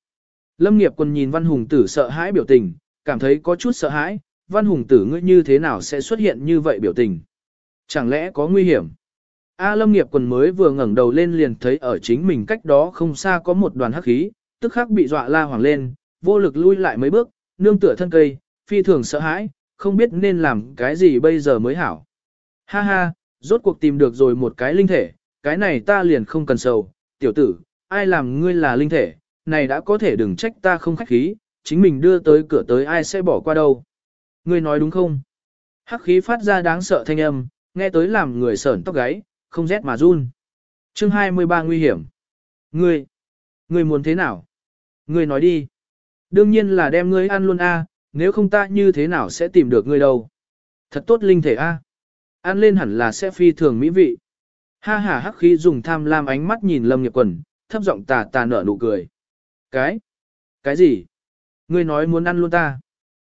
Lâm nghiệp quân nhìn văn hùng tử sợ hãi biểu tình, cảm thấy có chút sợ hãi, văn hùng tử ngươi như thế nào sẽ xuất hiện như vậy biểu tình. Chẳng lẽ có nguy hiểm? A à, lâm nghiệp quần mới vừa ngẩng đầu lên liền thấy ở chính mình cách đó không xa có một đoàn hắc khí, tức khắc bị dọa la hoàng lên, vô lực lui lại mấy bước, nương tựa thân cây, phi thường sợ hãi, không biết nên làm cái gì bây giờ mới hảo. Ha ha, rốt cuộc tìm được rồi một cái linh thể, cái này ta liền không cần sầu, tiểu tử, ai làm ngươi là linh thể, này đã có thể đừng trách ta không khách khí, chính mình đưa tới cửa tới ai sẽ bỏ qua đâu. Ngươi nói đúng không? Hắc khí phát ra đáng sợ thanh âm, nghe tới làm người sởn tóc gáy, không rét mà run. Chương 23 nguy hiểm. Ngươi, ngươi muốn thế nào? Ngươi nói đi. Đương nhiên là đem ngươi ăn luôn a, nếu không ta như thế nào sẽ tìm được ngươi đâu. Thật tốt linh thể a. Ăn lên hẳn là sẽ phi thường mỹ vị. Ha ha hắc khí dùng tham lam ánh mắt nhìn Lâm Nghiệp Quần, thấp giọng tà tà nở nụ cười. Cái? Cái gì? Ngươi nói muốn ăn luôn ta.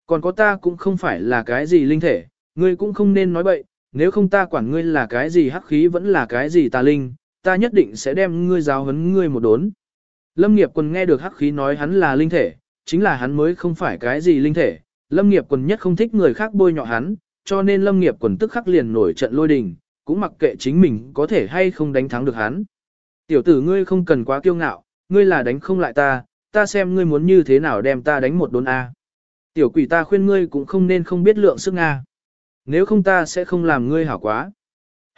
Còn có ta cũng không phải là cái gì linh thể, ngươi cũng không nên nói bậy, nếu không ta quản ngươi là cái gì hắc khí vẫn là cái gì tà linh, ta nhất định sẽ đem ngươi giáo huấn ngươi một đốn. Lâm nghiệp quần nghe được hắc khí nói hắn là linh thể, chính là hắn mới không phải cái gì linh thể. Lâm nghiệp quần nhất không thích người khác bôi nhọ hắn, cho nên lâm nghiệp quần tức khắc liền nổi trận lôi đình, cũng mặc kệ chính mình có thể hay không đánh thắng được hắn. Tiểu tử ngươi không cần quá kiêu ngạo, ngươi là đánh không lại ta, ta xem ngươi muốn như thế nào đem ta đánh một đốn A. Tiểu quỷ ta khuyên ngươi cũng không nên không biết lượng sức Nga. Nếu không ta sẽ không làm ngươi hảo quá.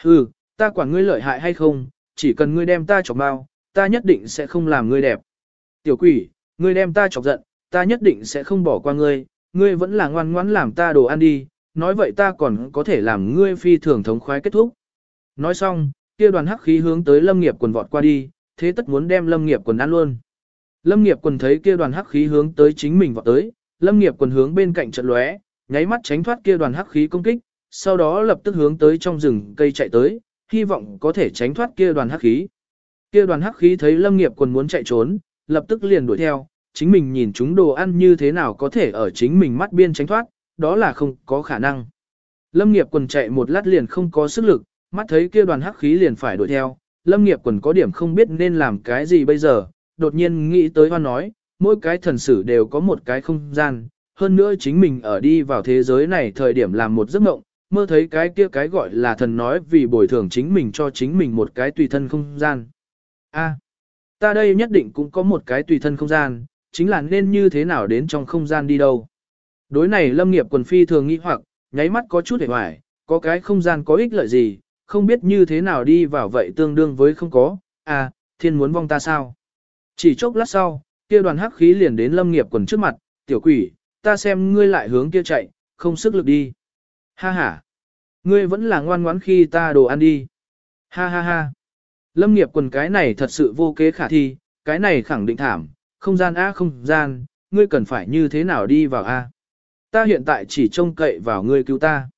Hừ, ta quản ngươi lợi hại hay không, chỉ cần ngươi đem ta chọc bao, ta nhất định sẽ không làm ngươi đẹp. Tiểu quỷ, ngươi đem ta chọc giận, ta nhất định sẽ không bỏ qua ngươi, ngươi vẫn là ngoan ngoãn làm ta đồ ăn đi, nói vậy ta còn có thể làm ngươi phi thường thống khoái kết thúc. Nói xong, kia đoàn hắc khí hướng tới lâm nghiệp quần vọt qua đi, thế tất muốn đem lâm nghiệp quần ăn luôn. Lâm nghiệp quần thấy kia đoàn hắc khí hướng tới chính mình vọt tới, lâm nghiệp quần hướng bên cạnh trận lóe, nháy mắt tránh thoát kia đoàn hắc khí công kích, sau đó lập tức hướng tới trong rừng cây chạy tới, hy vọng có thể tránh thoát kia đoàn hắc khí. Kia đoàn hắc khí thấy lâm nghiệp quần muốn chạy trốn, lập tức liền đuổi theo, chính mình nhìn chúng đồ ăn như thế nào có thể ở chính mình mắt biên tránh thoát, đó là không có khả năng. Lâm nghiệp quần chạy một lát liền không có sức lực, mắt thấy kia đoàn hắc khí liền phải đuổi theo, lâm nghiệp quần có điểm không biết nên làm cái gì bây giờ, đột nhiên nghĩ tới hoa nói, mỗi cái thần sử đều có một cái không gian, hơn nữa chính mình ở đi vào thế giới này thời điểm làm một giấc mộng, mơ thấy cái kia cái gọi là thần nói vì bồi thường chính mình cho chính mình một cái tùy thân không gian. A, ta đây nhất định cũng có một cái tùy thân không gian, chính là nên như thế nào đến trong không gian đi đâu. Đối này lâm nghiệp quần phi thường nghĩ hoặc, nháy mắt có chút hề hoài, có cái không gian có ích lợi gì, không biết như thế nào đi vào vậy tương đương với không có, à, thiên muốn vong ta sao. Chỉ chốc lát sau, kia đoàn hắc khí liền đến lâm nghiệp quần trước mặt, tiểu quỷ, ta xem ngươi lại hướng kia chạy, không sức lực đi. Ha ha, ngươi vẫn là ngoan ngoãn khi ta đồ ăn đi. Ha ha ha, lâm nghiệp quần cái này thật sự vô kế khả thi, cái này khẳng định thảm, không gian a không gian, ngươi cần phải như thế nào đi vào a? Ta hiện tại chỉ trông cậy vào ngươi cứu ta.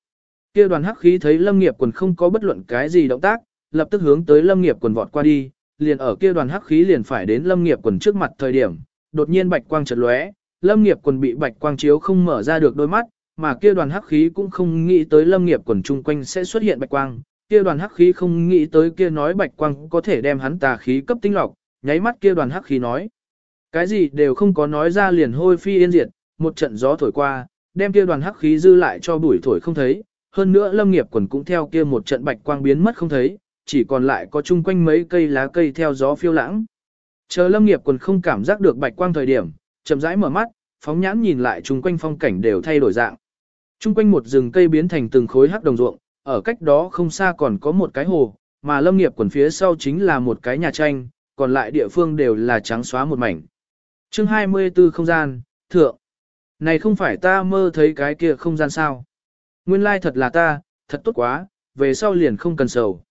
Kia đoàn hắc khí thấy lâm nghiệp quần không có bất luận cái gì động tác, lập tức hướng tới lâm nghiệp quần vọt qua đi, liền ở kia đoàn hắc khí liền phải đến lâm nghiệp quần trước mặt thời điểm, đột nhiên bạch quang chợt lóe, lâm nghiệp quần bị bạch quang chiếu không mở ra được đôi mắt, mà kia đoàn hắc khí cũng không nghĩ tới lâm nghiệp quần chung quanh sẽ xuất hiện bạch quang, kia đoàn hắc khí không nghĩ tới kia nói bạch quang có thể đem hắn tà khí cấp tinh lọc, nháy mắt kia đoàn hắc khí nói. Cái gì đều không có nói ra liền hôi phi yên diệt, một trận gió thổi qua, đem kia đoàn hắc khí dư lại cho bụi thổi không thấy, hơn nữa lâm nghiệp quần cũng theo kia một trận bạch quang biến mất không thấy, chỉ còn lại có chung quanh mấy cây lá cây theo gió phiêu lãng. Chờ lâm nghiệp quần không cảm giác được bạch quang thời điểm, chậm rãi mở mắt, phóng nhãn nhìn lại chung quanh phong cảnh đều thay đổi dạng. Chung quanh một rừng cây biến thành từng khối hắc đồng ruộng, ở cách đó không xa còn có một cái hồ, mà lâm nghiệp quần phía sau chính là một cái nhà tranh, còn lại địa phương đều là trắng xóa một mảnh. chương 24 không gian, thượng. Này không phải ta mơ thấy cái kia không gian sao. Nguyên lai thật là ta, thật tốt quá, về sau liền không cần sầu.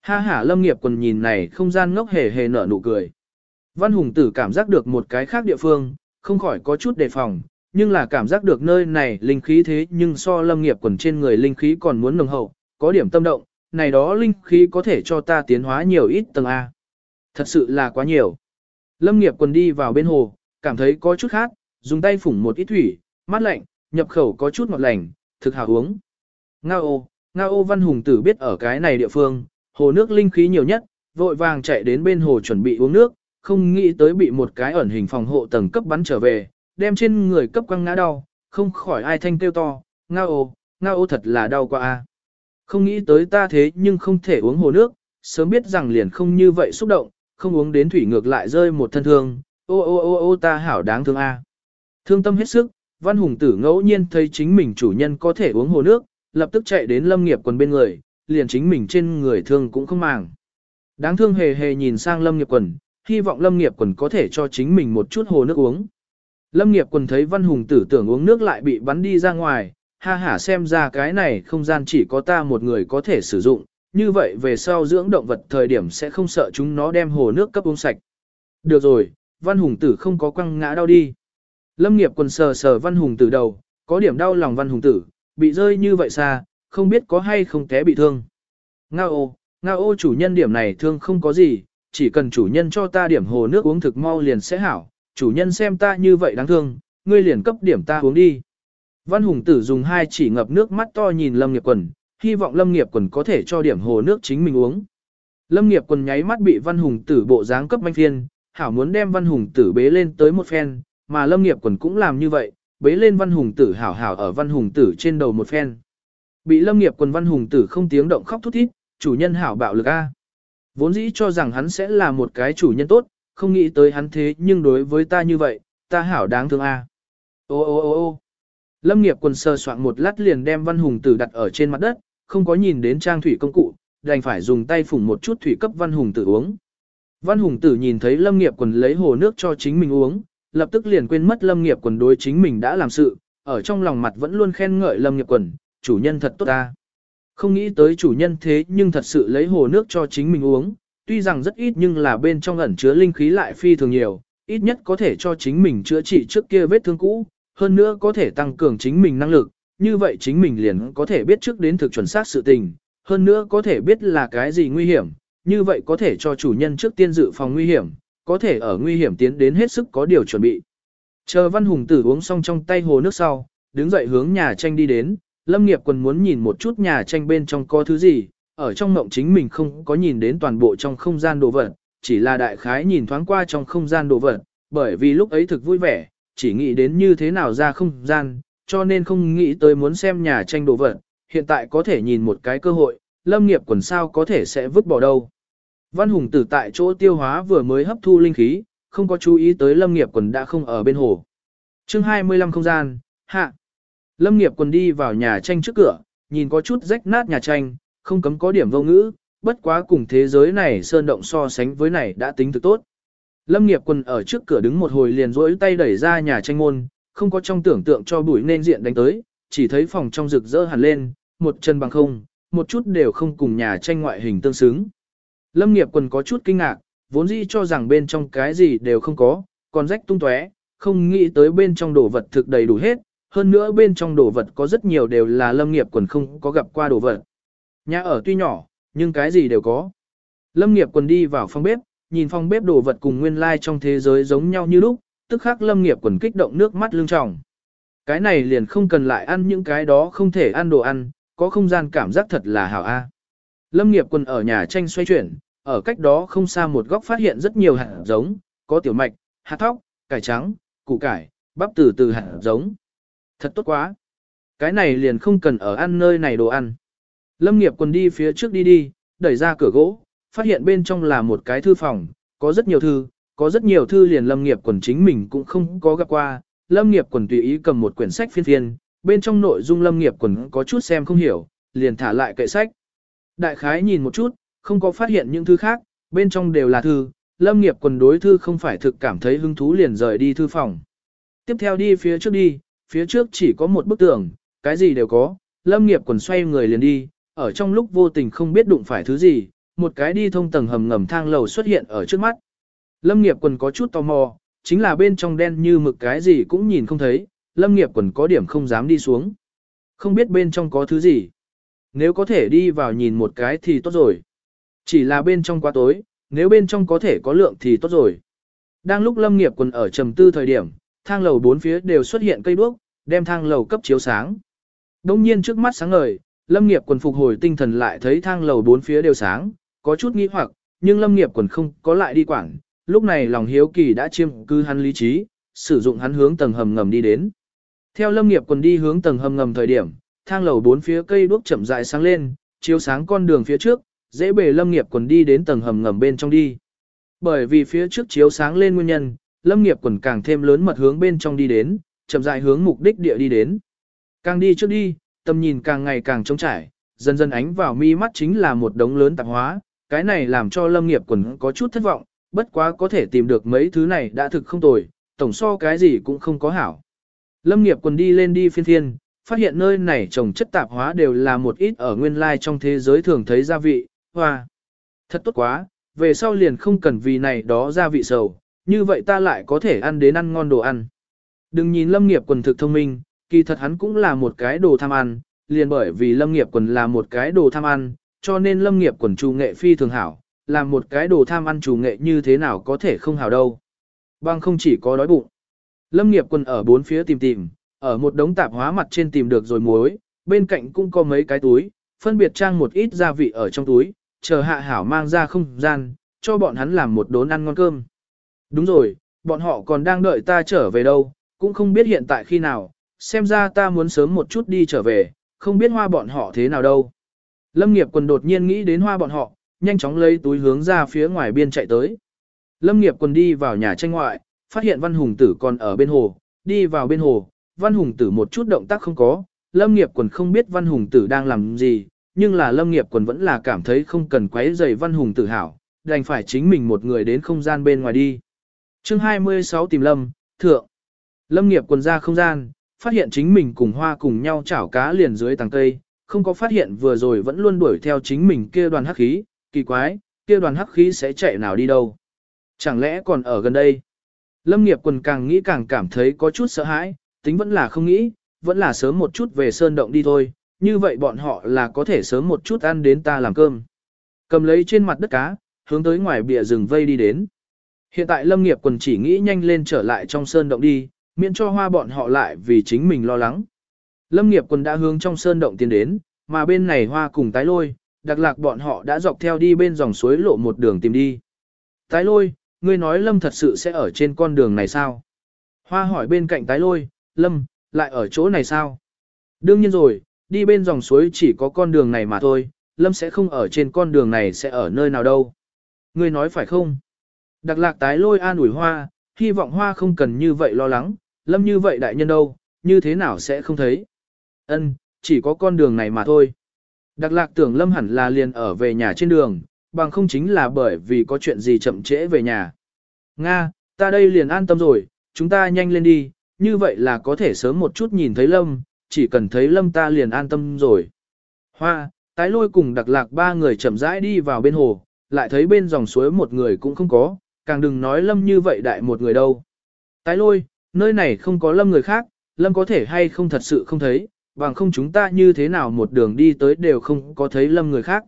Ha ha lâm nghiệp quần nhìn này không gian ngốc hề hề nở nụ cười. Văn Hùng Tử cảm giác được một cái khác địa phương, không khỏi có chút đề phòng, nhưng là cảm giác được nơi này linh khí thế nhưng so lâm nghiệp quần trên người linh khí còn muốn nồng hậu, có điểm tâm động, này đó linh khí có thể cho ta tiến hóa nhiều ít tầng A. Thật sự là quá nhiều. Lâm nghiệp quần đi vào bên hồ, cảm thấy có chút khác, dùng tay phủng một ít thủy, mát lạnh, nhập khẩu có chút ngọt lành, thực hào uống. Ngao ô, Ngao ô Văn Hùng Tử biết ở cái này địa phương, hồ nước linh khí nhiều nhất, vội vàng chạy đến bên hồ chuẩn bị uống nước, không nghĩ tới bị một cái ẩn hình phòng hộ tầng cấp bắn trở về, đem trên người cấp quăng ngã đau, không khỏi ai thanh kêu to, Ngao ô, Ngao ô thật là đau quá a. Không nghĩ tới ta thế nhưng không thể uống hồ nước, sớm biết rằng liền không như vậy xúc động, không uống đến thủy ngược lại rơi một thân thương, ô ô ô ô ta hảo đáng thương a. Thương tâm hết sức, Văn Hùng Tử ngẫu nhiên thấy chính mình chủ nhân có thể uống hồ nước, lập tức chạy đến Lâm Nghiệp Quần bên người, liền chính mình trên người thương cũng không màng. Đáng thương hề hề nhìn sang Lâm Nghiệp Quần, hy vọng Lâm Nghiệp Quần có thể cho chính mình một chút hồ nước uống. Lâm Nghiệp Quần thấy Văn Hùng Tử tưởng uống nước lại bị bắn đi ra ngoài, ha hả xem ra cái này không gian chỉ có ta một người có thể sử dụng, như vậy về sau dưỡng động vật thời điểm sẽ không sợ chúng nó đem hồ nước cấp uống sạch. Được rồi, Văn Hùng Tử không có quăng ngã đau đi. Lâm nghiệp quần sờ sờ văn hùng tử đầu, có điểm đau lòng văn hùng tử, bị rơi như vậy xa, không biết có hay không té bị thương. Ngao ô, ngao ô chủ nhân điểm này thương không có gì, chỉ cần chủ nhân cho ta điểm hồ nước uống thực mau liền sẽ hảo, chủ nhân xem ta như vậy đáng thương, ngươi liền cấp điểm ta uống đi. Văn hùng tử dùng hai chỉ ngập nước mắt to nhìn lâm nghiệp quần, hy vọng lâm nghiệp quần có thể cho điểm hồ nước chính mình uống. Lâm nghiệp quần nháy mắt bị văn hùng tử bộ dáng cấp manh phiên, hảo muốn đem văn hùng tử bế lên tới một phen, mà lâm nghiệp quần cũng làm như vậy, bế lên văn hùng tử hảo hảo ở văn hùng tử trên đầu một phen. Bị lâm nghiệp quần văn hùng tử không tiếng động khóc thút thít, chủ nhân hảo bạo lực A. Vốn dĩ cho rằng hắn sẽ là một cái chủ nhân tốt, không nghĩ tới hắn thế nhưng đối với ta như vậy, ta hảo đáng thương A. Ô ô ô ô Lâm nghiệp quần sơ soạn một lát liền đem văn hùng tử đặt ở trên mặt đất, không có nhìn đến trang thủy công cụ, đành phải dùng tay phủng một chút thủy cấp văn hùng tử uống. Văn hùng tử nhìn thấy lâm nghiệp quần lấy hồ nước cho chính mình uống, lập tức liền quên mất lâm nghiệp quần đối chính mình đã làm sự, ở trong lòng mặt vẫn luôn khen ngợi lâm nghiệp quần, chủ nhân thật tốt ta. Không nghĩ tới chủ nhân thế nhưng thật sự lấy hồ nước cho chính mình uống, tuy rằng rất ít nhưng là bên trong ẩn chứa linh khí lại phi thường nhiều, ít nhất có thể cho chính mình chữa trị trước kia vết thương cũ, hơn nữa có thể tăng cường chính mình năng lực, như vậy chính mình liền có thể biết trước đến thực chuẩn xác sự tình, hơn nữa có thể biết là cái gì nguy hiểm, như vậy có thể cho chủ nhân trước tiên dự phòng nguy hiểm, có thể ở nguy hiểm tiến đến hết sức có điều chuẩn bị. Chờ văn hùng tử uống xong trong tay hồ nước sau, đứng dậy hướng nhà tranh đi đến, Lâm Nghiệp Quần muốn nhìn một chút nhà tranh bên trong có thứ gì, ở trong mộng chính mình không có nhìn đến toàn bộ trong không gian đồ vật, chỉ là đại khái nhìn thoáng qua trong không gian đồ vật, bởi vì lúc ấy thực vui vẻ, chỉ nghĩ đến như thế nào ra không gian, cho nên không nghĩ tới muốn xem nhà tranh đồ vật, hiện tại có thể nhìn một cái cơ hội, lâm nghiệp quần sao có thể sẽ vứt bỏ đâu. Văn Hùng tử tại chỗ tiêu hóa vừa mới hấp thu linh khí, không có chú ý tới lâm nghiệp quần đã không ở bên hồ. chương 25 không gian, hạ. Lâm nghiệp quần đi vào nhà tranh trước cửa, nhìn có chút rách nát nhà tranh, không cấm có điểm vô ngữ, bất quá cùng thế giới này sơn động so sánh với này đã tính thực tốt. Lâm nghiệp quần ở trước cửa đứng một hồi liền rỗi tay đẩy ra nhà tranh môn, không có trong tưởng tượng cho bụi nên diện đánh tới, chỉ thấy phòng trong rực rỡ hẳn lên, một chân bằng không, một chút đều không cùng nhà tranh ngoại hình tương xứng. Lâm nghiệp quần có chút kinh ngạc, vốn dĩ cho rằng bên trong cái gì đều không có, còn rách tung tóe, không nghĩ tới bên trong đồ vật thực đầy đủ hết, hơn nữa bên trong đồ vật có rất nhiều đều là lâm nghiệp quần không có gặp qua đồ vật. Nhà ở tuy nhỏ, nhưng cái gì đều có. Lâm nghiệp quần đi vào phòng bếp, nhìn phòng bếp đồ vật cùng nguyên lai like trong thế giới giống nhau như lúc, tức khắc lâm nghiệp quần kích động nước mắt lưng tròng. Cái này liền không cần lại ăn những cái đó không thể ăn đồ ăn, có không gian cảm giác thật là hảo a. Lâm nghiệp quần ở nhà tranh xoay chuyển, ở cách đó không xa một góc phát hiện rất nhiều hạt giống, có tiểu mạch, hạt thóc, cải trắng, củ cải, bắp từ từ hạt giống. Thật tốt quá. Cái này liền không cần ở ăn nơi này đồ ăn. Lâm nghiệp quần đi phía trước đi đi, đẩy ra cửa gỗ, phát hiện bên trong là một cái thư phòng, có rất nhiều thư, có rất nhiều thư liền lâm nghiệp quần chính mình cũng không có gặp qua. Lâm nghiệp quần tùy ý cầm một quyển sách phiên phiên, bên trong nội dung lâm nghiệp quần có chút xem không hiểu, liền thả lại kệ sách. Đại khái nhìn một chút, không có phát hiện những thứ khác, bên trong đều là thư, lâm nghiệp quần đối thư không phải thực cảm thấy hứng thú liền rời đi thư phòng. Tiếp theo đi phía trước đi, phía trước chỉ có một bức tường, cái gì đều có, lâm nghiệp quần xoay người liền đi, ở trong lúc vô tình không biết đụng phải thứ gì, một cái đi thông tầng hầm ngầm thang lầu xuất hiện ở trước mắt. Lâm nghiệp quần có chút tò mò, chính là bên trong đen như mực cái gì cũng nhìn không thấy, lâm nghiệp quần có điểm không dám đi xuống. Không biết bên trong có thứ gì. Nếu có thể đi vào nhìn một cái thì tốt rồi. Chỉ là bên trong quá tối, nếu bên trong có thể có lượng thì tốt rồi. Đang lúc lâm nghiệp quần ở trầm tư thời điểm, thang lầu bốn phía đều xuất hiện cây đuốc, đem thang lầu cấp chiếu sáng. Đông nhiên trước mắt sáng ngời, lâm nghiệp quần phục hồi tinh thần lại thấy thang lầu bốn phía đều sáng, có chút nghi hoặc, nhưng lâm nghiệp quần không có lại đi quảng, lúc này lòng hiếu kỳ đã chiêm cư hắn lý trí, sử dụng hắn hướng tầng hầm ngầm đi đến. Theo lâm nghiệp quần đi hướng tầng hầm ngầm thời điểm, thang lầu bốn phía cây đuốc chậm rãi sáng lên, chiếu sáng con đường phía trước, dễ bề lâm nghiệp quần đi đến tầng hầm ngầm bên trong đi. Bởi vì phía trước chiếu sáng lên nguyên nhân, lâm nghiệp quần càng thêm lớn mật hướng bên trong đi đến, chậm rãi hướng mục đích địa đi đến. Càng đi trước đi, tầm nhìn càng ngày càng trống trải, dần dần ánh vào mi mắt chính là một đống lớn tạp hóa, cái này làm cho lâm nghiệp quần có chút thất vọng, bất quá có thể tìm được mấy thứ này đã thực không tồi, tổng so cái gì cũng không có hảo. Lâm nghiệp quần đi lên đi phiên thiên, phát hiện nơi này trồng chất tạp hóa đều là một ít ở nguyên lai trong thế giới thường thấy gia vị, hoa. Thật tốt quá, về sau liền không cần vì này đó ra vị sầu, như vậy ta lại có thể ăn đến ăn ngon đồ ăn. Đừng nhìn lâm nghiệp quần thực thông minh, kỳ thật hắn cũng là một cái đồ tham ăn, liền bởi vì lâm nghiệp quần là một cái đồ tham ăn, cho nên lâm nghiệp quần chủ nghệ phi thường hảo, là một cái đồ tham ăn chủ nghệ như thế nào có thể không hảo đâu. Bằng không chỉ có đói bụng. Lâm nghiệp quần ở bốn phía tìm tìm, ở một đống tạp hóa mặt trên tìm được rồi muối, bên cạnh cũng có mấy cái túi, phân biệt trang một ít gia vị ở trong túi, chờ hạ hảo mang ra không gian, cho bọn hắn làm một đốn ăn ngon cơm. Đúng rồi, bọn họ còn đang đợi ta trở về đâu, cũng không biết hiện tại khi nào, xem ra ta muốn sớm một chút đi trở về, không biết hoa bọn họ thế nào đâu. Lâm nghiệp quần đột nhiên nghĩ đến hoa bọn họ, nhanh chóng lấy túi hướng ra phía ngoài biên chạy tới. Lâm nghiệp quần đi vào nhà tranh ngoại, phát hiện văn hùng tử còn ở bên hồ, đi vào bên hồ, văn hùng tử một chút động tác không có, lâm nghiệp quần không biết văn hùng tử đang làm gì, nhưng là lâm nghiệp quần vẫn là cảm thấy không cần quấy rầy văn hùng tự hào, đành phải chính mình một người đến không gian bên ngoài đi. chương 26 tìm lâm, thượng. Lâm nghiệp quần ra không gian, phát hiện chính mình cùng hoa cùng nhau chảo cá liền dưới tàng cây, không có phát hiện vừa rồi vẫn luôn đuổi theo chính mình kia đoàn hắc khí, kỳ quái, kia đoàn hắc khí sẽ chạy nào đi đâu. Chẳng lẽ còn ở gần đây? Lâm nghiệp quần càng nghĩ càng cảm thấy có chút sợ hãi, tính vẫn là không nghĩ, vẫn là sớm một chút về sơn động đi thôi, như vậy bọn họ là có thể sớm một chút ăn đến ta làm cơm. Cầm lấy trên mặt đất cá, hướng tới ngoài bìa rừng vây đi đến. Hiện tại lâm nghiệp quần chỉ nghĩ nhanh lên trở lại trong sơn động đi, miễn cho hoa bọn họ lại vì chính mình lo lắng. Lâm nghiệp quần đã hướng trong sơn động tiến đến, mà bên này hoa cùng tái lôi, đặc lạc bọn họ đã dọc theo đi bên dòng suối lộ một đường tìm đi. Tái lôi, ngươi nói Lâm thật sự sẽ ở trên con đường này sao? Hoa hỏi bên cạnh tái lôi, Lâm, lại ở chỗ này sao? Đương nhiên rồi, đi bên dòng suối chỉ có con đường này mà thôi, Lâm sẽ không ở trên con đường này sẽ ở nơi nào đâu. Ngươi nói phải không? Đặc lạc tái lôi an ủi hoa, hy vọng hoa không cần như vậy lo lắng, Lâm như vậy đại nhân đâu, như thế nào sẽ không thấy? Ân, chỉ có con đường này mà thôi. Đặc lạc tưởng Lâm hẳn là liền ở về nhà trên đường, bằng không chính là bởi vì có chuyện gì chậm trễ về nhà. Nga, ta đây liền an tâm rồi, chúng ta nhanh lên đi, như vậy là có thể sớm một chút nhìn thấy Lâm, chỉ cần thấy Lâm ta liền an tâm rồi. Hoa, tái lôi cùng đặc lạc ba người chậm rãi đi vào bên hồ, lại thấy bên dòng suối một người cũng không có, càng đừng nói Lâm như vậy đại một người đâu. Tái lôi, nơi này không có Lâm người khác, Lâm có thể hay không thật sự không thấy, bằng không chúng ta như thế nào một đường đi tới đều không có thấy Lâm người khác.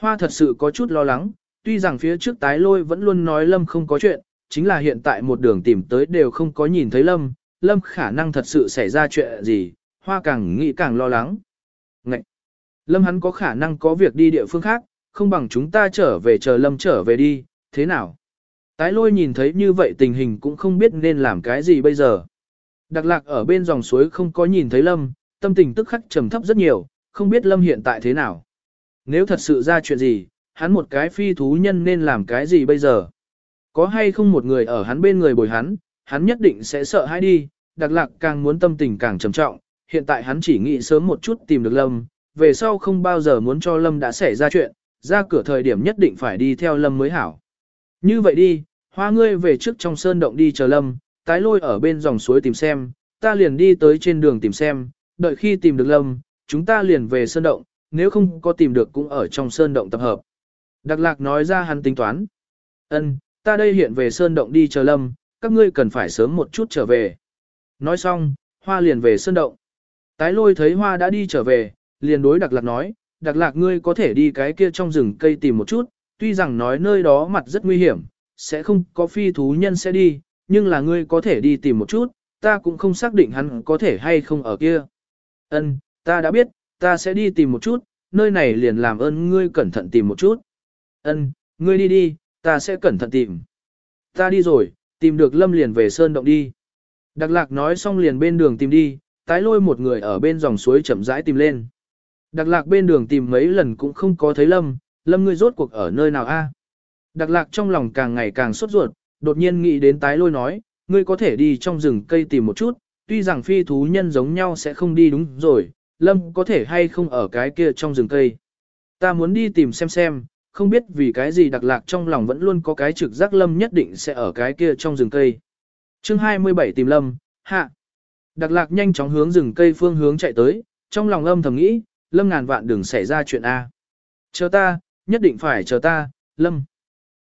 Hoa thật sự có chút lo lắng, tuy rằng phía trước tái lôi vẫn luôn nói Lâm không có chuyện, chính là hiện tại một đường tìm tới đều không có nhìn thấy Lâm, Lâm khả năng thật sự xảy ra chuyện gì, Hoa càng nghĩ càng lo lắng. Ngậy! Lâm hắn có khả năng có việc đi địa phương khác, không bằng chúng ta trở về chờ Lâm trở về đi, thế nào? Tái lôi nhìn thấy như vậy tình hình cũng không biết nên làm cái gì bây giờ. Đặc lạc ở bên dòng suối không có nhìn thấy Lâm, tâm tình tức khắc trầm thấp rất nhiều, không biết Lâm hiện tại thế nào. Nếu thật sự ra chuyện gì, hắn một cái phi thú nhân nên làm cái gì bây giờ? Có hay không một người ở hắn bên người bồi hắn, hắn nhất định sẽ sợ hãi đi, đặc lạc càng muốn tâm tình càng trầm trọng, hiện tại hắn chỉ nghĩ sớm một chút tìm được Lâm, về sau không bao giờ muốn cho Lâm đã xảy ra chuyện, ra cửa thời điểm nhất định phải đi theo Lâm mới hảo. Như vậy đi, hoa ngươi về trước trong sơn động đi chờ Lâm, tái lôi ở bên dòng suối tìm xem, ta liền đi tới trên đường tìm xem, đợi khi tìm được Lâm, chúng ta liền về sơn động, nếu không có tìm được cũng ở trong sơn động tập hợp. Đặc lạc nói ra hắn tính toán. Ân, ta đây hiện về sơn động đi chờ Lâm, các ngươi cần phải sớm một chút trở về. Nói xong, hoa liền về sơn động. Tái lôi thấy hoa đã đi trở về, liền đối đặc lạc nói, đặc lạc ngươi có thể đi cái kia trong rừng cây tìm một chút, tuy rằng nói nơi đó mặt rất nguy hiểm, sẽ không có phi thú nhân sẽ đi, nhưng là ngươi có thể đi tìm một chút, ta cũng không xác định hắn có thể hay không ở kia. Ân, ta đã biết, ta sẽ đi tìm một chút, nơi này liền làm ơn ngươi cẩn thận tìm một chút. Ân, ngươi đi đi, ta sẽ cẩn thận tìm. Ta đi rồi, tìm được lâm liền về sơn động đi. Đặc lạc nói xong liền bên đường tìm đi, tái lôi một người ở bên dòng suối chậm rãi tìm lên. Đặc lạc bên đường tìm mấy lần cũng không có thấy lâm, lâm ngươi rốt cuộc ở nơi nào a? Đặc lạc trong lòng càng ngày càng sốt ruột, đột nhiên nghĩ đến tái lôi nói, ngươi có thể đi trong rừng cây tìm một chút, tuy rằng phi thú nhân giống nhau sẽ không đi đúng rồi, lâm có thể hay không ở cái kia trong rừng cây. Ta muốn đi tìm xem xem, không biết vì cái gì đặc lạc trong lòng vẫn luôn có cái trực giác lâm nhất định sẽ ở cái kia trong rừng cây. chương 27 tìm lâm, hạ. Đặc lạc nhanh chóng hướng rừng cây phương hướng chạy tới, trong lòng âm thầm nghĩ, lâm ngàn vạn đừng xảy ra chuyện A. Chờ ta, nhất định phải chờ ta, lâm.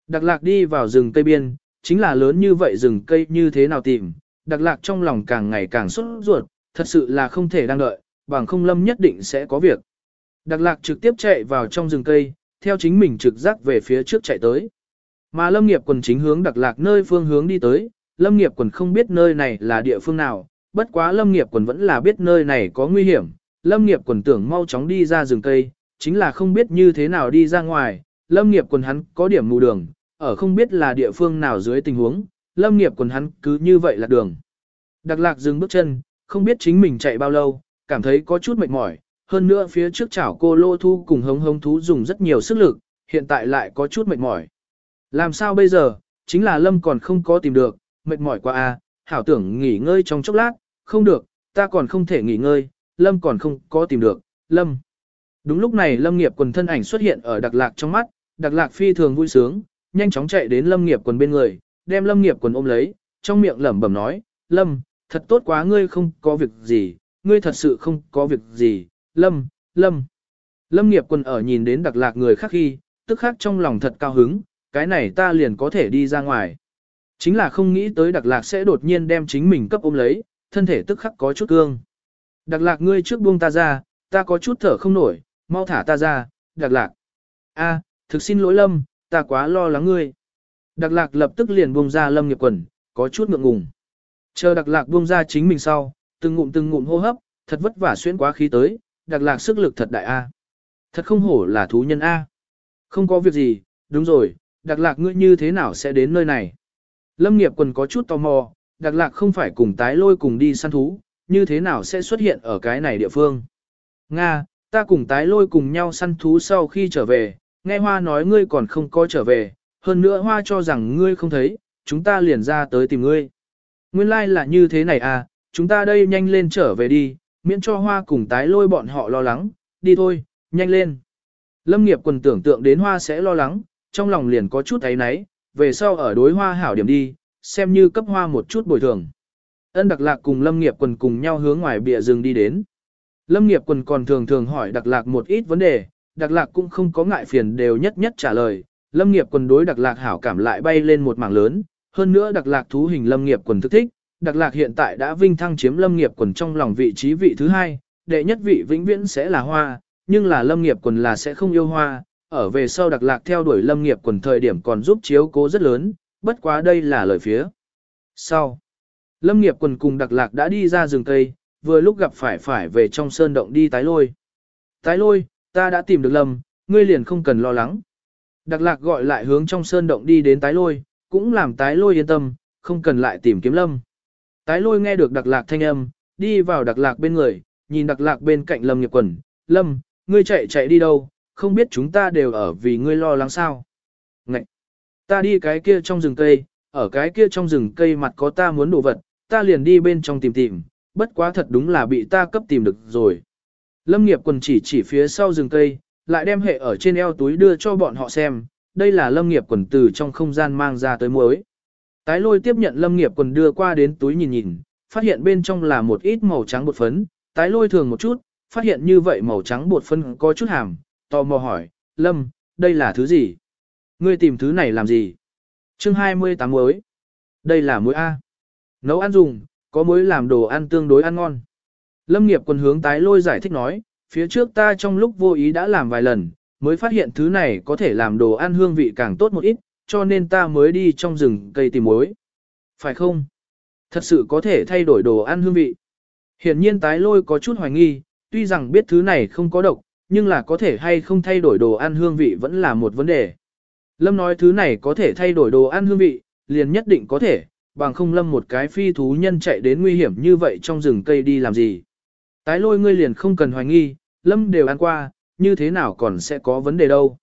Đặc lạc đi vào rừng cây biên, chính là lớn như vậy rừng cây như thế nào tìm, đặc lạc trong lòng càng ngày càng sốt ruột, thật sự là không thể đang đợi, bằng không lâm nhất định sẽ có việc. Đặc lạc trực tiếp chạy vào trong rừng cây, theo chính mình trực giác về phía trước chạy tới. Mà lâm nghiệp quần chính hướng đặc lạc nơi phương hướng đi tới, lâm nghiệp quần không biết nơi này là địa phương nào, bất quá lâm nghiệp quần vẫn là biết nơi này có nguy hiểm, lâm nghiệp quần tưởng mau chóng đi ra rừng cây, chính là không biết như thế nào đi ra ngoài, lâm nghiệp quần hắn có điểm mù đường, ở không biết là địa phương nào dưới tình huống, lâm nghiệp quần hắn cứ như vậy là đường. Đặc lạc dừng bước chân, không biết chính mình chạy bao lâu, cảm thấy có chút mệt mỏi, hơn nữa phía trước chảo cô lô thu cùng hống hống thú dùng rất nhiều sức lực, hiện tại lại có chút mệt mỏi. Làm sao bây giờ, chính là lâm còn không có tìm được, mệt mỏi quá à, hảo tưởng nghỉ ngơi trong chốc lát, không được, ta còn không thể nghỉ ngơi, lâm còn không có tìm được, lâm. Đúng lúc này lâm nghiệp quần thân ảnh xuất hiện ở đặc lạc trong mắt, đặc lạc phi thường vui sướng, nhanh chóng chạy đến lâm nghiệp quần bên người, đem lâm nghiệp quần ôm lấy, trong miệng lẩm bẩm nói, lâm, thật tốt quá ngươi không có việc gì, ngươi thật sự không có việc gì, lâm, lâm. Lâm nghiệp quần ở nhìn đến đặc lạc người khác khi, tức khác trong lòng thật cao hứng, cái này ta liền có thể đi ra ngoài. Chính là không nghĩ tới đặc lạc sẽ đột nhiên đem chính mình cấp ôm lấy, thân thể tức khắc có chút cương. Đặc lạc ngươi trước buông ta ra, ta có chút thở không nổi, mau thả ta ra, đặc lạc. a thực xin lỗi lâm, ta quá lo lắng ngươi. Đặc lạc lập tức liền buông ra lâm nghiệp quần, có chút ngượng ngùng. Chờ đặc lạc buông ra chính mình sau, từng ngụm từng ngụm hô hấp, thật vất vả xuyên quá khí tới, đặc lạc sức lực thật đại A. Thật không hổ là thú nhân A. Không có việc gì, đúng rồi, đặc lạc ngươi như thế nào sẽ đến nơi này? Lâm nghiệp quần có chút tò mò, đặc lạc không phải cùng tái lôi cùng đi săn thú, như thế nào sẽ xuất hiện ở cái này địa phương? Nga, ta cùng tái lôi cùng nhau săn thú sau khi trở về, nghe hoa nói ngươi còn không có trở về, hơn nữa hoa cho rằng ngươi không thấy, chúng ta liền ra tới tìm ngươi. Nguyên lai like là như thế này à, chúng ta đây nhanh lên trở về đi, miễn cho hoa cùng tái lôi bọn họ lo lắng, đi thôi, nhanh lên. Lâm nghiệp quần tưởng tượng đến hoa sẽ lo lắng, trong lòng liền có chút ấy náy, về sau ở đối hoa hảo điểm đi, xem như cấp hoa một chút bồi thường. Ân đặc lạc cùng lâm nghiệp quần cùng nhau hướng ngoài bìa rừng đi đến. Lâm nghiệp quần còn thường thường hỏi đặc lạc một ít vấn đề, đặc lạc cũng không có ngại phiền đều nhất nhất trả lời. Lâm nghiệp quần đối đặc lạc hảo cảm lại bay lên một mảng lớn, hơn nữa đặc lạc thú hình lâm nghiệp quần thức thích. Đặc lạc hiện tại đã vinh thăng chiếm lâm nghiệp quần trong lòng vị trí vị thứ hai, đệ nhất vị vĩnh viễn sẽ là hoa, nhưng là lâm nghiệp quần là sẽ không yêu hoa, ở về sau đặc lạc theo đuổi lâm nghiệp quần thời điểm còn giúp chiếu cố rất lớn, bất quá đây là lời phía. Sau, lâm nghiệp quần cùng đặc lạc đã đi ra rừng cây, vừa lúc gặp phải phải về trong sơn động đi tái lôi. Tái lôi, ta đã tìm được lâm, ngươi liền không cần lo lắng. Đặc lạc gọi lại hướng trong sơn động đi đến tái lôi, cũng làm tái lôi yên tâm, không cần lại tìm kiếm lâm. Tái lôi nghe được đặc lạc thanh âm, đi vào đặc lạc bên người, nhìn đặc lạc bên cạnh lâm nghiệp quần, lâm, ngươi chạy chạy đi đâu, không biết chúng ta đều ở vì ngươi lo lắng sao. Ngậy! Ta đi cái kia trong rừng cây, ở cái kia trong rừng cây mặt có ta muốn đồ vật, ta liền đi bên trong tìm tìm, bất quá thật đúng là bị ta cấp tìm được rồi. Lâm nghiệp quần chỉ chỉ phía sau rừng cây, lại đem hệ ở trên eo túi đưa cho bọn họ xem, đây là lâm nghiệp quần từ trong không gian mang ra tới muối. Tái lôi tiếp nhận lâm nghiệp quần đưa qua đến túi nhìn nhìn, phát hiện bên trong là một ít màu trắng bột phấn, tái lôi thường một chút, phát hiện như vậy màu trắng bột phấn có chút hàm, tò mò hỏi, lâm, đây là thứ gì? Ngươi tìm thứ này làm gì? chương 28 muối. Đây là muối A. Nấu ăn dùng, có muối làm đồ ăn tương đối ăn ngon. Lâm nghiệp quân hướng tái lôi giải thích nói, phía trước ta trong lúc vô ý đã làm vài lần, mới phát hiện thứ này có thể làm đồ ăn hương vị càng tốt một ít, cho nên ta mới đi trong rừng cây tìm muối. Phải không? Thật sự có thể thay đổi đồ ăn hương vị. Hiển nhiên tái lôi có chút hoài nghi, tuy rằng biết thứ này không có độc, nhưng là có thể hay không thay đổi đồ ăn hương vị vẫn là một vấn đề. Lâm nói thứ này có thể thay đổi đồ ăn hương vị, liền nhất định có thể, bằng không lâm một cái phi thú nhân chạy đến nguy hiểm như vậy trong rừng cây đi làm gì. Tái lôi ngươi liền không cần hoài nghi, lâm đều ăn qua, như thế nào còn sẽ có vấn đề đâu.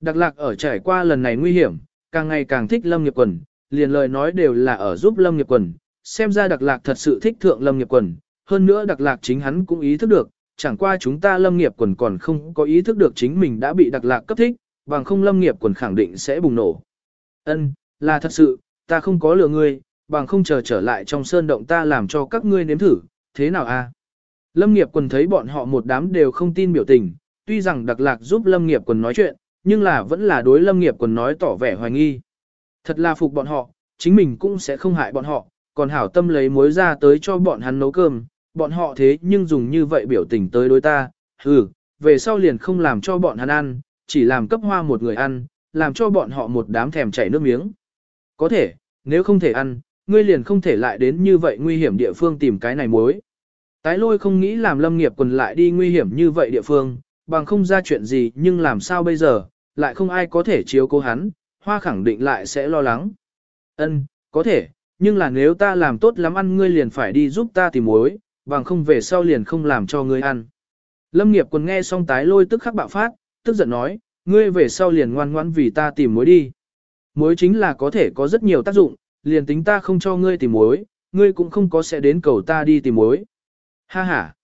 Đặc lạc ở trải qua lần này nguy hiểm, càng ngày càng thích lâm nghiệp quần, liền lời nói đều là ở giúp lâm nghiệp quần, xem ra đặc lạc thật sự thích thượng lâm nghiệp quần, hơn nữa đặc lạc chính hắn cũng ý thức được, chẳng qua chúng ta lâm nghiệp quần còn không có ý thức được chính mình đã bị đặc lạc cấp thích, bằng không lâm nghiệp quần khẳng định sẽ bùng nổ. Ân, là thật sự, ta không có lừa ngươi, bằng không chờ trở lại trong sơn động ta làm cho các ngươi nếm thử, thế nào a? Lâm nghiệp quần thấy bọn họ một đám đều không tin biểu tình, tuy rằng đặc lạc giúp lâm nghiệp quần nói chuyện, nhưng là vẫn là đối lâm nghiệp quần nói tỏ vẻ hoài nghi. Thật là phục bọn họ, chính mình cũng sẽ không hại bọn họ, còn hảo tâm lấy muối ra tới cho bọn hắn nấu cơm, bọn họ thế nhưng dùng như vậy biểu tình tới đối ta, hừ, về sau liền không làm cho bọn hắn ăn, chỉ làm cấp hoa một người ăn, làm cho bọn họ một đám thèm chảy nước miếng. Có thể, nếu không thể ăn, ngươi liền không thể lại đến như vậy nguy hiểm địa phương tìm cái này mối. Tái lôi không nghĩ làm lâm nghiệp quần lại đi nguy hiểm như vậy địa phương, bằng không ra chuyện gì nhưng làm sao bây giờ, lại không ai có thể chiếu cố hắn, hoa khẳng định lại sẽ lo lắng. Ân, có thể, nhưng là nếu ta làm tốt lắm ăn ngươi liền phải đi giúp ta tìm mối, bằng không về sau liền không làm cho ngươi ăn. Lâm nghiệp quần nghe xong tái lôi tức khắc bạo phát, tức giận nói, ngươi về sau liền ngoan ngoãn vì ta tìm mối đi. Mối chính là có thể có rất nhiều tác dụng, liền tính ta không cho ngươi tìm mối, ngươi cũng không có sẽ đến cầu ta đi tìm mối. Ha ha!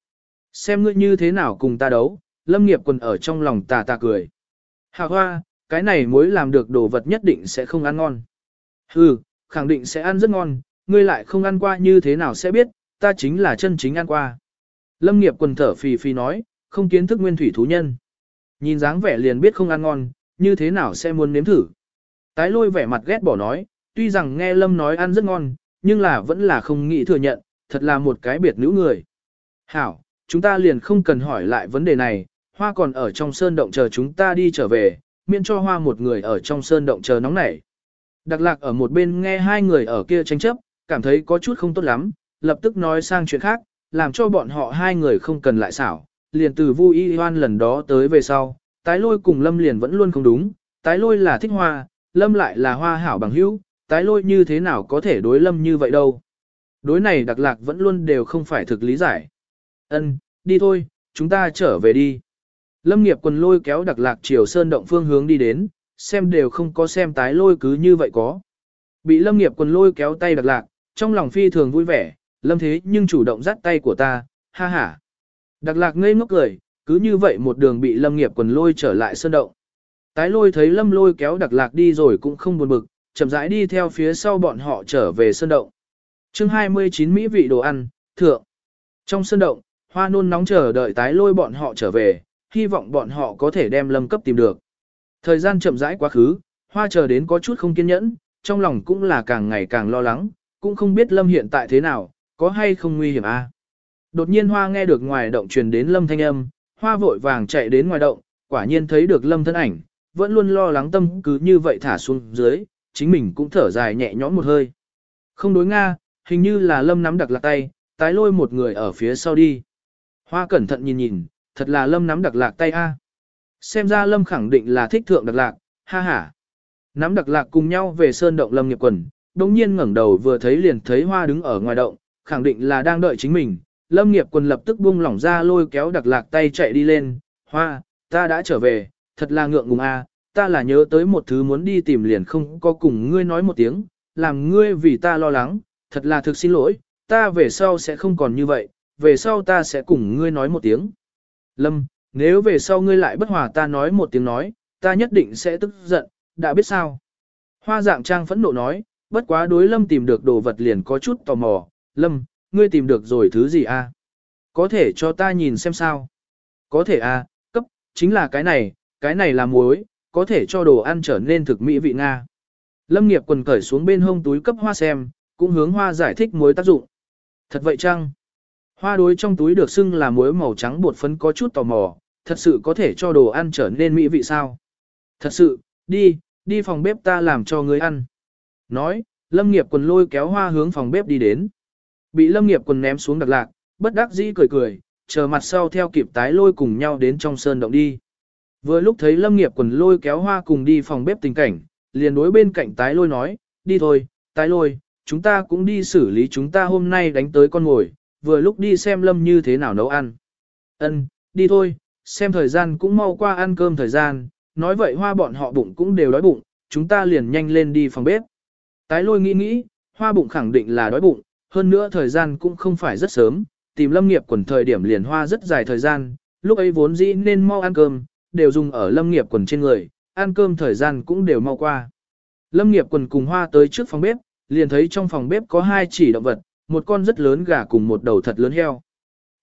Xem ngươi như thế nào cùng ta đấu, lâm nghiệp quần ở trong lòng tà tà cười. Hạ hoa, cái này mối làm được đồ vật nhất định sẽ không ăn ngon. Hừ, khẳng định sẽ ăn rất ngon, ngươi lại không ăn qua như thế nào sẽ biết, ta chính là chân chính ăn qua. Lâm nghiệp quần thở phì phì nói, không kiến thức nguyên thủy thú nhân. Nhìn dáng vẻ liền biết không ăn ngon, như thế nào sẽ muốn nếm thử. Tái lôi vẻ mặt ghét bỏ nói, tuy rằng nghe Lâm nói ăn rất ngon, nhưng là vẫn là không nghĩ thừa nhận, thật là một cái biệt nữ người. Hảo, chúng ta liền không cần hỏi lại vấn đề này, hoa còn ở trong sơn động chờ chúng ta đi trở về, miễn cho hoa một người ở trong sơn động chờ nóng nảy. Đặc lạc ở một bên nghe hai người ở kia tranh chấp, cảm thấy có chút không tốt lắm, lập tức nói sang chuyện khác, làm cho bọn họ hai người không cần lại xảo, liền từ Vu Y Hoan lần đó tới về sau, tái lôi cùng Lâm liền vẫn luôn không đúng, tái lôi là thích hoa, Lâm lại là hoa hảo bằng hữu, tái lôi như thế nào có thể đối Lâm như vậy đâu. Đối này đặc lạc vẫn luôn đều không phải thực lý giải. Ân, đi thôi, chúng ta trở về đi. Lâm nghiệp quần lôi kéo đặc lạc chiều sơn động phương hướng đi đến, xem đều không có xem tái lôi cứ như vậy có. Bị lâm nghiệp quần lôi kéo tay đặc lạc, trong lòng phi thường vui vẻ, lâm thế nhưng chủ động dắt tay của ta, ha ha. Đặc lạc ngây ngốc cười, cứ như vậy một đường bị lâm nghiệp quần lôi trở lại sơn động. Tái lôi thấy lâm lôi kéo đặc lạc đi rồi cũng không buồn bực, chậm rãi đi theo phía sau bọn họ trở về sơn động. chương 29 Mỹ vị đồ ăn, thượng. Trong sơn động, hoa nôn nóng chờ đợi tái lôi bọn họ trở về, hy vọng bọn họ có thể đem lâm cấp tìm được. Thời gian chậm rãi quá khứ, hoa chờ đến có chút không kiên nhẫn, trong lòng cũng là càng ngày càng lo lắng, cũng không biết lâm hiện tại thế nào, có hay không nguy hiểm a. À? Đột nhiên hoa nghe được ngoài động truyền đến lâm thanh âm, hoa vội vàng chạy đến ngoài động, quả nhiên thấy được lâm thân ảnh, vẫn luôn lo lắng tâm cứ như vậy thả xuống dưới, chính mình cũng thở dài nhẹ nhõm một hơi. Không đối Nga, hình như là lâm nắm đặc lạc tay, tái lôi một người ở phía sau đi. Hoa cẩn thận nhìn nhìn, thật là lâm nắm đặc lạc tay a. Xem ra lâm khẳng định là thích thượng đặc lạc, ha ha. Nắm đặc lạc cùng nhau về sơn động lâm nghiệp quần, đồng nhiên ngẩng đầu vừa thấy liền thấy hoa đứng ở ngoài động, khẳng định là đang đợi chính mình. Lâm nghiệp quần lập tức buông lỏng ra lôi kéo đặc lạc tay chạy đi lên, hoa, ta đã trở về, thật là ngượng ngùng a, ta là nhớ tới một thứ muốn đi tìm liền không có cùng ngươi nói một tiếng, làm ngươi vì ta lo lắng, thật là thực xin lỗi, ta về sau sẽ không còn như vậy, về sau ta sẽ cùng ngươi nói một tiếng. Lâm, nếu về sau ngươi lại bất hòa ta nói một tiếng nói, ta nhất định sẽ tức giận, đã biết sao. Hoa dạng trang phẫn nộ nói, bất quá đối Lâm tìm được đồ vật liền có chút tò mò, Lâm, ngươi tìm được rồi thứ gì a? À? Có thể cho ta nhìn xem sao? Có thể a, à, cấp, chính là cái này, cái này là muối, có thể cho đồ ăn trở nên thực mỹ vị Nga. Lâm nghiệp quần cởi xuống bên hông túi cấp hoa xem, cũng hướng hoa giải thích muối tác dụng. Thật vậy chăng? Hoa đối trong túi được xưng là muối màu trắng bột phấn có chút tò mò, thật sự có thể cho đồ ăn trở nên mỹ vị sao? Thật sự, đi, đi phòng bếp ta làm cho ngươi ăn. Nói, Lâm nghiệp quần lôi kéo hoa hướng phòng bếp đi đến. Bị Lâm nghiệp quần ném xuống đặc lạc, bất đắc dĩ cười cười, chờ mặt sau theo kịp tái lôi cùng nhau đến trong sơn động đi. Vừa lúc thấy Lâm nghiệp quần lôi kéo hoa cùng đi phòng bếp tình cảnh, liền đối bên cạnh tái lôi nói, đi thôi, tái lôi, chúng ta cũng đi xử lý chúng ta hôm nay đánh tới con ngồi, vừa lúc đi xem Lâm như thế nào nấu ăn. Ân, đi thôi, xem thời gian cũng mau qua ăn cơm thời gian, nói vậy hoa bọn họ bụng cũng đều đói bụng, chúng ta liền nhanh lên đi phòng bếp. Tái lôi nghĩ nghĩ, hoa bụng khẳng định là đói bụng, hơn nữa thời gian cũng không phải rất sớm, tìm lâm nghiệp quần thời điểm liền hoa rất dài thời gian, lúc ấy vốn dĩ nên mau ăn cơm, đều dùng ở lâm nghiệp quần trên người, ăn cơm thời gian cũng đều mau qua. Lâm nghiệp quần cùng hoa tới trước phòng bếp, liền thấy trong phòng bếp có hai chỉ động vật, một con rất lớn gà cùng một đầu thật lớn heo.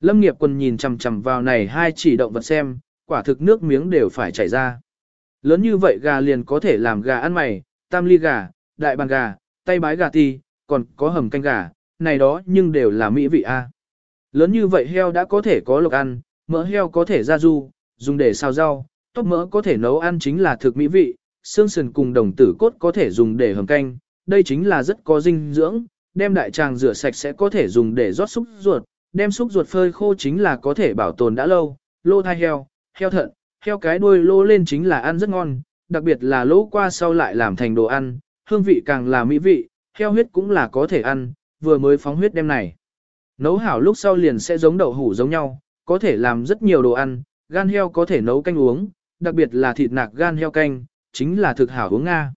Lâm nghiệp quần nhìn chằm chằm vào này hai chỉ động vật xem, quả thực nước miếng đều phải chảy ra. Lớn như vậy gà liền có thể làm gà ăn mày, tam ly gà, đại bàn gà, tay bái gà ti, còn có hầm canh gà, này đó nhưng đều là mỹ vị a. Lớn như vậy heo đã có thể có lộc ăn, mỡ heo có thể ra du, dùng để xào rau, tóc mỡ có thể nấu ăn chính là thực mỹ vị, xương sườn cùng đồng tử cốt có thể dùng để hầm canh, đây chính là rất có dinh dưỡng, đem đại tràng rửa sạch sẽ có thể dùng để rót xúc ruột, đem xúc ruột phơi khô chính là có thể bảo tồn đã lâu, lô thai heo, heo thận, heo cái đuôi lô lên chính là ăn rất ngon, đặc biệt là lỗ qua sau lại làm thành đồ ăn, hương vị càng là mỹ vị, heo huyết cũng là có thể ăn, vừa mới phóng huyết đem này. Nấu hảo lúc sau liền sẽ giống đậu hủ giống nhau, có thể làm rất nhiều đồ ăn, gan heo có thể nấu canh uống, đặc biệt là thịt nạc gan heo canh, chính là thực hảo uống Nga.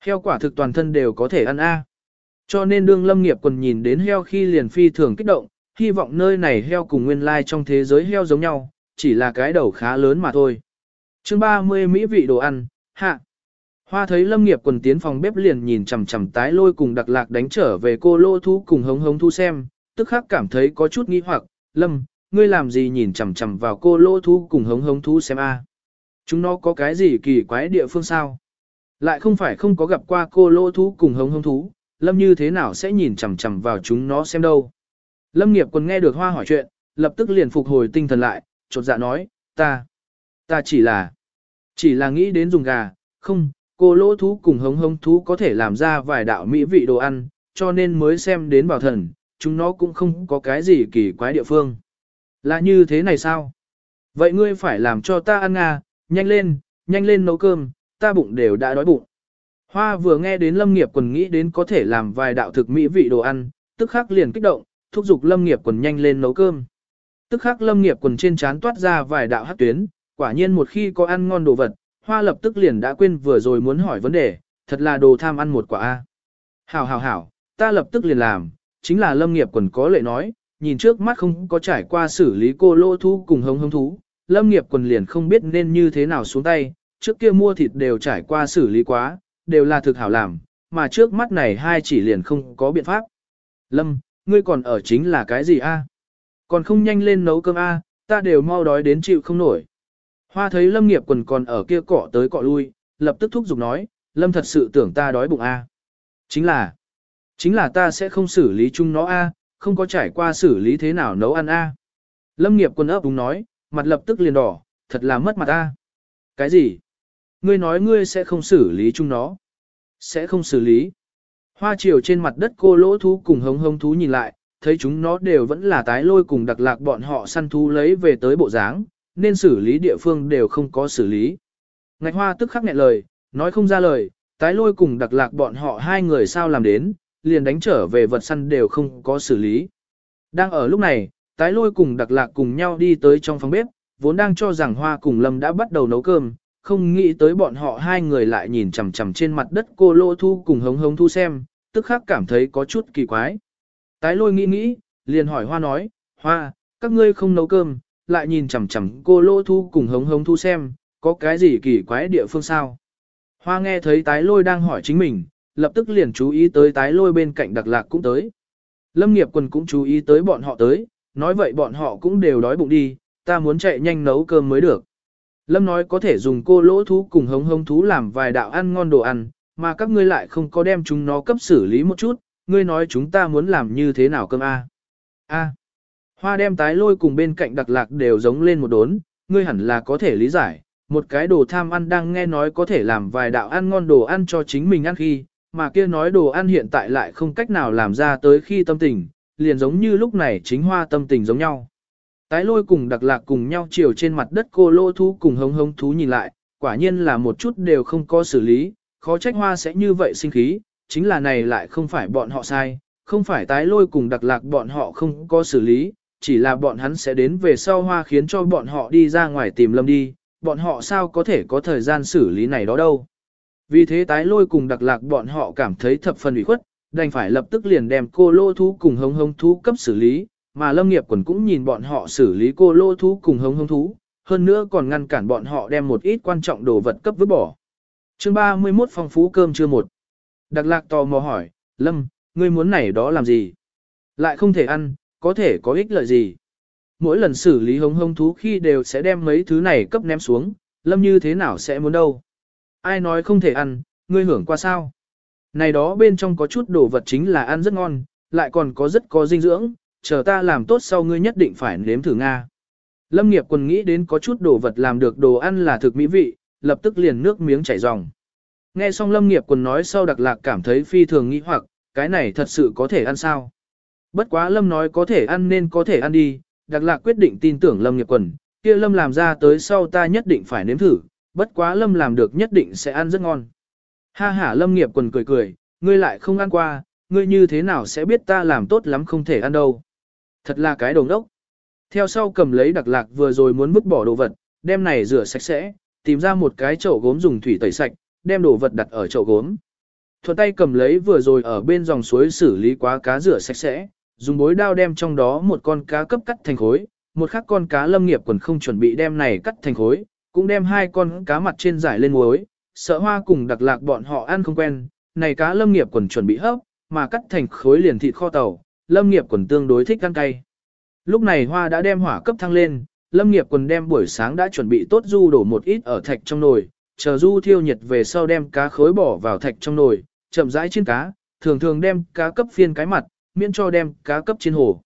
Heo quả thực toàn thân đều có thể ăn A. Cho nên đương lâm nghiệp quần nhìn đến heo khi liền phi thường kích động, hy vọng nơi này heo cùng nguyên lai trong thế giới heo giống nhau, chỉ là cái đầu khá lớn mà thôi. chương 30 Mỹ vị đồ ăn, hạ. Hoa thấy lâm nghiệp quần tiến phòng bếp liền nhìn chằm chằm tái lôi cùng đặc lạc đánh trở về cô lô thú cùng hống hống thu xem, tức khắc cảm thấy có chút nghi hoặc, lâm, ngươi làm gì nhìn chằm chằm vào cô lô thú cùng hống hống thú xem a Chúng nó có cái gì kỳ quái địa phương sao? Lại không phải không có gặp qua cô lô thú cùng hống hống thú, lâm như thế nào sẽ nhìn chằm chằm vào chúng nó xem đâu? Lâm nghiệp quần nghe được hoa hỏi chuyện, lập tức liền phục hồi tinh thần lại, chột dạ nói, ta, ta chỉ là, chỉ là nghĩ đến dùng gà, không, cô lỗ thú cùng hống hống thú có thể làm ra vài đạo mỹ vị đồ ăn, cho nên mới xem đến bảo thần, chúng nó cũng không có cái gì kỳ quái địa phương. Là như thế này sao? Vậy ngươi phải làm cho ta ăn à, nhanh lên, nhanh lên nấu cơm, ta bụng đều đã đói bụng. Hoa vừa nghe đến Lâm Nghiệp quần nghĩ đến có thể làm vài đạo thực mỹ vị đồ ăn, tức khắc liền kích động, thúc giục Lâm Nghiệp quần nhanh lên nấu cơm. Tức khắc Lâm Nghiệp quần trên trán toát ra vài đạo hát tuyến, quả nhiên một khi có ăn ngon đồ vật, Hoa lập tức liền đã quên vừa rồi muốn hỏi vấn đề, thật là đồ tham ăn một quả a. Hảo hảo hảo, ta lập tức liền làm, chính là Lâm Nghiệp quần có lệ nói, nhìn trước mắt không có trải qua xử lý cô lô thú cùng hống hống thú, Lâm Nghiệp quần liền không biết nên như thế nào xuống tay, trước kia mua thịt đều trải qua xử lý quá, đều là thực hảo làm, mà trước mắt này hai chỉ liền không có biện pháp. Lâm, ngươi còn ở chính là cái gì a? Còn không nhanh lên nấu cơm a, ta đều mau đói đến chịu không nổi. Hoa thấy Lâm nghiệp quần còn ở kia cọ tới cọ lui, lập tức thúc giục nói, Lâm thật sự tưởng ta đói bụng a. Chính là, chính là ta sẽ không xử lý chung nó a, không có trải qua xử lý thế nào nấu ăn a. Lâm nghiệp quân ấp đúng nói, mặt lập tức liền đỏ, thật là mất mặt a. Cái gì? Ngươi nói ngươi sẽ không xử lý chúng nó. Sẽ không xử lý. Hoa chiều trên mặt đất cô lỗ thú cùng hống hống thú nhìn lại, thấy chúng nó đều vẫn là tái lôi cùng đặc lạc bọn họ săn thú lấy về tới bộ dáng, nên xử lý địa phương đều không có xử lý. Ngạch hoa tức khắc nghẹn lời, nói không ra lời, tái lôi cùng đặc lạc bọn họ hai người sao làm đến, liền đánh trở về vật săn đều không có xử lý. Đang ở lúc này, tái lôi cùng đặc lạc cùng nhau đi tới trong phòng bếp, vốn đang cho rằng hoa cùng lâm đã bắt đầu nấu cơm, không nghĩ tới bọn họ hai người lại nhìn chằm chằm trên mặt đất cô lô thu cùng hống hống thu xem, tức khắc cảm thấy có chút kỳ quái. Tái lôi nghĩ nghĩ, liền hỏi hoa nói, hoa, các ngươi không nấu cơm, lại nhìn chằm chằm cô lô thu cùng hống hống thu xem, có cái gì kỳ quái địa phương sao? Hoa nghe thấy tái lôi đang hỏi chính mình, lập tức liền chú ý tới tái lôi bên cạnh đặc lạc cũng tới. Lâm nghiệp quần cũng chú ý tới bọn họ tới, nói vậy bọn họ cũng đều đói bụng đi, ta muốn chạy nhanh nấu cơm mới được. Lâm nói có thể dùng cô lỗ thú cùng hống hống thú làm vài đạo ăn ngon đồ ăn, mà các ngươi lại không có đem chúng nó cấp xử lý một chút, ngươi nói chúng ta muốn làm như thế nào cơm A. A. Hoa đem tái lôi cùng bên cạnh đặc lạc đều giống lên một đốn, ngươi hẳn là có thể lý giải, một cái đồ tham ăn đang nghe nói có thể làm vài đạo ăn ngon đồ ăn cho chính mình ăn khi, mà kia nói đồ ăn hiện tại lại không cách nào làm ra tới khi tâm tình, liền giống như lúc này chính hoa tâm tình giống nhau. Tái lôi cùng đặc lạc cùng nhau chiều trên mặt đất cô lô thú cùng hống hống thú nhìn lại, quả nhiên là một chút đều không có xử lý, khó trách hoa sẽ như vậy sinh khí, chính là này lại không phải bọn họ sai, không phải tái lôi cùng đặc lạc bọn họ không có xử lý, chỉ là bọn hắn sẽ đến về sau hoa khiến cho bọn họ đi ra ngoài tìm lâm đi, bọn họ sao có thể có thời gian xử lý này đó đâu. Vì thế tái lôi cùng đặc lạc bọn họ cảm thấy thập phần ủy khuất, đành phải lập tức liền đem cô lô thú cùng hống hống thú cấp xử lý, mà lâm nghiệp quần cũng nhìn bọn họ xử lý cô lô thú cùng hống hống thú, hơn nữa còn ngăn cản bọn họ đem một ít quan trọng đồ vật cấp vứt bỏ. chương 31 phong phú cơm chưa một. Đặc lạc tò mò hỏi, Lâm, ngươi muốn này đó làm gì? Lại không thể ăn, có thể có ích lợi gì? Mỗi lần xử lý hống hông thú khi đều sẽ đem mấy thứ này cấp ném xuống, Lâm như thế nào sẽ muốn đâu? Ai nói không thể ăn, ngươi hưởng qua sao? Này đó bên trong có chút đồ vật chính là ăn rất ngon, lại còn có rất có dinh dưỡng, chờ ta làm tốt sau ngươi nhất định phải nếm thử Nga. Lâm nghiệp quần nghĩ đến có chút đồ vật làm được đồ ăn là thực mỹ vị, lập tức liền nước miếng chảy ròng. Nghe xong lâm nghiệp quần nói sau đặc lạc cảm thấy phi thường nghĩ hoặc, cái này thật sự có thể ăn sao? Bất quá lâm nói có thể ăn nên có thể ăn đi, đặc lạc quyết định tin tưởng lâm nghiệp quần, kia lâm làm ra tới sau ta nhất định phải nếm thử, bất quá lâm làm được nhất định sẽ ăn rất ngon. Ha ha lâm nghiệp quần cười cười, ngươi lại không ăn qua, ngươi như thế nào sẽ biết ta làm tốt lắm không thể ăn đâu. Thật là cái đồng đốc. Theo sau cầm lấy đặc lạc vừa rồi muốn vứt bỏ đồ vật, đem này rửa sạch sẽ, tìm ra một cái chậu gốm dùng thủy tẩy sạch, đem đồ vật đặt ở chậu gốm. Thuận tay cầm lấy vừa rồi ở bên dòng suối xử lý quá cá rửa sạch sẽ, dùng bối đao đem trong đó một con cá cấp cắt thành khối, một khắc con cá lâm nghiệp quần không chuẩn bị đem này cắt thành khối, cũng đem hai con cá mặt trên giải lên muối, sợ hoa cùng đặc lạc bọn họ ăn không quen, này cá lâm nghiệp quần chuẩn bị hấp, mà cắt thành khối liền thịt kho tàu, lâm nghiệp quần tương đối thích ăn cay. Lúc này hoa đã đem hỏa cấp thăng lên, lâm nghiệp quần đem buổi sáng đã chuẩn bị tốt du đổ một ít ở thạch trong nồi, chờ du thiêu nhiệt về sau đem cá khối bỏ vào thạch trong nồi, chậm rãi trên cá, thường thường đem cá cấp phiên cái mặt, miễn cho đem cá cấp trên hồ.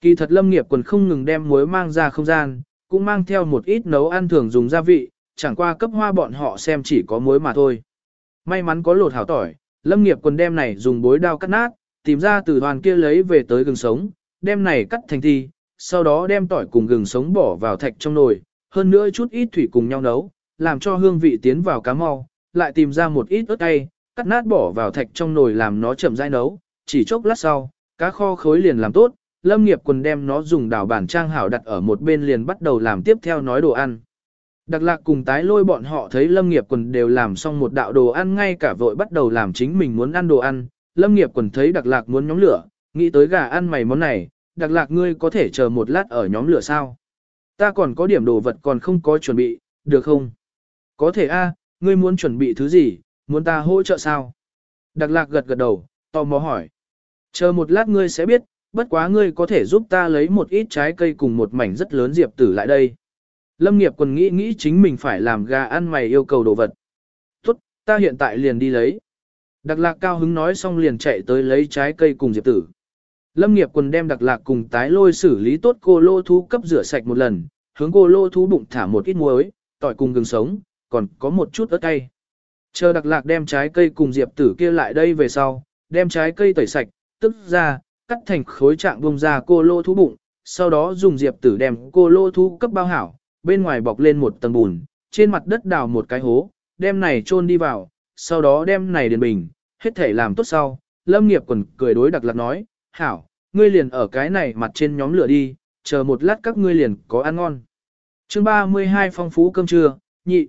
Kỳ thật lâm nghiệp quần không ngừng đem muối mang ra không gian, cũng mang theo một ít nấu ăn thường dùng gia vị, chẳng qua cấp hoa bọn họ xem chỉ có muối mà thôi. May mắn có lột hảo tỏi, lâm nghiệp quần đem này dùng bối đao cắt nát, tìm ra từ đoàn kia lấy về tới gừng sống, đem này cắt thành thi, sau đó đem tỏi cùng gừng sống bỏ vào thạch trong nồi, hơn nữa chút ít thủy cùng nhau nấu, làm cho hương vị tiến vào cá mau, lại tìm ra một ít ớt cay, cắt nát bỏ vào thạch trong nồi làm nó chậm rãi nấu, chỉ chốc lát sau, cá kho khối liền làm tốt, Lâm Nghiệp quần đem nó dùng đảo bản trang hảo đặt ở một bên liền bắt đầu làm tiếp theo nói đồ ăn. Đặc lạc cùng tái lôi bọn họ thấy Lâm Nghiệp quần đều làm xong một đạo đồ ăn ngay cả vội bắt đầu làm chính mình muốn ăn đồ ăn. Lâm Nghiệp quần thấy đặc lạc muốn nhóm lửa, nghĩ tới gà ăn mày món này, đặc lạc ngươi có thể chờ một lát ở nhóm lửa sao? Ta còn có điểm đồ vật còn không có chuẩn bị, được không? Có thể a, ngươi muốn chuẩn bị thứ gì, muốn ta hỗ trợ sao? Đặc lạc gật gật đầu, tò mò hỏi. Chờ một lát ngươi sẽ biết, bất quá ngươi có thể giúp ta lấy một ít trái cây cùng một mảnh rất lớn diệp tử lại đây. Lâm nghiệp còn nghĩ nghĩ chính mình phải làm gà ăn mày yêu cầu đồ vật. Tốt, ta hiện tại liền đi lấy. Đặc lạc cao hứng nói xong liền chạy tới lấy trái cây cùng diệp tử. Lâm nghiệp quần đem đặc lạc cùng tái lôi xử lý tốt cô lô thú cấp rửa sạch một lần, hướng cô lô thú bụng thả một ít muối, tỏi cùng gừng sống, còn có một chút ớt cay. Chờ đặc lạc đem trái cây cùng diệp tử kia lại đây về sau, đem trái cây tẩy sạch, tức ra, cắt thành khối trạng bông ra cô lô thú bụng, sau đó dùng diệp tử đem cô lô thú cấp bao hảo, bên ngoài bọc lên một tầng bùn, trên mặt đất đào một cái hố, đem này chôn đi vào, sau đó đem này điền bình, hết thể làm tốt sau, lâm nghiệp quần cười đối đặc lạc nói, hảo, ngươi liền ở cái này mặt trên nhóm lửa đi, chờ một lát các ngươi liền có ăn ngon. chương 32 phong phú cơm trưa, nhị.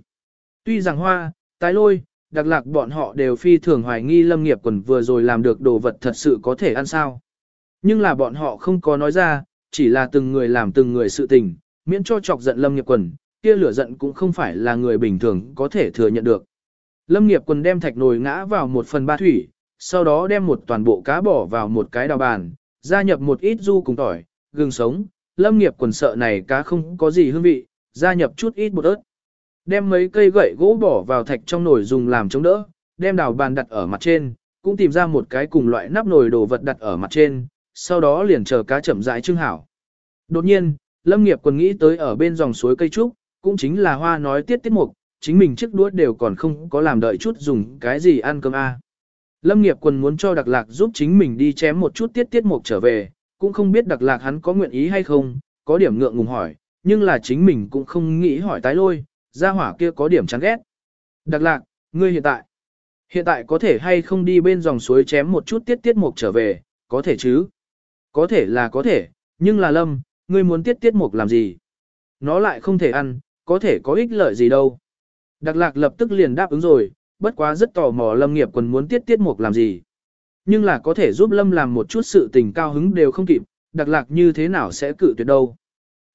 Tuy rằng hoa, tái lôi, đặc lạc bọn họ đều phi thường hoài nghi lâm nghiệp quần vừa rồi làm được đồ vật thật sự có thể ăn sao. Nhưng là bọn họ không có nói ra, chỉ là từng người làm từng người sự tình, miễn cho chọc giận lâm nghiệp quần, kia lửa giận cũng không phải là người bình thường có thể thừa nhận được. Lâm nghiệp quần đem thạch nồi ngã vào một phần ba thủy, sau đó đem một toàn bộ cá bỏ vào một cái đào bàn, gia nhập một ít du cùng tỏi, gừng sống, lâm nghiệp quần sợ này cá không có gì hương vị, gia nhập chút ít bột ớt. Đem mấy cây gậy gỗ bỏ vào thạch trong nồi dùng làm chống đỡ, đem đào bàn đặt ở mặt trên, cũng tìm ra một cái cùng loại nắp nồi đồ vật đặt ở mặt trên, sau đó liền chờ cá chậm rãi trưng hảo. Đột nhiên, Lâm Nghiệp còn nghĩ tới ở bên dòng suối cây trúc, cũng chính là hoa nói tiết tiết mục, chính mình trước đuốt đều còn không có làm đợi chút dùng cái gì ăn cơm a. Lâm nghiệp quần muốn cho Đặc Lạc giúp chính mình đi chém một chút tiết tiết mục trở về, cũng không biết Đặc Lạc hắn có nguyện ý hay không, có điểm ngượng ngùng hỏi, nhưng là chính mình cũng không nghĩ hỏi tái lôi, gia hỏa kia có điểm chán ghét. Đặc Lạc, ngươi hiện tại, hiện tại có thể hay không đi bên dòng suối chém một chút tiết tiết mục trở về, có thể chứ? Có thể là có thể, nhưng là Lâm, ngươi muốn tiết tiết mục làm gì? Nó lại không thể ăn, có thể có ích lợi gì đâu. Đặc Lạc lập tức liền đáp ứng rồi, bất quá rất tò mò Lâm nghiệp quần muốn tiết tiết mục làm gì. Nhưng là có thể giúp Lâm làm một chút sự tình cao hứng đều không kịp, đặc lạc như thế nào sẽ cự tuyệt đâu.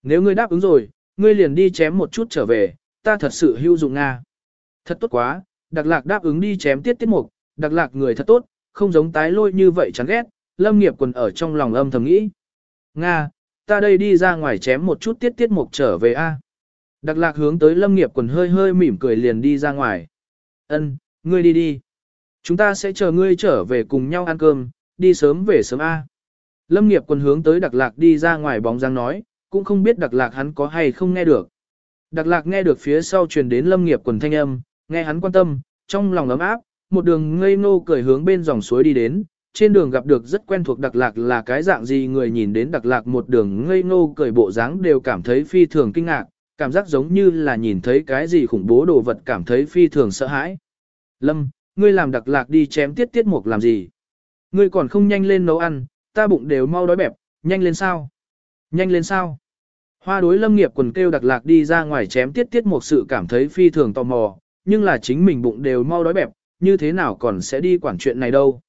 Nếu ngươi đáp ứng rồi, ngươi liền đi chém một chút trở về, ta thật sự hữu dụng Nga. Thật tốt quá, đặc lạc đáp ứng đi chém tiết tiết mục, đặc lạc người thật tốt, không giống tái lôi như vậy chán ghét, lâm nghiệp quần ở trong lòng âm thầm nghĩ. Nga, ta đây đi ra ngoài chém một chút tiết tiết mục trở về a. Đặc lạc hướng tới lâm nghiệp quần hơi hơi mỉm cười liền đi ra ngoài. Ân, ngươi đi đi. Chúng ta sẽ chờ ngươi trở về cùng nhau ăn cơm, đi sớm về sớm A. Lâm nghiệp quần hướng tới Đặc Lạc đi ra ngoài bóng dáng nói, cũng không biết Đặc Lạc hắn có hay không nghe được. Đặc Lạc nghe được phía sau truyền đến Lâm nghiệp quần thanh âm, nghe hắn quan tâm, trong lòng ấm áp, một đường ngây ngô cười hướng bên dòng suối đi đến. Trên đường gặp được rất quen thuộc Đặc Lạc là cái dạng gì người nhìn đến Đặc Lạc một đường ngây ngô cười bộ dáng đều cảm thấy phi thường kinh ngạc, cảm giác giống như là nhìn thấy cái gì khủng bố đồ vật cảm thấy phi thường sợ hãi. Lâm, ngươi làm đặc lạc đi chém tiết tiết mục làm gì? Ngươi còn không nhanh lên nấu ăn, ta bụng đều mau đói bẹp, nhanh lên sao? Nhanh lên sao? Hoa đối lâm nghiệp quần kêu đặc lạc đi ra ngoài chém tiết tiết một sự cảm thấy phi thường tò mò, nhưng là chính mình bụng đều mau đói bẹp, như thế nào còn sẽ đi quản chuyện này đâu.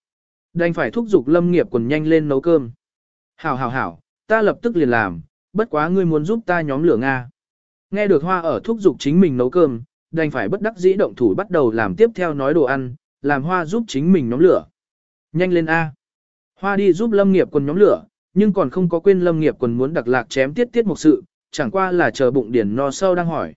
Đành phải thúc giục lâm nghiệp quần nhanh lên nấu cơm. Hảo hảo hảo, ta lập tức liền làm, bất quá ngươi muốn giúp ta nhóm lửa Nga. Nghe được hoa ở thúc giục chính mình nấu cơm, đành phải bất đắc dĩ động thủ bắt đầu làm tiếp theo nói đồ ăn, làm hoa giúp chính mình nhóm lửa. Nhanh lên A. Hoa đi giúp lâm nghiệp quần nhóm lửa, nhưng còn không có quên lâm nghiệp quần muốn đặc lạc chém tiết tiết một sự, chẳng qua là chờ bụng điển no sâu đang hỏi.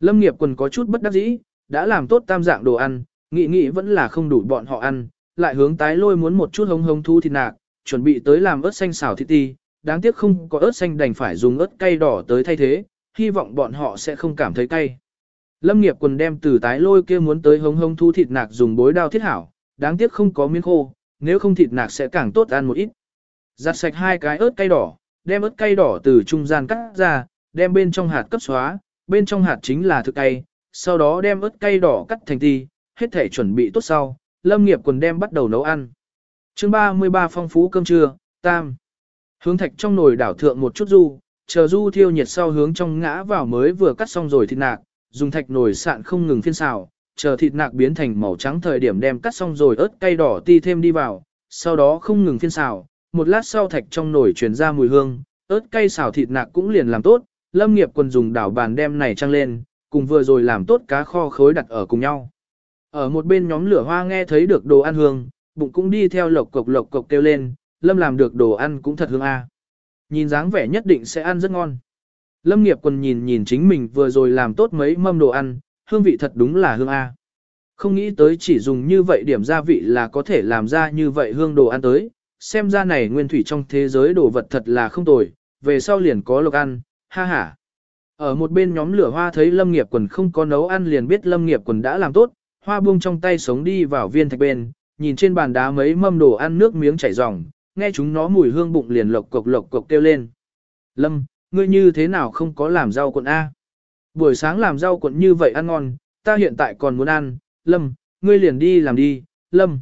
Lâm nghiệp quần có chút bất đắc dĩ, đã làm tốt tam dạng đồ ăn, nghĩ nghĩ vẫn là không đủ bọn họ ăn, lại hướng tái lôi muốn một chút hống hống thu thịt nạc, chuẩn bị tới làm ớt xanh xào thịt ti, đáng tiếc không có ớt xanh đành phải dùng ớt cay đỏ tới thay thế, hy vọng bọn họ sẽ không cảm thấy cay. Lâm nghiệp quần đem từ tái lôi kia muốn tới hống hống thu thịt nạc dùng bối đao thiết hảo, đáng tiếc không có miếng khô, nếu không thịt nạc sẽ càng tốt ăn một ít. Giặt sạch hai cái ớt cay đỏ, đem ớt cay đỏ từ trung gian cắt ra, đem bên trong hạt cấp xóa, bên trong hạt chính là thực cay, sau đó đem ớt cay đỏ cắt thành ti, hết thể chuẩn bị tốt sau, Lâm Nghiệp quần đem bắt đầu nấu ăn. Chương 33 phong phú cơm trưa, tam. Hướng thạch trong nồi đảo thượng một chút du, chờ du thiêu nhiệt sau hướng trong ngã vào mới vừa cắt xong rồi thịt nạc, dùng thạch nồi sạn không ngừng phiên xào, chờ thịt nạc biến thành màu trắng thời điểm đem cắt xong rồi ớt cay đỏ ti thêm đi vào, sau đó không ngừng phiên xào, một lát sau thạch trong nồi truyền ra mùi hương, ớt cay xào thịt nạc cũng liền làm tốt, lâm nghiệp quần dùng đảo bàn đem này trăng lên, cùng vừa rồi làm tốt cá kho khối đặt ở cùng nhau. Ở một bên nhóm lửa hoa nghe thấy được đồ ăn hương, bụng cũng đi theo lộc cộc lộc cộc kêu lên, lâm làm được đồ ăn cũng thật hương a. Nhìn dáng vẻ nhất định sẽ ăn rất ngon. Lâm nghiệp quần nhìn nhìn chính mình vừa rồi làm tốt mấy mâm đồ ăn, hương vị thật đúng là hương A. Không nghĩ tới chỉ dùng như vậy điểm gia vị là có thể làm ra như vậy hương đồ ăn tới, xem ra này nguyên thủy trong thế giới đồ vật thật là không tồi, về sau liền có lộc ăn, ha ha. Ở một bên nhóm lửa hoa thấy lâm nghiệp quần không có nấu ăn liền biết lâm nghiệp quần đã làm tốt, hoa buông trong tay sống đi vào viên thạch bên, nhìn trên bàn đá mấy mâm đồ ăn nước miếng chảy ròng, nghe chúng nó mùi hương bụng liền lộc cộc lộc cộc kêu lên. Lâm, ngươi như thế nào không có làm rau cuộn A? Buổi sáng làm rau cuộn như vậy ăn ngon, ta hiện tại còn muốn ăn, Lâm, ngươi liền đi làm đi, Lâm.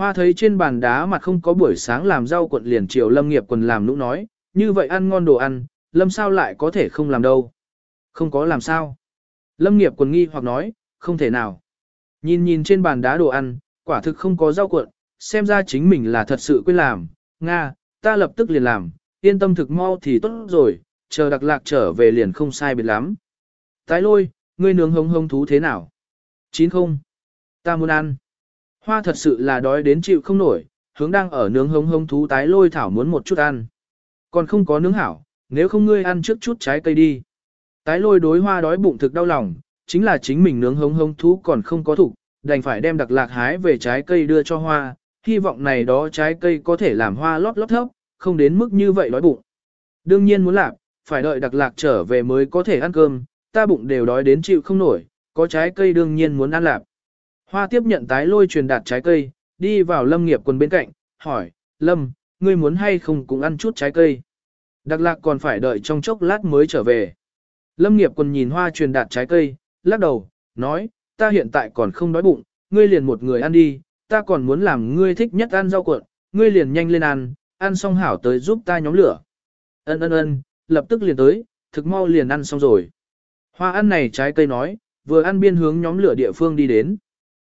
Hoa thấy trên bàn đá mặt không có buổi sáng làm rau cuộn liền chiều Lâm nghiệp quần làm nũng nói, như vậy ăn ngon đồ ăn, Lâm sao lại có thể không làm đâu. Không có làm sao. Lâm nghiệp quần nghi hoặc nói, không thể nào. Nhìn nhìn trên bàn đá đồ ăn, quả thực không có rau cuộn, xem ra chính mình là thật sự quên làm. Nga, ta lập tức liền làm, yên tâm thực mau thì tốt rồi, chờ đặc lạc trở về liền không sai biệt lắm. Tái lôi, ngươi nướng hống hống thú thế nào? Chín không? Ta muốn ăn. Hoa thật sự là đói đến chịu không nổi, hướng đang ở nướng hống hống thú tái lôi thảo muốn một chút ăn. Còn không có nướng hảo, nếu không ngươi ăn trước chút trái cây đi. Tái lôi đối hoa đói bụng thực đau lòng, chính là chính mình nướng hống hống thú còn không có thủ, đành phải đem đặc lạc hái về trái cây đưa cho hoa, hy vọng này đó trái cây có thể làm hoa lót lót thấp, không đến mức như vậy đói bụng. Đương nhiên muốn làm, phải đợi đặc lạc trở về mới có thể ăn cơm, ta bụng đều đói đến chịu không nổi, có trái cây đương nhiên muốn ăn lạc. Hoa tiếp nhận tái lôi truyền đạt trái cây, đi vào lâm nghiệp quần bên cạnh, hỏi, lâm, ngươi muốn hay không cũng ăn chút trái cây. Đặc lạc còn phải đợi trong chốc lát mới trở về. Lâm nghiệp quần nhìn hoa truyền đạt trái cây, lắc đầu, nói, ta hiện tại còn không đói bụng, ngươi liền một người ăn đi, ta còn muốn làm ngươi thích nhất ăn rau cuộn, ngươi liền nhanh lên ăn, ăn xong hảo tới giúp ta nhóm lửa. Ân ân ân, lập tức liền tới, thực mau liền ăn xong rồi. Hoa ăn này trái cây nói, vừa ăn biên hướng nhóm lửa địa phương đi đến.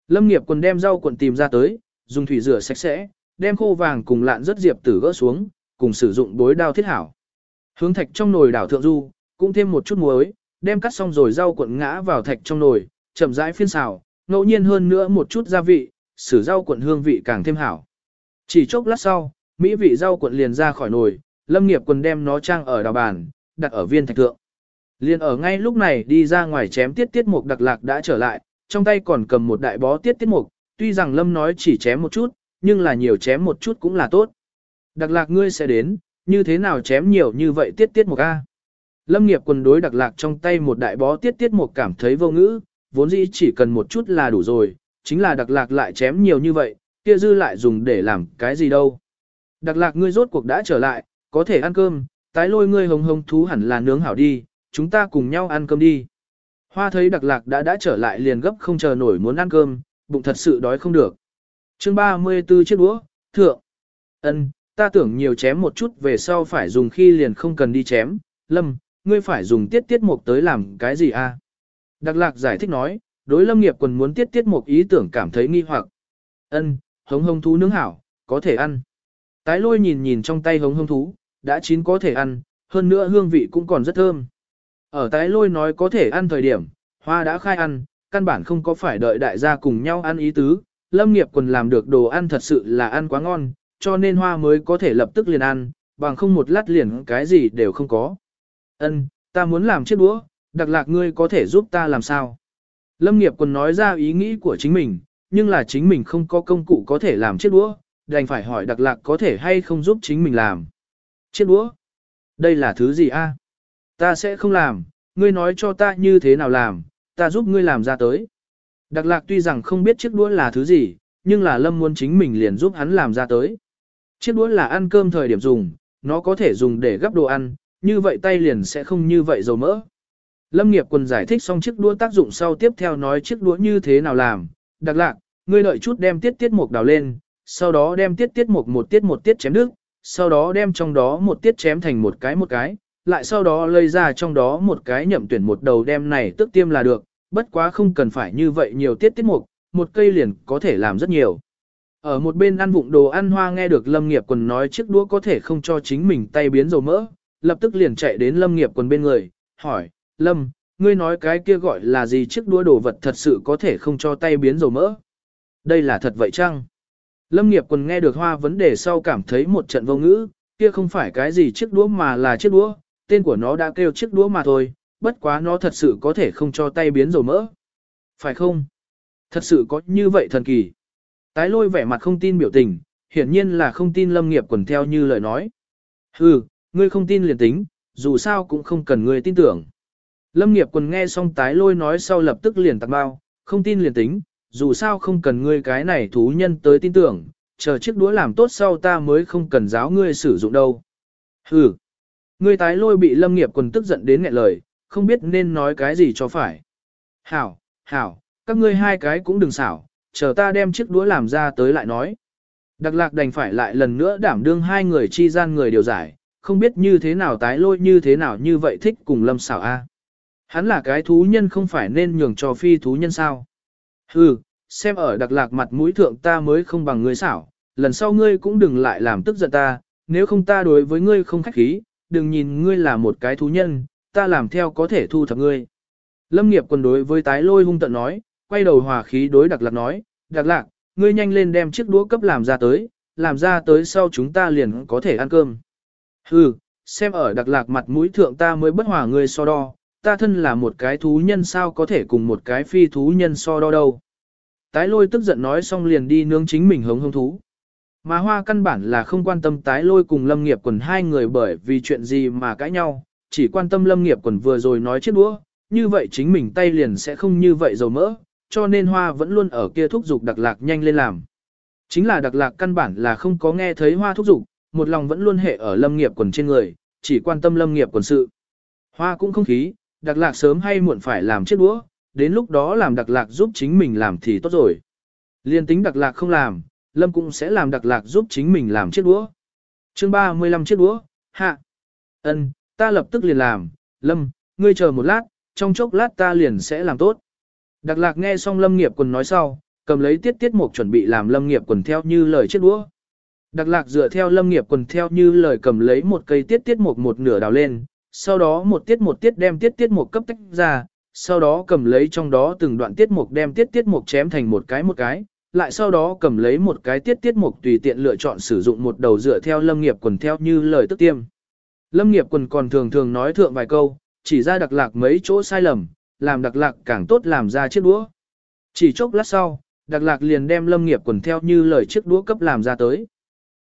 Lâm nghiệp quần đem rau cuộn tìm ra tới, dùng thủy rửa sạch sẽ, đem khô vàng cùng lạn rất diệp tử gỡ xuống, cùng sử dụng bối đao thiết hảo. Hướng thạch trong nồi đảo thượng du, cũng thêm một chút muối, đem cắt xong rồi rau cuộn ngã vào thạch trong nồi, chậm rãi phiên xào, ngẫu nhiên hơn nữa một chút gia vị, sử rau cuộn hương vị càng thêm hảo. Chỉ chốc lát sau, mỹ vị rau cuộn liền ra khỏi nồi, lâm nghiệp quần đem nó trang ở đào bàn, đặt ở viên thạch thượng. Liền ở ngay lúc này đi ra ngoài chém tiết tiết mục đặc lạc đã trở lại, trong tay còn cầm một đại bó tiết tiết mục, tuy rằng lâm nói chỉ chém một chút, nhưng là nhiều chém một chút cũng là tốt. Đặc lạc ngươi sẽ đến, như thế nào chém nhiều như vậy tiết tiết mục a? Lâm nghiệp quần đối đặc lạc trong tay một đại bó tiết tiết mục cảm thấy vô ngữ, vốn dĩ chỉ cần một chút là đủ rồi, chính là đặc lạc lại chém nhiều như vậy, kia dư lại dùng để làm cái gì đâu. Đặc lạc ngươi rốt cuộc đã trở lại, có thể ăn cơm, tái lôi ngươi hồng hồng thú hẳn là nướng hảo đi, chúng ta cùng nhau ăn cơm đi. Hoa thấy đặc lạc đã đã trở lại liền gấp không chờ nổi muốn ăn cơm, bụng thật sự đói không được. chương 34 chiếc đũa, thượng. ân ta tưởng nhiều chém một chút về sau phải dùng khi liền không cần đi chém. Lâm, ngươi phải dùng tiết tiết mục tới làm cái gì a? Đặc lạc giải thích nói, đối lâm nghiệp quần muốn tiết tiết mục ý tưởng cảm thấy nghi hoặc. ân hống hông thú nướng hảo, có thể ăn. Tái lôi nhìn nhìn trong tay hống hông thú, đã chín có thể ăn, hơn nữa hương vị cũng còn rất thơm. Ở tái lôi nói có thể ăn thời điểm, hoa đã khai ăn, căn bản không có phải đợi đại gia cùng nhau ăn ý tứ, lâm nghiệp quần làm được đồ ăn thật sự là ăn quá ngon, cho nên hoa mới có thể lập tức liền ăn, bằng không một lát liền cái gì đều không có. Ân, ta muốn làm chiếc đũa, đặc lạc ngươi có thể giúp ta làm sao? Lâm nghiệp quần nói ra ý nghĩ của chính mình, nhưng là chính mình không có công cụ có thể làm chiếc đũa, đành phải hỏi đặc lạc có thể hay không giúp chính mình làm. Chiếc đũa? Đây là thứ gì a? Ta sẽ không làm, ngươi nói cho ta như thế nào làm, ta giúp ngươi làm ra tới. Đặc lạc tuy rằng không biết chiếc đũa là thứ gì, nhưng là lâm muốn chính mình liền giúp hắn làm ra tới. Chiếc đũa là ăn cơm thời điểm dùng, nó có thể dùng để gấp đồ ăn, như vậy tay liền sẽ không như vậy dầu mỡ. Lâm nghiệp quần giải thích xong chiếc đũa tác dụng sau tiếp theo nói chiếc đũa như thế nào làm, đặc lạc, ngươi đợi chút đem tiết tiết mục đào lên, sau đó đem tiết tiết mục một tiết một tiết chém nước, sau đó đem trong đó một tiết chém thành một cái một cái, lại sau đó lấy ra trong đó một cái nhậm tuyển một đầu đem này tức tiêm là được, bất quá không cần phải như vậy nhiều tiết tiết mục, một cây liền có thể làm rất nhiều. Ở một bên ăn vụng đồ ăn hoa nghe được Lâm Nghiệp Quần nói chiếc đũa có thể không cho chính mình tay biến dầu mỡ, lập tức liền chạy đến Lâm Nghiệp Quần bên người, hỏi, Lâm, ngươi nói cái kia gọi là gì chiếc đũa đồ vật thật sự có thể không cho tay biến dầu mỡ? Đây là thật vậy chăng? Lâm Nghiệp Quần nghe được hoa vấn đề sau cảm thấy một trận vô ngữ, kia không phải cái gì chiếc đũa mà là chiếc đũa, tên của nó đã kêu chiếc đũa mà thôi, bất quá nó thật sự có thể không cho tay biến dầu mỡ. Phải không? Thật sự có như vậy thần kỳ. Tái lôi vẻ mặt không tin biểu tình, hiển nhiên là không tin lâm nghiệp quần theo như lời nói. Hừ, ngươi không tin liền tính, dù sao cũng không cần ngươi tin tưởng. Lâm nghiệp quần nghe xong tái lôi nói sau lập tức liền tặng bao, không tin liền tính, dù sao không cần ngươi cái này thú nhân tới tin tưởng, chờ chiếc đũa làm tốt sau ta mới không cần giáo ngươi sử dụng đâu. Hừ, ngươi tái lôi bị lâm nghiệp quần tức giận đến nghẹn lời, không biết nên nói cái gì cho phải. Hảo, hảo, các ngươi hai cái cũng đừng xảo, chờ ta đem chiếc đũa làm ra tới lại nói. Đặc lạc đành phải lại lần nữa đảm đương hai người chi gian người điều giải, không biết như thế nào tái lôi như thế nào như vậy thích cùng lâm xảo a. Hắn là cái thú nhân không phải nên nhường cho phi thú nhân sao. Hừ, xem ở đặc lạc mặt mũi thượng ta mới không bằng ngươi xảo, lần sau ngươi cũng đừng lại làm tức giận ta, nếu không ta đối với ngươi không khách khí, đừng nhìn ngươi là một cái thú nhân, ta làm theo có thể thu thập ngươi. Lâm nghiệp quần đối với tái lôi hung tận nói, quay đầu hòa khí đối đặc lạc nói, đặc lạc, ngươi nhanh lên đem chiếc đũa cấp làm ra tới, làm ra tới sau chúng ta liền có thể ăn cơm. Hừ, xem ở đặc lạc mặt mũi thượng ta mới bất hòa ngươi so đo, ta thân là một cái thú nhân sao có thể cùng một cái phi thú nhân so đo đâu. Tái lôi tức giận nói xong liền đi nướng chính mình hống hông thú. Mà hoa căn bản là không quan tâm tái lôi cùng lâm nghiệp quần hai người bởi vì chuyện gì mà cãi nhau, chỉ quan tâm lâm nghiệp quần vừa rồi nói chiếc đũa, như vậy chính mình tay liền sẽ không như vậy dầu mỡ, cho nên hoa vẫn luôn ở kia thúc giục đặc lạc nhanh lên làm. Chính là đặc lạc căn bản là không có nghe thấy hoa thúc giục, một lòng vẫn luôn hệ ở lâm nghiệp quần trên người, chỉ quan tâm lâm nghiệp quần sự. Hoa cũng không khí, đặc lạc sớm hay muộn phải làm chiếc đũa, đến lúc đó làm đặc lạc giúp chính mình làm thì tốt rồi. Liên tính đặc lạc không làm, lâm cũng sẽ làm đặc lạc giúp chính mình làm chiếc đũa. chương 35 chiếc đũa, hạ. ân ta lập tức liền làm, lâm, ngươi chờ một lát, trong chốc lát ta liền sẽ làm tốt. Đặc lạc nghe xong lâm nghiệp quần nói sau, cầm lấy tiết tiết mục chuẩn bị làm lâm nghiệp quần theo như lời chiếc đũa. Đặc lạc dựa theo lâm nghiệp quần theo như lời cầm lấy một cây tiết tiết mục một nửa đào lên, sau đó một tiết một tiết đem tiết tiết mục cấp tách ra, sau đó cầm lấy trong đó từng đoạn tiết mục đem tiết tiết mục chém thành một cái một cái, lại sau đó cầm lấy một cái tiết tiết mục tùy tiện lựa chọn sử dụng một đầu dựa theo lâm nghiệp quần theo như lời tức tiêm. Lâm nghiệp quần còn thường thường nói thượng vài câu, chỉ ra đặc lạc mấy chỗ sai lầm, làm đặc lạc càng tốt làm ra chiếc đũa. Chỉ chốc lát sau, đặc lạc liền đem lâm nghiệp quần theo như lời chiếc đũa cấp làm ra tới.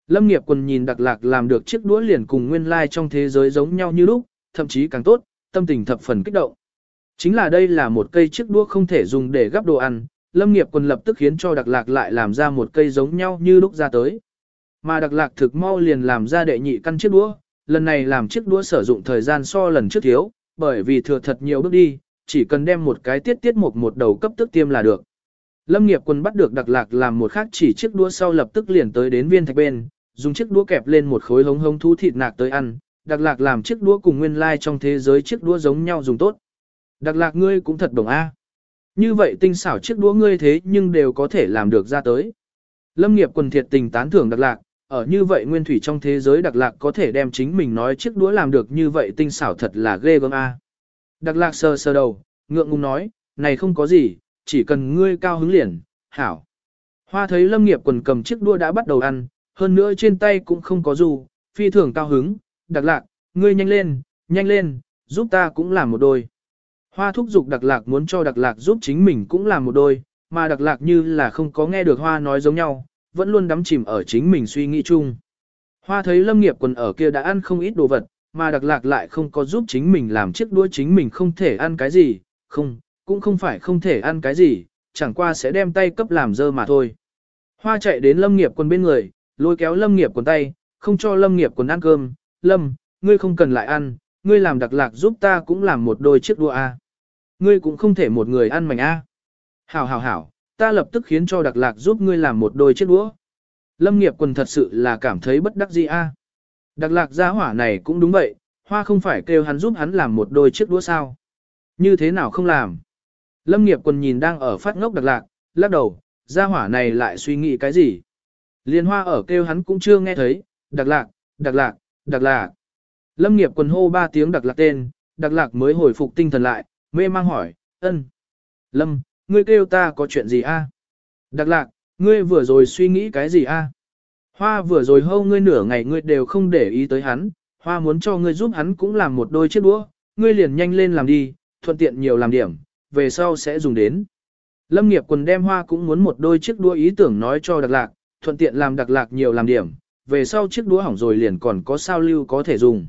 Lâm nghiệp quần nhìn đặc lạc làm được chiếc đũa liền cùng nguyên lai like trong thế giới giống nhau như lúc, thậm chí càng tốt, tâm tình thập phần kích động. Chính là đây là một cây chiếc đũa không thể dùng để gắp đồ ăn, lâm nghiệp quần lập tức khiến cho đặc lạc lại làm ra một cây giống nhau như lúc ra tới. Mà đặc lạc thực mau liền làm ra đệ nhị căn chiếc đũa, lần này làm chiếc đũa sử dụng thời gian so lần trước thiếu, bởi vì thừa thật nhiều bước đi, chỉ cần đem một cái tiết tiết một một đầu cấp tức tiêm là được. Lâm nghiệp quân bắt được đặc lạc làm một khác chỉ chiếc đũa sau lập tức liền tới đến viên thạch bên, dùng chiếc đũa kẹp lên một khối hống hống thú thịt nạc tới ăn, đặc lạc làm chiếc đũa cùng nguyên lai like trong thế giới chiếc đũa giống nhau dùng tốt. Đặc lạc ngươi cũng thật đồng a. Như vậy tinh xảo chiếc đũa ngươi thế nhưng đều có thể làm được ra tới. Lâm nghiệp quần thiệt tình tán thưởng đặc lạc, ở như vậy nguyên thủy trong thế giới đặc lạc có thể đem chính mình nói chiếc đũa làm được như vậy tinh xảo thật là ghê gớm a. Đặc lạc sờ sờ đầu, ngượng ngùng nói, này không có gì, chỉ cần ngươi cao hứng liền, hảo. Hoa thấy lâm nghiệp quần cầm chiếc đua đã bắt đầu ăn, hơn nữa trên tay cũng không có dù, phi thường cao hứng, đặc lạc, ngươi nhanh lên, nhanh lên, giúp ta cũng làm một đôi. Hoa thúc giục đặc lạc muốn cho đặc lạc giúp chính mình cũng làm một đôi, mà đặc lạc như là không có nghe được hoa nói giống nhau, vẫn luôn đắm chìm ở chính mình suy nghĩ chung. Hoa thấy lâm nghiệp quần ở kia đã ăn không ít đồ vật, mà đặc lạc lại không có giúp chính mình làm chiếc đũa chính mình không thể ăn cái gì, không, cũng không phải không thể ăn cái gì, chẳng qua sẽ đem tay cấp làm dơ mà thôi. Hoa chạy đến lâm nghiệp quần bên người, lôi kéo lâm nghiệp quần tay, không cho lâm nghiệp quần ăn cơm. Lâm, ngươi không cần lại ăn, ngươi làm đặc lạc giúp ta cũng làm một đôi chiếc đũa A. Ngươi cũng không thể một người ăn mảnh A. Hảo hảo hảo, ta lập tức khiến cho đặc lạc giúp ngươi làm một đôi chiếc đũa. Lâm nghiệp quần thật sự là cảm thấy bất đắc dĩ A. Đặc lạc gia hỏa này cũng đúng vậy, hoa không phải kêu hắn giúp hắn làm một đôi chiếc đũa sao. Như thế nào không làm? Lâm nghiệp quần nhìn đang ở phát ngốc đặc lạc, lắc đầu, gia hỏa này lại suy nghĩ cái gì? Liên hoa ở kêu hắn cũng chưa nghe thấy, đặc lạc, đặc lạc, đặc lạc. Lâm nghiệp quần hô ba tiếng đặc lạc tên, đặc lạc mới hồi phục tinh thần lại, mê mang hỏi, ân. Lâm, ngươi kêu ta có chuyện gì a? Đặc lạc, ngươi vừa rồi suy nghĩ cái gì a? Hoa vừa rồi hâu ngươi nửa ngày ngươi đều không để ý tới hắn, hoa muốn cho ngươi giúp hắn cũng làm một đôi chiếc đũa, ngươi liền nhanh lên làm đi, thuận tiện nhiều làm điểm, về sau sẽ dùng đến. Lâm nghiệp quần đem hoa cũng muốn một đôi chiếc đũa ý tưởng nói cho đặc lạc, thuận tiện làm đặc lạc nhiều làm điểm, về sau chiếc đũa hỏng rồi liền còn có sao lưu có thể dùng.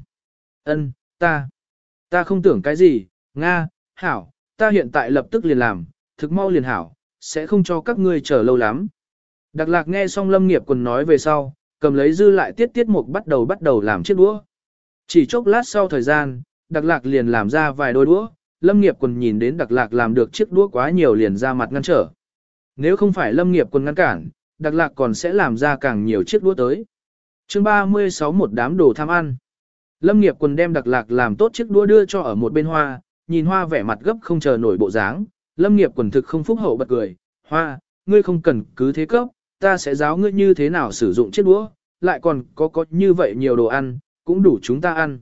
Ân, ta, ta không tưởng cái gì, Nga, Hảo, ta hiện tại lập tức liền làm, thực mau liền Hảo, sẽ không cho các ngươi chờ lâu lắm. Đặc lạc nghe xong lâm nghiệp quần nói về sau, cầm lấy dư lại tiết tiết mục bắt đầu bắt đầu làm chiếc đũa. Chỉ chốc lát sau thời gian, đặc lạc liền làm ra vài đôi đũa, lâm nghiệp quần nhìn đến đặc lạc làm được chiếc đũa quá nhiều liền ra mặt ngăn trở. Nếu không phải lâm nghiệp quần ngăn cản, đặc lạc còn sẽ làm ra càng nhiều chiếc đũa tới. chương 36 một đám đồ tham ăn. Lâm nghiệp quần đem đặc lạc làm tốt chiếc đũa đưa cho ở một bên hoa, nhìn hoa vẻ mặt gấp không chờ nổi bộ dáng. Lâm nghiệp quần thực không phúc hậu bật cười, hoa, ngươi không cần cứ thế cấp, ta sẽ giáo ngươi như thế nào sử dụng chiếc đũa, lại còn có có như vậy nhiều đồ ăn, cũng đủ chúng ta ăn.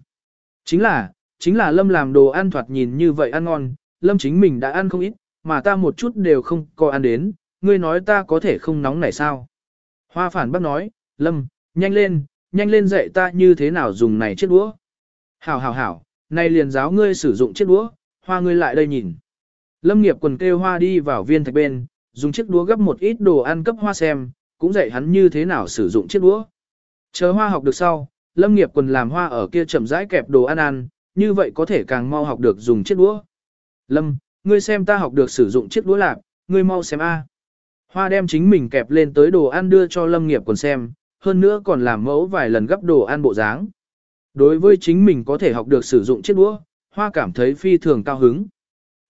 Chính là, chính là Lâm làm đồ ăn thoạt nhìn như vậy ăn ngon, Lâm chính mình đã ăn không ít, mà ta một chút đều không có ăn đến, ngươi nói ta có thể không nóng này sao? Hoa phản bác nói, Lâm, nhanh lên, nhanh lên dạy ta như thế nào dùng này chiếc đũa. Hảo hảo hảo, nay liền giáo ngươi sử dụng chiếc đũa, hoa ngươi lại đây nhìn. Lâm nghiệp quần kêu hoa đi vào viên thạch bên, dùng chiếc đũa gấp một ít đồ ăn cấp hoa xem, cũng dạy hắn như thế nào sử dụng chiếc đũa. Chờ hoa học được sau, lâm nghiệp quần làm hoa ở kia chậm rãi kẹp đồ ăn ăn, như vậy có thể càng mau học được dùng chiếc đũa. Lâm, ngươi xem ta học được sử dụng chiếc đũa lạc, ngươi mau xem a. Hoa đem chính mình kẹp lên tới đồ ăn đưa cho lâm nghiệp quần xem, hơn nữa còn làm mẫu vài lần gấp đồ ăn bộ dáng. Đối với chính mình có thể học được sử dụng chiếc đũa, Hoa cảm thấy phi thường cao hứng.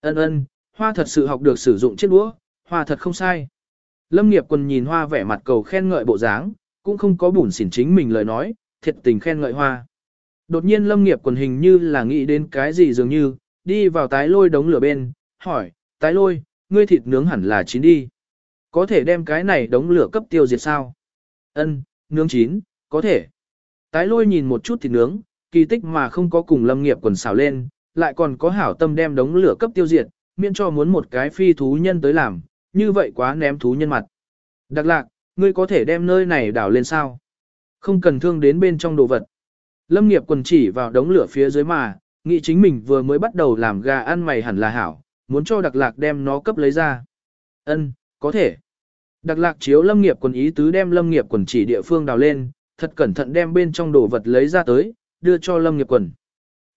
Ân ân, Hoa thật sự học được sử dụng chiếc đũa, Hoa thật không sai. Lâm nghiệp quần nhìn Hoa vẻ mặt cầu khen ngợi bộ dáng, cũng không có bùn xỉn chính mình lời nói, thiệt tình khen ngợi Hoa. Đột nhiên Lâm nghiệp quần hình như là nghĩ đến cái gì dường như, đi vào tái lôi đống lửa bên, hỏi, tái lôi, ngươi thịt nướng hẳn là chín đi. Có thể đem cái này đống lửa cấp tiêu diệt sao? Ân, nướng chín, có thể. Tái lôi nhìn một chút thịt nướng, kỳ tích mà không có cùng lâm nghiệp quần xào lên, lại còn có hảo tâm đem đống lửa cấp tiêu diệt, miễn cho muốn một cái phi thú nhân tới làm, như vậy quá ném thú nhân mặt. Đặc lạc, ngươi có thể đem nơi này đảo lên sao? Không cần thương đến bên trong đồ vật. Lâm nghiệp quần chỉ vào đống lửa phía dưới mà, nghĩ chính mình vừa mới bắt đầu làm gà ăn mày hẳn là hảo, muốn cho đặc lạc đem nó cấp lấy ra. Ân, có thể. Đặc lạc chiếu lâm nghiệp quần ý tứ đem lâm nghiệp quần chỉ địa phương đào lên, thật cẩn thận đem bên trong đồ vật lấy ra tới, đưa cho lâm nghiệp quần.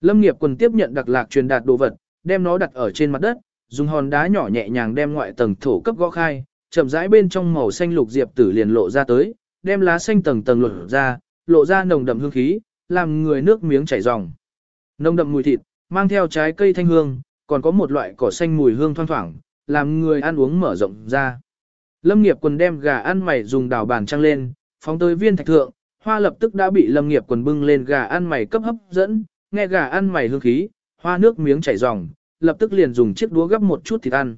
Lâm nghiệp quần tiếp nhận đặc lạc truyền đạt đồ vật, đem nó đặt ở trên mặt đất, dùng hòn đá nhỏ nhẹ nhàng đem ngoại tầng thổ cấp gõ khai, chậm rãi bên trong màu xanh lục diệp tử liền lộ ra tới, đem lá xanh tầng tầng lộ ra, lộ ra nồng đậm hương khí, làm người nước miếng chảy ròng. Nồng đậm mùi thịt, mang theo trái cây thanh hương, còn có một loại cỏ xanh mùi hương thoang thoảng, làm người ăn uống mở rộng ra. Lâm nghiệp quần đem gà ăn mày dùng đào bàn trăng lên, phóng tới viên thạch thượng, hoa lập tức đã bị lâm nghiệp quần bưng lên gà ăn mày cấp hấp dẫn, nghe gà ăn mày hương khí, hoa nước miếng chảy ròng, lập tức liền dùng chiếc đũa gấp một chút thịt ăn.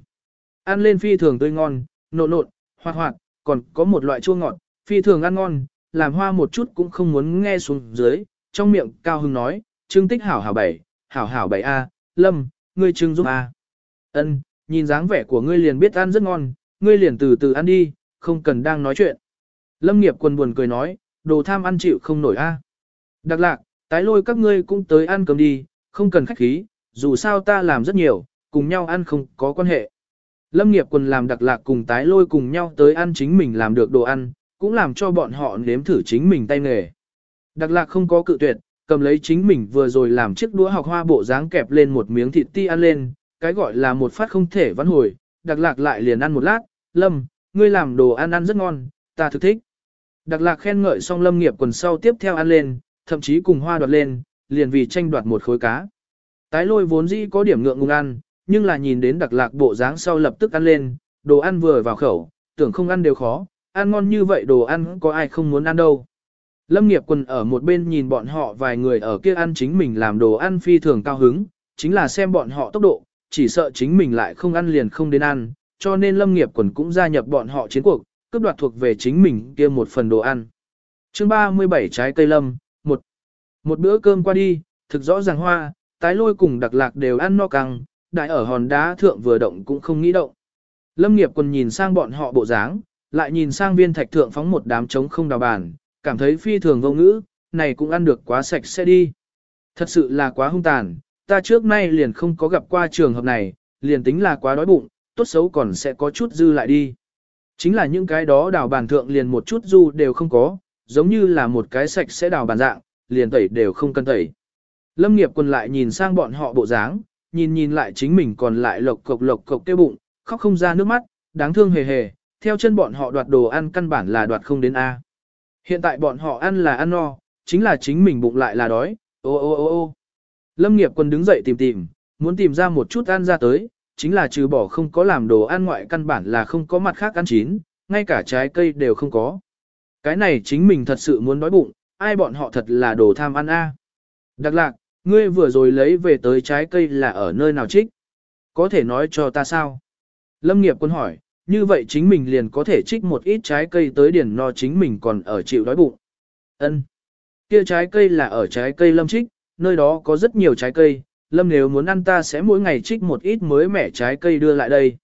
Ăn lên phi thường tươi ngon, nộn nộn, hoạt hoạt, còn có một loại chua ngọt, phi thường ăn ngon, làm hoa một chút cũng không muốn nghe xuống dưới, trong miệng cao hưng nói, trưng tích hảo hảo bảy, hảo hảo bảy A, lâm, ngươi trưng giúp A. ân nhìn dáng vẻ của ngươi liền biết ăn rất ngon, ngươi liền từ từ ăn đi, không cần đang nói chuyện. Lâm nghiệp quần buồn cười nói, đồ tham ăn chịu không nổi a. Đặc lạc, tái lôi các ngươi cũng tới ăn cơm đi, không cần khách khí, dù sao ta làm rất nhiều, cùng nhau ăn không có quan hệ. Lâm nghiệp quần làm đặc lạc cùng tái lôi cùng nhau tới ăn chính mình làm được đồ ăn, cũng làm cho bọn họ nếm thử chính mình tay nghề. Đặc lạc không có cự tuyệt, cầm lấy chính mình vừa rồi làm chiếc đũa học hoa bộ dáng kẹp lên một miếng thịt ti ăn lên, cái gọi là một phát không thể vãn hồi, đặc lạc lại liền ăn một lát, lâm, ngươi làm đồ ăn ăn rất ngon, ta thực thích. Đặc lạc khen ngợi xong lâm nghiệp quần sau tiếp theo ăn lên, thậm chí cùng hoa đoạt lên, liền vì tranh đoạt một khối cá. Tái lôi vốn dĩ có điểm ngượng ngùng ăn, nhưng là nhìn đến đặc lạc bộ dáng sau lập tức ăn lên, đồ ăn vừa vào khẩu, tưởng không ăn đều khó, ăn ngon như vậy đồ ăn có ai không muốn ăn đâu. Lâm nghiệp quần ở một bên nhìn bọn họ vài người ở kia ăn chính mình làm đồ ăn phi thường cao hứng, chính là xem bọn họ tốc độ, chỉ sợ chính mình lại không ăn liền không đến ăn, cho nên lâm nghiệp quần cũng gia nhập bọn họ chiến cuộc, cướp đoạt thuộc về chính mình kia một phần đồ ăn. chương 37 trái cây lâm, một, một bữa cơm qua đi, thực rõ ràng hoa, tái lôi cùng đặc lạc đều ăn no căng, đại ở hòn đá thượng vừa động cũng không nghĩ động. Lâm nghiệp còn nhìn sang bọn họ bộ dáng, lại nhìn sang viên thạch thượng phóng một đám trống không đào bàn, cảm thấy phi thường vô ngữ, này cũng ăn được quá sạch sẽ đi. Thật sự là quá hung tàn, ta trước nay liền không có gặp qua trường hợp này, liền tính là quá đói bụng, tốt xấu còn sẽ có chút dư lại đi. Chính là những cái đó đào bàn thượng liền một chút du đều không có, giống như là một cái sạch sẽ đào bàn dạng, liền tẩy đều không cần tẩy. Lâm nghiệp quần lại nhìn sang bọn họ bộ dáng, nhìn nhìn lại chính mình còn lại lộc cộc lộc cộc kêu bụng, khóc không ra nước mắt, đáng thương hề hề, theo chân bọn họ đoạt đồ ăn căn bản là đoạt không đến A. Hiện tại bọn họ ăn là ăn no, chính là chính mình bụng lại là đói, ô ô ô ô. Lâm nghiệp quân đứng dậy tìm tìm, muốn tìm ra một chút ăn ra tới, chính là trừ bỏ không có làm đồ ăn ngoại căn bản là không có mặt khác ăn chín, ngay cả trái cây đều không có. Cái này chính mình thật sự muốn đói bụng, ai bọn họ thật là đồ tham ăn a. Đặc lạc, ngươi vừa rồi lấy về tới trái cây là ở nơi nào trích? Có thể nói cho ta sao? Lâm nghiệp quân hỏi, như vậy chính mình liền có thể trích một ít trái cây tới điển no chính mình còn ở chịu đói bụng. Ân, Kia trái cây là ở trái cây lâm trích, nơi đó có rất nhiều trái cây, lâm nếu muốn ăn ta sẽ mỗi ngày trích một ít mới mẻ trái cây đưa lại đây.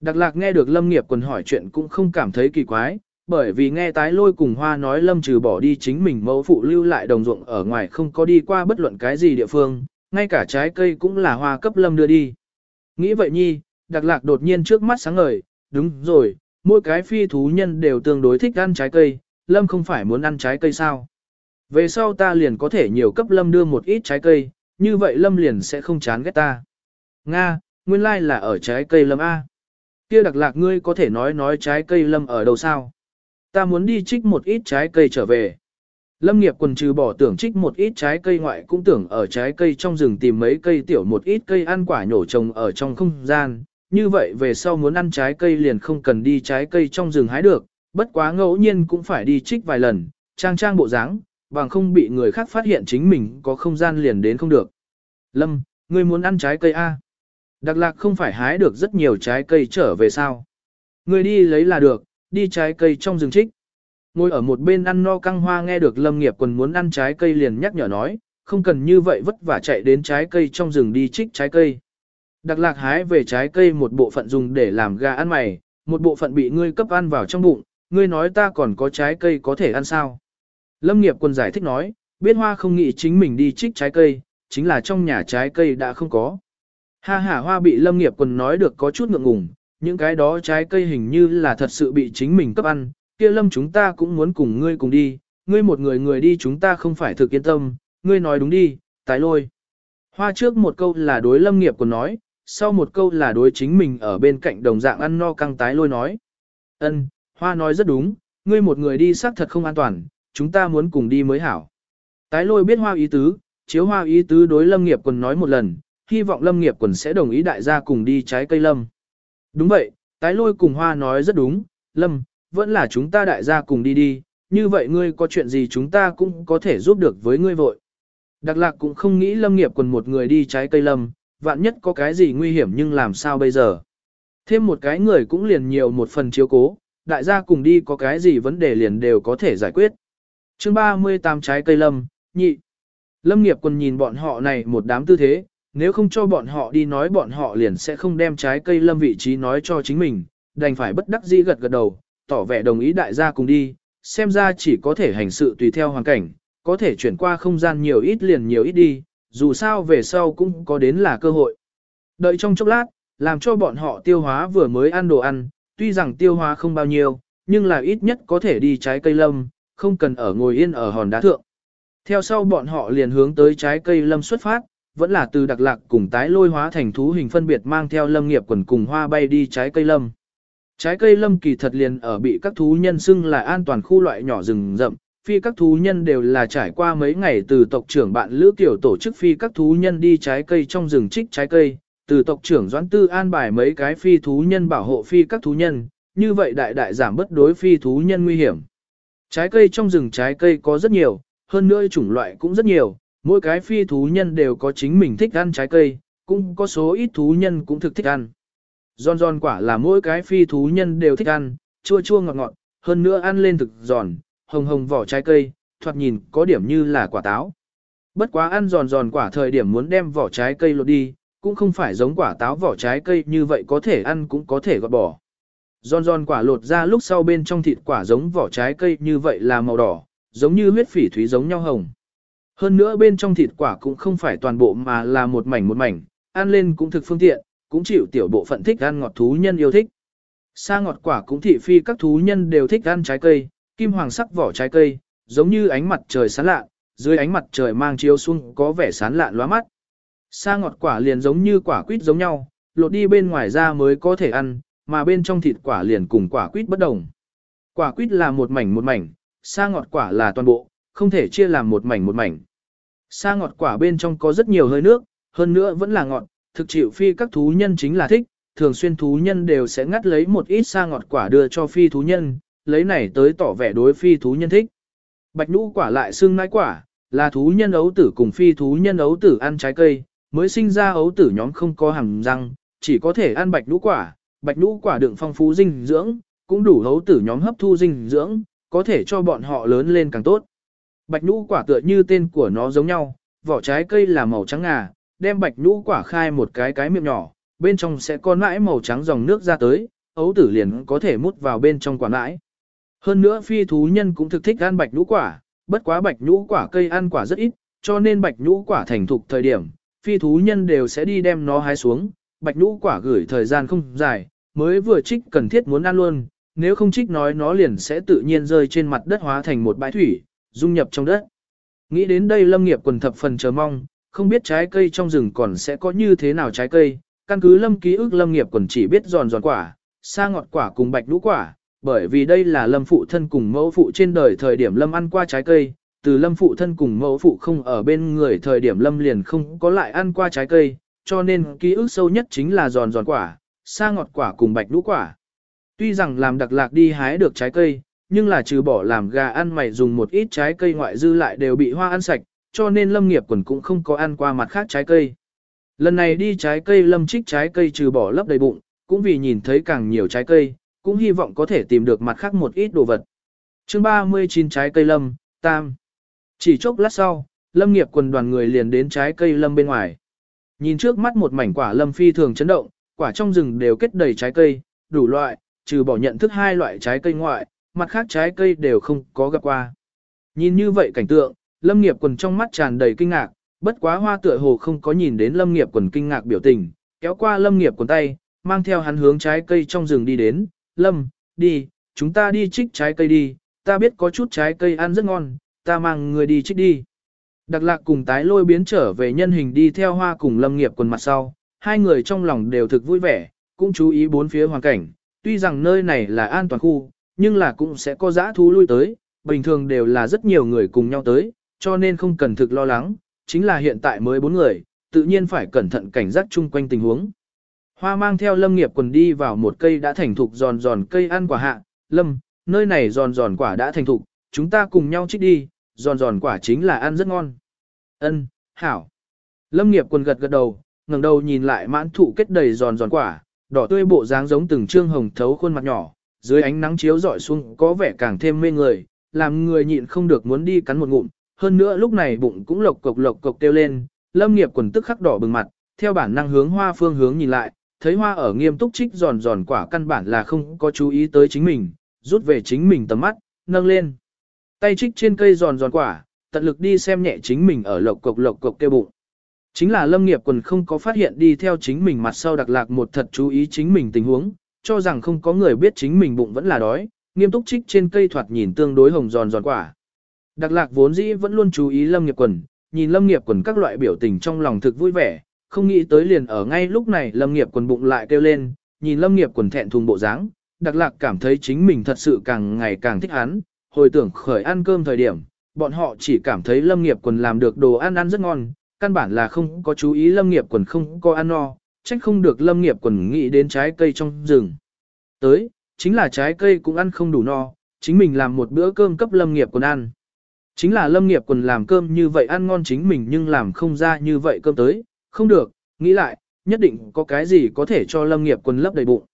Đặc lạc nghe được lâm nghiệp quần hỏi chuyện cũng không cảm thấy kỳ quái, bởi vì nghe tái lôi cùng hoa nói lâm trừ bỏ đi chính mình mẫu phụ lưu lại đồng ruộng ở ngoài không có đi qua bất luận cái gì địa phương, ngay cả trái cây cũng là hoa cấp lâm đưa đi. Nghĩ vậy nhi, đặc lạc đột nhiên trước mắt sáng ngời, đúng rồi, mỗi cái phi thú nhân đều tương đối thích ăn trái cây, lâm không phải muốn ăn trái cây sao. Về sau ta liền có thể nhiều cấp lâm đưa một ít trái cây, như vậy lâm liền sẽ không chán ghét ta. Nga, nguyên lai like là ở trái cây lâm A. Kia đặc lạc ngươi có thể nói nói trái cây lâm ở đâu sao? Ta muốn đi trích một ít trái cây trở về. Lâm nghiệp quần trừ bỏ tưởng trích một ít trái cây ngoại cũng tưởng ở trái cây trong rừng tìm mấy cây tiểu một ít cây ăn quả nhổ trồng ở trong không gian. Như vậy về sau muốn ăn trái cây liền không cần đi trái cây trong rừng hái được, bất quá ngẫu nhiên cũng phải đi trích vài lần, trang trang bộ dáng, bằng không bị người khác phát hiện chính mình có không gian liền đến không được. Lâm, ngươi muốn ăn trái cây A. Đặc lạc không phải hái được rất nhiều trái cây trở về sao. Ngươi đi lấy là được, đi trái cây trong rừng trích. Ngồi ở một bên ăn no căng hoa nghe được lâm nghiệp quần muốn ăn trái cây liền nhắc nhở nói, không cần như vậy vất vả chạy đến trái cây trong rừng đi trích trái cây. Đặc lạc hái về trái cây một bộ phận dùng để làm gà ăn mày, một bộ phận bị ngươi cấp ăn vào trong bụng, ngươi nói ta còn có trái cây có thể ăn sao. Lâm nghiệp quân giải thích nói, biết hoa không nghĩ chính mình đi trích trái cây, chính là trong nhà trái cây đã không có. Ha hả hoa bị lâm nghiệp quân nói được có chút ngượng ngùng, những cái đó trái cây hình như là thật sự bị chính mình cấp ăn, kia lâm chúng ta cũng muốn cùng ngươi cùng đi, ngươi một người người đi chúng ta không phải thực yên tâm, ngươi nói đúng đi, tái lôi. Hoa trước một câu là đối lâm nghiệp quân nói, sau một câu là đối chính mình ở bên cạnh đồng dạng ăn no căng tái lôi nói. Ân, hoa nói rất đúng, ngươi một người đi xác thật không an toàn, chúng ta muốn cùng đi mới hảo. Tái lôi biết hoa ý tứ, chiếu hoa ý tứ đối lâm nghiệp quần nói một lần, hy vọng lâm nghiệp quần sẽ đồng ý đại gia cùng đi trái cây lâm. Đúng vậy, tái lôi cùng hoa nói rất đúng, lâm, vẫn là chúng ta đại gia cùng đi đi, như vậy ngươi có chuyện gì chúng ta cũng có thể giúp được với ngươi vội. Đặc lạc cũng không nghĩ lâm nghiệp quần một người đi trái cây lâm, vạn nhất có cái gì nguy hiểm nhưng làm sao bây giờ. Thêm một cái người cũng liền nhiều một phần chiếu cố, đại gia cùng đi có cái gì vấn đề liền đều có thể giải quyết chương 38 trái cây lâm, nhị. Lâm nghiệp quân nhìn bọn họ này một đám tư thế, nếu không cho bọn họ đi nói bọn họ liền sẽ không đem trái cây lâm vị trí nói cho chính mình, đành phải bất đắc dĩ gật gật đầu, tỏ vẻ đồng ý đại gia cùng đi, xem ra chỉ có thể hành sự tùy theo hoàn cảnh, có thể chuyển qua không gian nhiều ít liền nhiều ít đi, dù sao về sau cũng có đến là cơ hội. Đợi trong chốc lát, làm cho bọn họ tiêu hóa vừa mới ăn đồ ăn, tuy rằng tiêu hóa không bao nhiêu, nhưng là ít nhất có thể đi trái cây lâm, không cần ở ngồi yên ở hòn đá thượng. Theo sau bọn họ liền hướng tới trái cây lâm xuất phát, vẫn là từ đặc lạc cùng tái lôi hóa thành thú hình phân biệt mang theo lâm nghiệp quần cùng hoa bay đi trái cây lâm. Trái cây lâm kỳ thật liền ở bị các thú nhân xưng là an toàn khu loại nhỏ rừng rậm, phi các thú nhân đều là trải qua mấy ngày từ tộc trưởng bạn Lữ Tiểu tổ chức phi các thú nhân đi trái cây trong rừng trích trái cây, từ tộc trưởng Doãn Tư an bài mấy cái phi thú nhân bảo hộ phi các thú nhân, như vậy đại đại giảm bất đối phi thú nhân nguy hiểm. Trái cây trong rừng trái cây có rất nhiều, hơn nữa chủng loại cũng rất nhiều, mỗi cái phi thú nhân đều có chính mình thích ăn trái cây, cũng có số ít thú nhân cũng thực thích ăn. Giòn giòn quả là mỗi cái phi thú nhân đều thích ăn, chua chua ngọt ngọt, hơn nữa ăn lên thực giòn, hồng hồng vỏ trái cây, thoạt nhìn có điểm như là quả táo. Bất quá ăn giòn giòn quả thời điểm muốn đem vỏ trái cây lột đi, cũng không phải giống quả táo vỏ trái cây như vậy có thể ăn cũng có thể gọt bỏ. Giòn giòn quả lột ra lúc sau bên trong thịt quả giống vỏ trái cây như vậy là màu đỏ, giống như huyết phỉ thúy giống nhau hồng. Hơn nữa bên trong thịt quả cũng không phải toàn bộ mà là một mảnh một mảnh, ăn lên cũng thực phương tiện, cũng chịu tiểu bộ phận thích ăn ngọt thú nhân yêu thích. Sa ngọt quả cũng thị phi các thú nhân đều thích ăn trái cây, kim hoàng sắc vỏ trái cây, giống như ánh mặt trời sáng lạ, dưới ánh mặt trời mang chiếu xuống có vẻ sáng lạ lóa mắt. Sa ngọt quả liền giống như quả quýt giống nhau, lột đi bên ngoài ra mới có thể ăn, mà bên trong thịt quả liền cùng quả quýt bất đồng. Quả quýt là một mảnh một mảnh, sa ngọt quả là toàn bộ, không thể chia làm một mảnh một mảnh. Sa ngọt quả bên trong có rất nhiều hơi nước, hơn nữa vẫn là ngọt, thực chịu phi các thú nhân chính là thích, thường xuyên thú nhân đều sẽ ngắt lấy một ít sa ngọt quả đưa cho phi thú nhân, lấy này tới tỏ vẻ đối phi thú nhân thích. Bạch nhũ quả lại xương nãi quả, là thú nhân ấu tử cùng phi thú nhân ấu tử ăn trái cây, mới sinh ra ấu tử nhóm không có hàm răng, chỉ có thể ăn bạch nhũ quả, bạch nhũ quả đựng phong phú dinh dưỡng, cũng đủ hấu tử nhóm hấp thu dinh dưỡng, có thể cho bọn họ lớn lên càng tốt. Bạch nhũ quả tựa như tên của nó giống nhau, vỏ trái cây là màu trắng ngà, đem bạch nhũ quả khai một cái cái miệng nhỏ, bên trong sẽ có mãi màu trắng dòng nước ra tới, ấu tử liền có thể mút vào bên trong quả mãi. Hơn nữa phi thú nhân cũng thực thích ăn bạch nhũ quả, bất quá bạch nhũ quả cây ăn quả rất ít, cho nên bạch nhũ quả thành thục thời điểm, phi thú nhân đều sẽ đi đem nó hái xuống, bạch nhũ quả gửi thời gian không dài, mới vừa trích cần thiết muốn ăn luôn, nếu không trích nói nó liền sẽ tự nhiên rơi trên mặt đất hóa thành một bãi thủy, dung nhập trong đất. Nghĩ đến đây lâm nghiệp quần thập phần chờ mong, không biết trái cây trong rừng còn sẽ có như thế nào trái cây, căn cứ lâm ký ức lâm nghiệp quần chỉ biết giòn giòn quả, sa ngọt quả cùng bạch lũ quả, bởi vì đây là lâm phụ thân cùng mẫu phụ trên đời thời điểm lâm ăn qua trái cây, từ lâm phụ thân cùng mẫu phụ không ở bên người thời điểm lâm liền không có lại ăn qua trái cây, cho nên ký ức sâu nhất chính là giòn giòn quả, sa ngọt quả cùng bạch lũ quả. Tuy rằng làm đặc lạc đi hái được trái cây, nhưng là trừ bỏ làm gà ăn mày dùng một ít trái cây ngoại dư lại đều bị hoa ăn sạch, cho nên lâm nghiệp quần cũng không có ăn qua mặt khác trái cây. Lần này đi trái cây lâm trích trái cây trừ bỏ lấp đầy bụng, cũng vì nhìn thấy càng nhiều trái cây, cũng hy vọng có thể tìm được mặt khác một ít đồ vật. chương 39 trái cây lâm, tam. Chỉ chốc lát sau, lâm nghiệp quần đoàn người liền đến trái cây lâm bên ngoài. Nhìn trước mắt một mảnh quả lâm phi thường chấn động, quả trong rừng đều kết đầy trái cây, đủ loại, trừ bỏ nhận thức hai loại trái cây ngoại, mặt khác trái cây đều không có gặp qua. Nhìn như vậy cảnh tượng, lâm nghiệp quần trong mắt tràn đầy kinh ngạc, bất quá hoa tựa hồ không có nhìn đến lâm nghiệp quần kinh ngạc biểu tình, kéo qua lâm nghiệp quần tay, mang theo hắn hướng trái cây trong rừng đi đến, lâm, đi, chúng ta đi trích trái cây đi, ta biết có chút trái cây ăn rất ngon, ta mang người đi trích đi. Đặc lạc cùng tái lôi biến trở về nhân hình đi theo hoa cùng lâm nghiệp quần mặt sau, hai người trong lòng đều thực vui vẻ, cũng chú ý bốn phía hoàn cảnh, tuy rằng nơi này là an toàn khu, nhưng là cũng sẽ có dã thú lui tới, bình thường đều là rất nhiều người cùng nhau tới, cho nên không cần thực lo lắng, chính là hiện tại mới bốn người, tự nhiên phải cẩn thận cảnh giác chung quanh tình huống. Hoa mang theo lâm nghiệp quần đi vào một cây đã thành thục giòn giòn cây ăn quả hạ, lâm, nơi này giòn giòn quả đã thành thục, chúng ta cùng nhau trích đi, giòn giòn quả chính là ăn rất ngon. Ân, hảo. Lâm nghiệp quần gật gật đầu, ngẩng đầu nhìn lại mãn thụ kết đầy giòn giòn quả, đỏ tươi bộ dáng giống từng trương hồng thấu khuôn mặt nhỏ, dưới ánh nắng chiếu rọi xuống có vẻ càng thêm mê người, làm người nhịn không được muốn đi cắn một ngụm, hơn nữa lúc này bụng cũng lộc cộc lộc cộc kêu lên, lâm nghiệp quần tức khắc đỏ bừng mặt, theo bản năng hướng hoa phương hướng nhìn lại, thấy hoa ở nghiêm túc trích giòn giòn quả căn bản là không có chú ý tới chính mình, rút về chính mình tầm mắt, nâng lên. Tay trích trên cây giòn giòn quả, tận lực đi xem nhẹ chính mình ở lộc cộc lộc cộc kêu bụng. Chính là lâm nghiệp quần không có phát hiện đi theo chính mình mặt sau đặc lạc một thật chú ý chính mình tình huống, cho rằng không có người biết chính mình bụng vẫn là đói, nghiêm túc trích trên cây thoạt nhìn tương đối hồng giòn giòn quả. Đặc lạc vốn dĩ vẫn luôn chú ý lâm nghiệp quần, nhìn lâm nghiệp quần các loại biểu tình trong lòng thực vui vẻ, không nghĩ tới liền ở ngay lúc này lâm nghiệp quần bụng lại kêu lên, nhìn lâm nghiệp quần thẹn thùng bộ dáng, Đặc Lạc cảm thấy chính mình thật sự càng ngày càng thích hắn, hồi tưởng khởi ăn cơm thời điểm, bọn họ chỉ cảm thấy Lâm Nghiệp Quần làm được đồ ăn ăn rất ngon, căn bản là không có chú ý Lâm Nghiệp Quần không có ăn no, trách không được Lâm Nghiệp Quần nghĩ đến trái cây trong rừng. Tới, chính là trái cây cũng ăn không đủ no, chính mình làm một bữa cơm cấp Lâm Nghiệp Quần ăn. Chính là Lâm Nghiệp Quần làm cơm như vậy ăn ngon chính mình nhưng làm không ra như vậy cơm tới, không được, nghĩ lại, nhất định có cái gì có thể cho Lâm Nghiệp Quần lấp đầy bụng.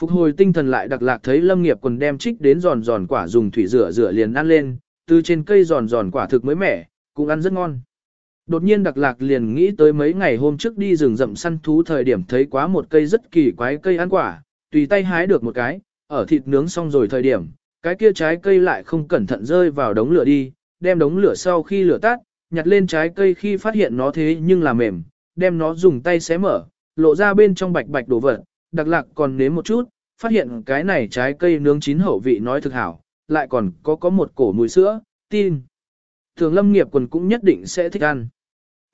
Phục hồi tinh thần lại đặc lạc thấy Lâm Nghiệp Quần đem trích đến giòn giòn quả dùng thủy rửa rửa liền ăn lên, từ trên cây giòn giòn quả thực mới mẻ, cũng ăn rất ngon. Đột nhiên đặc lạc liền nghĩ tới mấy ngày hôm trước đi rừng rậm săn thú thời điểm thấy quá một cây rất kỳ quái cây ăn quả, tùy tay hái được một cái, ở thịt nướng xong rồi thời điểm, cái kia trái cây lại không cẩn thận rơi vào đống lửa đi, đem đống lửa sau khi lửa tắt, nhặt lên trái cây khi phát hiện nó thế nhưng là mềm, đem nó dùng tay xé mở, lộ ra bên trong bạch bạch đồ vật, đặc lạc còn nếm một chút, phát hiện cái này trái cây nướng chín hậu vị nói thực hảo, lại còn có có một cổ mùi sữa, tin. Thường lâm nghiệp quần cũng nhất định sẽ thích ăn.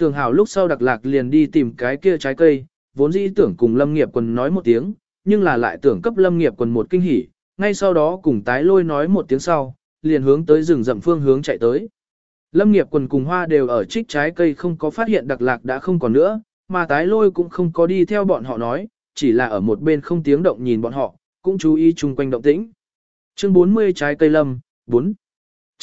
Tường hảo lúc sau đặc lạc liền đi tìm cái kia trái cây, vốn dĩ tưởng cùng lâm nghiệp quần nói một tiếng, nhưng là lại tưởng cấp lâm nghiệp quần một kinh hỉ, ngay sau đó cùng tái lôi nói một tiếng sau, liền hướng tới rừng rậm phương hướng chạy tới. Lâm nghiệp quần cùng hoa đều ở trích trái cây không có phát hiện đặc lạc đã không còn nữa, mà tái lôi cũng không có đi theo bọn họ nói, chỉ là ở một bên không tiếng động nhìn bọn họ, cũng chú ý chung quanh động tĩnh. Chương 40 trái cây lâm, 4.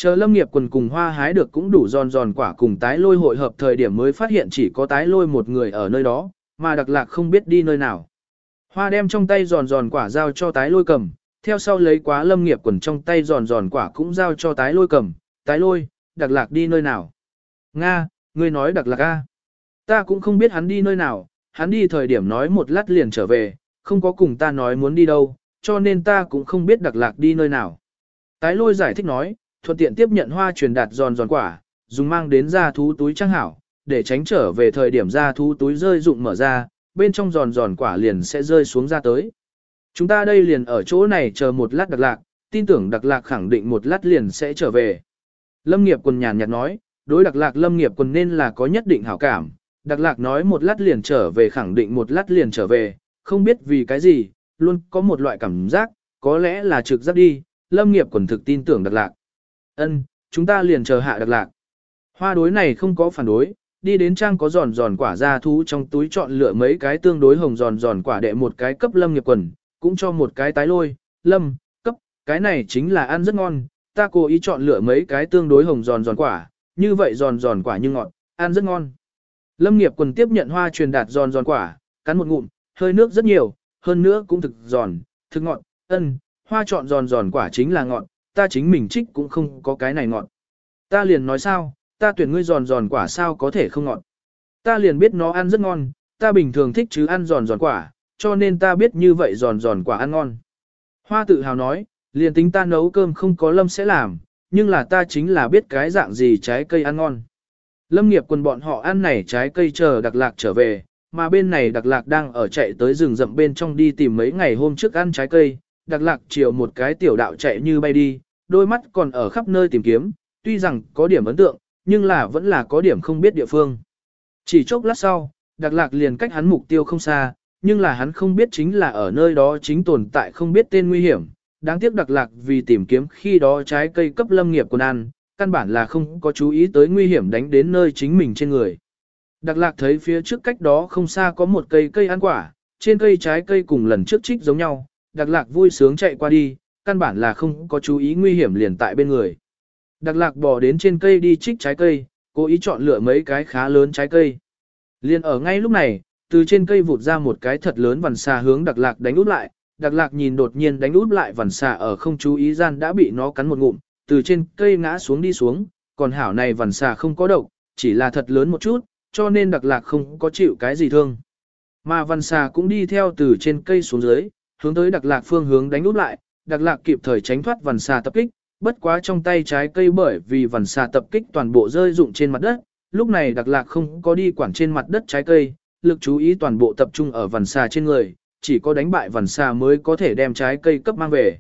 Chờ lâm nghiệp quần cùng hoa hái được cũng đủ giòn giòn quả cùng tái lôi hội hợp thời điểm mới phát hiện chỉ có tái lôi một người ở nơi đó, mà đặc lạc không biết đi nơi nào. Hoa đem trong tay giòn giòn quả giao cho tái lôi cầm, theo sau lấy quá lâm nghiệp quần trong tay giòn giòn quả cũng giao cho tái lôi cầm, tái lôi, đặc lạc đi nơi nào. Nga, ngươi nói đặc lạc A. Ta cũng không biết hắn đi nơi nào, hắn đi thời điểm nói một lát liền trở về, không có cùng ta nói muốn đi đâu, cho nên ta cũng không biết đặc lạc đi nơi nào. Tái lôi giải thích nói, thuận tiện tiếp nhận hoa truyền đạt giòn giòn quả, dùng mang đến ra thú túi trang hảo, để tránh trở về thời điểm ra thú túi rơi rụng mở ra, bên trong giòn giòn quả liền sẽ rơi xuống ra tới. Chúng ta đây liền ở chỗ này chờ một lát đặc lạc, tin tưởng đặc lạc khẳng định một lát liền sẽ trở về. Lâm nghiệp quần nhàn nhạt nói, đối đặc lạc lâm nghiệp quần nên là có nhất định hảo cảm, đặc lạc nói một lát liền trở về khẳng định một lát liền trở về, không biết vì cái gì, luôn có một loại cảm giác, có lẽ là trực giác đi, lâm nghiệp quần thực tin tưởng đặc lạc. Ân, chúng ta liền chờ hạ đặc lạc. Hoa đối này không có phản đối, đi đến trang có giòn giòn quả ra thú trong túi chọn lựa mấy cái tương đối hồng giòn giòn quả đệ một cái cấp lâm nghiệp quần, cũng cho một cái tái lôi, lâm, cấp, cái này chính là ăn rất ngon, ta cố ý chọn lựa mấy cái tương đối hồng giòn giòn quả, như vậy giòn giòn quả như ngọt, ăn rất ngon. Lâm nghiệp quần tiếp nhận hoa truyền đạt giòn giòn quả, cắn một ngụm, hơi nước rất nhiều, hơn nữa cũng thực giòn, thực ngọt, ân, hoa chọn giòn giòn quả chính là ngọt, ta chính mình trích cũng không có cái này ngọt. Ta liền nói sao, ta tuyển ngươi giòn giòn quả sao có thể không ngọt. Ta liền biết nó ăn rất ngon, ta bình thường thích chứ ăn giòn giòn quả, cho nên ta biết như vậy giòn giòn quả ăn ngon. Hoa tự hào nói, liền tính ta nấu cơm không có lâm sẽ làm, nhưng là ta chính là biết cái dạng gì trái cây ăn ngon. Lâm nghiệp quần bọn họ ăn này trái cây chờ đặc lạc trở về, mà bên này đặc lạc đang ở chạy tới rừng rậm bên trong đi tìm mấy ngày hôm trước ăn trái cây, đặc lạc chiều một cái tiểu đạo chạy như bay đi, đôi mắt còn ở khắp nơi tìm kiếm, tuy rằng có điểm ấn tượng, nhưng là vẫn là có điểm không biết địa phương. Chỉ chốc lát sau, đặc lạc liền cách hắn mục tiêu không xa, nhưng là hắn không biết chính là ở nơi đó chính tồn tại không biết tên nguy hiểm. Đáng tiếc đặc lạc vì tìm kiếm khi đó trái cây cấp lâm nghiệp quần ăn, căn bản là không có chú ý tới nguy hiểm đánh đến nơi chính mình trên người. Đặc lạc thấy phía trước cách đó không xa có một cây cây ăn quả, trên cây trái cây cùng lần trước trích giống nhau, đặc lạc vui sướng chạy qua đi, căn bản là không có chú ý nguy hiểm liền tại bên người. Đặc lạc bò đến trên cây đi trích trái cây, cố ý chọn lựa mấy cái khá lớn trái cây. Liền ở ngay lúc này, từ trên cây vụt ra một cái thật lớn vằn xà hướng đặc lạc đánh út lại, đặc lạc nhìn đột nhiên đánh út lại vằn xà ở không chú ý gian đã bị nó cắn một ngụm, từ trên cây ngã xuống đi xuống, còn hảo này vằn xà không có độc, chỉ là thật lớn một chút, cho nên đặc lạc không có chịu cái gì thương. Mà vằn xà cũng đi theo từ trên cây xuống dưới, hướng tới đặc lạc phương hướng đánh út lại, đặc lạc kịp thời tránh thoát vằn xà tập kích, bất quá trong tay trái cây bởi vì vằn xà tập kích toàn bộ rơi rụng trên mặt đất, lúc này đặc lạc không có đi quản trên mặt đất trái cây, lực chú ý toàn bộ tập trung ở vằn xà trên người, chỉ có đánh bại vằn xà mới có thể đem trái cây cấp mang về.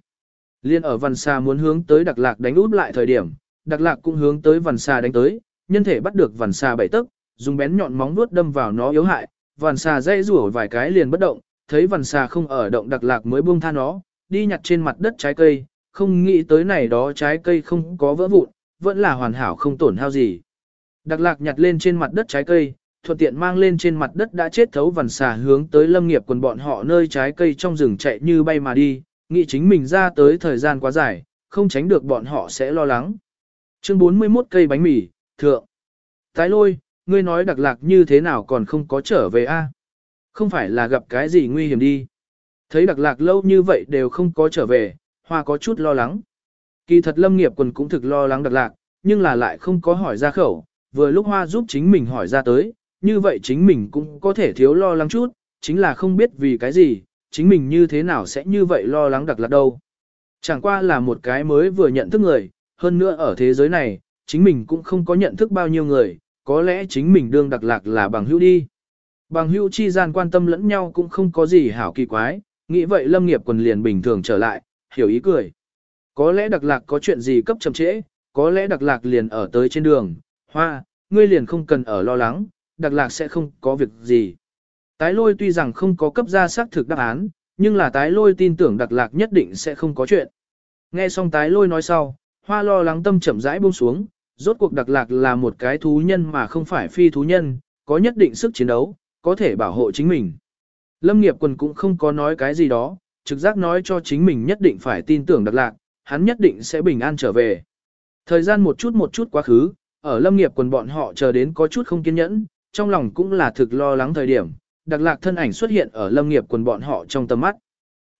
Liên ở vằn xà muốn hướng tới đặc lạc đánh út lại thời điểm, đặc lạc cũng hướng tới vằn xà đánh tới, nhân thể bắt được vằn xà bảy tấc, dùng bén nhọn móng vuốt đâm vào nó yếu hại, vằn xà dây rủa vài cái liền bất động, thấy vằn xà không ở động đặc lạc mới buông tha nó, đi nhặt trên mặt đất trái cây, không nghĩ tới này đó trái cây không có vỡ vụn, vẫn là hoàn hảo không tổn hao gì. Đặc lạc nhặt lên trên mặt đất trái cây, thuận tiện mang lên trên mặt đất đã chết thấu vằn xà hướng tới lâm nghiệp quần bọn họ nơi trái cây trong rừng chạy như bay mà đi, nghĩ chính mình ra tới thời gian quá dài, không tránh được bọn họ sẽ lo lắng. Chương 41 cây bánh mì, thượng. Tái lôi, ngươi nói đặc lạc như thế nào còn không có trở về a? Không phải là gặp cái gì nguy hiểm đi. Thấy đặc lạc lâu như vậy đều không có trở về, hoa có chút lo lắng. Kỳ thật lâm nghiệp quần cũng thực lo lắng đặc lạc, nhưng là lại không có hỏi ra khẩu, vừa lúc hoa giúp chính mình hỏi ra tới, như vậy chính mình cũng có thể thiếu lo lắng chút, chính là không biết vì cái gì, chính mình như thế nào sẽ như vậy lo lắng đặc lạc đâu. Chẳng qua là một cái mới vừa nhận thức người, hơn nữa ở thế giới này, chính mình cũng không có nhận thức bao nhiêu người, có lẽ chính mình đương đặc lạc là bằng hữu đi. Bằng hữu chi gian quan tâm lẫn nhau cũng không có gì hảo kỳ quái, nghĩ vậy lâm nghiệp quần liền bình thường trở lại, hiểu ý cười. Có lẽ đặc lạc có chuyện gì cấp chậm trễ, có lẽ đặc lạc liền ở tới trên đường, hoa, ngươi liền không cần ở lo lắng, đặc lạc sẽ không có việc gì. Tái lôi tuy rằng không có cấp ra xác thực đáp án, nhưng là tái lôi tin tưởng đặc lạc nhất định sẽ không có chuyện. Nghe xong tái lôi nói sau, hoa lo lắng tâm chậm rãi buông xuống, rốt cuộc đặc lạc là một cái thú nhân mà không phải phi thú nhân, có nhất định sức chiến đấu, có thể bảo hộ chính mình. Lâm nghiệp quần cũng không có nói cái gì đó, trực giác nói cho chính mình nhất định phải tin tưởng đặc lạc, hắn nhất định sẽ bình an trở về. Thời gian một chút một chút quá khứ, ở lâm nghiệp quần bọn họ chờ đến có chút không kiên nhẫn, trong lòng cũng là thực lo lắng thời điểm, đặc lạc thân ảnh xuất hiện ở lâm nghiệp quần bọn họ trong tầm mắt.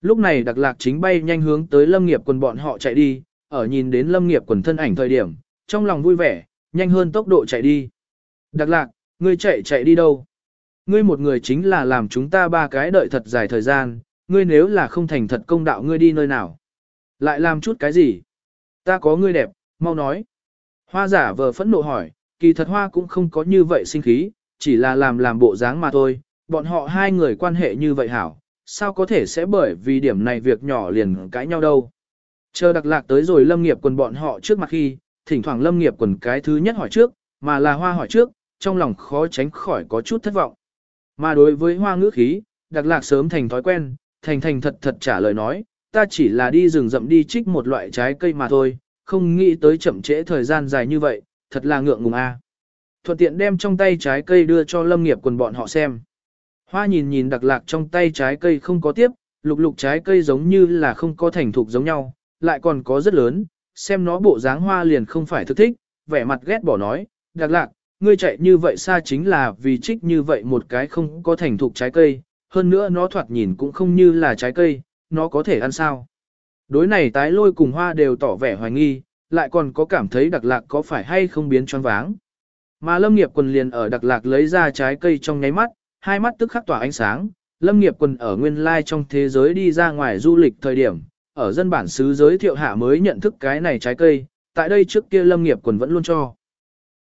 Lúc này đặc lạc chính bay nhanh hướng tới lâm nghiệp quần bọn họ chạy đi, ở nhìn đến lâm nghiệp quần thân ảnh thời điểm, trong lòng vui vẻ, nhanh hơn tốc độ chạy đi. Đặc lạc, ngươi chạy chạy đi đâu? Ngươi một người chính là làm chúng ta ba cái đợi thật dài thời gian, ngươi nếu là không thành thật công đạo ngươi đi nơi nào? Lại làm chút cái gì? Ta có ngươi đẹp, mau nói. Hoa giả vờ phẫn nộ hỏi, kỳ thật hoa cũng không có như vậy sinh khí, chỉ là làm làm bộ dáng mà thôi, bọn họ hai người quan hệ như vậy hảo, sao có thể sẽ bởi vì điểm này việc nhỏ liền cãi nhau đâu. Chờ đặc lạc tới rồi lâm nghiệp quần bọn họ trước mặt khi, thỉnh thoảng lâm nghiệp quần cái thứ nhất hỏi trước, mà là hoa hỏi trước, trong lòng khó tránh khỏi có chút thất vọng. Mà đối với hoa ngữ khí, đặc lạc sớm thành thói quen, thành thành thật thật trả lời nói, ta chỉ là đi rừng rậm đi trích một loại trái cây mà thôi, không nghĩ tới chậm trễ thời gian dài như vậy, thật là ngượng ngùng a. Thuận tiện đem trong tay trái cây đưa cho lâm nghiệp quần bọn họ xem. Hoa nhìn nhìn đặc lạc trong tay trái cây không có tiếp, lục lục trái cây giống như là không có thành thục giống nhau, lại còn có rất lớn, xem nó bộ dáng hoa liền không phải thực thích, vẻ mặt ghét bỏ nói, đặc lạc, ngươi chạy như vậy xa chính là vì trích như vậy một cái không có thành thục trái cây, hơn nữa nó thoạt nhìn cũng không như là trái cây, nó có thể ăn sao. Đối này tái lôi cùng hoa đều tỏ vẻ hoài nghi, lại còn có cảm thấy đặc lạc có phải hay không biến choáng váng. Mà lâm nghiệp quần liền ở đặc lạc lấy ra trái cây trong nháy mắt, hai mắt tức khắc tỏa ánh sáng, lâm nghiệp quần ở nguyên lai trong thế giới đi ra ngoài du lịch thời điểm, ở dân bản xứ giới thiệu hạ mới nhận thức cái này trái cây, tại đây trước kia lâm nghiệp quần vẫn luôn cho.